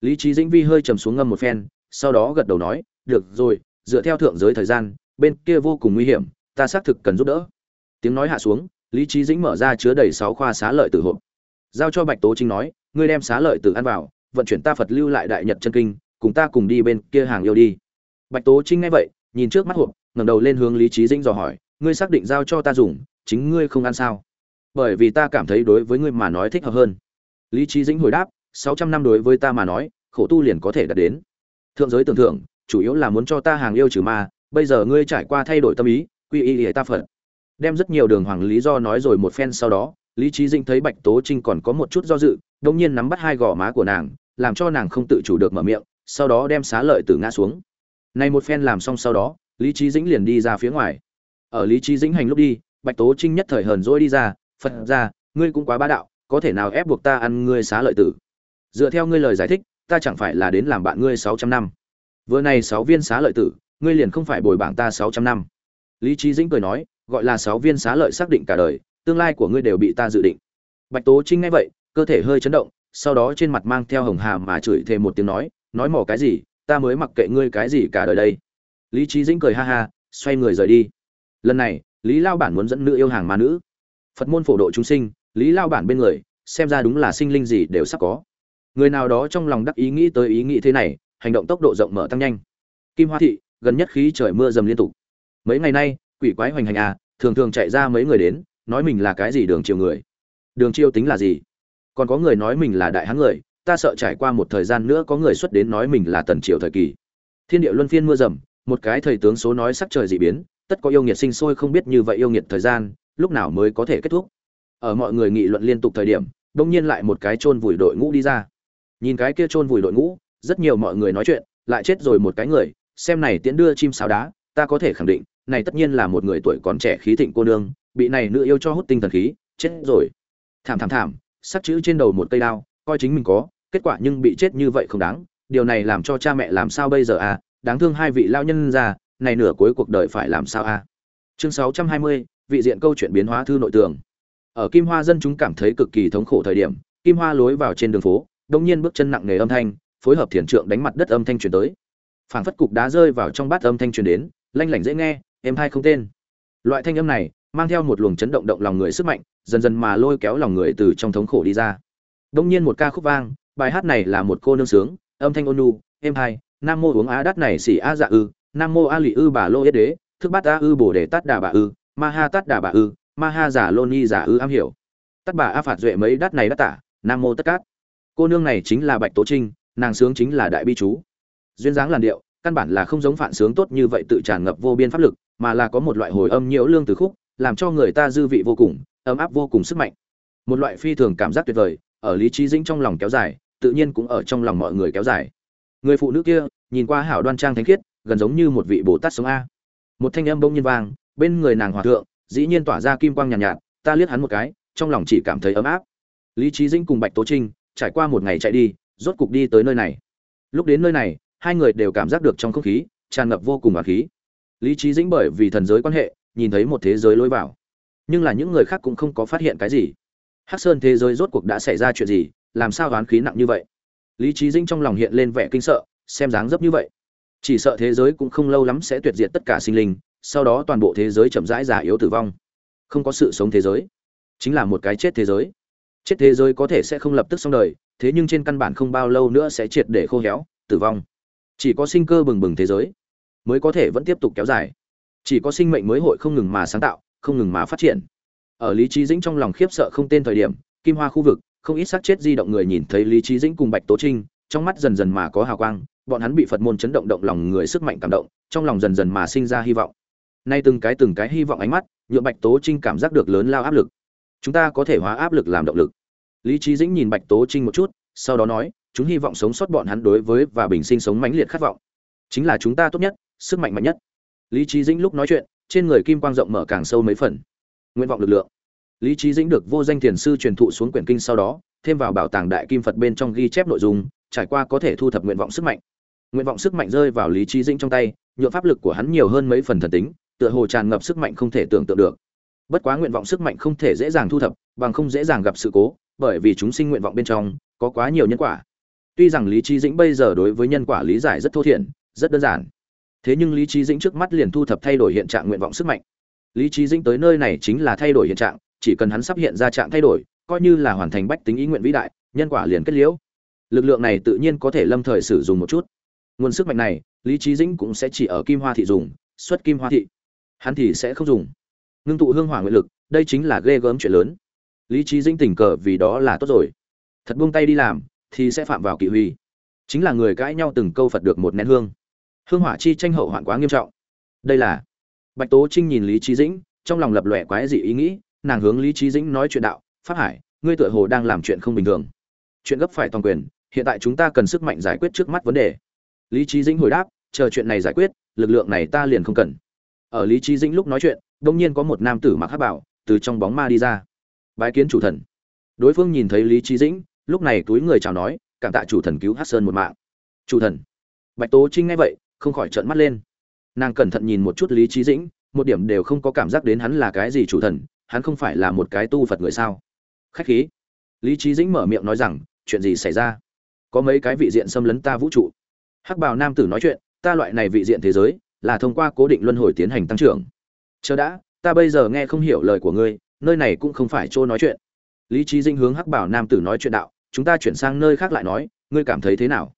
Lý trí dĩnh vi hơi trầm xuống ngâm một phen, sau đó gật đầu nói, được rồi, dựa theo thượng giới thời gian, bên kia vô cùng nguy hiểm, ta xác thực cần giúp đỡ. Tiếng nói hạ xuống, lý trí dĩnh mở ra chứa đầy sáu khoa xá lợi tử hộp. Giao cho bạch tố trinh nói, ngươi đem xá lợi tử ăn vào, vận chuyển ta phật lưu lại đại nhật chân kinh cùng ta cùng đi bên kia hàng yêu đi. Bạch tố trinh nghe vậy, nhìn trước mắt hộp, ngẩng đầu lên hướng lý trí dĩnh dò hỏi, ngươi xác định giao cho ta dùng, chính ngươi không ăn sao? Bởi vì ta cảm thấy đối với ngươi mà nói thích hợp hơn. Lý trí dĩnh hồi đáp, sáu trăm năm đối với ta mà nói, khổ tu liền có thể đạt đến. Thượng giới tưởng thưởng chủ yếu là muốn cho ta hàng yêu trừ ma, bây giờ ngươi trải qua thay đổi tâm ý, quy y hệ ta phật đem rất nhiều đường hoàng lý do nói rồi một phen sau đó, lý trí dĩnh thấy bạch tố trinh còn có một chút do dự đông nhiên nắm bắt hai gò má của nàng, làm cho nàng không tự chủ được mở miệng sau đó đem xá lợi tử ngã xuống. Này một phen làm xong sau đó, lý trí dĩnh liền đi ra phía ngoài. Ở lý trí dĩnh hành lúc đi, bạch tố trinh nhất thời hờn dỗi đi ra, phật ra ngươi cũng quá bá đạo, có thể nào ép buộc ta ăn ngươi xá lợi tử? Dựa theo ngươi lời giải thích, ta chẳng phải là đến làm bạn ngươi sáu trăm năm. Vừa này sáu viên xá lợi tử, ngươi liền không phải bồi bảng ta sáu trăm năm. Lý trí dĩnh cười nói, gọi là sáu viên xá lợi xác định cả đời, tương lai của ngươi đều bị ta dự định. Bạch tố trinh nghe vậy, cơ thể hơi chấn động, sau đó trên mặt mang theo hồng hà mà chửi thêm một tiếng nói nói mỏ cái gì, ta mới mặc kệ ngươi cái gì cả đời đây. Lý trí dĩnh cười ha ha, xoay người rời đi. Lần này, lý lao bản muốn dẫn nữ yêu hàng ma nữ. Phật môn phổ độ chúng sinh, lý lao bản bên người, xem ra đúng là sinh linh gì đều sắp có. Người nào đó trong lòng đắc ý nghĩ tới ý nghĩ thế này, hành động tốc độ rộng mở tăng nhanh. Kim hoa thị, gần nhất khí trời mưa dầm liên tục. Mấy ngày nay, quỷ quái hoành hành à thường thường chạy ra mấy người đến, nói mình là cái gì đường chiều người. Đường chiêu tính là gì? Còn có người nói mình là đại hán người ta sợ trải qua một thời gian nữa có người xuất đến nói mình là tần triều thời kỳ. Thiên địa luân phiên mưa rầm, một cái thời tướng số nói sắc trời dị biến, tất có yêu nghiệt sinh sôi không biết như vậy yêu nghiệt thời gian, lúc nào mới có thể kết thúc? Ở mọi người nghị luận liên tục thời điểm đông nhiên lại một cái chôn vùi đội ngũ đi ra. Nhìn cái kia chôn vùi đội ngũ, rất nhiều mọi người nói chuyện, lại chết rồi một cái người, xem này tiễn đưa chim sáo đá, ta có thể khẳng định, này tất nhiên là một người tuổi còn trẻ khí thịnh cô nương, bị này nữ yêu cho hút tinh thần khí, chết rồi. Thảm thảm thảm sắc chữ trên đầu một cây đao, coi chính mình có kết quả nhưng bị chết như vậy không đáng điều này làm cho cha mẹ làm sao bây giờ à? Đáng thương hai vị lao nhân già, này nửa cuối cuộc đời phải làm sao à? Chương 620, vị diện câu chuyện biến hóa thư nội tường. Ở kim hoa dân chúng cảm thấy cực kỳ thống khổ thời điểm kim hoa lối vào trên đường phố đông nhiên bước chân nặng nề âm thanh phối hợp thiền trượng đánh mặt đất âm thanh truyền tới. Phảng phất cục đá rơi vào trong bát âm thanh truyền đến lanh lảnh dễ nghe êm hai không tên. Loại thanh âm này mang theo một luồng chấn động động lòng người sức mạnh dần dần mà lôi kéo lòng người từ trong thống khổ đi ra. Đông nhiên một ca khúc vang bài hát này là một cô nương sướng, âm thanh ôn nhu, êm hai nam mô uống á đắt này xỉ a dạ ư, nam mô a lị ư bà lô yết đế, thức bát a ư bổ đề tát đà bà ư, ma ha tát đà bà ư, ma ha giả lô ni giả ư am hiểu. Tát bà a phạt duệ mấy đắt này đắt tả, nam mô tất cát. Cô nương này chính là bạch tố trinh, nàng sướng chính là đại bi chú. Duyên dáng làn điệu, căn bản là không giống phản sướng tốt như vậy tự tràn ngập vô biên pháp lực, mà là có một loại hồi âm nhiễu lương từ khúc, làm cho người ta dư vị vô cùng, ấm áp vô cùng sức mạnh. Một loại phi thường cảm giác tuyệt vời, ở lý trí dĩnh trong lòng kéo dài tự nhiên cũng ở trong lòng mọi người kéo dài. Người phụ nữ kia nhìn qua hảo đoan trang thánh khiết gần giống như một vị bồ tát sống a. Một thanh âm bông nhiên vang bên người nàng hòa thượng dĩ nhiên tỏa ra kim quang nhàn nhạt, nhạt ta liếc hắn một cái trong lòng chỉ cảm thấy ấm áp. Lý trí dĩnh cùng bạch tố trinh trải qua một ngày chạy đi rốt cục đi tới nơi này. Lúc đến nơi này hai người đều cảm giác được trong không khí tràn ngập vô cùng ác khí. Lý trí dĩnh bởi vì thần giới quan hệ nhìn thấy một thế giới lối vào. Nhưng là những người khác cũng không có phát hiện cái gì. Hắc sơn thế giới rốt cuộc đã xảy ra chuyện gì làm sao đoán khí nặng như vậy? Lý trí dĩnh trong lòng hiện lên vẻ kinh sợ, xem dáng dấp như vậy. Chỉ sợ thế giới cũng không lâu lắm sẽ tuyệt diệt tất cả sinh linh, sau đó toàn bộ thế giới chậm rãi già yếu tử vong. Không có sự sống thế giới, chính là một cái chết thế giới. Chết thế giới có thể sẽ không lập tức xong đời, thế nhưng trên căn bản không bao lâu nữa sẽ triệt để khô héo, tử vong. Chỉ có sinh cơ bừng bừng thế giới mới có thể vẫn tiếp tục kéo dài. Chỉ có sinh mệnh mới hội không ngừng mà sáng tạo, không ngừng mà phát triển. Ở lý trí dĩnh trong lòng khiếp sợ không tên thời điểm, kim hoa khu vực không ít xác chết di động người nhìn thấy lý trí dĩnh cùng bạch tố trinh, trong mắt dần dần mà có hào quang, bọn hắn bị phật môn chấn động động lòng người sức mạnh cảm động, trong lòng dần dần mà sinh ra hy vọng. Nay từng cái từng cái hy vọng ánh mắt, nhượng bạch tố trinh cảm giác được lớn lao áp lực. Chúng ta có thể hóa áp lực làm động lực. Lý trí dĩnh nhìn bạch tố trinh một chút, sau đó nói, chúng hy vọng sống sót bọn hắn đối với và bình sinh sống mãnh liệt khát vọng. Chính là chúng ta tốt nhất, sức mạnh mạnh nhất. Lý trí dĩnh lúc nói chuyện, trên người kim quang rộng mở càng sâu mấy phần. Nguyện vọng lực lượng lý trí dĩnh được vô danh thiền sư truyền thụ xuống quyển kinh sau đó, thêm vào bảo tàng đại kim phật bên trong ghi chép nội dung, trải qua có thể thu thập nguyện vọng sức mạnh. Nguyện vọng sức mạnh rơi vào lý trí dĩnh trong tay nhuộm pháp lực của hắn nhiều hơn mấy phần thần tính, tựa hồ tràn ngập sức mạnh không thể tưởng tượng được. Bất quá nguyện vọng sức mạnh không thể dễ dàng thu thập, bằng không dễ dàng gặp sự cố, bởi vì chúng sinh nguyện vọng bên trong, có quá nhiều nhân quả. Tuy rằng lý trí dĩnh bây giờ đối với nhân quả lý giải rất thô thiển, rất đơn giản. Thế nhưng lý trí dĩnh trước mắt liền thu thập thay đổi hiện trạng nguyện vọng sức mạnh. Lý trí dĩnh tới nơi này chính là thay đổi hiện trạng chỉ cần hắn sắp hiện ra trạng thay đổi, coi như là hoàn thành bách tính ý nguyện vĩ đại, nhân quả liền kết liễu. Lực lượng này tự nhiên có thể lâm thời sử dụng một chút. Nguồn sức mạnh này, lý trí dĩnh cũng sẽ chỉ ở kim hoa thị dùng, xuất kim hoa thị. Hắn thì sẽ không dùng. Ngưng tụ hương hỏa nguyện lực, đây chính là ghê gớm chuyện lớn. Lý trí dĩnh tình cờ vì đó là tốt rồi. Thật buông tay đi làm, thì sẽ phạm vào kỵ huy. Chính là người cãi nhau từng câu phật được một nén hương. Hương hỏa chi tranh hậu hoạn quá nghiêm trọng. Đây là bạch tố trinh nhìn lý trí dĩnh, trong lòng lập lòe quái dị ý nghĩ nàng hướng lý trí dĩnh nói chuyện đạo, pháp hải, ngươi tựa hồ đang làm chuyện không bình thường. Chuyện gấp phải toàn quyền, hiện tại chúng ta cần sức mạnh giải quyết trước mắt vấn đề. Lý trí dĩnh hồi đáp, chờ chuyện này giải quyết, lực lượng này ta liền không cần. Ở lý trí dĩnh lúc nói chuyện, đông nhiên có một nam tử mặc hát bảo, từ trong bóng ma đi ra. Bái kiến chủ thần. Đối phương nhìn thấy lý trí dĩnh, lúc này túi người chào nói, cảm tạ chủ thần cứu hát sơn một mạng. Chủ thần. Bạch tố trinh nghe vậy, không khỏi trợn mắt lên. Nàng cẩn thận nhìn một chút lý trí dĩnh, một điểm đều không có cảm giác đến hắn là cái gì chủ thần hắn không phải là một cái tu phật người sao? Khách khí. Lý trí dĩnh mở miệng nói rằng, chuyện gì xảy ra? Có mấy cái vị diện xâm lấn ta vũ trụ. Hắc bào nam tử nói chuyện, ta loại này vị diện thế giới, là thông qua cố định luân hồi tiến hành tăng trưởng. Chờ đã, ta bây giờ nghe không hiểu lời của ngươi, nơi này cũng không phải chỗ nói chuyện. Lý trí dinh hướng hắc bảo nam tử nói chuyện đạo, chúng ta chuyển sang nơi khác lại nói, ngươi cảm thấy thế nào?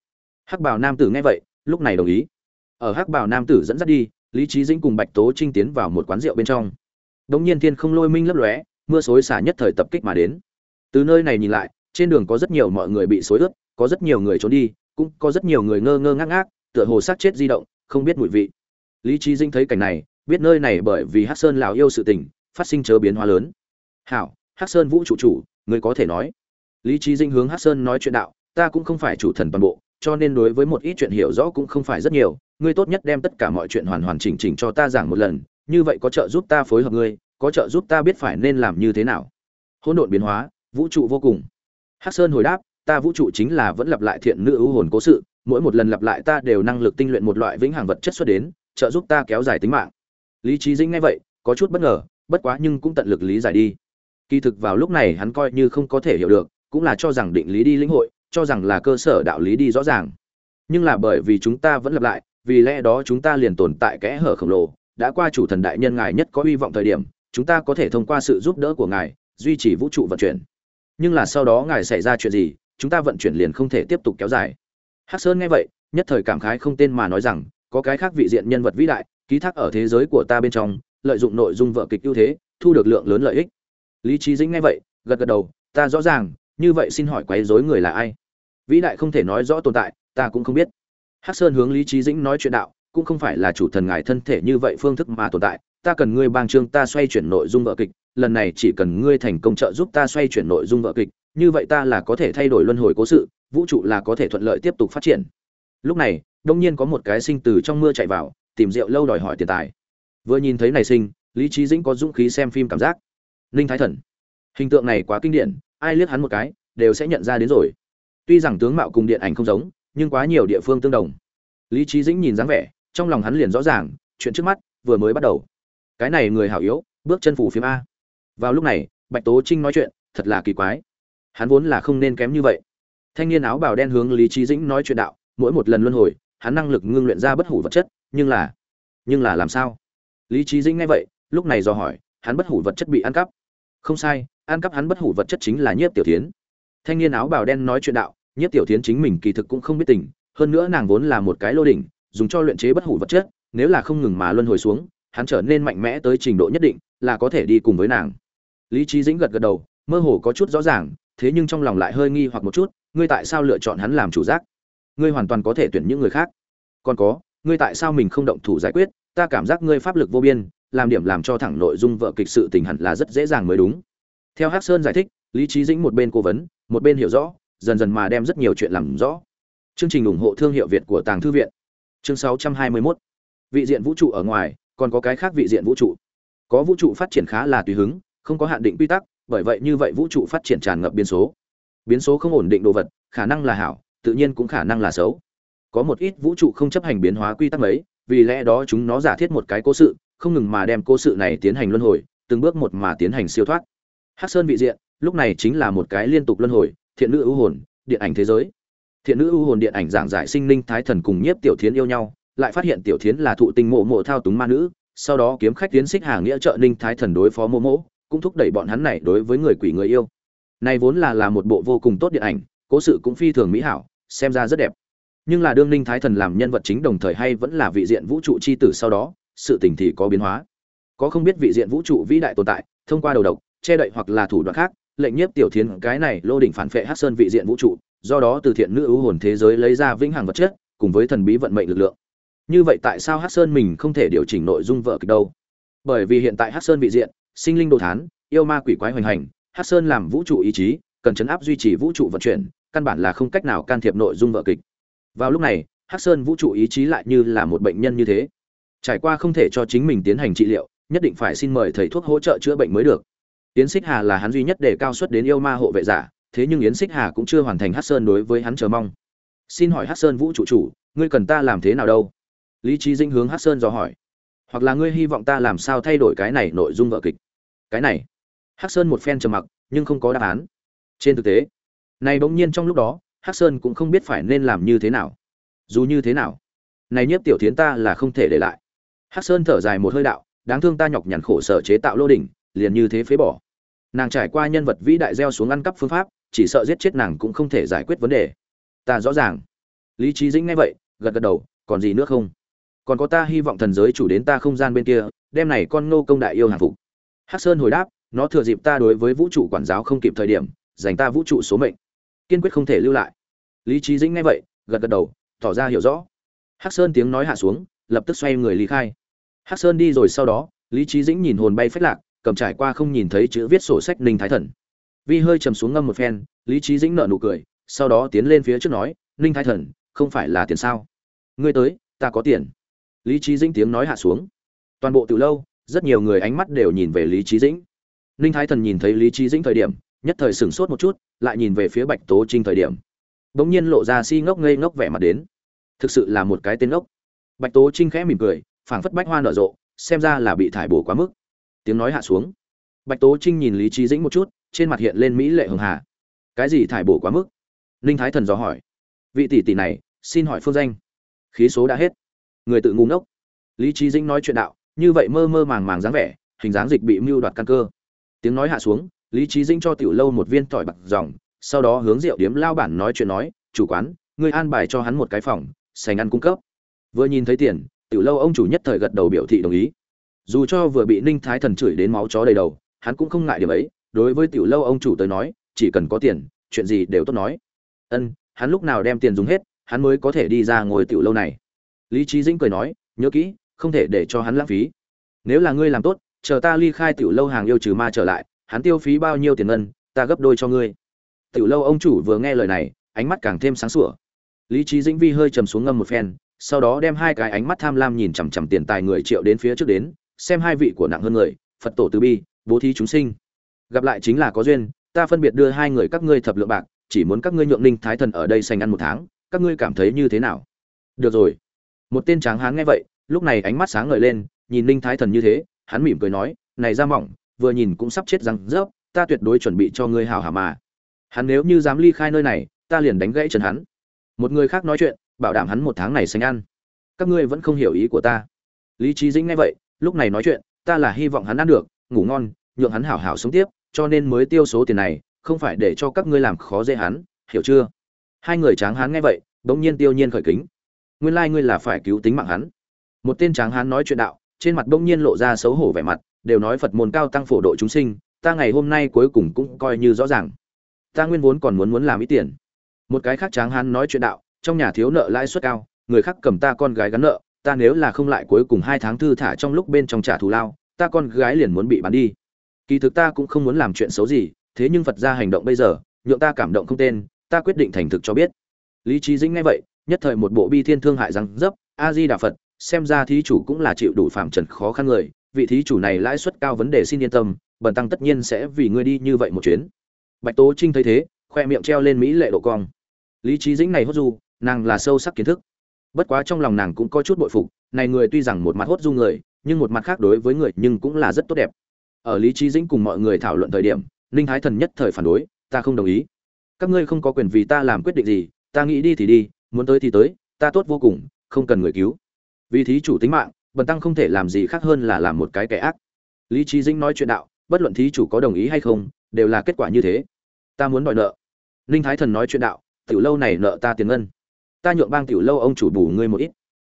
Hắc bảo nam tử nghe vậy, lúc này đồng ý. Ở hắc bảo nam tử dẫn dắt đi, lý trí dinh cùng bạch tố trinh tiến vào một quán rượu bên trong đống nhiên thiên không lôi minh lấp lóe, mưa xối xả nhất thời tập kích mà đến. Từ nơi này nhìn lại, trên đường có rất nhiều mọi người bị xối ướt, có rất nhiều người trốn đi, cũng có rất nhiều người ngơ ngơ ngác ngác, tựa hồ sát chết di động, không biết mùi vị. Lý trí dinh thấy cảnh này, biết nơi này bởi vì hắc sơn lào yêu sự tình, phát sinh chớ biến hóa lớn. Hảo, hắc sơn vũ trụ chủ, ngươi có thể nói. Lý trí dinh hướng hắc sơn nói chuyện đạo, ta cũng không phải chủ thần toàn bộ, cho nên đối với một ít chuyện hiểu rõ cũng không phải rất nhiều, ngươi tốt nhất đem tất cả mọi chuyện hoàn hoàn chỉnh chỉnh cho ta giảng một lần như vậy có trợ giúp ta phối hợp ngươi, có trợ giúp ta biết phải nên làm như thế nào. Hỗn độn biến hóa, vũ trụ vô cùng. Hắc sơn hồi đáp, ta vũ trụ chính là vẫn lặp lại thiện nữ ưu hồn cố sự, mỗi một lần lặp lại ta đều năng lực tinh luyện một loại vĩnh hằng vật chất xuất đến, trợ giúp ta kéo dài tính mạng. Lý Chí dĩnh nghe vậy, có chút bất ngờ, bất quá nhưng cũng tận lực lý giải đi. Kỳ thực vào lúc này hắn coi như không có thể hiểu được, cũng là cho rằng định lý đi lĩnh hội, cho rằng là cơ sở đạo lý đi rõ ràng. Nhưng là bởi vì chúng ta vẫn lặp lại, vì lẽ đó chúng ta liền tồn tại kẽ hở khổng lồ đã qua chủ thần đại nhân ngài nhất có hy vọng thời điểm, chúng ta có thể thông qua sự giúp đỡ của ngài, duy trì vũ trụ vận chuyển. Nhưng là sau đó ngài xảy ra chuyện gì, chúng ta vận chuyển liền không thể tiếp tục kéo dài. Hắc sơn nghe vậy, nhất thời cảm khái không tên mà nói rằng, có cái khác vị diện nhân vật vĩ đại, ký thác ở thế giới của ta bên trong, lợi dụng nội dung vợ kịch ưu thế, thu được lượng lớn lợi ích. Lý trí dĩnh nghe vậy, gật gật đầu, ta rõ ràng, như vậy xin hỏi quấy rối người là ai? Vĩ đại không thể nói rõ tồn tại, ta cũng không biết. Hắc sơn hướng lý trí dĩnh nói chuyện đạo cũng không phải là chủ thần ngài thân thể như vậy phương thức mà tồn tại, ta cần ngươi bang trương ta xoay chuyển nội dung vợ kịch, lần này chỉ cần ngươi thành công trợ giúp ta xoay chuyển nội dung vợ kịch, như vậy ta là có thể thay đổi luân hồi cố sự, vũ trụ là có thể thuận lợi tiếp tục phát triển. Lúc này, đông nhiên có một cái sinh từ trong mưa chạy vào, tìm rượu lâu đòi hỏi tiền tài. Vừa nhìn thấy này sinh, lý trí dĩnh có dũng khí xem phim cảm giác. Ninh thái thần. Hình tượng này quá kinh điển, ai liếc hắn một cái, đều sẽ nhận ra đến rồi. Tuy rằng tướng mạo cùng điện ảnh không giống, nhưng quá nhiều địa phương tương đồng. Lý trí dĩnh nhìn dáng vẻ trong lòng hắn liền rõ ràng, chuyện trước mắt vừa mới bắt đầu. Cái này người hảo yếu, bước chân phủ phim a. Vào lúc này, bạch tố trinh nói chuyện, thật là kỳ quái. Hắn vốn là không nên kém như vậy. Thanh niên áo bào đen hướng lý trí dĩnh nói chuyện đạo, mỗi một lần luân hồi, hắn năng lực ngưng luyện ra bất hủ vật chất, nhưng là nhưng là làm sao? Lý trí dĩnh nghe vậy, lúc này do hỏi, hắn bất hủ vật chất bị ăn cắp. Không sai, ăn cắp hắn bất hủ vật chất chính là nhiếp tiểu tiến thanh niên áo bào đen nói chuyện đạo, nhiếp tiểu tiến chính mình kỳ thực cũng không biết tình, hơn nữa nàng vốn là một cái lô đỉnh dùng cho luyện chế bất hủ vật chất, nếu là không ngừng mà luân hồi xuống, hắn trở nên mạnh mẽ tới trình độ nhất định, là có thể đi cùng với nàng. Lý trí dĩnh gật gật đầu, mơ hồ có chút rõ ràng, thế nhưng trong lòng lại hơi nghi hoặc một chút, ngươi tại sao lựa chọn hắn làm chủ giác? Ngươi hoàn toàn có thể tuyển những người khác. Còn có, ngươi tại sao mình không động thủ giải quyết? Ta cảm giác ngươi pháp lực vô biên, làm điểm làm cho thẳng nội dung vợ kịch sự tình hẳn là rất dễ dàng mới đúng. Theo hắc sơn giải thích, lý trí dĩnh một bên cố vấn, một bên hiểu rõ, dần dần mà đem rất nhiều chuyện làm rõ. Chương trình ủng hộ thương hiệu việt của tàng thư viện chương 621 vị diện vũ trụ ở ngoài, còn có cái khác vị diện vũ trụ. Có vũ trụ phát triển khá là tùy hứng, không có hạn định quy tắc, bởi vậy như vậy vũ trụ phát triển tràn ngập biến số. Biến số không ổn định đồ vật, khả năng là hảo, tự nhiên cũng khả năng là xấu. Có một ít vũ trụ không chấp hành biến hóa quy tắc ấy vì lẽ đó chúng nó giả thiết một cái cố sự, không ngừng mà đem cố sự này tiến hành luân hồi, từng bước một mà tiến hành siêu thoát. Hắc sơn vị diện, lúc này chính là một cái liên tục luân hồi, thiện nữ ưu hồn, điện ảnh thế giới thiện nữ ưu hồn điện ảnh giảng giải sinh linh thái thần cùng nhiếp tiểu thiến yêu nhau, lại phát hiện tiểu thiến là thụ tinh mộ mộ thao túng ma nữ, sau đó kiếm khách tiến xích hàng nghĩa trợ ninh thái thần đối phó mộ mộ, cũng thúc đẩy bọn hắn này đối với người quỷ người yêu. Này vốn là là một bộ vô cùng tốt điện ảnh, cố sự cũng phi thường mỹ hảo, xem ra rất đẹp. Nhưng là đương ninh thái thần làm nhân vật chính đồng thời hay vẫn là vị diện vũ trụ chi tử sau đó, sự tình thì có biến hóa. Có không biết vị diện vũ trụ vĩ đại tồn tại, thông qua đầu độc, che đậy hoặc là thủ đoạn khác, lệnh nhiếp tiểu thiến cái này lô đỉnh phản phệ hắc sơn vị diện vũ trụ do đó từ thiện nữ ưu hồn thế giới lấy ra vĩnh hằng vật chất, cùng với thần bí vận mệnh lực lượng. Như vậy tại sao hắc sơn mình không thể điều chỉnh nội dung vợ kịch đâu? Bởi vì hiện tại hắc sơn bị diện, sinh linh đồ thán, yêu ma quỷ quái hoành hành, hắc sơn làm vũ trụ ý chí, cần chấn áp duy trì vũ trụ vận chuyển, căn bản là không cách nào can thiệp nội dung vợ kịch. Vào lúc này, hắc sơn vũ trụ ý chí lại như là một bệnh nhân như thế. Trải qua không thể cho chính mình tiến hành trị liệu, nhất định phải xin mời thầy thuốc hỗ trợ chữa bệnh mới được. Tiến xích hà là hắn duy nhất để cao suất đến yêu ma hộ vệ giả thế nhưng yến xích hà cũng chưa hoàn thành hát sơn đối với hắn chờ mong. Xin hỏi hát sơn vũ trụ chủ, ngươi cần ta làm thế nào đâu? Lý trí dinh hướng hát sơn dò hỏi. Hoặc là ngươi hy vọng ta làm sao thay đổi cái này nội dung vợ kịch? Cái này. Hát sơn một phen trầm mặc, nhưng không có đáp án. Trên thực tế, này bỗng nhiên trong lúc đó hát sơn cũng không biết phải nên làm như thế nào. Dù như thế nào, này nhiếp tiểu thiến ta là không thể để lại. Hát sơn thở dài một hơi đạo, đáng thương ta nhọc nhằn khổ sở chế tạo lô đỉnh, liền như thế phế bỏ. Nàng trải qua nhân vật vĩ đại gieo xuống ăn cắp phương pháp chỉ sợ giết chết nàng cũng không thể giải quyết vấn đề. Ta rõ ràng. Lý trí dĩnh nghe vậy, gật gật đầu, còn gì nữa không? Còn có ta hy vọng thần giới chủ đến ta không gian bên kia đem này con ngô công đại yêu hàng phục. Hắc sơn hồi đáp, nó thừa dịp ta đối với vũ trụ quản giáo không kịp thời điểm, dành ta vũ trụ số mệnh. Kiên quyết không thể lưu lại. Lý trí dĩnh nghe vậy, gật gật đầu, tỏ ra hiểu rõ. Hắc sơn tiếng nói hạ xuống, lập tức xoay người lý khai. Hắc sơn đi rồi sau đó, lý trí dĩnh nhìn hồn bay phách lạc, cầm trải qua không nhìn thấy chữ viết sổ sách ninh thái thần vi hơi trầm xuống ngâm một phen, lý trí dĩnh nợ nụ cười, sau đó tiến lên phía trước nói, ninh thái thần, không phải là tiền sao? Ngươi tới, ta có tiền. Lý trí dĩnh tiếng nói hạ xuống. Toàn bộ từ lâu, rất nhiều người ánh mắt đều nhìn về lý trí dĩnh. Ninh thái thần nhìn thấy lý trí dĩnh thời điểm, nhất thời sửng sốt một chút, lại nhìn về phía bạch tố trinh thời điểm. Đ ỗ n g nhiên lộ ra si ngốc ngây ngốc vẻ mặt đến. Thực sự là một cái tên ngốc. Bạch tố trinh khẽ mỉm cười, phảng phất bách hoa nở rộ, xem ra là bị thải bổ quá mức. Tiếng nói hạ xuống. Bạch tố trinh nhìn lý trí dĩnh một chút trên mặt hiện lên mỹ lệ hường hà. Cái gì thải bổ quá mức? Ninh thái thần dò hỏi. Vị tỷ tỷ này, xin hỏi phương danh. Khí số đã hết. Người tự ngu ngốc. Lý trí dĩnh nói chuyện đạo, như vậy mơ mơ màng màng dáng vẻ, hình dáng dịch bị mưu đoạt căn cơ. Tiếng nói hạ xuống, lý trí dĩnh cho tiểu lâu một viên tỏi bạc dòng, sau đó hướng rượu điếm lao bản nói chuyện nói, chủ quán người an bài cho hắn một cái phòng, sành ăn cung cấp. Vừa nhìn thấy tiền, tiểu lâu ông chủ nhất thời gật đầu biểu thị đồng ý. Dù cho vừa bị ninh thái thần chửi đến máu chó đầy đầu, hắn cũng không ngại điểm ấy đối với tiểu lâu ông chủ tới nói, chỉ cần có tiền, chuyện gì đều tốt nói. Ân, hắn lúc nào đem tiền dùng hết, hắn mới có thể đi ra ngồi tiểu lâu này. Lý trí dĩnh cười nói, nhớ kỹ, không thể để cho hắn lãng phí. Nếu là ngươi làm tốt, chờ ta ly khai tiểu lâu hàng yêu trừ ma trở lại, hắn tiêu phí bao nhiêu tiền ngân, ta gấp đôi cho ngươi. Tiểu lâu ông chủ vừa nghe lời này, ánh mắt càng thêm sáng sủa. Lý trí dĩnh vi hơi trầm xuống ngâm một phen, sau đó đem hai cái ánh mắt tham lam nhìn chằm chằm tiền tài người triệu đến phía trước đến, xem hai vị của nặng hơn người, phật tổ từ bi, bố thí chúng sinh gặp lại chính là có duyên, ta phân biệt đưa hai người các ngươi thập lượng bạc, chỉ muốn các ngươi nhượng ninh thái thần ở đây sành ăn một tháng, các ngươi cảm thấy như thế nào? Được rồi. Một tên tráng hán nghe vậy, lúc này ánh mắt sáng ngời lên, nhìn ninh thái thần như thế, hắn mỉm cười nói, này ra mỏng, vừa nhìn cũng sắp chết răng rớp, ta tuyệt đối chuẩn bị cho ngươi hào hà mà. Hắn nếu như dám ly khai nơi này, ta liền đánh gãy chân hắn. Một người khác nói chuyện, bảo đảm hắn một tháng này sành ăn. Các ngươi vẫn không hiểu ý của ta. Lý trí dĩnh nghe vậy, lúc này nói chuyện, ta là hy vọng hắn ăn được, ngủ ngon, nhượng hắn hảo hảo sống tiếp cho nên mới tiêu số tiền này, không phải để cho các ngươi làm khó dễ hắn, hiểu chưa? Hai người tráng hán nghe vậy, bỗng nhiên tiêu nhiên khởi kính. Nguyên lai ngươi là phải cứu tính mạng hắn. Một tên tráng hán nói chuyện đạo, trên mặt bỗng nhiên lộ ra xấu hổ vẻ mặt, đều nói phật môn cao tăng phổ độ chúng sinh, ta ngày hôm nay cuối cùng cũng coi như rõ ràng. Ta nguyên vốn còn muốn muốn làm ít tiền. Một cái khác tráng hán nói chuyện đạo, trong nhà thiếu nợ lãi suất cao, người khác cầm ta con gái gắn nợ, ta nếu là không lại cuối cùng hai tháng thư thả trong lúc bên trong trả thù lao, ta con gái liền muốn bị bán đi kỳ thực ta cũng không muốn làm chuyện xấu gì, thế nhưng phật ra hành động bây giờ, nhượng ta cảm động không tên, ta quyết định thành thực cho biết. Lý trí dĩnh nghe vậy, nhất thời một bộ bi thiên thương hại rằng dấp, a di đà phật, xem ra thí chủ cũng là chịu đủ phạm trần khó khăn người, vị thí chủ này lãi suất cao vấn đề xin yên tâm, bần tăng tất nhiên sẽ vì ngươi đi như vậy một chuyến. Bạch tố trinh thấy thế, khoe miệng treo lên mỹ lệ độ cong. Lý trí dĩnh này hốt du, nàng là sâu sắc kiến thức. Bất quá trong lòng nàng cũng có chút bội phục, này người tuy rằng một mặt hốt du người, nhưng một mặt khác đối với người nhưng cũng là rất tốt đẹp ở lý trí dĩnh cùng mọi người thảo luận thời điểm, ninh thái thần nhất thời phản đối, ta không đồng ý. Các ngươi không có quyền vì ta làm quyết định gì, ta nghĩ đi thì đi, muốn tới thì tới, ta tốt vô cùng, không cần người cứu. Vì thí chủ tính mạng, bần tăng không thể làm gì khác hơn là làm một cái kẻ ác. Lý trí dĩnh nói chuyện đạo, bất luận thí chủ có đồng ý hay không, đều là kết quả như thế. Ta muốn đòi nợ. Ninh thái thần nói chuyện đạo, tiểu lâu này nợ ta tiền ngân. Ta nhượng bang tiểu lâu ông chủ bù ngươi một ít.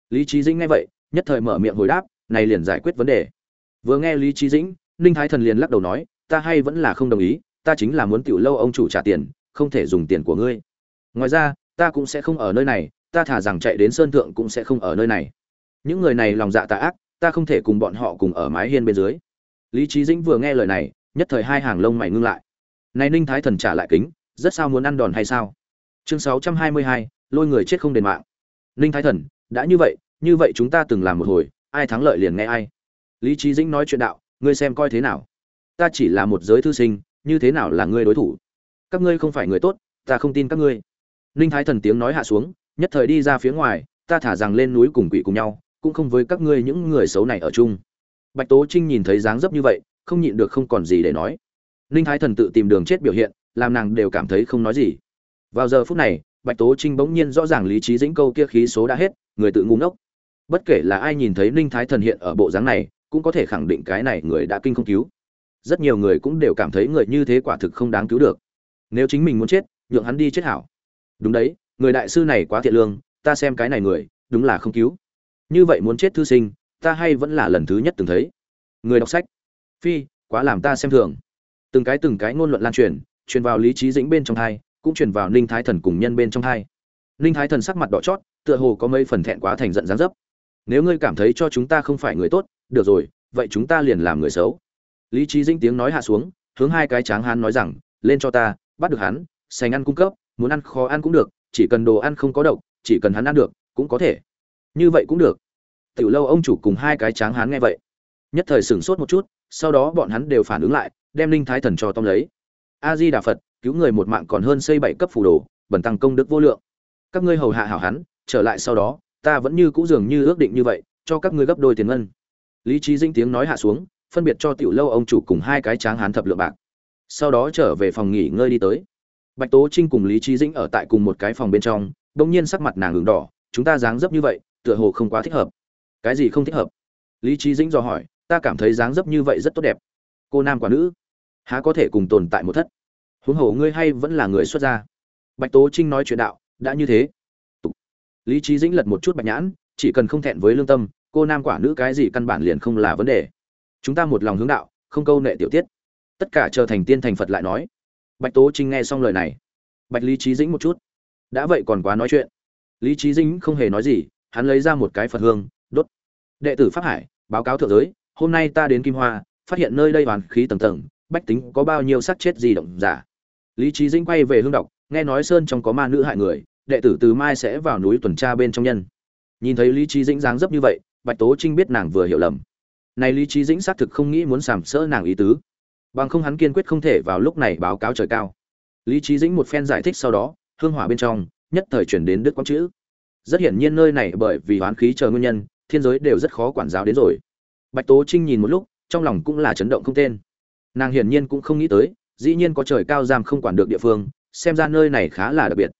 Lý trí dĩnh nghe vậy, nhất thời mở miệng hồi đáp, này liền giải quyết vấn đề. Vừa nghe lý trí dĩnh ninh thái thần liền lắc đầu nói, ta hay vẫn là không đồng ý, ta chính là muốn tiểu lâu ông chủ trả tiền, không thể dùng tiền của ngươi. Ngoài ra, ta cũng sẽ không ở nơi này, ta thả rằng chạy đến sơn thượng cũng sẽ không ở nơi này. Những người này lòng dạ tà ác, ta không thể cùng bọn họ cùng ở mái hiên bên dưới. Lý trí dĩnh vừa nghe lời này, nhất thời hai hàng lông mày ngưng lại. Này ninh thái thần trả lại kính, rất sao muốn ăn đòn hay sao? Chương sáu trăm hai mươi hai, lôi người chết không đền mạng. Ninh thái thần, đã như vậy như vậy chúng ta từng làm một hồi, ai thắng lợi liền nghe ai. Lý trí dĩnh nói chuyện đạo ngươi xem coi thế nào. Ta chỉ là một giới thư sinh, như thế nào là ngươi đối thủ? Các ngươi không phải người tốt, ta không tin các ngươi. Ninh thái thần tiếng nói hạ xuống, nhất thời đi ra phía ngoài, ta thả rằng lên núi cùng quỷ cùng nhau, cũng không với các ngươi những người xấu này ở chung. Bạch tố trinh nhìn thấy dáng dấp như vậy, không nhịn được không còn gì để nói. Ninh thái thần tự tìm đường chết biểu hiện, làm nàng đều cảm thấy không nói gì. Vào giờ phút này, bạch tố trinh bỗng nhiên rõ ràng lý trí dĩnh câu kia khí số đã hết, người tự ngu ngốc. Bất kể là ai nhìn thấy ninh thái thần hiện ở bộ dáng này cũng có thể khẳng định cái này người đã kinh không cứu. Rất nhiều người cũng đều cảm thấy người như thế quả thực không đáng cứu được. Nếu chính mình muốn chết, nhượng hắn đi chết hảo. Đúng đấy, người đại sư này quá thiện lương, ta xem cái này người, đúng là không cứu. Như vậy muốn chết thư sinh, ta hay vẫn là lần thứ nhất từng thấy. Người đọc sách. Phi, quá làm ta xem thường. Từng cái từng cái ngôn luận lan truyền truyền vào lý trí dĩnh bên trong hai cũng truyền vào ninh thái thần cùng nhân bên trong hai ninh thái thần sắc mặt đỏ chót, tựa hồ có mấy phần thẹn quá thành giận gián dấp. Nếu ngươi cảm thấy cho chúng ta không phải người tốt được rồi, vậy chúng ta liền làm người xấu. Lý trí dinh tiếng nói hạ xuống, hướng hai cái tráng hán nói rằng, lên cho ta, bắt được hắn, sành ăn cung cấp, muốn ăn khó ăn cũng được, chỉ cần đồ ăn không có độc, chỉ cần hắn ăn được, cũng có thể. Như vậy cũng được. Tiểu lâu ông chủ cùng hai cái tráng hán nghe vậy, nhất thời sửng sốt một chút, sau đó bọn hắn đều phản ứng lại, đem linh thái thần cho tóm lấy. A di đà phật cứu người một mạng còn hơn xây bảy cấp phù đồ bẩn tăng công đức vô lượng. Các ngươi hầu hạ hảo hắn, trở lại sau đó, ta vẫn như cũ dường như ước định như vậy, cho các ngươi gấp đôi tiền ngân lý trí dinh tiếng nói hạ xuống, phân biệt cho tiểu lâu ông chủ cùng hai cái tráng hán thập lượng bạc. Sau đó trở về phòng nghỉ ngơi đi tới. Bạch tố trinh cùng lý trí dĩnh ở tại cùng một cái phòng bên trong đ ỗ n g nhiên sắc mặt nàng h đỏ, chúng ta dáng dấp như vậy, tựa hồ không quá thích hợp. Cái gì không thích hợp? Lý trí dĩnh dò hỏi, ta cảm thấy dáng dấp như vậy rất tốt đẹp. Cô nam quả nữ, há có thể cùng tồn tại một thất? Huống hồ ngươi hay vẫn là người xuất gia. Bạch tố trinh nói chuyện đạo, đã như thế. Lý trí dĩnh lật một chút bạch nhãn, chỉ cần không thẹn với lương tâm cô nam quả nữ cái gì căn bản liền không là vấn đề. Chúng ta một lòng hướng đạo, không câu nệ tiểu tiết. Tất cả trở thành tiên thành phật lại nói. Bạch tố trinh nghe xong lời này. Bạch lý trí dĩnh một chút. Đã vậy còn quá nói chuyện. Lý trí dĩnh không hề nói gì, hắn lấy ra một cái phật hương, đốt. Đệ tử pháp hải, báo cáo thượng giới, hôm nay ta đến kim hoa, phát hiện nơi đây hoàn khí tầng tầng, bách tính có bao nhiêu xác chết gì động giả. Lý trí dĩnh quay về hương đọc, nghe nói sơn trong có ma nữ hại người, đệ tử từ mai sẽ vào núi tuần tra bên trong nhân. Nhìn thấy lý trí dĩnh dáng dấp như vậy bạch tố trinh biết nàng vừa hiểu lầm. Này lý trí dĩnh xác thực không nghĩ muốn sàm sỡ nàng ý tứ. Bằng không hắn kiên quyết không thể vào lúc này báo cáo trời cao. Lý trí dĩnh một phen giải thích sau đó, hương hỏa bên trong, nhất thời chuyển đến đức quang chữ. Rất hiển nhiên nơi này bởi vì hoán khí chờ nguyên nhân, thiên giới đều rất khó quản giáo đến rồi. Bạch tố trinh nhìn một lúc, trong lòng cũng là chấn động không tên. Nàng hiển nhiên cũng không nghĩ tới, dĩ nhiên có trời cao giam không quản được địa phương, xem ra nơi này khá là đặc biệt.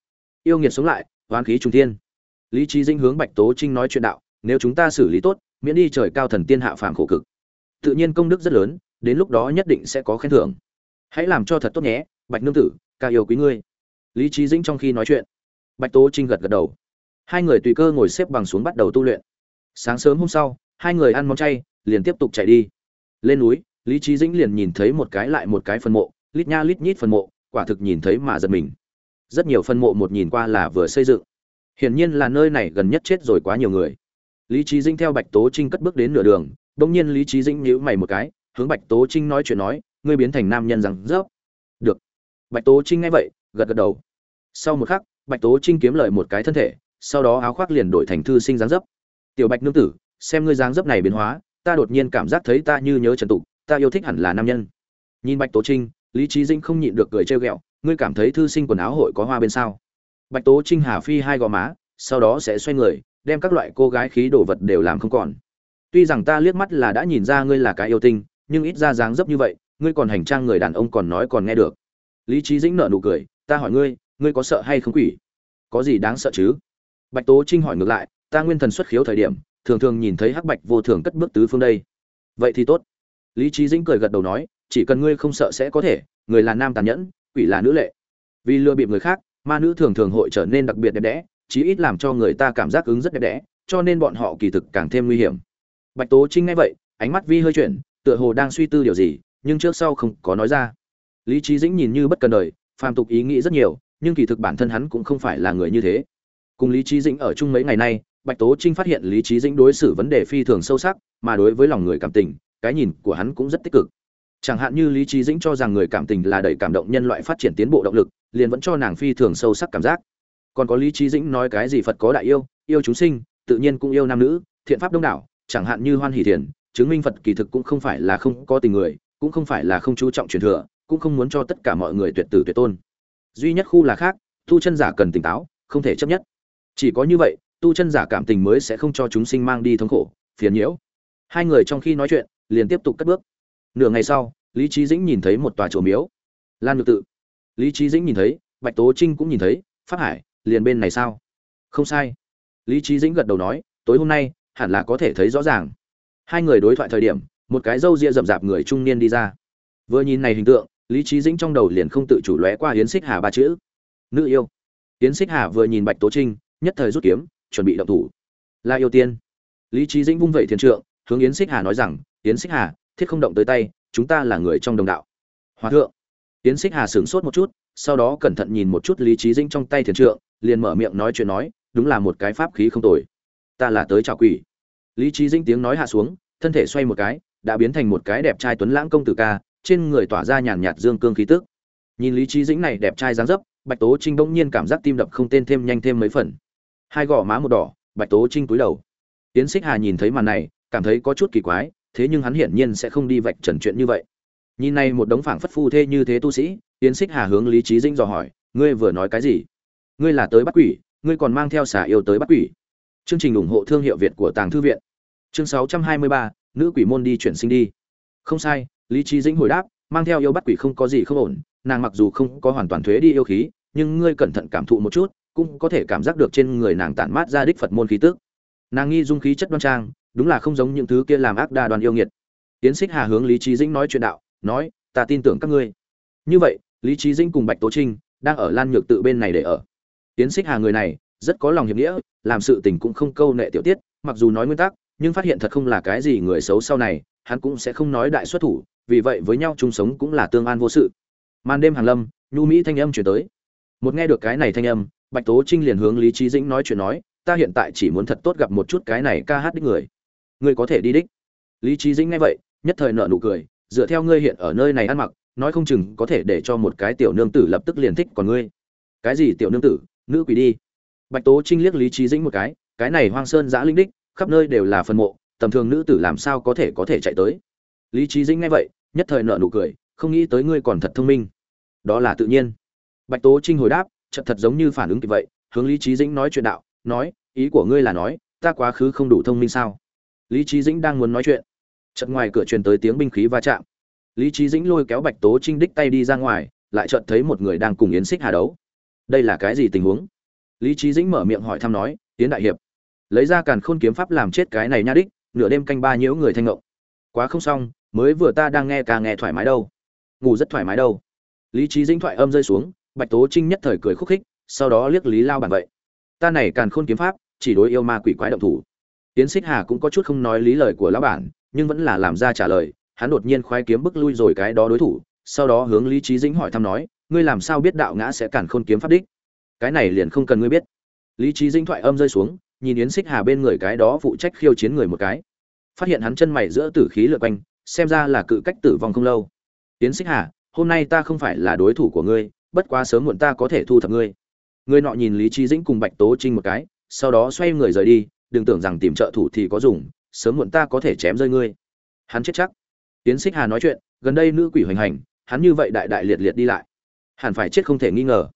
Yêu nghiệt sống lại, hoán khí trung thiên. Lý trí dĩnh hướng bạch tố trinh nói chuyện đạo nếu chúng ta xử lý tốt, miễn đi trời cao thần tiên hạ phàm khổ cực. Tự nhiên công đức rất lớn, đến lúc đó nhất định sẽ có khen thưởng. Hãy làm cho thật tốt nhé, bạch nương tử, ca yêu quý ngươi. Lý trí dĩnh trong khi nói chuyện, bạch tố trinh gật gật đầu. Hai người tùy cơ ngồi xếp bằng xuống bắt đầu tu luyện. Sáng sớm hôm sau, hai người ăn món chay, liền tiếp tục chạy đi. Lên núi, lý trí dĩnh liền nhìn thấy một cái lại một cái phân mộ, lít nha lít nhít phân mộ, quả thực nhìn thấy mà giật mình. Rất nhiều phân mộ một nhìn qua là vừa xây dựng. Hiển nhiên là nơi này gần nhất chết rồi quá nhiều người lý trí dĩnh theo bạch tố trinh cất bước đến nửa đường đ ỗ n g nhiên lý trí dĩnh nhíu mày một cái, hướng bạch tố trinh nói chuyện nói, ngươi biến thành nam nhân rằng rớp. Được. Bạch tố trinh nghe vậy, gật gật đầu. Sau một khắc, bạch tố trinh kiếm lợi một cái thân thể, sau đó áo khoác liền đổi thành thư sinh dáng dấp tiểu bạch nương tử, xem ngươi dáng dấp này biến hóa, ta đột nhiên cảm giác thấy ta như nhớ trần tục, ta yêu thích hẳn là nam nhân. Nhìn bạch tố trinh, lý trí dinh không nhịn được cười trêu ghẹo, ngươi cảm thấy thư sinh quần áo hội có hoa bên sao? Bạch tố trinh hà phi hai gò má, sau đó sẽ xoay người đem các loại cô gái khí đồ vật đều làm không còn. Tuy rằng ta liếc mắt là đã nhìn ra ngươi là cái yêu tinh, nhưng ít ra dáng dấp như vậy, ngươi còn hành trang người đàn ông còn nói còn nghe được. Lý trí dĩnh nợ nụ cười, ta hỏi ngươi ngươi có sợ hay không quỷ? Có gì đáng sợ chứ? Bạch tố trinh hỏi ngược lại, ta nguyên thần xuất khiếu thời điểm, thường thường nhìn thấy hắc bạch vô thường cất bước tứ phương đây. Vậy thì tốt. Lý trí dĩnh cười gật đầu nói, chỉ cần ngươi không sợ sẽ có thể, người là nam tàn nhẫn, quỷ là nữ lệ. Vì lừa bịp người khác, ma nữ thường thường hội trở nên đặc biệt đẹp đẽ chí ít làm cho người ta cảm giác ứng rất đẹp đẽ, cho nên bọn họ kỳ thực càng thêm nguy hiểm. Bạch tố trinh nghe vậy, ánh mắt vi hơi chuyển, tựa hồ đang suy tư điều gì, nhưng trước sau không có nói ra. Lý Chí dĩnh nhìn như bất cần đời, phàm tục ý nghĩ rất nhiều, nhưng kỳ thực bản thân hắn cũng không phải là người như thế. Cùng lý Chí dĩnh ở chung mấy ngày nay, bạch tố trinh phát hiện lý Chí dĩnh đối xử vấn đề phi thường sâu sắc, mà đối với lòng người cảm tình, cái nhìn của hắn cũng rất tích cực. Chẳng hạn như lý Chí dĩnh cho rằng người cảm tình là đẩy cảm động nhân loại phát triển tiến bộ động lực, liền vẫn cho nàng phi thường sâu sắc cảm giác còn có lý trí dĩnh nói cái gì phật có đại yêu yêu chúng sinh, tự nhiên cũng yêu nam nữ, thiện pháp đông đảo, chẳng hạn như hoan hỷ thiền, chứng minh phật kỳ thực cũng không phải là không có tình người, cũng không phải là không chú trọng truyền thừa, cũng không muốn cho tất cả mọi người tuyệt tử tuyệt tôn. Duy nhất khu là khác, tu chân giả cần tỉnh táo, không thể chấp nhất. Chỉ có như vậy, tu chân giả cảm tình mới sẽ không cho chúng sinh mang đi thống khổ, phiền nhiễu. Hai người trong khi nói chuyện, liền tiếp tục cất bước. Nửa ngày sau, lý trí dĩnh nhìn thấy một tòa chùa miếu. Lan nhược tự. Lý trí dĩnh nhìn thấy, bạch tố trinh cũng nhìn thấy phát hải liền bên này sao? Không sai. Lý trí dĩnh gật đầu nói, tối hôm nay, hẳn là có thể thấy rõ ràng. Hai người đối thoại thời điểm, một cái râu ria rậm rạp người trung niên đi ra. Vừa nhìn này hình tượng, lý trí dĩnh trong đầu liền không tự chủ lóe qua hiến xích hà ba chữ. Nữ yêu. Hiến xích hà vừa nhìn bạch tố trinh, nhất thời rút kiếm, chuẩn bị động thủ. Là yêu tiên. Lý trí dĩnh vung vẩy thiên trượng, hướng yến xích hà nói rằng, yến xích hà, thiết không động tới tay, chúng ta là người trong đồng đạo. Hòa thượng. Yến xích hà sửng sốt một chút, sau đó cẩn thận nhìn một chút lý trí dĩnh trong tay thiên trượng liền mở miệng nói chuyện nói, đúng là một cái pháp khí không tồi. Ta là tới chào quỷ. Lý trí dĩnh tiếng nói hạ xuống, thân thể xoay một cái, đã biến thành một cái đẹp trai tuấn lãng công tử ca, trên người tỏa ra nhàn nhạt dương cương khí tức. Nhìn lý trí dĩnh này đẹp trai dáng dấp, bạch tố trinh bỗng nhiên cảm giác tim đập không tên thêm nhanh thêm mấy phần. Hai gò má một đỏ, bạch tố trinh cúi đầu. Tiến xích hà nhìn thấy màn này, cảm thấy có chút kỳ quái, thế nhưng hắn hiển nhiên sẽ không đi vạch trần chuyện như vậy. Nhìn này một đống phảng phất phu thê như thế tu sĩ tiến xích hà hướng lý trí dĩnh dò hỏi, ngươi vừa nói cái gì? Ngươi là tới bắt quỷ ngươi còn mang theo xả yêu tới bắt quỷ. Chương trình ủng hộ thương hiệu việt của tàng thư viện. Chương 623, nữ quỷ môn đi chuyển sinh đi. Không sai lý trí dĩnh hồi đáp mang theo yêu bắt quỷ không có gì không ổn nàng mặc dù không có hoàn toàn thuế đi yêu khí nhưng ngươi cẩn thận cảm thụ một chút cũng có thể cảm giác được trên người nàng tản mát ra đích phật môn khí tức. Nàng nghi dung khí chất đoan trang đúng là không giống những thứ kia làm ác đa đoàn yêu nghiệt. Tiến xích hà hướng lý trí dĩnh nói chuyện đạo nói ta tin tưởng các ngươi. Như vậy lý trí dĩnh cùng bạch tố trinh đang ở lan nhược tự bên này để ở tiến xích hà người này, rất có lòng hiệp nghĩa, làm sự tình cũng không câu nệ tiểu tiết, mặc dù nói nguyên tắc, nhưng phát hiện thật không là cái gì người xấu sau này, hắn cũng sẽ không nói đại xuất thủ, vì vậy với nhau chung sống cũng là tương an vô sự. Màn đêm hàng lâm, nhu mỹ thanh âm chuyển tới. Một nghe được cái này thanh âm, bạch tố trinh liền hướng lý trí dĩnh nói chuyện nói, ta hiện tại chỉ muốn thật tốt gặp một chút cái này ca hát đích người. Ngươi có thể đi đích. Lý trí dĩnh nghe vậy, nhất thời nợ nụ cười, dựa theo ngươi hiện ở nơi này ăn mặc, nói không chừng có thể để cho một cái tiểu nương tử lập tức liền thích còn ngươi. Cái gì tiểu nương tử? Nữ quỷ đi. Bạch tố trinh liếc lý trí dĩnh một cái cái này hoang sơn giã linh đích, khắp nơi đều là phần mộ, tầm thường nữ tử làm sao có thể có thể chạy tới? Lý trí dĩnh nghe vậy, nhất thời nợ nụ cười, không nghĩ tới ngươi còn thật thông minh. Đó là tự nhiên. Bạch tố trinh hồi đáp, chợt thật giống như phản ứng kịp vậy, hướng lý trí dĩnh nói chuyện đạo, nói, ý của ngươi là nói, ta quá khứ không đủ thông minh sao? Lý trí dĩnh đang muốn nói chuyện. Chợt ngoài cửa truyền tới tiếng binh khí va chạm. Lý trí dĩnh lôi kéo bạch tố trinh đích tay đi ra ngoài, lại chợt thấy một người đang cùng yến xích hà đấu đây là cái gì tình huống? Lý trí dĩnh mở miệng hỏi thăm nói, tiến đại hiệp, lấy ra càn khôn kiếm pháp làm chết cái này nha đích, nửa đêm canh ba nhiễu người thanh ngộng quá không xong, mới vừa ta đang nghe ca nghe thoải mái đâu. Ngủ rất thoải mái đâu. Lý trí dĩnh thoại âm rơi xuống, bạch tố trinh nhất thời cười khúc khích, sau đó liếc lý lao bản vậy. Ta này càn khôn kiếm pháp, chỉ đối yêu ma quỷ quái động thủ. Tiến xích hà cũng có chút không nói lý lời của lão bản, nhưng vẫn là làm ra trả lời, hắn đột nhiên khoái kiếm bức lui rồi cái đó đối thủ, sau đó hướng lý trí dĩnh hỏi thăm nói ngươi làm sao biết đạo ngã sẽ cản khôn kiếm pháp đích? Cái này liền không cần ngươi biết. Lý trí dĩnh thoại âm rơi xuống, nhìn yến xích hà bên người cái đó phụ trách khiêu chiến người một cái. Phát hiện hắn chân mày giữa tử khí lượt quanh, xem ra là cự cách tử vong không lâu. Yến xích hà, hôm nay ta không phải là đối thủ của ngươi, bất quá sớm muộn ta có thể thu thập ngươi. Ngươi nọ nhìn lý trí dĩnh cùng bạch tố trinh một cái, sau đó xoay người rời đi, đừng tưởng rằng tìm trợ thủ thì có dùng, sớm muộn ta có thể chém rơi ngươi. Hắn chết chắc. Yến xích hà nói chuyện, gần đây nữ quỷ hoành hành, hắn như vậy đại đại liệt liệt đi lại hẳn phải chết không thể nghi ngờ.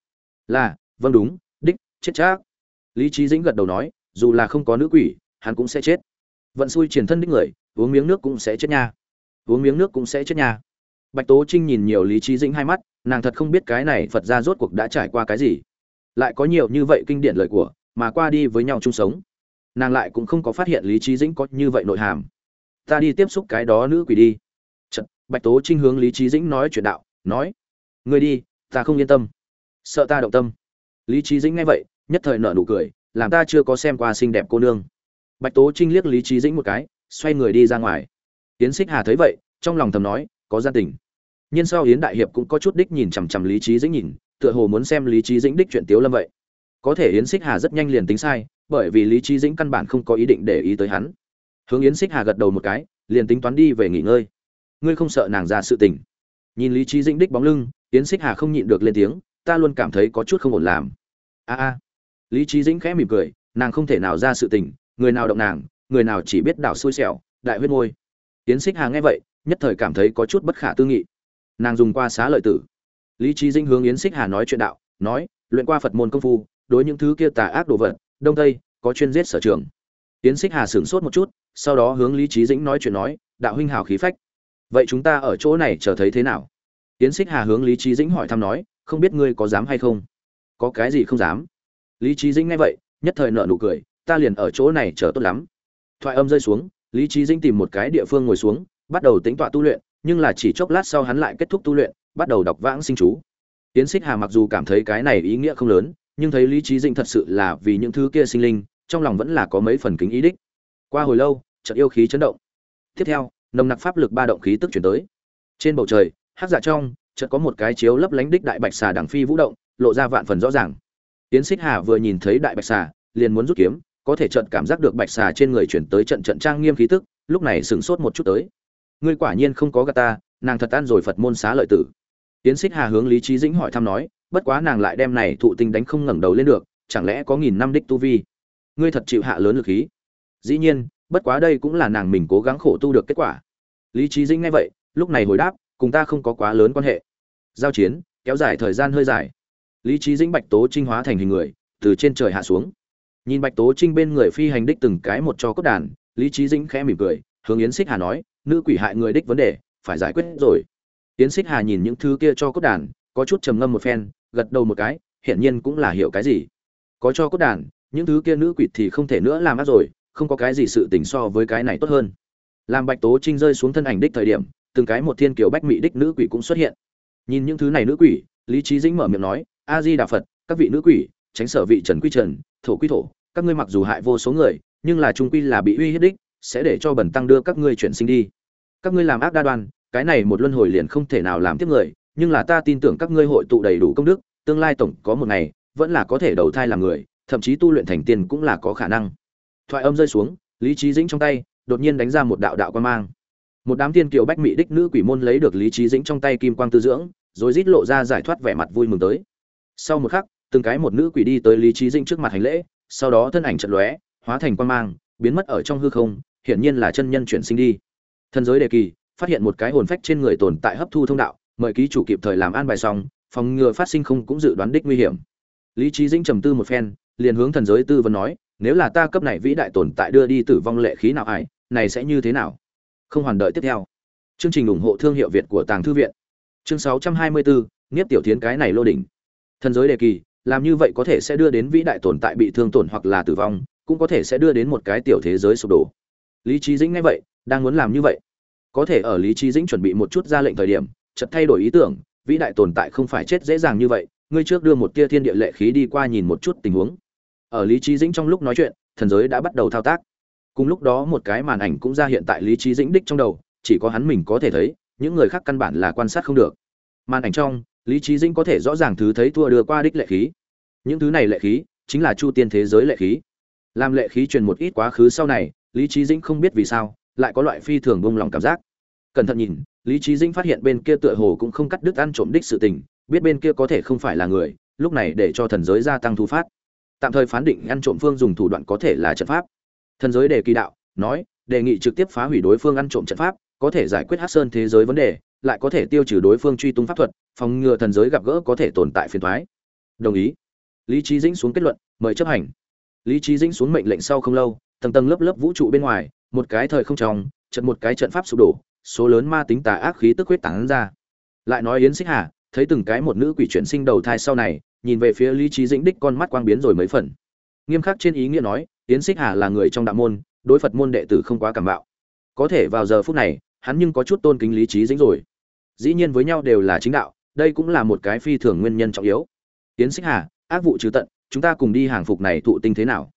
Là vâng đúng đích chết chắc. Lý trí dĩnh gật đầu nói dù là không có nữ quỷ hắn cũng sẽ chết. Vận xui triển thân đích người uống miếng nước cũng sẽ chết nha. Uống miếng nước cũng sẽ chết nha. Bạch tố trinh nhìn nhiều lý trí dĩnh hai mắt nàng thật không biết cái này phật ra rốt cuộc đã trải qua cái gì. Lại có nhiều như vậy kinh điển lời của mà qua đi với nhau chung sống. Nàng lại cũng không có phát hiện lý trí dĩnh có như vậy nội hàm. Ta đi tiếp xúc cái đó nữ quỷ đi. Chật, bạch tố trinh hướng lý trí dĩnh nói chuyện đạo nói người đi ta không yên tâm. Sợ ta động tâm. Lý trí dĩnh nghe vậy, nhất thời nở nụ cười, làm ta chưa có xem qua xinh đẹp cô nương. Bạch tố trinh liếc lý trí dĩnh một cái, xoay người đi ra ngoài. Tiến xích hà thấy vậy, trong lòng thầm nói, có gia tình. Nhiên sau yến đại hiệp cũng có chút đích nhìn chằm chằm lý trí dĩnh nhìn, tựa hồ muốn xem lý trí dĩnh đích chuyện tiếu lâm vậy. Có thể yến xích hà rất nhanh liền tính sai, bởi vì lý trí dĩnh căn bản không có ý định để ý tới hắn. Hướng yến xích hà gật đầu một cái, liền tính toán đi về nghỉ ngơi. Ngươi không sợ nàng ra sự tình. Nhìn lý trí dĩnh đích bóng lưng yến xích hà không nhịn được lên tiếng, ta luôn cảm thấy có chút không ổn làm. A a. Lý trí dĩnh khẽ mỉm cười, nàng không thể nào ra sự tình, người nào động nàng, người nào chỉ biết đảo xui xẻo, đại huyết môi. Yến xích hà nghe vậy, nhất thời cảm thấy có chút bất khả tư nghị. Nàng dùng qua xá lợi tử. Lý trí dĩnh hướng yến xích hà nói chuyện đạo, nói, luyện qua phật môn công phu, đối những thứ kia tà ác đồ vật, đông tây, có chuyên giết sở trường. Yến xích hà sửng sốt một chút, sau đó hướng lý trí dĩnh nói chuyện nói, đạo huynh hào khí phách. Vậy chúng ta ở chỗ này chờ thấy thế nào? Yến xích hà hướng lý trí dĩnh hỏi thăm nói, không biết ngươi có dám hay không? Có cái gì không dám. Lý trí dĩnh nghe vậy, nhất thời nợ nụ cười, ta liền ở chỗ này chờ tốt lắm. Thoại âm rơi xuống, lý trí dĩnh tìm một cái địa phương ngồi xuống, bắt đầu tính tọa tu luyện, nhưng là chỉ chốc lát sau hắn lại kết thúc tu luyện, bắt đầu đọc vãng sinh chú. Tiến xích hà mặc dù cảm thấy cái này ý nghĩa không lớn, nhưng thấy lý trí dĩnh thật sự là vì những thứ kia sinh linh, trong lòng vẫn là có mấy phần kính ý đích. Qua hồi lâu trận yêu khí chấn động. Tiếp theo, nồng nặc pháp lực ba động khí tức chuyển tới. Trên bầu trời Hắc dạ trong, chợt có một cái chiếu lấp lánh đích đại bạch xà đằng phi vũ động, lộ ra vạn phần rõ ràng. Tiến xích hà vừa nhìn thấy đại bạch xà, liền muốn rút kiếm, có thể trận cảm giác được bạch xà trên người chuyển tới trận trận trang nghiêm khí tức, lúc này sửng sốt một chút tới. Ngươi quả nhiên không có gà ta, nàng thật tan rồi phật môn xá lợi tử. Tiến xích hà hướng lý trí dĩnh hỏi thăm nói, bất quá nàng lại đem này thụ tinh đánh không ngẩng đầu lên được, chẳng lẽ có nghìn năm đích tu vi? Ngươi thật chịu hạ lớn lực khí. Dĩ nhiên, bất quá đây cũng là nàng mình cố gắng khổ tu được kết quả. Lý trí dĩnh nghe vậy, lúc này hồi đáp cùng ta không có quá lớn quan hệ. Giao chiến, kéo dài thời gian hơi dài. Lý trí dĩnh, bạch tố trinh hóa thành hình người, từ trên trời hạ xuống. Nhìn bạch tố trinh bên người phi hành đích từng cái một cho cốt đàn, lý trí dĩnh khẽ mỉm cười, hướng yến xích hà nói, nữ quỷ hại người đích vấn đề, phải giải quyết rồi. Yến xích hà nhìn những thứ kia cho cốt đàn, có chút trầm ngâm một phen, gật đầu một cái, hiển nhiên cũng là hiểu cái gì. Có cho cốt đàn, những thứ kia nữ quỷ thì không thể nữa làm ác rồi, không có cái gì sự tình so với cái này tốt hơn. Làm bạch tố trinh rơi xuống thân ảnh đích thời điểm từng cái một thiên kiều bách mỹ đích nữ quỷ cũng xuất hiện. Nhìn những thứ này nữ quỷ, lý trí dĩnh mở miệng nói, a di đà phật, các vị nữ quỷ, tránh sở vị trần quy trần, thổ quy thổ, các ngươi mặc dù hại vô số người, nhưng là trung quy là bị uy hiếp đích, sẽ để cho bẩn tăng đưa các ngươi chuyển sinh đi. Các ngươi làm ác đa đoan, cái này một luân hồi liền không thể nào làm tiếp người, nhưng là ta tin tưởng các ngươi hội tụ đầy đủ công đức, tương lai tổng có một ngày, vẫn là có thể đầu thai làm người, thậm chí tu luyện thành tiên cũng là có khả năng. Thoại âm rơi xuống, lý trí dĩnh trong tay, đột nhiên đánh ra một đạo đạo quan mang một đám tiên kiều bách mỹ đích nữ quỷ môn lấy được lý trí dĩnh trong tay kim quang tư dưỡng, rồi rít lộ ra giải thoát vẻ mặt vui mừng tới. Sau một khắc, từng cái một nữ quỷ đi tới lý trí dĩnh trước mặt hành lễ, sau đó thân ảnh trận lóe, hóa thành quan mang, biến mất ở trong hư không, hiển nhiên là chân nhân chuyển sinh đi. Thân giới đề kỳ, phát hiện một cái hồn phách trên người tồn tại hấp thu thông đạo, mời ký chủ kịp thời làm an bài xong, phòng ngừa phát sinh không cũng dự đoán đích nguy hiểm. Lý trí dĩnh trầm tư một phen, liền hướng thần giới tư vấn nói, nếu là ta cấp này vĩ đại tồn tại đưa đi tử vong lệ khí nào ải này sẽ như thế nào? Không hoàn đợi tiếp theo. Chương trình ủng hộ thương hiệu việt của tàng thư viện. Chương 624, nghiếp tiểu thiến cái này lô đỉnh. Thần giới đề kỳ làm như vậy có thể sẽ đưa đến vĩ đại tồn tại bị thương tổn hoặc là tử vong cũng có thể sẽ đưa đến một cái tiểu thế giới sụp đổ. Lý trí dĩnh nghe vậy đang muốn làm như vậy. Có thể ở lý trí dĩnh chuẩn bị một chút ra lệnh thời điểm chợt thay đổi ý tưởng vĩ đại tồn tại không phải chết dễ dàng như vậy ngươi trước đưa một tia thiên địa lệ khí đi qua nhìn một chút tình huống. Ở lý trí dĩnh trong lúc nói chuyện thần giới đã bắt đầu thao tác cùng lúc đó một cái màn ảnh cũng ra hiện tại lý trí dĩnh đích trong đầu, chỉ có hắn mình có thể thấy, những người khác căn bản là quan sát không được. Màn ảnh trong, lý trí dĩnh có thể rõ ràng thứ thấy thua đưa qua đích lệ khí. Những thứ này lệ khí, chính là chu tiên thế giới lệ khí. Làm lệ khí truyền một ít quá khứ sau này, lý trí dĩnh không biết vì sao, lại có loại phi thường bông lòng cảm giác. Cẩn thận nhìn, lý trí dĩnh phát hiện bên kia tựa hồ cũng không cắt đứt ăn trộm đích sự tình, biết bên kia có thể không phải là người, lúc này để cho thần giới gia tăng thu phát. Tạm thời phán định ăn trộm phương dùng thủ đoạn có thể là trận pháp thần giới đề kỳ đạo, nói, đề nghị trực tiếp phá hủy đối phương ăn trộm trận pháp, có thể giải quyết hát sơn thế giới vấn đề, lại có thể tiêu trừ đối phương truy tung pháp thuật, phòng ngừa thần giới gặp gỡ có thể tồn tại phiền thoái đồng ý. Lý trí dĩnh xuống kết luận, mời chấp hành. Lý trí dĩnh xuống mệnh lệnh sau không lâu, tầng tầng lớp lớp vũ trụ bên ngoài, một cái thời không tròng trận một cái trận pháp sụp đổ, số lớn ma tính tà ác khí tức huyết tán ra. Lại nói yến xích hà, thấy từng cái một nữ quỷ chuyển sinh đầu thai sau này, nhìn về phía lý trí dĩnh đích con mắt quang biến rồi mấy phần. Nghiêm khắc trên ý nghĩa nói yến xích hà là người trong đạo môn, đối phật môn đệ tử không quá cảm bạo. Có thể vào giờ phút này, hắn nhưng có chút tôn kính lý trí dĩnh rồi. Dĩ nhiên với nhau đều là chính đạo, đây cũng là một cái phi thường nguyên nhân trọng yếu. Yến xích hà, ác vụ trừ tận, chúng ta cùng đi hàng phục này thụ tinh thế nào?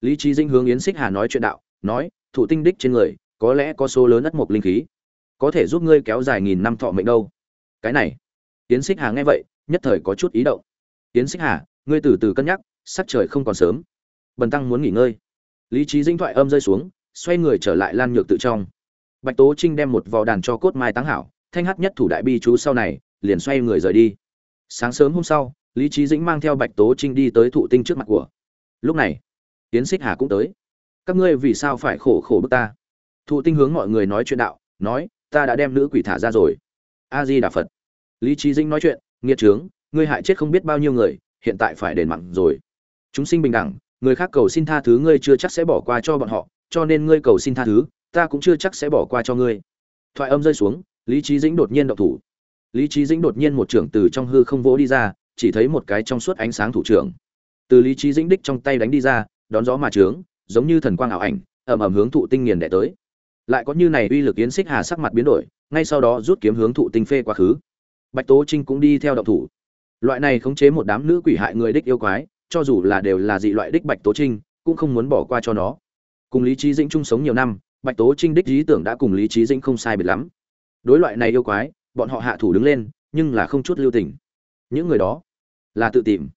Lý trí dĩnh hướng yến xích hà nói chuyện đạo, nói, thụ tinh đích trên người, có lẽ có số lớn ất mục linh khí. Có thể giúp ngươi kéo dài nghìn năm thọ mệnh đâu. Cái này. Yến xích hà nghe vậy, nhất thời có chút ý động. Yến xích hà, ngươi từ từ cân nhắc, sắc trời không còn sớm bần tăng muốn nghỉ ngơi. Lý trí dinh thoại âm rơi xuống, xoay người trở lại lan nhược tự trong. Bạch tố trinh đem một vò đàn cho cốt mai táng hảo, thanh hát nhất thủ đại bi chú sau này, liền xoay người rời đi. Sáng sớm hôm sau, lý trí dĩnh mang theo bạch tố trinh đi tới thụ tinh trước mặt của. Lúc này tiến xích hà cũng tới. Các ngươi vì sao phải khổ khổ bức ta? Thụ tinh hướng mọi người nói chuyện đạo, nói, ta đã đem nữ quỷ thả ra rồi. A di đà phật. Lý trí dĩnh nói chuyện, nghiệt trướng, ngươi hại chết không biết bao nhiêu người, hiện tại phải đền mặn rồi. Chúng sinh bình đẳng người khác cầu xin tha thứ ngươi chưa chắc sẽ bỏ qua cho bọn họ, cho nên ngươi cầu xin tha thứ, ta cũng chưa chắc sẽ bỏ qua cho ngươi. Thoại âm rơi xuống, lý trí dĩnh đột nhiên động thủ. Lý trí dĩnh đột nhiên một trưởng từ trong hư không vỗ đi ra, chỉ thấy một cái trong suốt ánh sáng thủ trưởng. Từ lý trí dĩnh đích trong tay đánh đi ra, đón gió mà trướng, giống như thần quang ảo ảnh ẩm ẩm hướng thụ tinh nghiền đẻ tới. Lại có như này uy lực yến xích hà sắc mặt biến đổi, ngay sau đó rút kiếm hướng thụ tinh phê quá khứ. Bạch tố trinh cũng đi theo động thủ. Loại này khống chế một đám nữ quỷ hại người đích yêu quái cho dù là đều là dị loại đích bạch tố trinh, cũng không muốn bỏ qua cho nó. Cùng lý trí dĩnh chung sống nhiều năm, bạch tố trinh đích lý tưởng đã cùng lý trí dĩnh không sai biệt lắm. Đối loại này yêu quái, bọn họ hạ thủ đứng lên, nhưng là không chút lưu tình. Những người đó là tự tìm.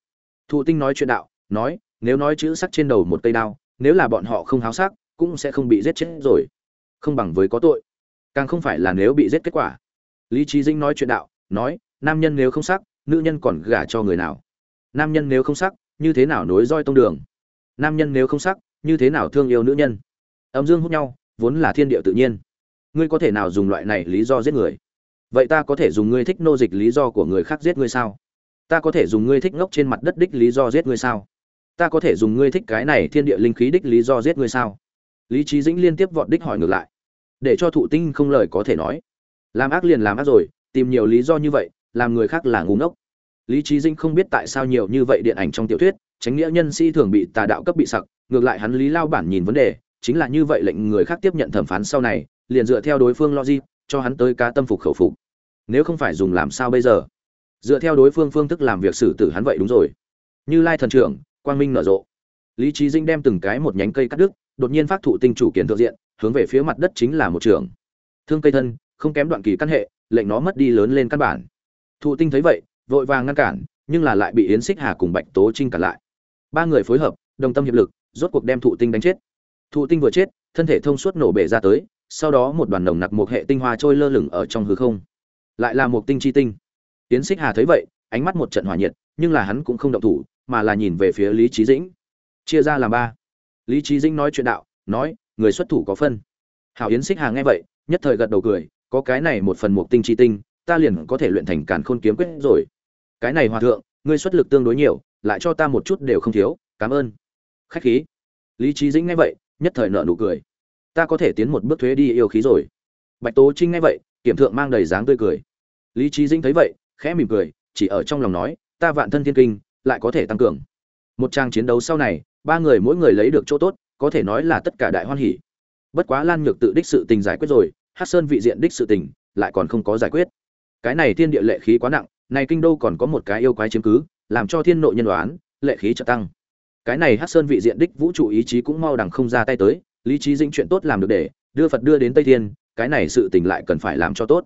Thụ tinh nói chuyện đạo, nói, nếu nói chữ sắc trên đầu một cây đao, nếu là bọn họ không háo sắc, cũng sẽ không bị giết chết rồi. Không bằng với có tội. Càng không phải là nếu bị giết kết quả. Lý trí dĩnh nói chuyện đạo, nói, nam nhân nếu không sắc, nữ nhân còn gả cho người nào? Nam nhân nếu không sắc như thế nào nối roi tông đường? Nam nhân nếu không sắc, như thế nào thương yêu nữ nhân? Âm dương hút nhau, vốn là thiên địa tự nhiên. Ngươi có thể nào dùng loại này lý do giết người? Vậy ta có thể dùng ngươi thích nô dịch lý do của người khác giết ngươi sao? Ta có thể dùng ngươi thích ngốc trên mặt đất đích lý do giết ngươi sao? Ta có thể dùng ngươi thích cái này thiên địa linh khí đích lý do giết ngươi sao? Lý trí dĩnh liên tiếp vọt đích hỏi ngược lại. Để cho thụ tinh không lời có thể nói. Làm ác liền làm ác rồi, tìm nhiều lý do như vậy, làm người khác là ngu ngốc lý trí Dinh không biết tại sao nhiều như vậy điện ảnh trong tiểu thuyết, tránh nghĩa nhân sĩ thường bị tà đạo cấp bị sặc, ngược lại hắn lý lao bản nhìn vấn đề, chính là như vậy lệnh người khác tiếp nhận thẩm phán sau này, liền dựa theo đối phương logic, cho hắn tới cá tâm phục khẩu phục. Nếu không phải dùng làm sao bây giờ? Dựa theo đối phương phương thức làm việc xử tử hắn vậy đúng rồi. Như lai thần trưởng, quang minh nở rộ. Lý trí dinh đem từng cái một nhánh cây cắt đứt, đột nhiên phát thụ tinh chủ kiến thượng diện, hướng về phía mặt đất chính là một trường. Thương cây thân, không kém đoạn kỳ căn hệ, lệnh nó mất đi lớn lên căn bản. Thụ tinh thấy vậy vội vàng ngăn cản, nhưng là lại bị yến xích hà cùng bạch tố trinh cản lại. Ba người phối hợp, đồng tâm hiệp lực, rốt cuộc đem thụ tinh đánh chết. Thụ tinh vừa chết, thân thể thông suốt nổ bể ra tới, sau đó một đoàn nồng nặc một hệ tinh hoa trôi lơ lửng ở trong hư không. Lại là một tinh chi tinh. Yến xích hà thấy vậy, ánh mắt một trận hỏa nhiệt, nhưng là hắn cũng không động thủ, mà là nhìn về phía lý trí dĩnh. Chia ra làm ba. Lý trí dĩnh nói chuyện đạo, nói, người xuất thủ có phân. Hảo yến xích hà nghe vậy, nhất thời gật đầu cười, có cái này một phần một tinh chi tinh, ta liền có thể luyện thành càn khôn kiếm quyết rồi cái này hòa thượng, ngươi xuất lực tương đối nhiều, lại cho ta một chút đều không thiếu, cảm ơn. Khách khí. Lý trí dĩnh nghe vậy, nhất thời nợ nụ cười. Ta có thể tiến một bước thuế đi yêu khí rồi. Bạch tố trinh nghe vậy, kiểm thượng mang đầy dáng tươi cười. Lý trí dĩnh thấy vậy, khẽ mỉm cười, chỉ ở trong lòng nói, ta vạn thân thiên kinh, lại có thể tăng cường. Một trang chiến đấu sau này, ba người mỗi người lấy được chỗ tốt, có thể nói là tất cả đại hoan hỉ. Bất quá lan nhược tự đích sự tình giải quyết rồi hát sơn vị diện đích sự tình, lại còn không có giải quyết. Cái này thiên địa lệ khí quá nặng này kinh đô còn có một cái yêu quái chiếm cứ, làm cho thiên nội nhân đoán, lệ khí trợ tăng. Cái này hát sơn vị diện đích vũ trụ ý chí cũng mau đằng không ra tay tới, lý trí dĩnh chuyện tốt làm được để, đưa phật đưa đến tây thiên, cái này sự tình lại cần phải làm cho tốt.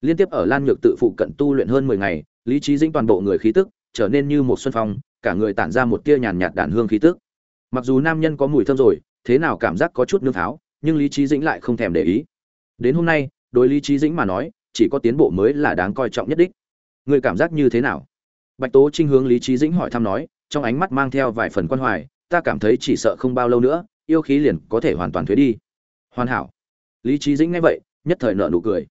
Liên tiếp ở lan nhược tự phụ cận tu luyện hơn mười ngày, lý trí dĩnh toàn bộ người khí tức trở nên như một xuân phong, cả người tản ra một tia nhàn nhạt đàn hương khí tức. Mặc dù nam nhân có mùi thơm rồi, thế nào cảm giác có chút nương tháo, nhưng lý trí dĩnh lại không thèm để ý. Đến hôm nay, đối lý trí dĩnh mà nói, chỉ có tiến bộ mới là đáng coi trọng nhất đích người cảm giác như thế nào? Bạch tố trinh hướng lý trí dĩnh hỏi thăm nói, trong ánh mắt mang theo vài phần quan hoài, ta cảm thấy chỉ sợ không bao lâu nữa, yêu khí liền có thể hoàn toàn thuế đi. Hoàn hảo. Lý trí dĩnh nghe vậy, nhất thời nợ nụ cười.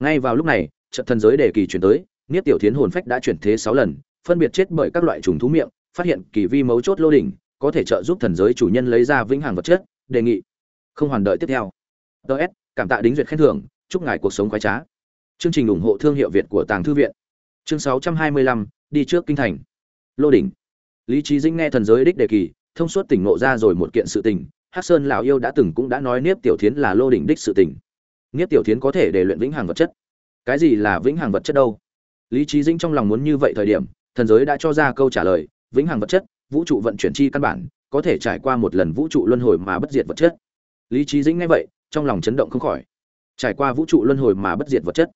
Ngay vào lúc này, trận thần giới đề kỳ chuyển tới, niết tiểu thiến hồn phách đã chuyển thế sáu lần, phân biệt chết bởi các loại trùng thú miệng, phát hiện kỳ vi mấu chốt lô đỉnh, có thể trợ giúp thần giới chủ nhân lấy ra vĩnh hằng vật chất, đề nghị. Không hoàn đợi tiếp theo. Ts cảm tạ đính duyệt khen thưởng, chúc ngài cuộc sống khoái trá. Chương trình ủng hộ thương hiệu việt của tàng thư viện chương sáu trăm hai mươi lăm, đi trước kinh thành. Lô đỉnh. Lý trí dĩnh nghe thần giới đích đề kỳ, thông suốt tỉnh ngộ ra rồi một kiện sự tình, hắc sơn lão yêu đã từng cũng đã nói niếp tiểu thiến là lô đỉnh đích sự tình. Niếp tiểu thiến có thể để luyện vĩnh hằng vật chất. Cái gì là vĩnh hằng vật chất đâu? Lý trí dĩnh trong lòng muốn như vậy thời điểm, thần giới đã cho ra câu trả lời, vĩnh hằng vật chất, vũ trụ vận chuyển chi căn bản, có thể trải qua một lần vũ trụ luân hồi mà bất diệt vật chất. Lý trí dĩnh nghe vậy, trong lòng chấn động không khỏi. Trải qua vũ trụ luân hồi mà bất diệt vật chất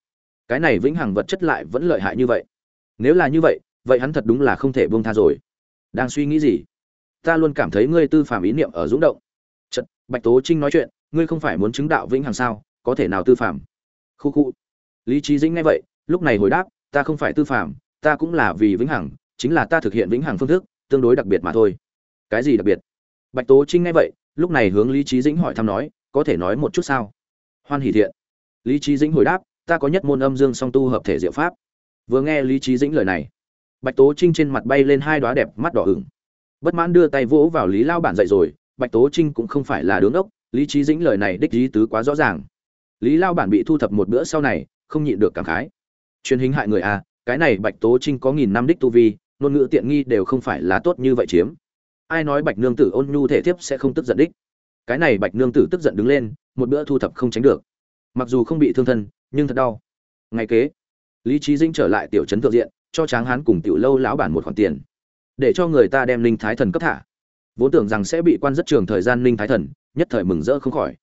cái này vĩnh hằng vật chất lại vẫn lợi hại như vậy. Nếu là như vậy vậy hắn thật đúng là không thể buông tha rồi. Đang suy nghĩ gì? Ta luôn cảm thấy ngươi tư phạm ý niệm ở dũng động. Chật, bạch tố trinh nói chuyện ngươi không phải muốn chứng đạo vĩnh hằng sao? Có thể nào tư phạm khu khu. Lý trí dĩnh nghe vậy lúc này hồi đáp ta không phải tư phạm ta cũng là vì vĩnh hằng chính là ta thực hiện vĩnh hằng phương thức tương đối đặc biệt mà thôi. Cái gì đặc biệt? Bạch tố trinh nghe vậy lúc này hướng lý trí dĩnh hỏi thăm nói có thể nói một chút sao? Hoan hỷ thiện. Lý trí dĩnh hồi đáp ta có nhất môn âm dương song tu hợp thể diệu pháp. Vừa nghe lý trí dĩnh lời này, bạch tố trinh trên mặt bay lên hai đoá đẹp mắt đỏ ửng. Bất mãn đưa tay vỗ vào lý lao bản dậy rồi, bạch tố trinh cũng không phải là đứng ốc lý trí dĩnh lời này đích lý tứ quá rõ ràng. Lý lao bản bị thu thập một bữa sau này, không nhịn được cảm khái. Truyền hình hại người à cái này bạch tố trinh có nghìn năm đích tu vi, ngôn ngữ tiện nghi đều không phải là tốt như vậy chiếm. Ai nói bạch nương tử ôn nhu thể thiếp sẽ không tức giận đích? Cái này bạch nương tử tức giận đứng lên, một bữa thu thập không tránh được. Mặc dù không bị thương thân nhưng thật đau. Ngày kế, lý trí dĩnh trở lại tiểu trấn thượng diện, cho tráng hán cùng tiểu lâu lão bản một khoản tiền, để cho người ta đem linh thái thần cấp thả. Vốn tưởng rằng sẽ bị quan rất trường thời gian linh thái thần, nhất thời mừng rỡ không khỏi.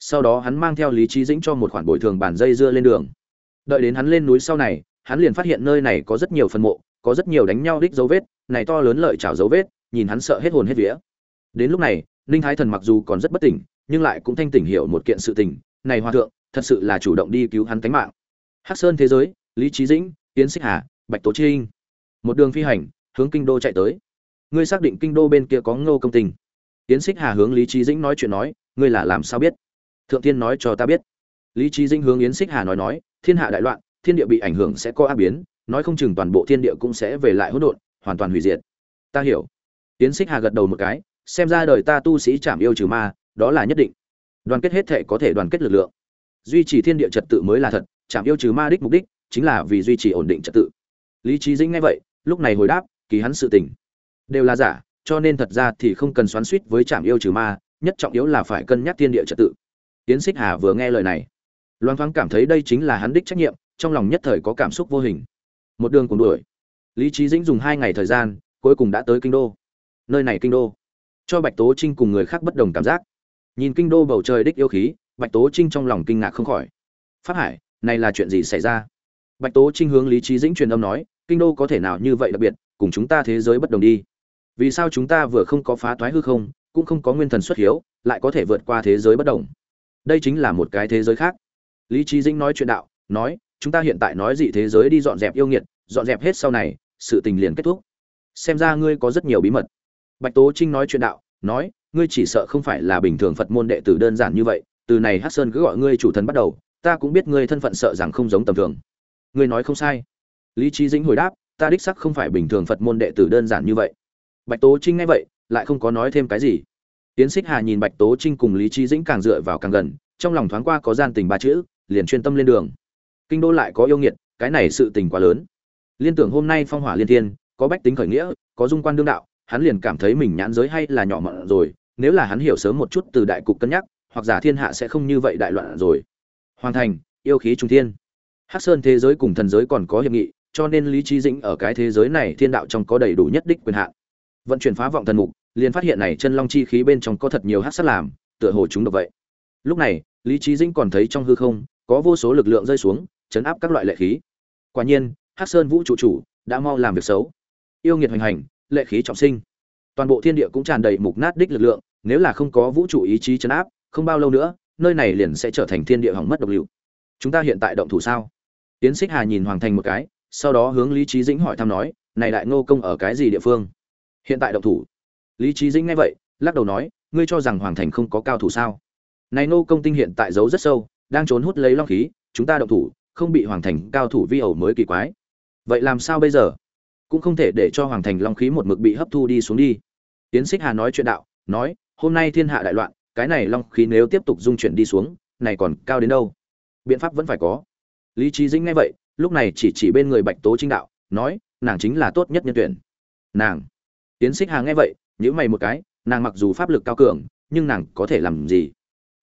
Sau đó hắn mang theo lý trí dĩnh cho một khoản bồi thường bản dây dưa lên đường. Đợi đến hắn lên núi sau này, hắn liền phát hiện nơi này có rất nhiều phần mộ, có rất nhiều đánh nhau đích dấu vết, này to lớn lợi chảo dấu vết, nhìn hắn sợ hết hồn hết vía. Đến lúc này, ninh thái thần mặc dù còn rất bất tỉnh, nhưng lại cũng thanh tỉnh hiểu một kiện sự tình này hòa thượng, thật sự là chủ động đi cứu hắn tính mạng. Hắc sơn thế giới, lý trí dĩnh tiến xích hà, bạch tố trinh. Một đường phi hành, hướng kinh đô chạy tới. Ngươi xác định kinh đô bên kia có ngô công tình. Tiến xích hà hướng lý trí dĩnh nói chuyện nói, ngươi là làm sao biết? Thượng tiên nói cho ta biết. Lý trí dĩnh hướng yến xích hà nói nói, thiên hạ đại loạn, thiên địa bị ảnh hưởng sẽ có ác biến, nói không chừng toàn bộ thiên địa cũng sẽ về lại hỗn độn, hoàn toàn hủy diệt. Ta hiểu. Yến xích hà gật đầu một cái, xem ra đời ta tu sĩ chạm yêu trừ ma, đó là nhất định đoàn kết hết thể có thể đoàn kết lực lượng. Duy trì thiên địa trật tự mới là thật chạm yêu trừ ma đích mục đích chính là vì duy trì ổn định trật tự. Lý trí dĩnh nghe vậy, lúc này hồi đáp, kỳ hắn sự tình. Đều là giả, cho nên thật ra thì không cần xoắn suýt với trạm yêu trừ ma, nhất trọng yếu là phải cân nhắc thiên địa trật tự. Tiến xích hà vừa nghe lời này loan thoáng cảm thấy đây chính là hắn đích trách nhiệm, trong lòng nhất thời có cảm xúc vô hình. Một đường cùng đuổi, lý trí dĩnh dùng hai ngày thời gian, cuối cùng đã tới kinh đô. Nơi này kinh đô, cho bạch tố trinh cùng người khác bất đồng cảm giác nhìn kinh đô bầu trời đích yêu khí, bạch tố trinh trong lòng kinh ngạc không khỏi. Phát hải, này là chuyện gì xảy ra? Bạch tố trinh hướng lý trí dĩnh truyền âm nói, kinh đô có thể nào như vậy đặc biệt, cùng chúng ta thế giới bất đồng đi. Vì sao chúng ta vừa không có phá toái hư không, cũng không có nguyên thần xuất hiếu, lại có thể vượt qua thế giới bất đồng? Đây chính là một cái thế giới khác. Lý trí dĩnh nói chuyện đạo, nói, chúng ta hiện tại nói dị thế giới đi dọn dẹp yêu nghiệt, dọn dẹp hết sau này, sự tình liền kết thúc. Xem ra ngươi có rất nhiều bí mật. Bạch tố trinh nói chuyện đạo, nói ngươi chỉ sợ không phải là bình thường phật môn đệ tử đơn giản như vậy, từ này hát sơn cứ gọi ngươi chủ thần bắt đầu, ta cũng biết ngươi thân phận sợ rằng không giống tầm thường. Ngươi nói không sai. Lý trí dĩnh hồi đáp, ta đích sắc không phải bình thường phật môn đệ tử đơn giản như vậy. Bạch tố trinh nghe vậy, lại không có nói thêm cái gì. Tiến xích hà nhìn bạch tố trinh cùng lý trí dĩnh càng dựa vào càng gần, trong lòng thoáng qua có gian tình ba chữ, liền chuyên tâm lên đường. Kinh đô lại có yêu nghiệt, cái này sự tình quá lớn. Liên tưởng hôm nay phong hỏa liên thiên, có bách tính khởi nghĩa, có dung quan đương đạo, hắn liền cảm thấy mình nhãn giới hay là nhỏ mọn rồi nếu là hắn hiểu sớm một chút từ đại cục cân nhắc, hoặc giả thiên hạ sẽ không như vậy đại loạn rồi. Hoàn thành, yêu khí trung thiên. Hắc sơn thế giới cùng thần giới còn có hiệp nghị, cho nên lý trí dĩnh ở cái thế giới này thiên đạo trong có đầy đủ nhất đích quyền hạn. Vận chuyển phá vọng thần mục, liền phát hiện này chân long chi khí bên trong có thật nhiều hắc sát làm, tựa hồ chúng độc vậy. Lúc này, lý trí dĩnh còn thấy trong hư không, có vô số lực lượng rơi xuống, chấn áp các loại lệ khí. Quả nhiên, hắc sơn vũ trụ chủ, đã mau làm việc xấu. Yêu nghiệt hoành hành, lệ khí trọng sinh toàn bộ thiên địa cũng tràn đầy mục nát đích lực lượng, nếu là không có vũ trụ ý chí chấn áp, không bao lâu nữa, nơi này liền sẽ trở thành thiên địa hỏng mất độc liệu chúng ta hiện tại động thủ sao? Tiến xích hà nhìn hoàng thành một cái, sau đó hướng lý trí dĩnh hỏi thăm nói, này đại ngô công ở cái gì địa phương? Hiện tại động thủ. Lý trí dĩnh nghe vậy, lắc đầu nói, ngươi cho rằng hoàng thành không có cao thủ sao? Này ngô công tinh hiện tại giấu rất sâu, đang trốn hút lấy long khí, chúng ta động thủ, không bị hoàng thành cao thủ vi ẩu mới kỳ quái. Vậy làm sao bây giờ? Cũng không thể để cho hoàng thành long khí một mực bị hấp thu đi xuống đi. Tiến xích hà nói chuyện đạo, nói, hôm nay thiên hạ đại loạn, cái này long khí nếu tiếp tục dung chuyển đi xuống, này còn cao đến đâu? Biện pháp vẫn phải có. Lý trí dĩnh nghe vậy, lúc này chỉ chỉ bên người bạch tố trinh đạo, nói, nàng chính là tốt nhất nhân tuyển. Nàng? Tiến xích hà nghe vậy nhữ mày một cái, nàng mặc dù pháp lực cao cường, nhưng nàng có thể làm gì?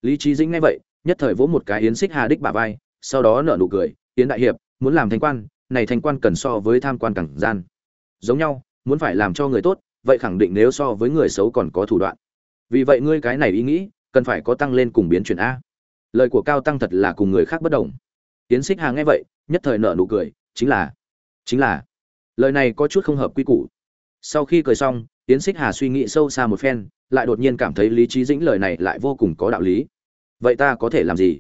Lý trí dĩnh nghe vậy, nhất thời vỗ một cái yến xích hà đích bà vai, sau đó nở nụ cười, yến đại hiệp, muốn làm thanh quan, này thanh quan cần so với tham quan cẳng gian giống nhau, muốn phải làm cho người tốt, vậy khẳng định nếu so với người xấu còn có thủ đoạn. Vì vậy ngươi cái này ý nghĩ, cần phải có tăng lên cùng biến chuyển a. Lời của cao tăng thật là cùng người khác bất đồng. Tiến xích hà nghe vậy, nhất thời nở nụ cười, chính là chính là, lời này có chút không hợp quy củ. Sau khi cười xong tiến xích hà suy nghĩ sâu xa một phen, lại đột nhiên cảm thấy lý trí dĩnh lời này lại vô cùng có đạo lý. Vậy ta có thể làm gì?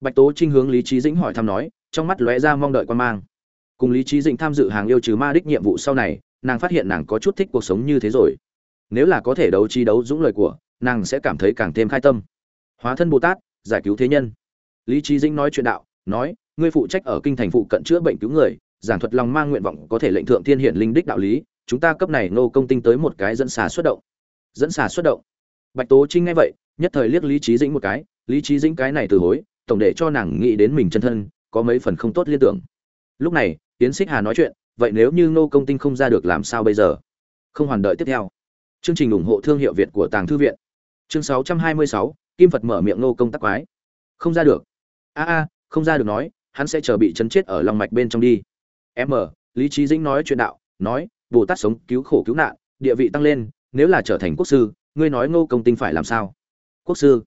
Bạch tố trinh hướng lý trí dĩnh hỏi thăm nói, trong mắt lóe ra mong đợi quan mang cùng lý trí dĩnh tham dự hàng yêu trừ ma đích nhiệm vụ sau này, nàng phát hiện nàng có chút thích cuộc sống như thế rồi. Nếu là có thể đấu trí đấu dũng lời của, nàng sẽ cảm thấy càng thêm khai tâm. Hóa thân bồ tát, giải cứu thế nhân. Lý trí dĩnh nói chuyện đạo, nói, ngươi phụ trách ở kinh thành phụ cận chữa bệnh cứu người, giảng thuật lòng mang nguyện vọng có thể lệnh thượng thiên hiển linh đích đạo lý, chúng ta cấp này nô công tinh tới một cái dẫn xà xuất động. Dẫn xà xuất động. Bạch tố trinh nghe vậy, nhất thời liếc lý trí dĩnh một cái, lý trí dĩnh cái này từ hối, tổng để cho nàng nghĩ đến mình chân thân, có mấy phần không tốt liên tưởng. Lúc này tiến xích hà nói chuyện vậy nếu như nô công tinh không ra được làm sao bây giờ? Không hoàn đợi tiếp theo. Chương trình ủng hộ thương hiệu việt của tàng thư viện. Chương 626, kim phật mở miệng nô công tắc quái. Không ra được. A a không ra được nói hắn sẽ chờ bị chấn chết ở lòng mạch bên trong đi. M lý trí dĩnh nói chuyện đạo nói bồ tát sống cứu khổ cứu nạn địa vị tăng lên nếu là trở thành quốc sư ngươi nói ngô công tinh phải làm sao? Quốc sư.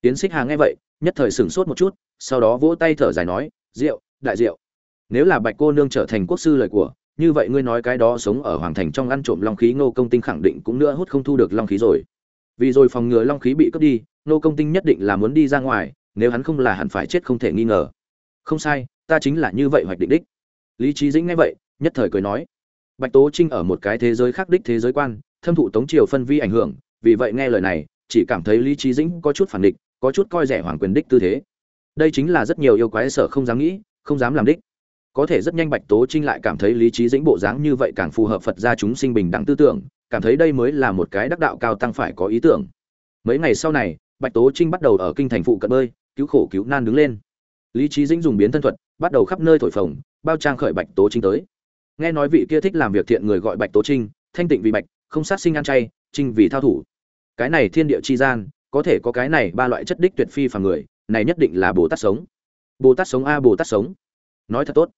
Tiến xích hà nghe vậy nhất thời sửng sốt một chút sau đó vỗ tay thở dài nói rượu đại rượu nếu là bạch cô nương trở thành quốc sư lời của, như vậy ngươi nói cái đó sống ở hoàng thành trong ăn trộm long khí, ngô công tinh khẳng định cũng nữa hút không thu được long khí rồi. Vì rồi phòng ngừa long khí bị cướp đi, ngô công tinh nhất định là muốn đi ra ngoài, nếu hắn không là hẳn phải chết không thể nghi ngờ. Không sai, ta chính là như vậy hoạch định đích. Lý trí dĩnh nghe vậy, nhất thời cười nói. Bạch tố trinh ở một cái thế giới khác đích thế giới quan, thâm thụ tống triều phân vi ảnh hưởng, vì vậy nghe lời này, chỉ cảm thấy lý trí dĩnh có chút phản địch có chút coi rẻ hoàng quyền đích tư thế. Đây chính là rất nhiều yêu quái sở không dám nghĩ, không dám làm đích có thể rất nhanh bạch tố trinh lại cảm thấy lý trí dĩnh bộ dáng như vậy càng phù hợp phật gia chúng sinh bình đẳng tư tưởng, cảm thấy đây mới là một cái đắc đạo cao tăng phải có ý tưởng. Mấy ngày sau này, bạch tố trinh bắt đầu ở kinh thành phụ cận bơi, cứu khổ cứu nan đứng lên. Lý trí dĩnh dùng biến thân thuật, bắt đầu khắp nơi thổi phồng, bao trang khởi bạch tố trinh tới. Nghe nói vị kia thích làm việc thiện người gọi bạch tố trinh, thanh tịnh vì bạch, không sát sinh ăn chay, trinh vì thao thủ. Cái này thiên địa chi gian, có thể có cái này ba loại chất đích tuyệt phi phàm người, này nhất định là bồ tát sống. Bồ tát sống a, bồ tát sống. Nói thật tốt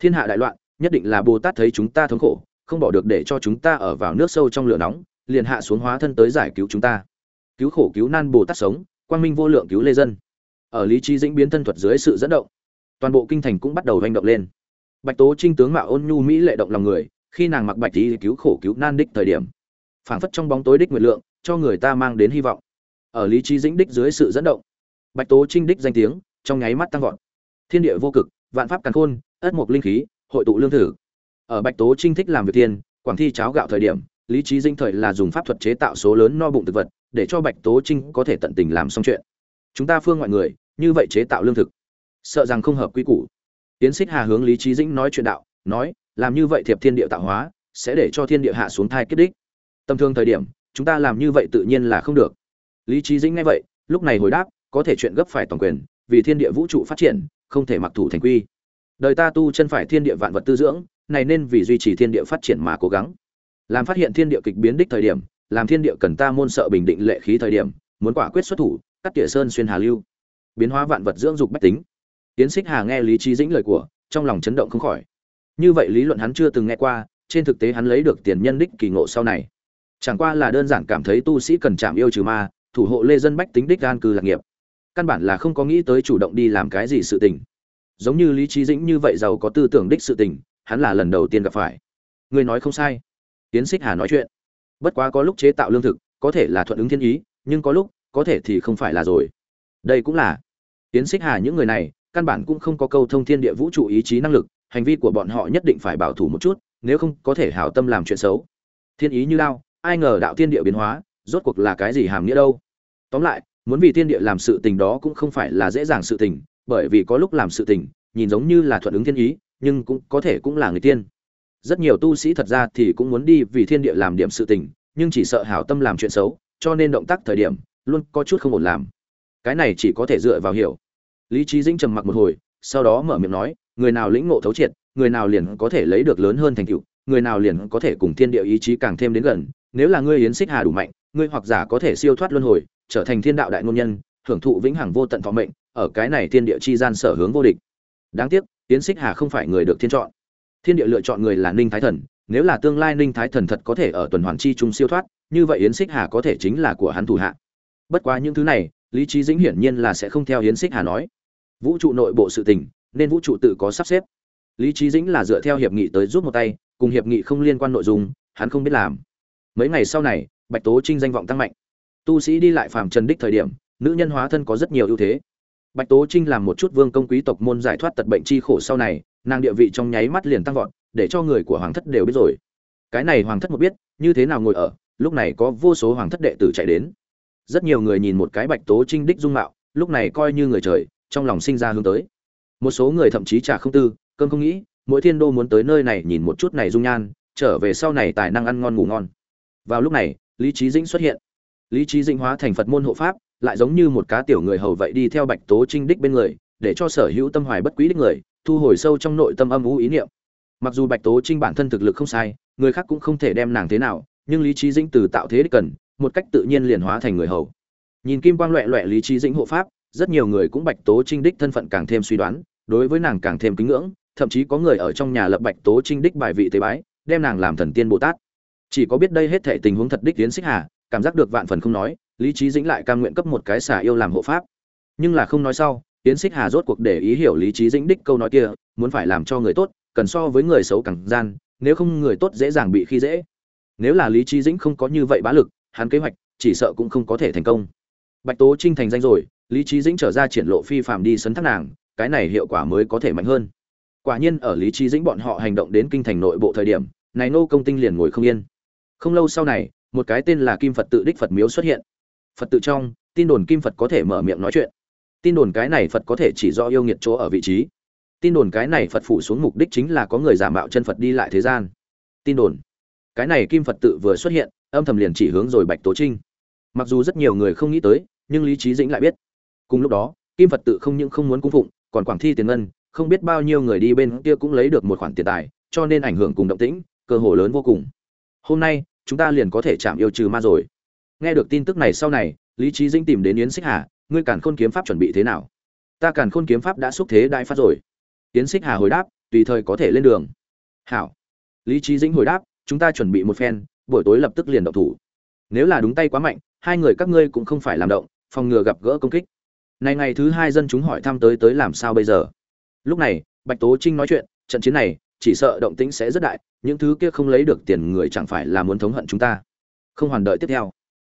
thiên hạ đại loạn, nhất định là bồ tát thấy chúng ta thống khổ, không bỏ được để cho chúng ta ở vào nước sâu trong lửa nóng, liền hạ xuống hóa thân tới giải cứu chúng ta. Cứu khổ cứu nan bồ tát sống, quang minh vô lượng cứu lê dân. Ở lý trí dĩnh biến thân thuật dưới sự dẫn động, toàn bộ kinh thành cũng bắt đầu hành động lên. Bạch tố trinh tướng mạo ôn nhu mỹ lệ động lòng người, khi nàng mặc bạch tí cứu khổ cứu nan đích thời điểm, phảng phất trong bóng tối đích nguyện lượng, cho người ta mang đến hy vọng. Ở lý trí dĩnh đích dưới sự dẫn động, bạch tố trinh đích danh tiếng, trong nháy mắt tăng vọt. Thiên địa vô cực, vạn pháp càn khôn ất mục linh khí, hội tụ lương thử. Ở bạch tố trinh thích làm việc thiên quảng thi cháo gạo thời điểm, lý trí dinh thời là dùng pháp thuật chế tạo số lớn no bụng thực vật, để cho bạch tố trinh có thể tận tình làm xong chuyện. Chúng ta phương ngoại người, như vậy chế tạo lương thực. Sợ rằng không hợp quy củ. Tiến xích hà hướng lý trí dĩnh nói chuyện đạo, nói, làm như vậy thiệp thiên địa tạo hóa, sẽ để cho thiên địa hạ xuống thai kết đích. Tâm thương thời điểm, chúng ta làm như vậy tự nhiên là không được. Lý trí dĩnh nghe vậy, lúc này hồi đáp, có thể chuyện gấp phải toàn quyền, vì thiên địa vũ trụ phát triển, không thể mặc thủ thành quy đời ta tu chân phải thiên địa vạn vật tư dưỡng, này nên vì duy trì thiên địa phát triển mà cố gắng. Làm phát hiện thiên địa kịch biến đích thời điểm, làm thiên địa cần ta môn sợ bình định lệ khí thời điểm, muốn quả quyết xuất thủ, cắt tỉa sơn xuyên hà lưu. Biến hóa vạn vật dưỡng dục bách tính. Tiến xích hà nghe lý trí dĩnh lời của, trong lòng chấn động không khỏi. Như vậy lý luận hắn chưa từng nghe qua, trên thực tế hắn lấy được tiền nhân đích kỳ ngộ sau này. Chẳng qua là đơn giản cảm thấy tu sĩ cần chạm yêu trừ ma, thủ hộ lê dân bách tính đích an cư lạc nghiệp. Căn bản là không có nghĩ tới chủ động đi làm cái gì sự tình giống như lý trí dĩnh như vậy giàu có tư tưởng đích sự tình, hắn là lần đầu tiên gặp phải. Người nói không sai. Tiến xích hà nói chuyện. Bất quá có lúc chế tạo lương thực, có thể là thuận ứng thiên ý, nhưng có lúc, có thể thì không phải là rồi. Đây cũng là. Tiến xích hà những người này, căn bản cũng không có câu thông thiên địa vũ trụ ý chí năng lực, hành vi của bọn họ nhất định phải bảo thủ một chút, nếu không có thể hảo tâm làm chuyện xấu. Thiên ý như lao, ai ngờ đạo thiên địa biến hóa, rốt cuộc là cái gì hàm nghĩa đâu. Tóm lại, muốn vì thiên địa làm sự tình đó cũng không phải là dễ dàng sự tình bởi vì có lúc làm sự tình, nhìn giống như là thuận ứng thiên ý, nhưng cũng có thể cũng là người tiên. Rất nhiều tu sĩ thật ra thì cũng muốn đi vì thiên địa làm điểm sự tình, nhưng chỉ sợ hảo tâm làm chuyện xấu, cho nên động tác thời điểm, luôn có chút không ổn làm. Cái này chỉ có thể dựa vào hiểu. Lý trí dĩnh trầm mặc một hồi, sau đó mở miệng nói, người nào lĩnh ngộ thấu triệt, người nào liền có thể lấy được lớn hơn thành tựu, người nào liền có thể cùng thiên địa ý chí càng thêm đến gần. Nếu là ngươi yến xích hà đủ mạnh, ngươi hoặc giả có thể siêu thoát luân hồi, trở thành thiên đạo đại ngôn nhân, hưởng thụ vĩnh hằng vô tận thọ mệnh ở cái này thiên địa chi gian sở hướng vô địch. Đáng tiếc, yến xích hà không phải người được thiên chọn. Thiên địa lựa chọn người là ninh thái thần, nếu là tương lai ninh thái thần thật có thể ở tuần hoàn chi trung siêu thoát, như vậy yến xích hà có thể chính là của hắn thủ hạ. Bất quá những thứ này, lý trí dĩnh hiển nhiên là sẽ không theo yến xích hà nói. Vũ trụ nội bộ sự tình, nên vũ trụ tự có sắp xếp. Lý trí dĩnh là dựa theo hiệp nghị tới giúp một tay, cùng hiệp nghị không liên quan nội dung, hắn không biết làm. Mấy ngày sau này, bạch tố trinh danh vọng tăng mạnh. Tu sĩ đi lại phàm trần đích thời điểm, nữ nhân hóa thân có rất nhiều ưu thế bạch tố trinh làm một chút vương công quý tộc môn giải thoát tật bệnh chi khổ sau này, nàng địa vị trong nháy mắt liền tăng vọt, để cho người của hoàng thất đều biết rồi. Cái này hoàng thất một biết, như thế nào ngồi ở, lúc này có vô số hoàng thất đệ tử chạy đến. Rất nhiều người nhìn một cái bạch tố trinh đích dung mạo, lúc này coi như người trời, trong lòng sinh ra hướng tới. Một số người thậm chí trả không tư cơn không nghĩ, mỗi thiên đô muốn tới nơi này nhìn một chút này dung nhan, trở về sau này tài năng ăn ngon ngủ ngon. Vào lúc này, lý Chí dĩnh xuất hiện. Lý Chí dĩnh hóa thành phật môn hộ pháp lại giống như một cá tiểu người hầu vậy đi theo bạch tố trinh đích bên người, để cho sở hữu tâm hoài bất quý đích người, thu hồi sâu trong nội tâm âm u ý niệm. Mặc dù bạch tố trinh bản thân thực lực không sai, người khác cũng không thể đem nàng thế nào, nhưng lý trí dĩnh từ tạo thế đích cần, một cách tự nhiên liền hóa thành người hầu. Nhìn kim quang loẹt loẹt lý trí dĩnh hộ pháp, rất nhiều người cũng bạch tố trinh đích thân phận càng thêm suy đoán, đối với nàng càng thêm kính ngưỡng, thậm chí có người ở trong nhà lập bạch tố trinh đích bài vị tế bái, đem nàng làm thần tiên bồ tát. Chỉ có biết đây hết thảy tình huống thật đích tiến xích hà, cảm giác được vạn phần không nói lý trí dĩnh lại cam nguyện cấp một cái xả yêu làm hộ pháp. Nhưng là không nói sau tiến xích hà rốt cuộc để ý hiểu lý trí dĩnh đích câu nói kia, muốn phải làm cho người tốt, cần so với người xấu càng gian, nếu không người tốt dễ dàng bị khi dễ. Nếu là lý trí dĩnh không có như vậy bá lực, hắn kế hoạch chỉ sợ cũng không có thể thành công. Bạch tố trinh thành danh rồi, lý trí dĩnh trở ra triển lộ phi phạm đi sấn thác nàng, cái này hiệu quả mới có thể mạnh hơn. Quả nhiên ở lý trí dĩnh bọn họ hành động đến kinh thành nội bộ thời điểm, này nô công tinh liền ngồi không yên. Không lâu sau này, một cái tên là kim phật tự đích phật miếu xuất hiện phật tự trong, tin đồn kim phật có thể mở miệng nói chuyện. Tin đồn cái này phật có thể chỉ do yêu nghiệt chỗ ở vị trí. Tin đồn cái này phật phủ xuống mục đích chính là có người giả mạo chân phật đi lại thế gian. Tin đồn. Cái này kim phật tự vừa xuất hiện, âm thầm liền chỉ hướng rồi bạch tố trinh. Mặc dù rất nhiều người không nghĩ tới, nhưng lý trí dĩnh lại biết. Cùng lúc đó, kim phật tự không những không muốn cung phụng, còn quảng thi tiền ngân, không biết bao nhiêu người đi bên kia cũng lấy được một khoản tiền tài, cho nên ảnh hưởng cùng động tĩnh, cơ hồ lớn vô cùng. Hôm nay, chúng ta liền có thể chạm yêu trừ ma rồi nghe được tin tức này sau này, lý trí dĩnh tìm đến yến xích hà, ngươi càn khôn kiếm pháp chuẩn bị thế nào? Ta càn khôn kiếm pháp đã xúc thế đại phát rồi. Yến xích hà hồi đáp, tùy thời có thể lên đường. Hảo. Lý trí dĩnh hồi đáp, chúng ta chuẩn bị một phen, buổi tối lập tức liền động thủ. Nếu là đúng tay quá mạnh, hai người các ngươi cũng không phải làm động, phòng ngừa gặp gỡ công kích. Này ngày thứ hai dân chúng hỏi thăm tới tới làm sao bây giờ? Lúc này, bạch tố trinh nói chuyện, trận chiến này, chỉ sợ động tĩnh sẽ rất đại, những thứ kia không lấy được tiền người chẳng phải là muốn thống hận chúng ta. Không hoàn đợi tiếp theo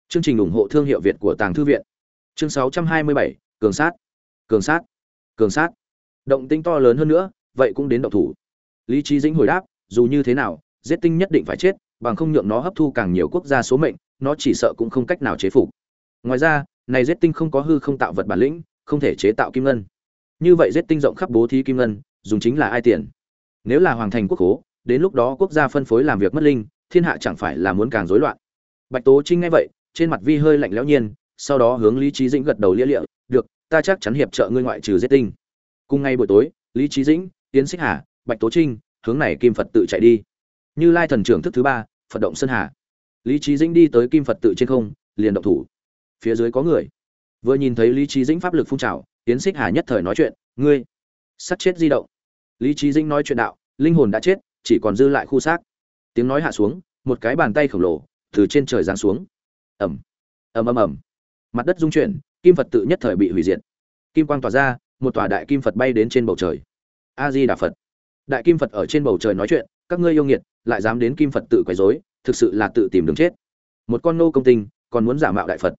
chương trình ủng hộ thương hiệu việt của tàng thư viện. Chương 627, cường sát. Cường sát. Cường sát. Động tĩnh to lớn hơn nữa vậy cũng đến động thủ. Lý Chí dĩnh hồi đáp dù như thế nào giết tinh nhất định phải chết bằng không nhượng nó hấp thu càng nhiều quốc gia số mệnh nó chỉ sợ cũng không cách nào chế phục. Ngoài ra này giết tinh không có hư không tạo vật bản lĩnh không thể chế tạo kim ngân. Như vậy giết tinh rộng khắp bố thí kim ngân dùng chính là ai tiền? Nếu là hoàng thành quốc khố, đến lúc đó quốc gia phân phối làm việc mất linh thiên hạ chẳng phải là muốn càng rối loạn. Bạch tố trinh nghe vậy trên mặt vi hơi lạnh lẽo nhiên, sau đó hướng lý trí dĩnh gật đầu lia lịa, được, ta chắc chắn hiệp trợ ngươi ngoại trừ giết tinh. Cùng ngay buổi tối, lý trí dĩnh, tiến xích hà, bạch tố trinh, hướng này kim phật tự chạy đi. Như lai thần trưởng thức thứ ba, phật động sơn hà. Lý trí dĩnh đi tới kim phật tự trên không, liền động thủ. Phía dưới có người. Vừa nhìn thấy lý trí dĩnh pháp lực phun trào, tiến xích hà nhất thời nói chuyện, ngươi, sắt chết di động. Lý trí dĩnh nói chuyện đạo, linh hồn đã chết, chỉ còn dư lại khu xác. Tiếng nói hạ xuống, một cái bàn tay khổng lồ từ trên trời giáng xuống ầm, ầm ầm ầm. Mặt đất rung chuyển kim phật tự nhất thời bị hủy diệt. Kim quang tỏa ra một tòa đại kim phật bay đến trên bầu trời. A di đà phật. Đại kim phật ở trên bầu trời nói chuyện các ngươi yêu nghiệt lại dám đến kim phật tự quấy rối thực sự là tự tìm đường chết. Một con nô công tinh còn muốn giả mạo đại phật.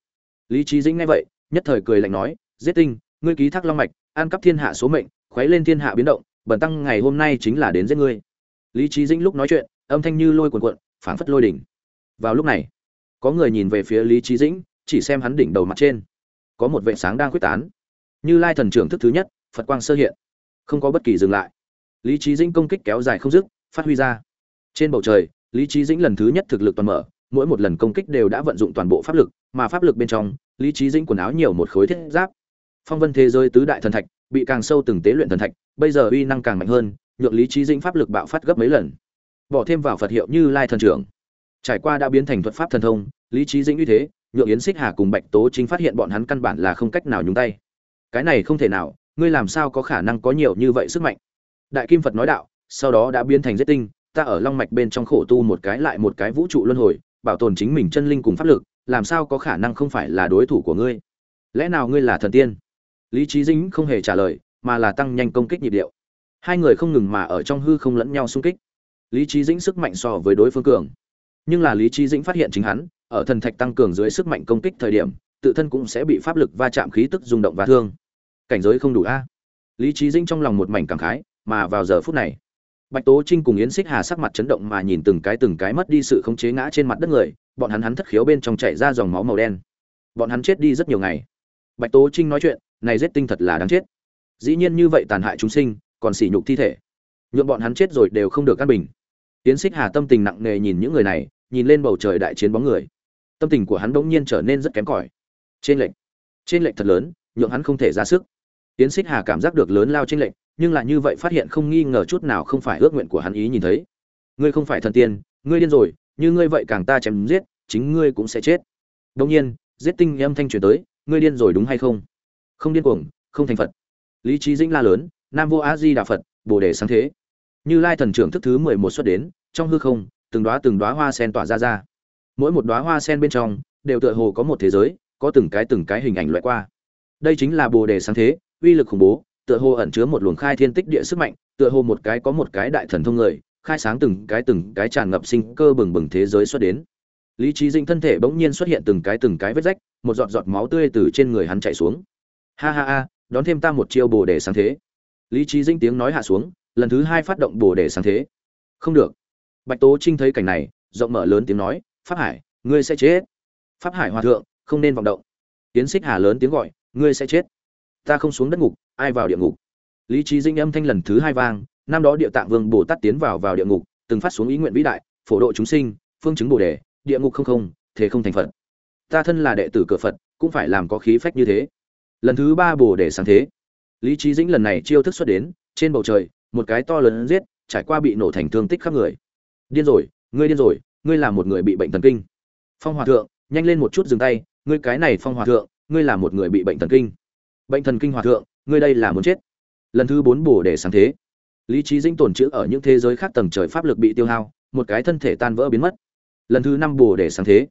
Lý trí dĩnh nghe vậy nhất thời cười lạnh nói giết tinh ngươi ký thác long mạch an cắp thiên hạ số mệnh khuấy lên thiên hạ biến động bẩn tăng ngày hôm nay chính là đến giết ngươi. Lý trí dĩnh lúc nói chuyện âm thanh như lôi cuồn cuộn phảng phất lôi đỉnh. Vào lúc này có người nhìn về phía lý trí dĩnh, chỉ xem hắn đỉnh đầu mặt trên. Có một vệ sáng đang quyết tán. Như lai thần trưởng thức thứ nhất, phật quang sơ hiện. Không có bất kỳ dừng lại. Lý trí dĩnh công kích kéo dài không dứt, phát huy ra. Trên bầu trời, lý trí dĩnh lần thứ nhất thực lực toàn mở, mỗi một lần công kích đều đã vận dụng toàn bộ pháp lực, mà pháp lực bên trong, lý trí dĩnh quần áo nhiều một khối thiết giáp. Phong vân thế giới tứ đại thần thạch, bị càng sâu từng tế luyện thần thạch, bây giờ uy năng càng mạnh hơn, nhượng lý trí dĩnh pháp lực bạo phát gấp mấy lần. Bỏ thêm vào phật hiệu như lai thần trưởng trải qua đã biến thành thuật pháp thần thông, lý trí dĩnh uy thế, nhượng yến xích hà cùng bạch tố chính phát hiện bọn hắn căn bản là không cách nào nhúng tay. Cái này không thể nào, ngươi làm sao có khả năng có nhiều như vậy sức mạnh? Đại kim phật nói đạo, sau đó đã biến thành giết tinh, ta ở long mạch bên trong khổ tu một cái lại một cái vũ trụ luân hồi, bảo tồn chính mình chân linh cùng pháp lực, làm sao có khả năng không phải là đối thủ của ngươi? Lẽ nào ngươi là thần tiên? Lý trí dĩnh không hề trả lời, mà là tăng nhanh công kích nhịp điệu. Hai người không ngừng mà ở trong hư không lẫn nhau xung kích. Lý trí dĩnh sức mạnh so với đối phương cường nhưng là lý trí dĩnh phát hiện chính hắn, ở thần thạch tăng cường dưới sức mạnh công kích thời điểm, tự thân cũng sẽ bị pháp lực va chạm khí tức rung động và thương. Cảnh giới không đủ a. Lý trí dĩnh trong lòng một mảnh cảm khái, mà vào giờ phút này, bạch tố trinh cùng yến xích hà sắc mặt chấn động mà nhìn từng cái từng cái mất đi sự khống chế ngã trên mặt đất người, bọn hắn hắn thất khiếu bên trong chảy ra dòng máu màu đen. Bọn hắn chết đi rất nhiều ngày. Bạch tố trinh nói chuyện, này giết tinh thật là đáng chết. Dĩ nhiên như vậy tàn hại chúng sinh, còn sỉ nhục thi thể. Nhuộm bọn hắn chết rồi đều không được căn bình. Yến xích hà tâm tình nặng nề nhìn những người này nhìn lên bầu trời đại chiến bóng người. Tâm tình của hắn bỗng nhiên trở nên rất kém cỏi. Trên lệnh trên lệnh thật lớn, nhượng hắn không thể ra sức. Tiến xích hà cảm giác được lớn lao trên lệnh nhưng lại như vậy phát hiện không nghi ngờ chút nào không phải ước nguyện của hắn ý nhìn thấy. Ngươi không phải thần tiên, ngươi điên rồi, như ngươi vậy càng ta chém giết, chính ngươi cũng sẽ chết. Đông nhiên, giết tinh âm thanh truyền tới, ngươi điên rồi đúng hay không? Không điên cuồng, không thành phật. Lý trí dĩnh la lớn, nam vô a di đà phật, bồ đề sáng thế. Như lai thần trưởng thức thứ mười một xuất đến, trong hư không từng đóa từng đóa hoa sen tỏa ra ra. Mỗi một đóa hoa sen bên trong đều tựa hồ có một thế giới có từng cái từng cái hình ảnh loại qua. Đây chính là bồ đề sáng thế uy lực khủng bố tựa hồ ẩn chứa một luồng khai thiên tích địa sức mạnh, tựa hồ một cái có một cái đại thần thông người, khai sáng từng cái từng cái tràn ngập sinh cơ bừng bừng thế giới xuất đến. Lý trí Dĩnh thân thể bỗng nhiên xuất hiện từng cái từng cái vết rách, một giọt giọt máu tươi từ trên người hắn chảy xuống. ha ha ha đón thêm ta một chiêu bồ đề sáng thế. Lý trí dĩnh tiếng nói hạ xuống lần thứ hai phát động bồ đề sáng thế. Không được bạch tố trinh thấy cảnh này, rộng mở lớn tiếng nói, pháp hải, ngươi sẽ chết. Pháp hải hòa thượng, không nên vọng động. Tiến xích hà lớn tiếng gọi, ngươi sẽ chết. Ta không xuống đất ngục, ai vào địa ngục? Lý trí dĩnh âm thanh lần thứ hai vang, năm đó địa tạng vương bồ tát tiến vào vào địa ngục, từng phát xuống ý nguyện vĩ đại, phổ độ chúng sinh, phương chứng bồ đề, địa ngục không không, thế không thành phật. Ta thân là đệ tử cửa phật, cũng phải làm có khí phách như thế. Lần thứ ba bồ đề sáng thế. Lý trí dĩnh lần này chiêu thức xuất đến, trên bầu trời, một cái to lớn giết, trải qua bị nổ thành thương tích khắp người điên rồi, ngươi điên rồi, ngươi là một người bị bệnh thần kinh. Phong hòa thượng, nhanh lên một chút dừng tay, ngươi cái này phong hòa thượng, ngươi là một người bị bệnh thần kinh. Bệnh thần kinh hòa thượng, ngươi đây là muốn chết. Lần thứ bốn bổ để sáng thế. Lý trí dĩnh tổn chữ ở những thế giới khác tầng trời pháp lực bị tiêu hao, một cái thân thể tan vỡ biến mất. Lần thứ năm bổ để sáng thế.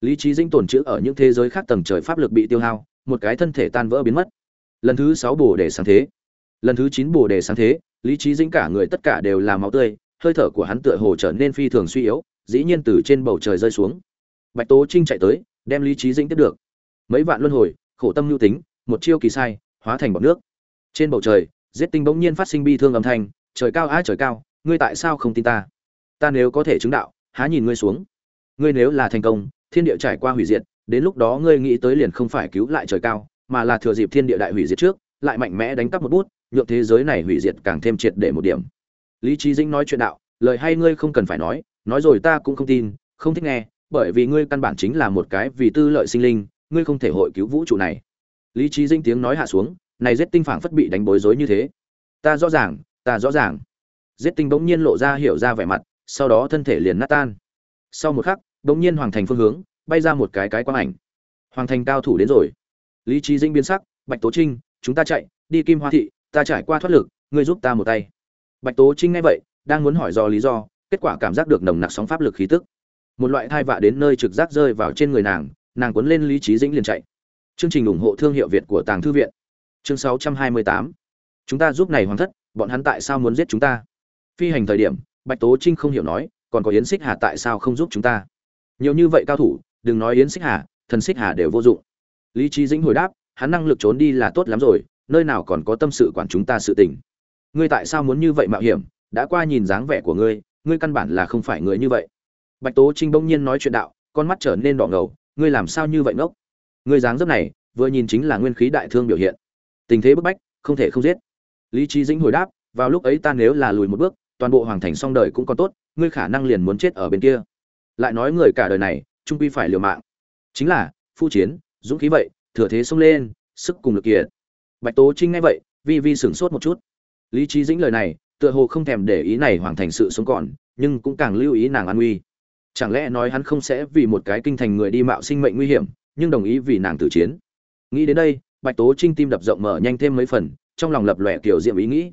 Lý trí dĩnh tổn chữ ở những thế giới khác tầng trời pháp lực bị tiêu hao, một cái thân thể tan vỡ biến mất. Lần thứ sáu bổ để sáng thế. Lần thứ chín bổ để sáng thế, lý trí dĩnh cả người tất cả đều là máu tươi hơi thở của hắn tựa hồ trở nên phi thường suy yếu, dĩ nhiên từ trên bầu trời rơi xuống. Bạch tố trinh chạy tới, đem lý trí dĩnh tiếp được. Mấy vạn luân hồi, khổ tâm lưu tính, một chiêu kỳ sai, hóa thành bọt nước. Trên bầu trời, giết tinh bỗng nhiên phát sinh bi thương âm thanh, trời cao, á trời cao, ngươi tại sao không tin ta? Ta nếu có thể chứng đạo, há nhìn ngươi xuống? Ngươi nếu là thành công, thiên địa trải qua hủy diệt, đến lúc đó ngươi nghĩ tới liền không phải cứu lại trời cao, mà là thừa dịp thiên địa đại hủy diệt trước, lại mạnh mẽ đánh cắp một bút, nhượng thế giới này hủy diệt càng thêm triệt để một điểm lý trí dĩnh nói chuyện đạo, lời hay ngươi không cần phải nói nói rồi ta cũng không tin, không thích nghe, bởi vì ngươi căn bản chính là một cái vì tư lợi sinh linh, ngươi không thể hội cứu vũ trụ này. Lý trí dinh tiếng nói hạ xuống, này giết tinh phảng phất bị đánh bối rối như thế. Ta rõ ràng, ta rõ ràng. Giết tinh bỗng nhiên lộ ra hiểu ra vẻ mặt, sau đó thân thể liền nát tan. Sau một khắc, bỗng nhiên hoàng thành phương hướng, bay ra một cái cái quang ảnh. Hoàng thành cao thủ đến rồi. Lý trí dinh biến sắc, bạch tố trinh, chúng ta chạy, đi kim hoa thị, ta trải qua thoát lực, ngươi giúp ta một tay bạch tố trinh nghe vậy, đang muốn hỏi do lý do, kết quả cảm giác được nồng nặc sóng pháp lực khí tức. Một loại thai vạ đến nơi trực giác rơi vào trên người nàng nàng cuốn lên lý trí dĩnh liền chạy. Chương trình ủng hộ thương hiệu việt của tàng thư viện. Chương 628 chúng ta giúp này hoàng thất, bọn hắn tại sao muốn giết chúng ta? Phi hành thời điểm, bạch tố trinh không hiểu nói, còn có yến xích hà tại sao không giúp chúng ta? Nhiều như vậy cao thủ, đừng nói yến xích hà, thần xích hà đều vô dụng. Lý trí dĩnh hồi đáp, hắn năng lực trốn đi là tốt lắm rồi, nơi nào còn có tâm sự quản chúng ta sự tình ngươi tại sao muốn như vậy mạo hiểm, đã qua nhìn dáng vẻ của ngươi ngươi căn bản là không phải người như vậy. Bạch tố trinh bỗng nhiên nói chuyện đạo, con mắt trở nên đỏ ngầu, ngươi làm sao như vậy ngốc? Ngươi dáng dấp này, vừa nhìn chính là nguyên khí đại thương biểu hiện. Tình thế bức bách, không thể không giết. Lý trí dĩnh hồi đáp, vào lúc ấy ta nếu là lùi một bước, toàn bộ hoàng thành song đời cũng còn tốt, ngươi khả năng liền muốn chết ở bên kia. Lại nói người cả đời này, trung quy phải liều mạng. Chính là, phu chiến, dũng khí vậy, thừa thế xông lên, sức cùng lực kiệt. Bạch tố trinh nghe vậy, vi vi sửng sốt một chút lý trí dĩnh lời này, tựa hồ không thèm để ý này hoàng thành sự sống còn, nhưng cũng càng lưu ý nàng an nguy chẳng lẽ nói hắn không sẽ vì một cái kinh thành người đi mạo sinh mệnh nguy hiểm, nhưng đồng ý vì nàng tử chiến? Nghĩ đến đây, bạch tố trinh tim đập rộng mở nhanh thêm mấy phần, trong lòng lập lòe kiểu diệm ý nghĩ.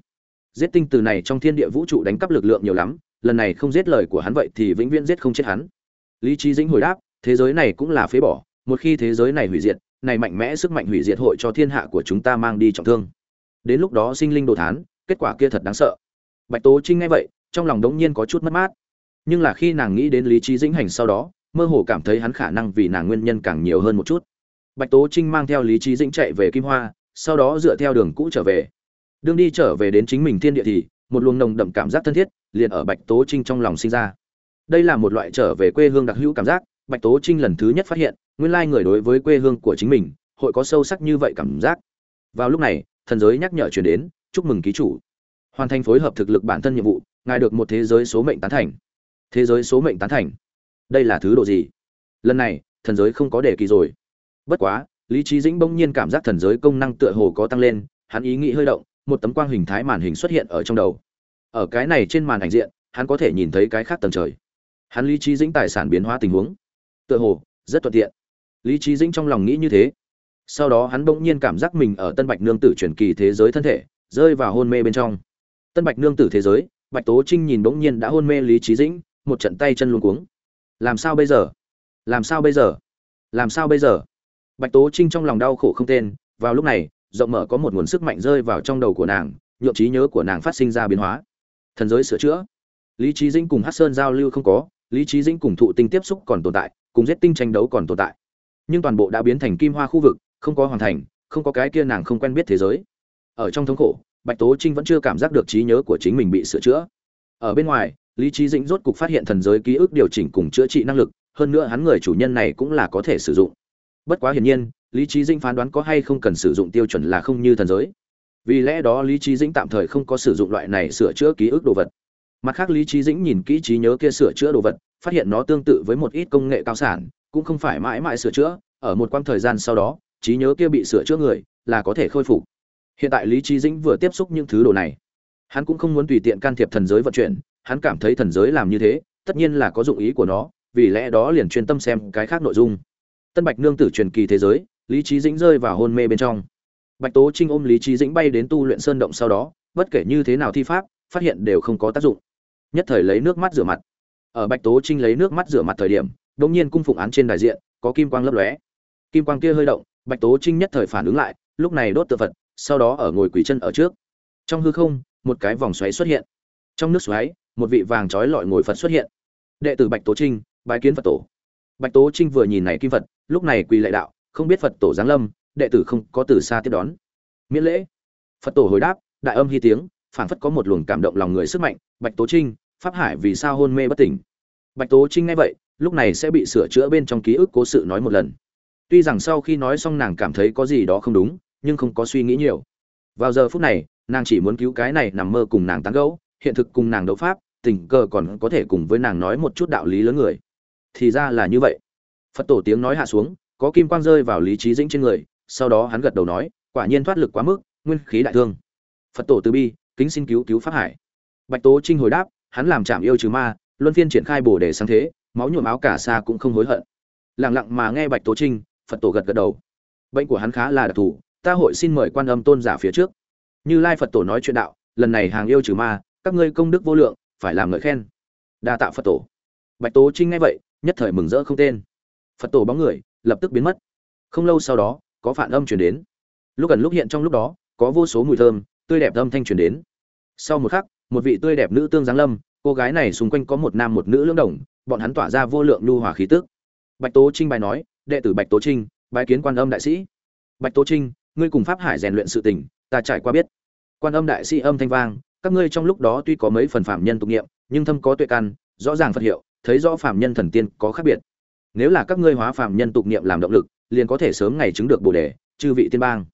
Giết tinh từ này trong thiên địa vũ trụ đánh cắp lực lượng nhiều lắm, lần này không giết lời của hắn vậy thì vĩnh viễn giết không chết hắn. Lý trí dĩnh hồi đáp, thế giới này cũng là phế bỏ, một khi thế giới này hủy diệt, này mạnh mẽ sức mạnh hủy diệt hội cho thiên hạ của chúng ta mang đi trọng thương. Đến lúc đó sinh linh đồ thán kết quả kia thật đáng sợ. Bạch tố trinh nghe vậy, trong lòng đống nhiên có chút mất mát. Nhưng là khi nàng nghĩ đến lý trí dĩnh hành sau đó, mơ hồ cảm thấy hắn khả năng vì nàng nguyên nhân càng nhiều hơn một chút. Bạch tố trinh mang theo lý trí dĩnh chạy về kim hoa, sau đó dựa theo đường cũ trở về. Đương đi trở về đến chính mình thiên địa thì, một luồng nồng đậm cảm giác thân thiết liền ở bạch tố trinh trong lòng sinh ra. Đây là một loại trở về quê hương đặc hữu cảm giác, bạch tố trinh lần thứ nhất phát hiện, nguyên lai người đối với quê hương của chính mình, hội có sâu sắc như vậy cảm giác. Vào lúc này, thần giới nhắc nhở chuyển đến chúc mừng ký chủ. Hoàn thành phối hợp thực lực bản thân nhiệm vụ, ngài được một thế giới số mệnh tán thành. Thế giới số mệnh tán thành. Đây là thứ độ gì? Lần này, thần giới không có đề kỳ rồi. Bất quá, lý trí dĩnh bỗng nhiên cảm giác thần giới công năng tựa hồ có tăng lên, hắn ý nghĩ hơi động, một tấm quang hình thái màn hình xuất hiện ở trong đầu. Ở cái này trên màn ảnh diện, hắn có thể nhìn thấy cái khác tầng trời. Hắn lý trí dĩnh tài sản biến hóa tình huống. Tựa hồ, rất thuận tiện. Lý trí dĩnh trong lòng nghĩ như thế. Sau đó hắn bỗng nhiên cảm giác mình ở tân bạch nương tử truyền kỳ thế giới thân thể rơi vào hôn mê bên trong. Tân bạch nương tử thế giới, bạch tố trinh nhìn bỗng nhiên đã hôn mê lý trí dĩnh, một trận tay chân luống cuống. Làm sao bây giờ? Làm sao bây giờ? Làm sao bây giờ? Bạch tố trinh trong lòng đau khổ không tên, vào lúc này, rộng mở có một nguồn sức mạnh rơi vào trong đầu của nàng, nhượng trí nhớ của nàng phát sinh ra biến hóa. Thần giới sửa chữa. Lý trí dĩnh cùng hát sơn giao lưu không có, lý trí dĩnh cùng thụ tinh tiếp xúc còn tồn tại, cùng giết tinh tranh đấu còn tồn tại. Nhưng toàn bộ đã biến thành kim hoa khu vực, không có hoàn thành, không có cái kia nàng không quen biết thế giới ở trong thống khổ, bạch tố trinh vẫn chưa cảm giác được trí nhớ của chính mình bị sửa chữa. Ở bên ngoài, lý trí dĩnh rốt cục phát hiện thần giới ký ức điều chỉnh cùng chữa trị năng lực, hơn nữa hắn người chủ nhân này cũng là có thể sử dụng. Bất quá hiển nhiên, lý trí dĩnh phán đoán có hay không cần sử dụng tiêu chuẩn là không như thần giới. Vì lẽ đó lý trí dĩnh tạm thời không có sử dụng loại này sửa chữa ký ức đồ vật. Mặt khác lý trí dĩnh nhìn kỹ trí nhớ kia sửa chữa đồ vật, phát hiện nó tương tự với một ít công nghệ cao sản, cũng không phải mãi mãi sửa chữa, ở một quãng thời gian sau đó, trí nhớ kia bị sửa chữa người là có thể khôi phục hiện tại lý trí dĩnh vừa tiếp xúc những thứ đồ này, hắn cũng không muốn tùy tiện can thiệp thần giới vận chuyển, hắn cảm thấy thần giới làm như thế, tất nhiên là có dụng ý của nó, vì lẽ đó liền chuyên tâm xem cái khác nội dung. Tân bạch nương tử truyền kỳ thế giới, lý trí dĩnh rơi vào hôn mê bên trong. Bạch tố trinh ôm lý trí dĩnh bay đến tu luyện sơn động sau đó, bất kể như thế nào thi pháp, phát hiện đều không có tác dụng. Nhất thời lấy nước mắt rửa mặt. Ở bạch tố trinh lấy nước mắt rửa mặt thời điểm đ ỗ n g nhiên cung phụng án trên đại diện, có kim quang lấp lóe. Kim quang kia hơi động, bạch tố trinh nhất thời phản ứng lại, lúc này đốt tự vật sau đó ở ngồi quỷ chân ở trước. Trong hư không, một cái vòng xoáy xuất hiện. Trong nước xoáy, một vị vàng trói lọi ngồi phật xuất hiện. Đệ tử bạch tố trinh, bái kiến phật tổ. Bạch tố trinh vừa nhìn này kim phật, lúc này quỳ lệ đạo, không biết phật tổ giáng lâm, đệ tử không có từ xa tiếp đón. Miễn lễ. Phật tổ hồi đáp, đại âm hy tiếng, phảng phất có một luồng cảm động lòng người sức mạnh. Bạch tố trinh, pháp hải vì sao hôn mê bất tỉnh? Bạch tố trinh nghe vậy, lúc này sẽ bị sửa chữa bên trong ký ức cố sự nói một lần. Tuy rằng sau khi nói xong nàng cảm thấy có gì đó không đúng nhưng không có suy nghĩ nhiều. Vào giờ phút này, nàng chỉ muốn cứu cái này nằm mơ cùng nàng tán gẫu, hiện thực cùng nàng đấu pháp, tình cờ còn có thể cùng với nàng nói một chút đạo lý lớn người. Thì ra là như vậy. Phật tổ tiếng nói hạ xuống, có kim quang rơi vào lý trí dĩnh trên người, sau đó hắn gật đầu nói, quả nhiên thoát lực quá mức, nguyên khí đại thương. Phật tổ từ bi, kính xin cứu cứu pháp hải. Bạch tố trinh hồi đáp, hắn làm chạm yêu trừ ma, luân phiên triển khai bổ đề sáng thế, máu nhuộm áo cả xa cũng không hối hận. Lặng lặng mà nghe bạch tố trinh, phật tổ gật gật đầu. Bệnh của hắn khá là đặc thù ta hội xin mời quan âm tôn giả phía trước. Như lai phật tổ nói chuyện đạo, lần này hàng yêu trừ ma, các ngươi công đức vô lượng, phải làm ngợi khen. Đa tạ phật tổ. Bạch tố trinh nghe vậy, nhất thời mừng rỡ không tên. Phật tổ bóng người, lập tức biến mất. Không lâu sau đó, có phản âm chuyển đến. Lúc gần lúc hiện trong lúc đó, có vô số mùi thơm, tươi đẹp âm thanh truyền đến. Sau một khắc, một vị tươi đẹp nữ tương giáng lâm, cô gái này xung quanh có một nam một nữ lưỡng đồng, bọn hắn tỏa ra vô lượng nhu hòa khí tức. Bạch tố trinh bài nói, đệ tử bạch tố trinh, bái kiến quan âm đại sĩ. Bạch tố trinh ngươi cùng pháp hải rèn luyện sự tình, ta trải qua biết. Quan âm đại sĩ âm thanh vang, các ngươi trong lúc đó tuy có mấy phần phạm nhân tục nghiệm, nhưng thâm có tuệ căn, rõ ràng phật hiệu, thấy rõ phạm nhân thần tiên có khác biệt. Nếu là các ngươi hóa phạm nhân tục nghiệm làm động lực, liền có thể sớm ngày chứng được bồ đề, chư vị tiên bang.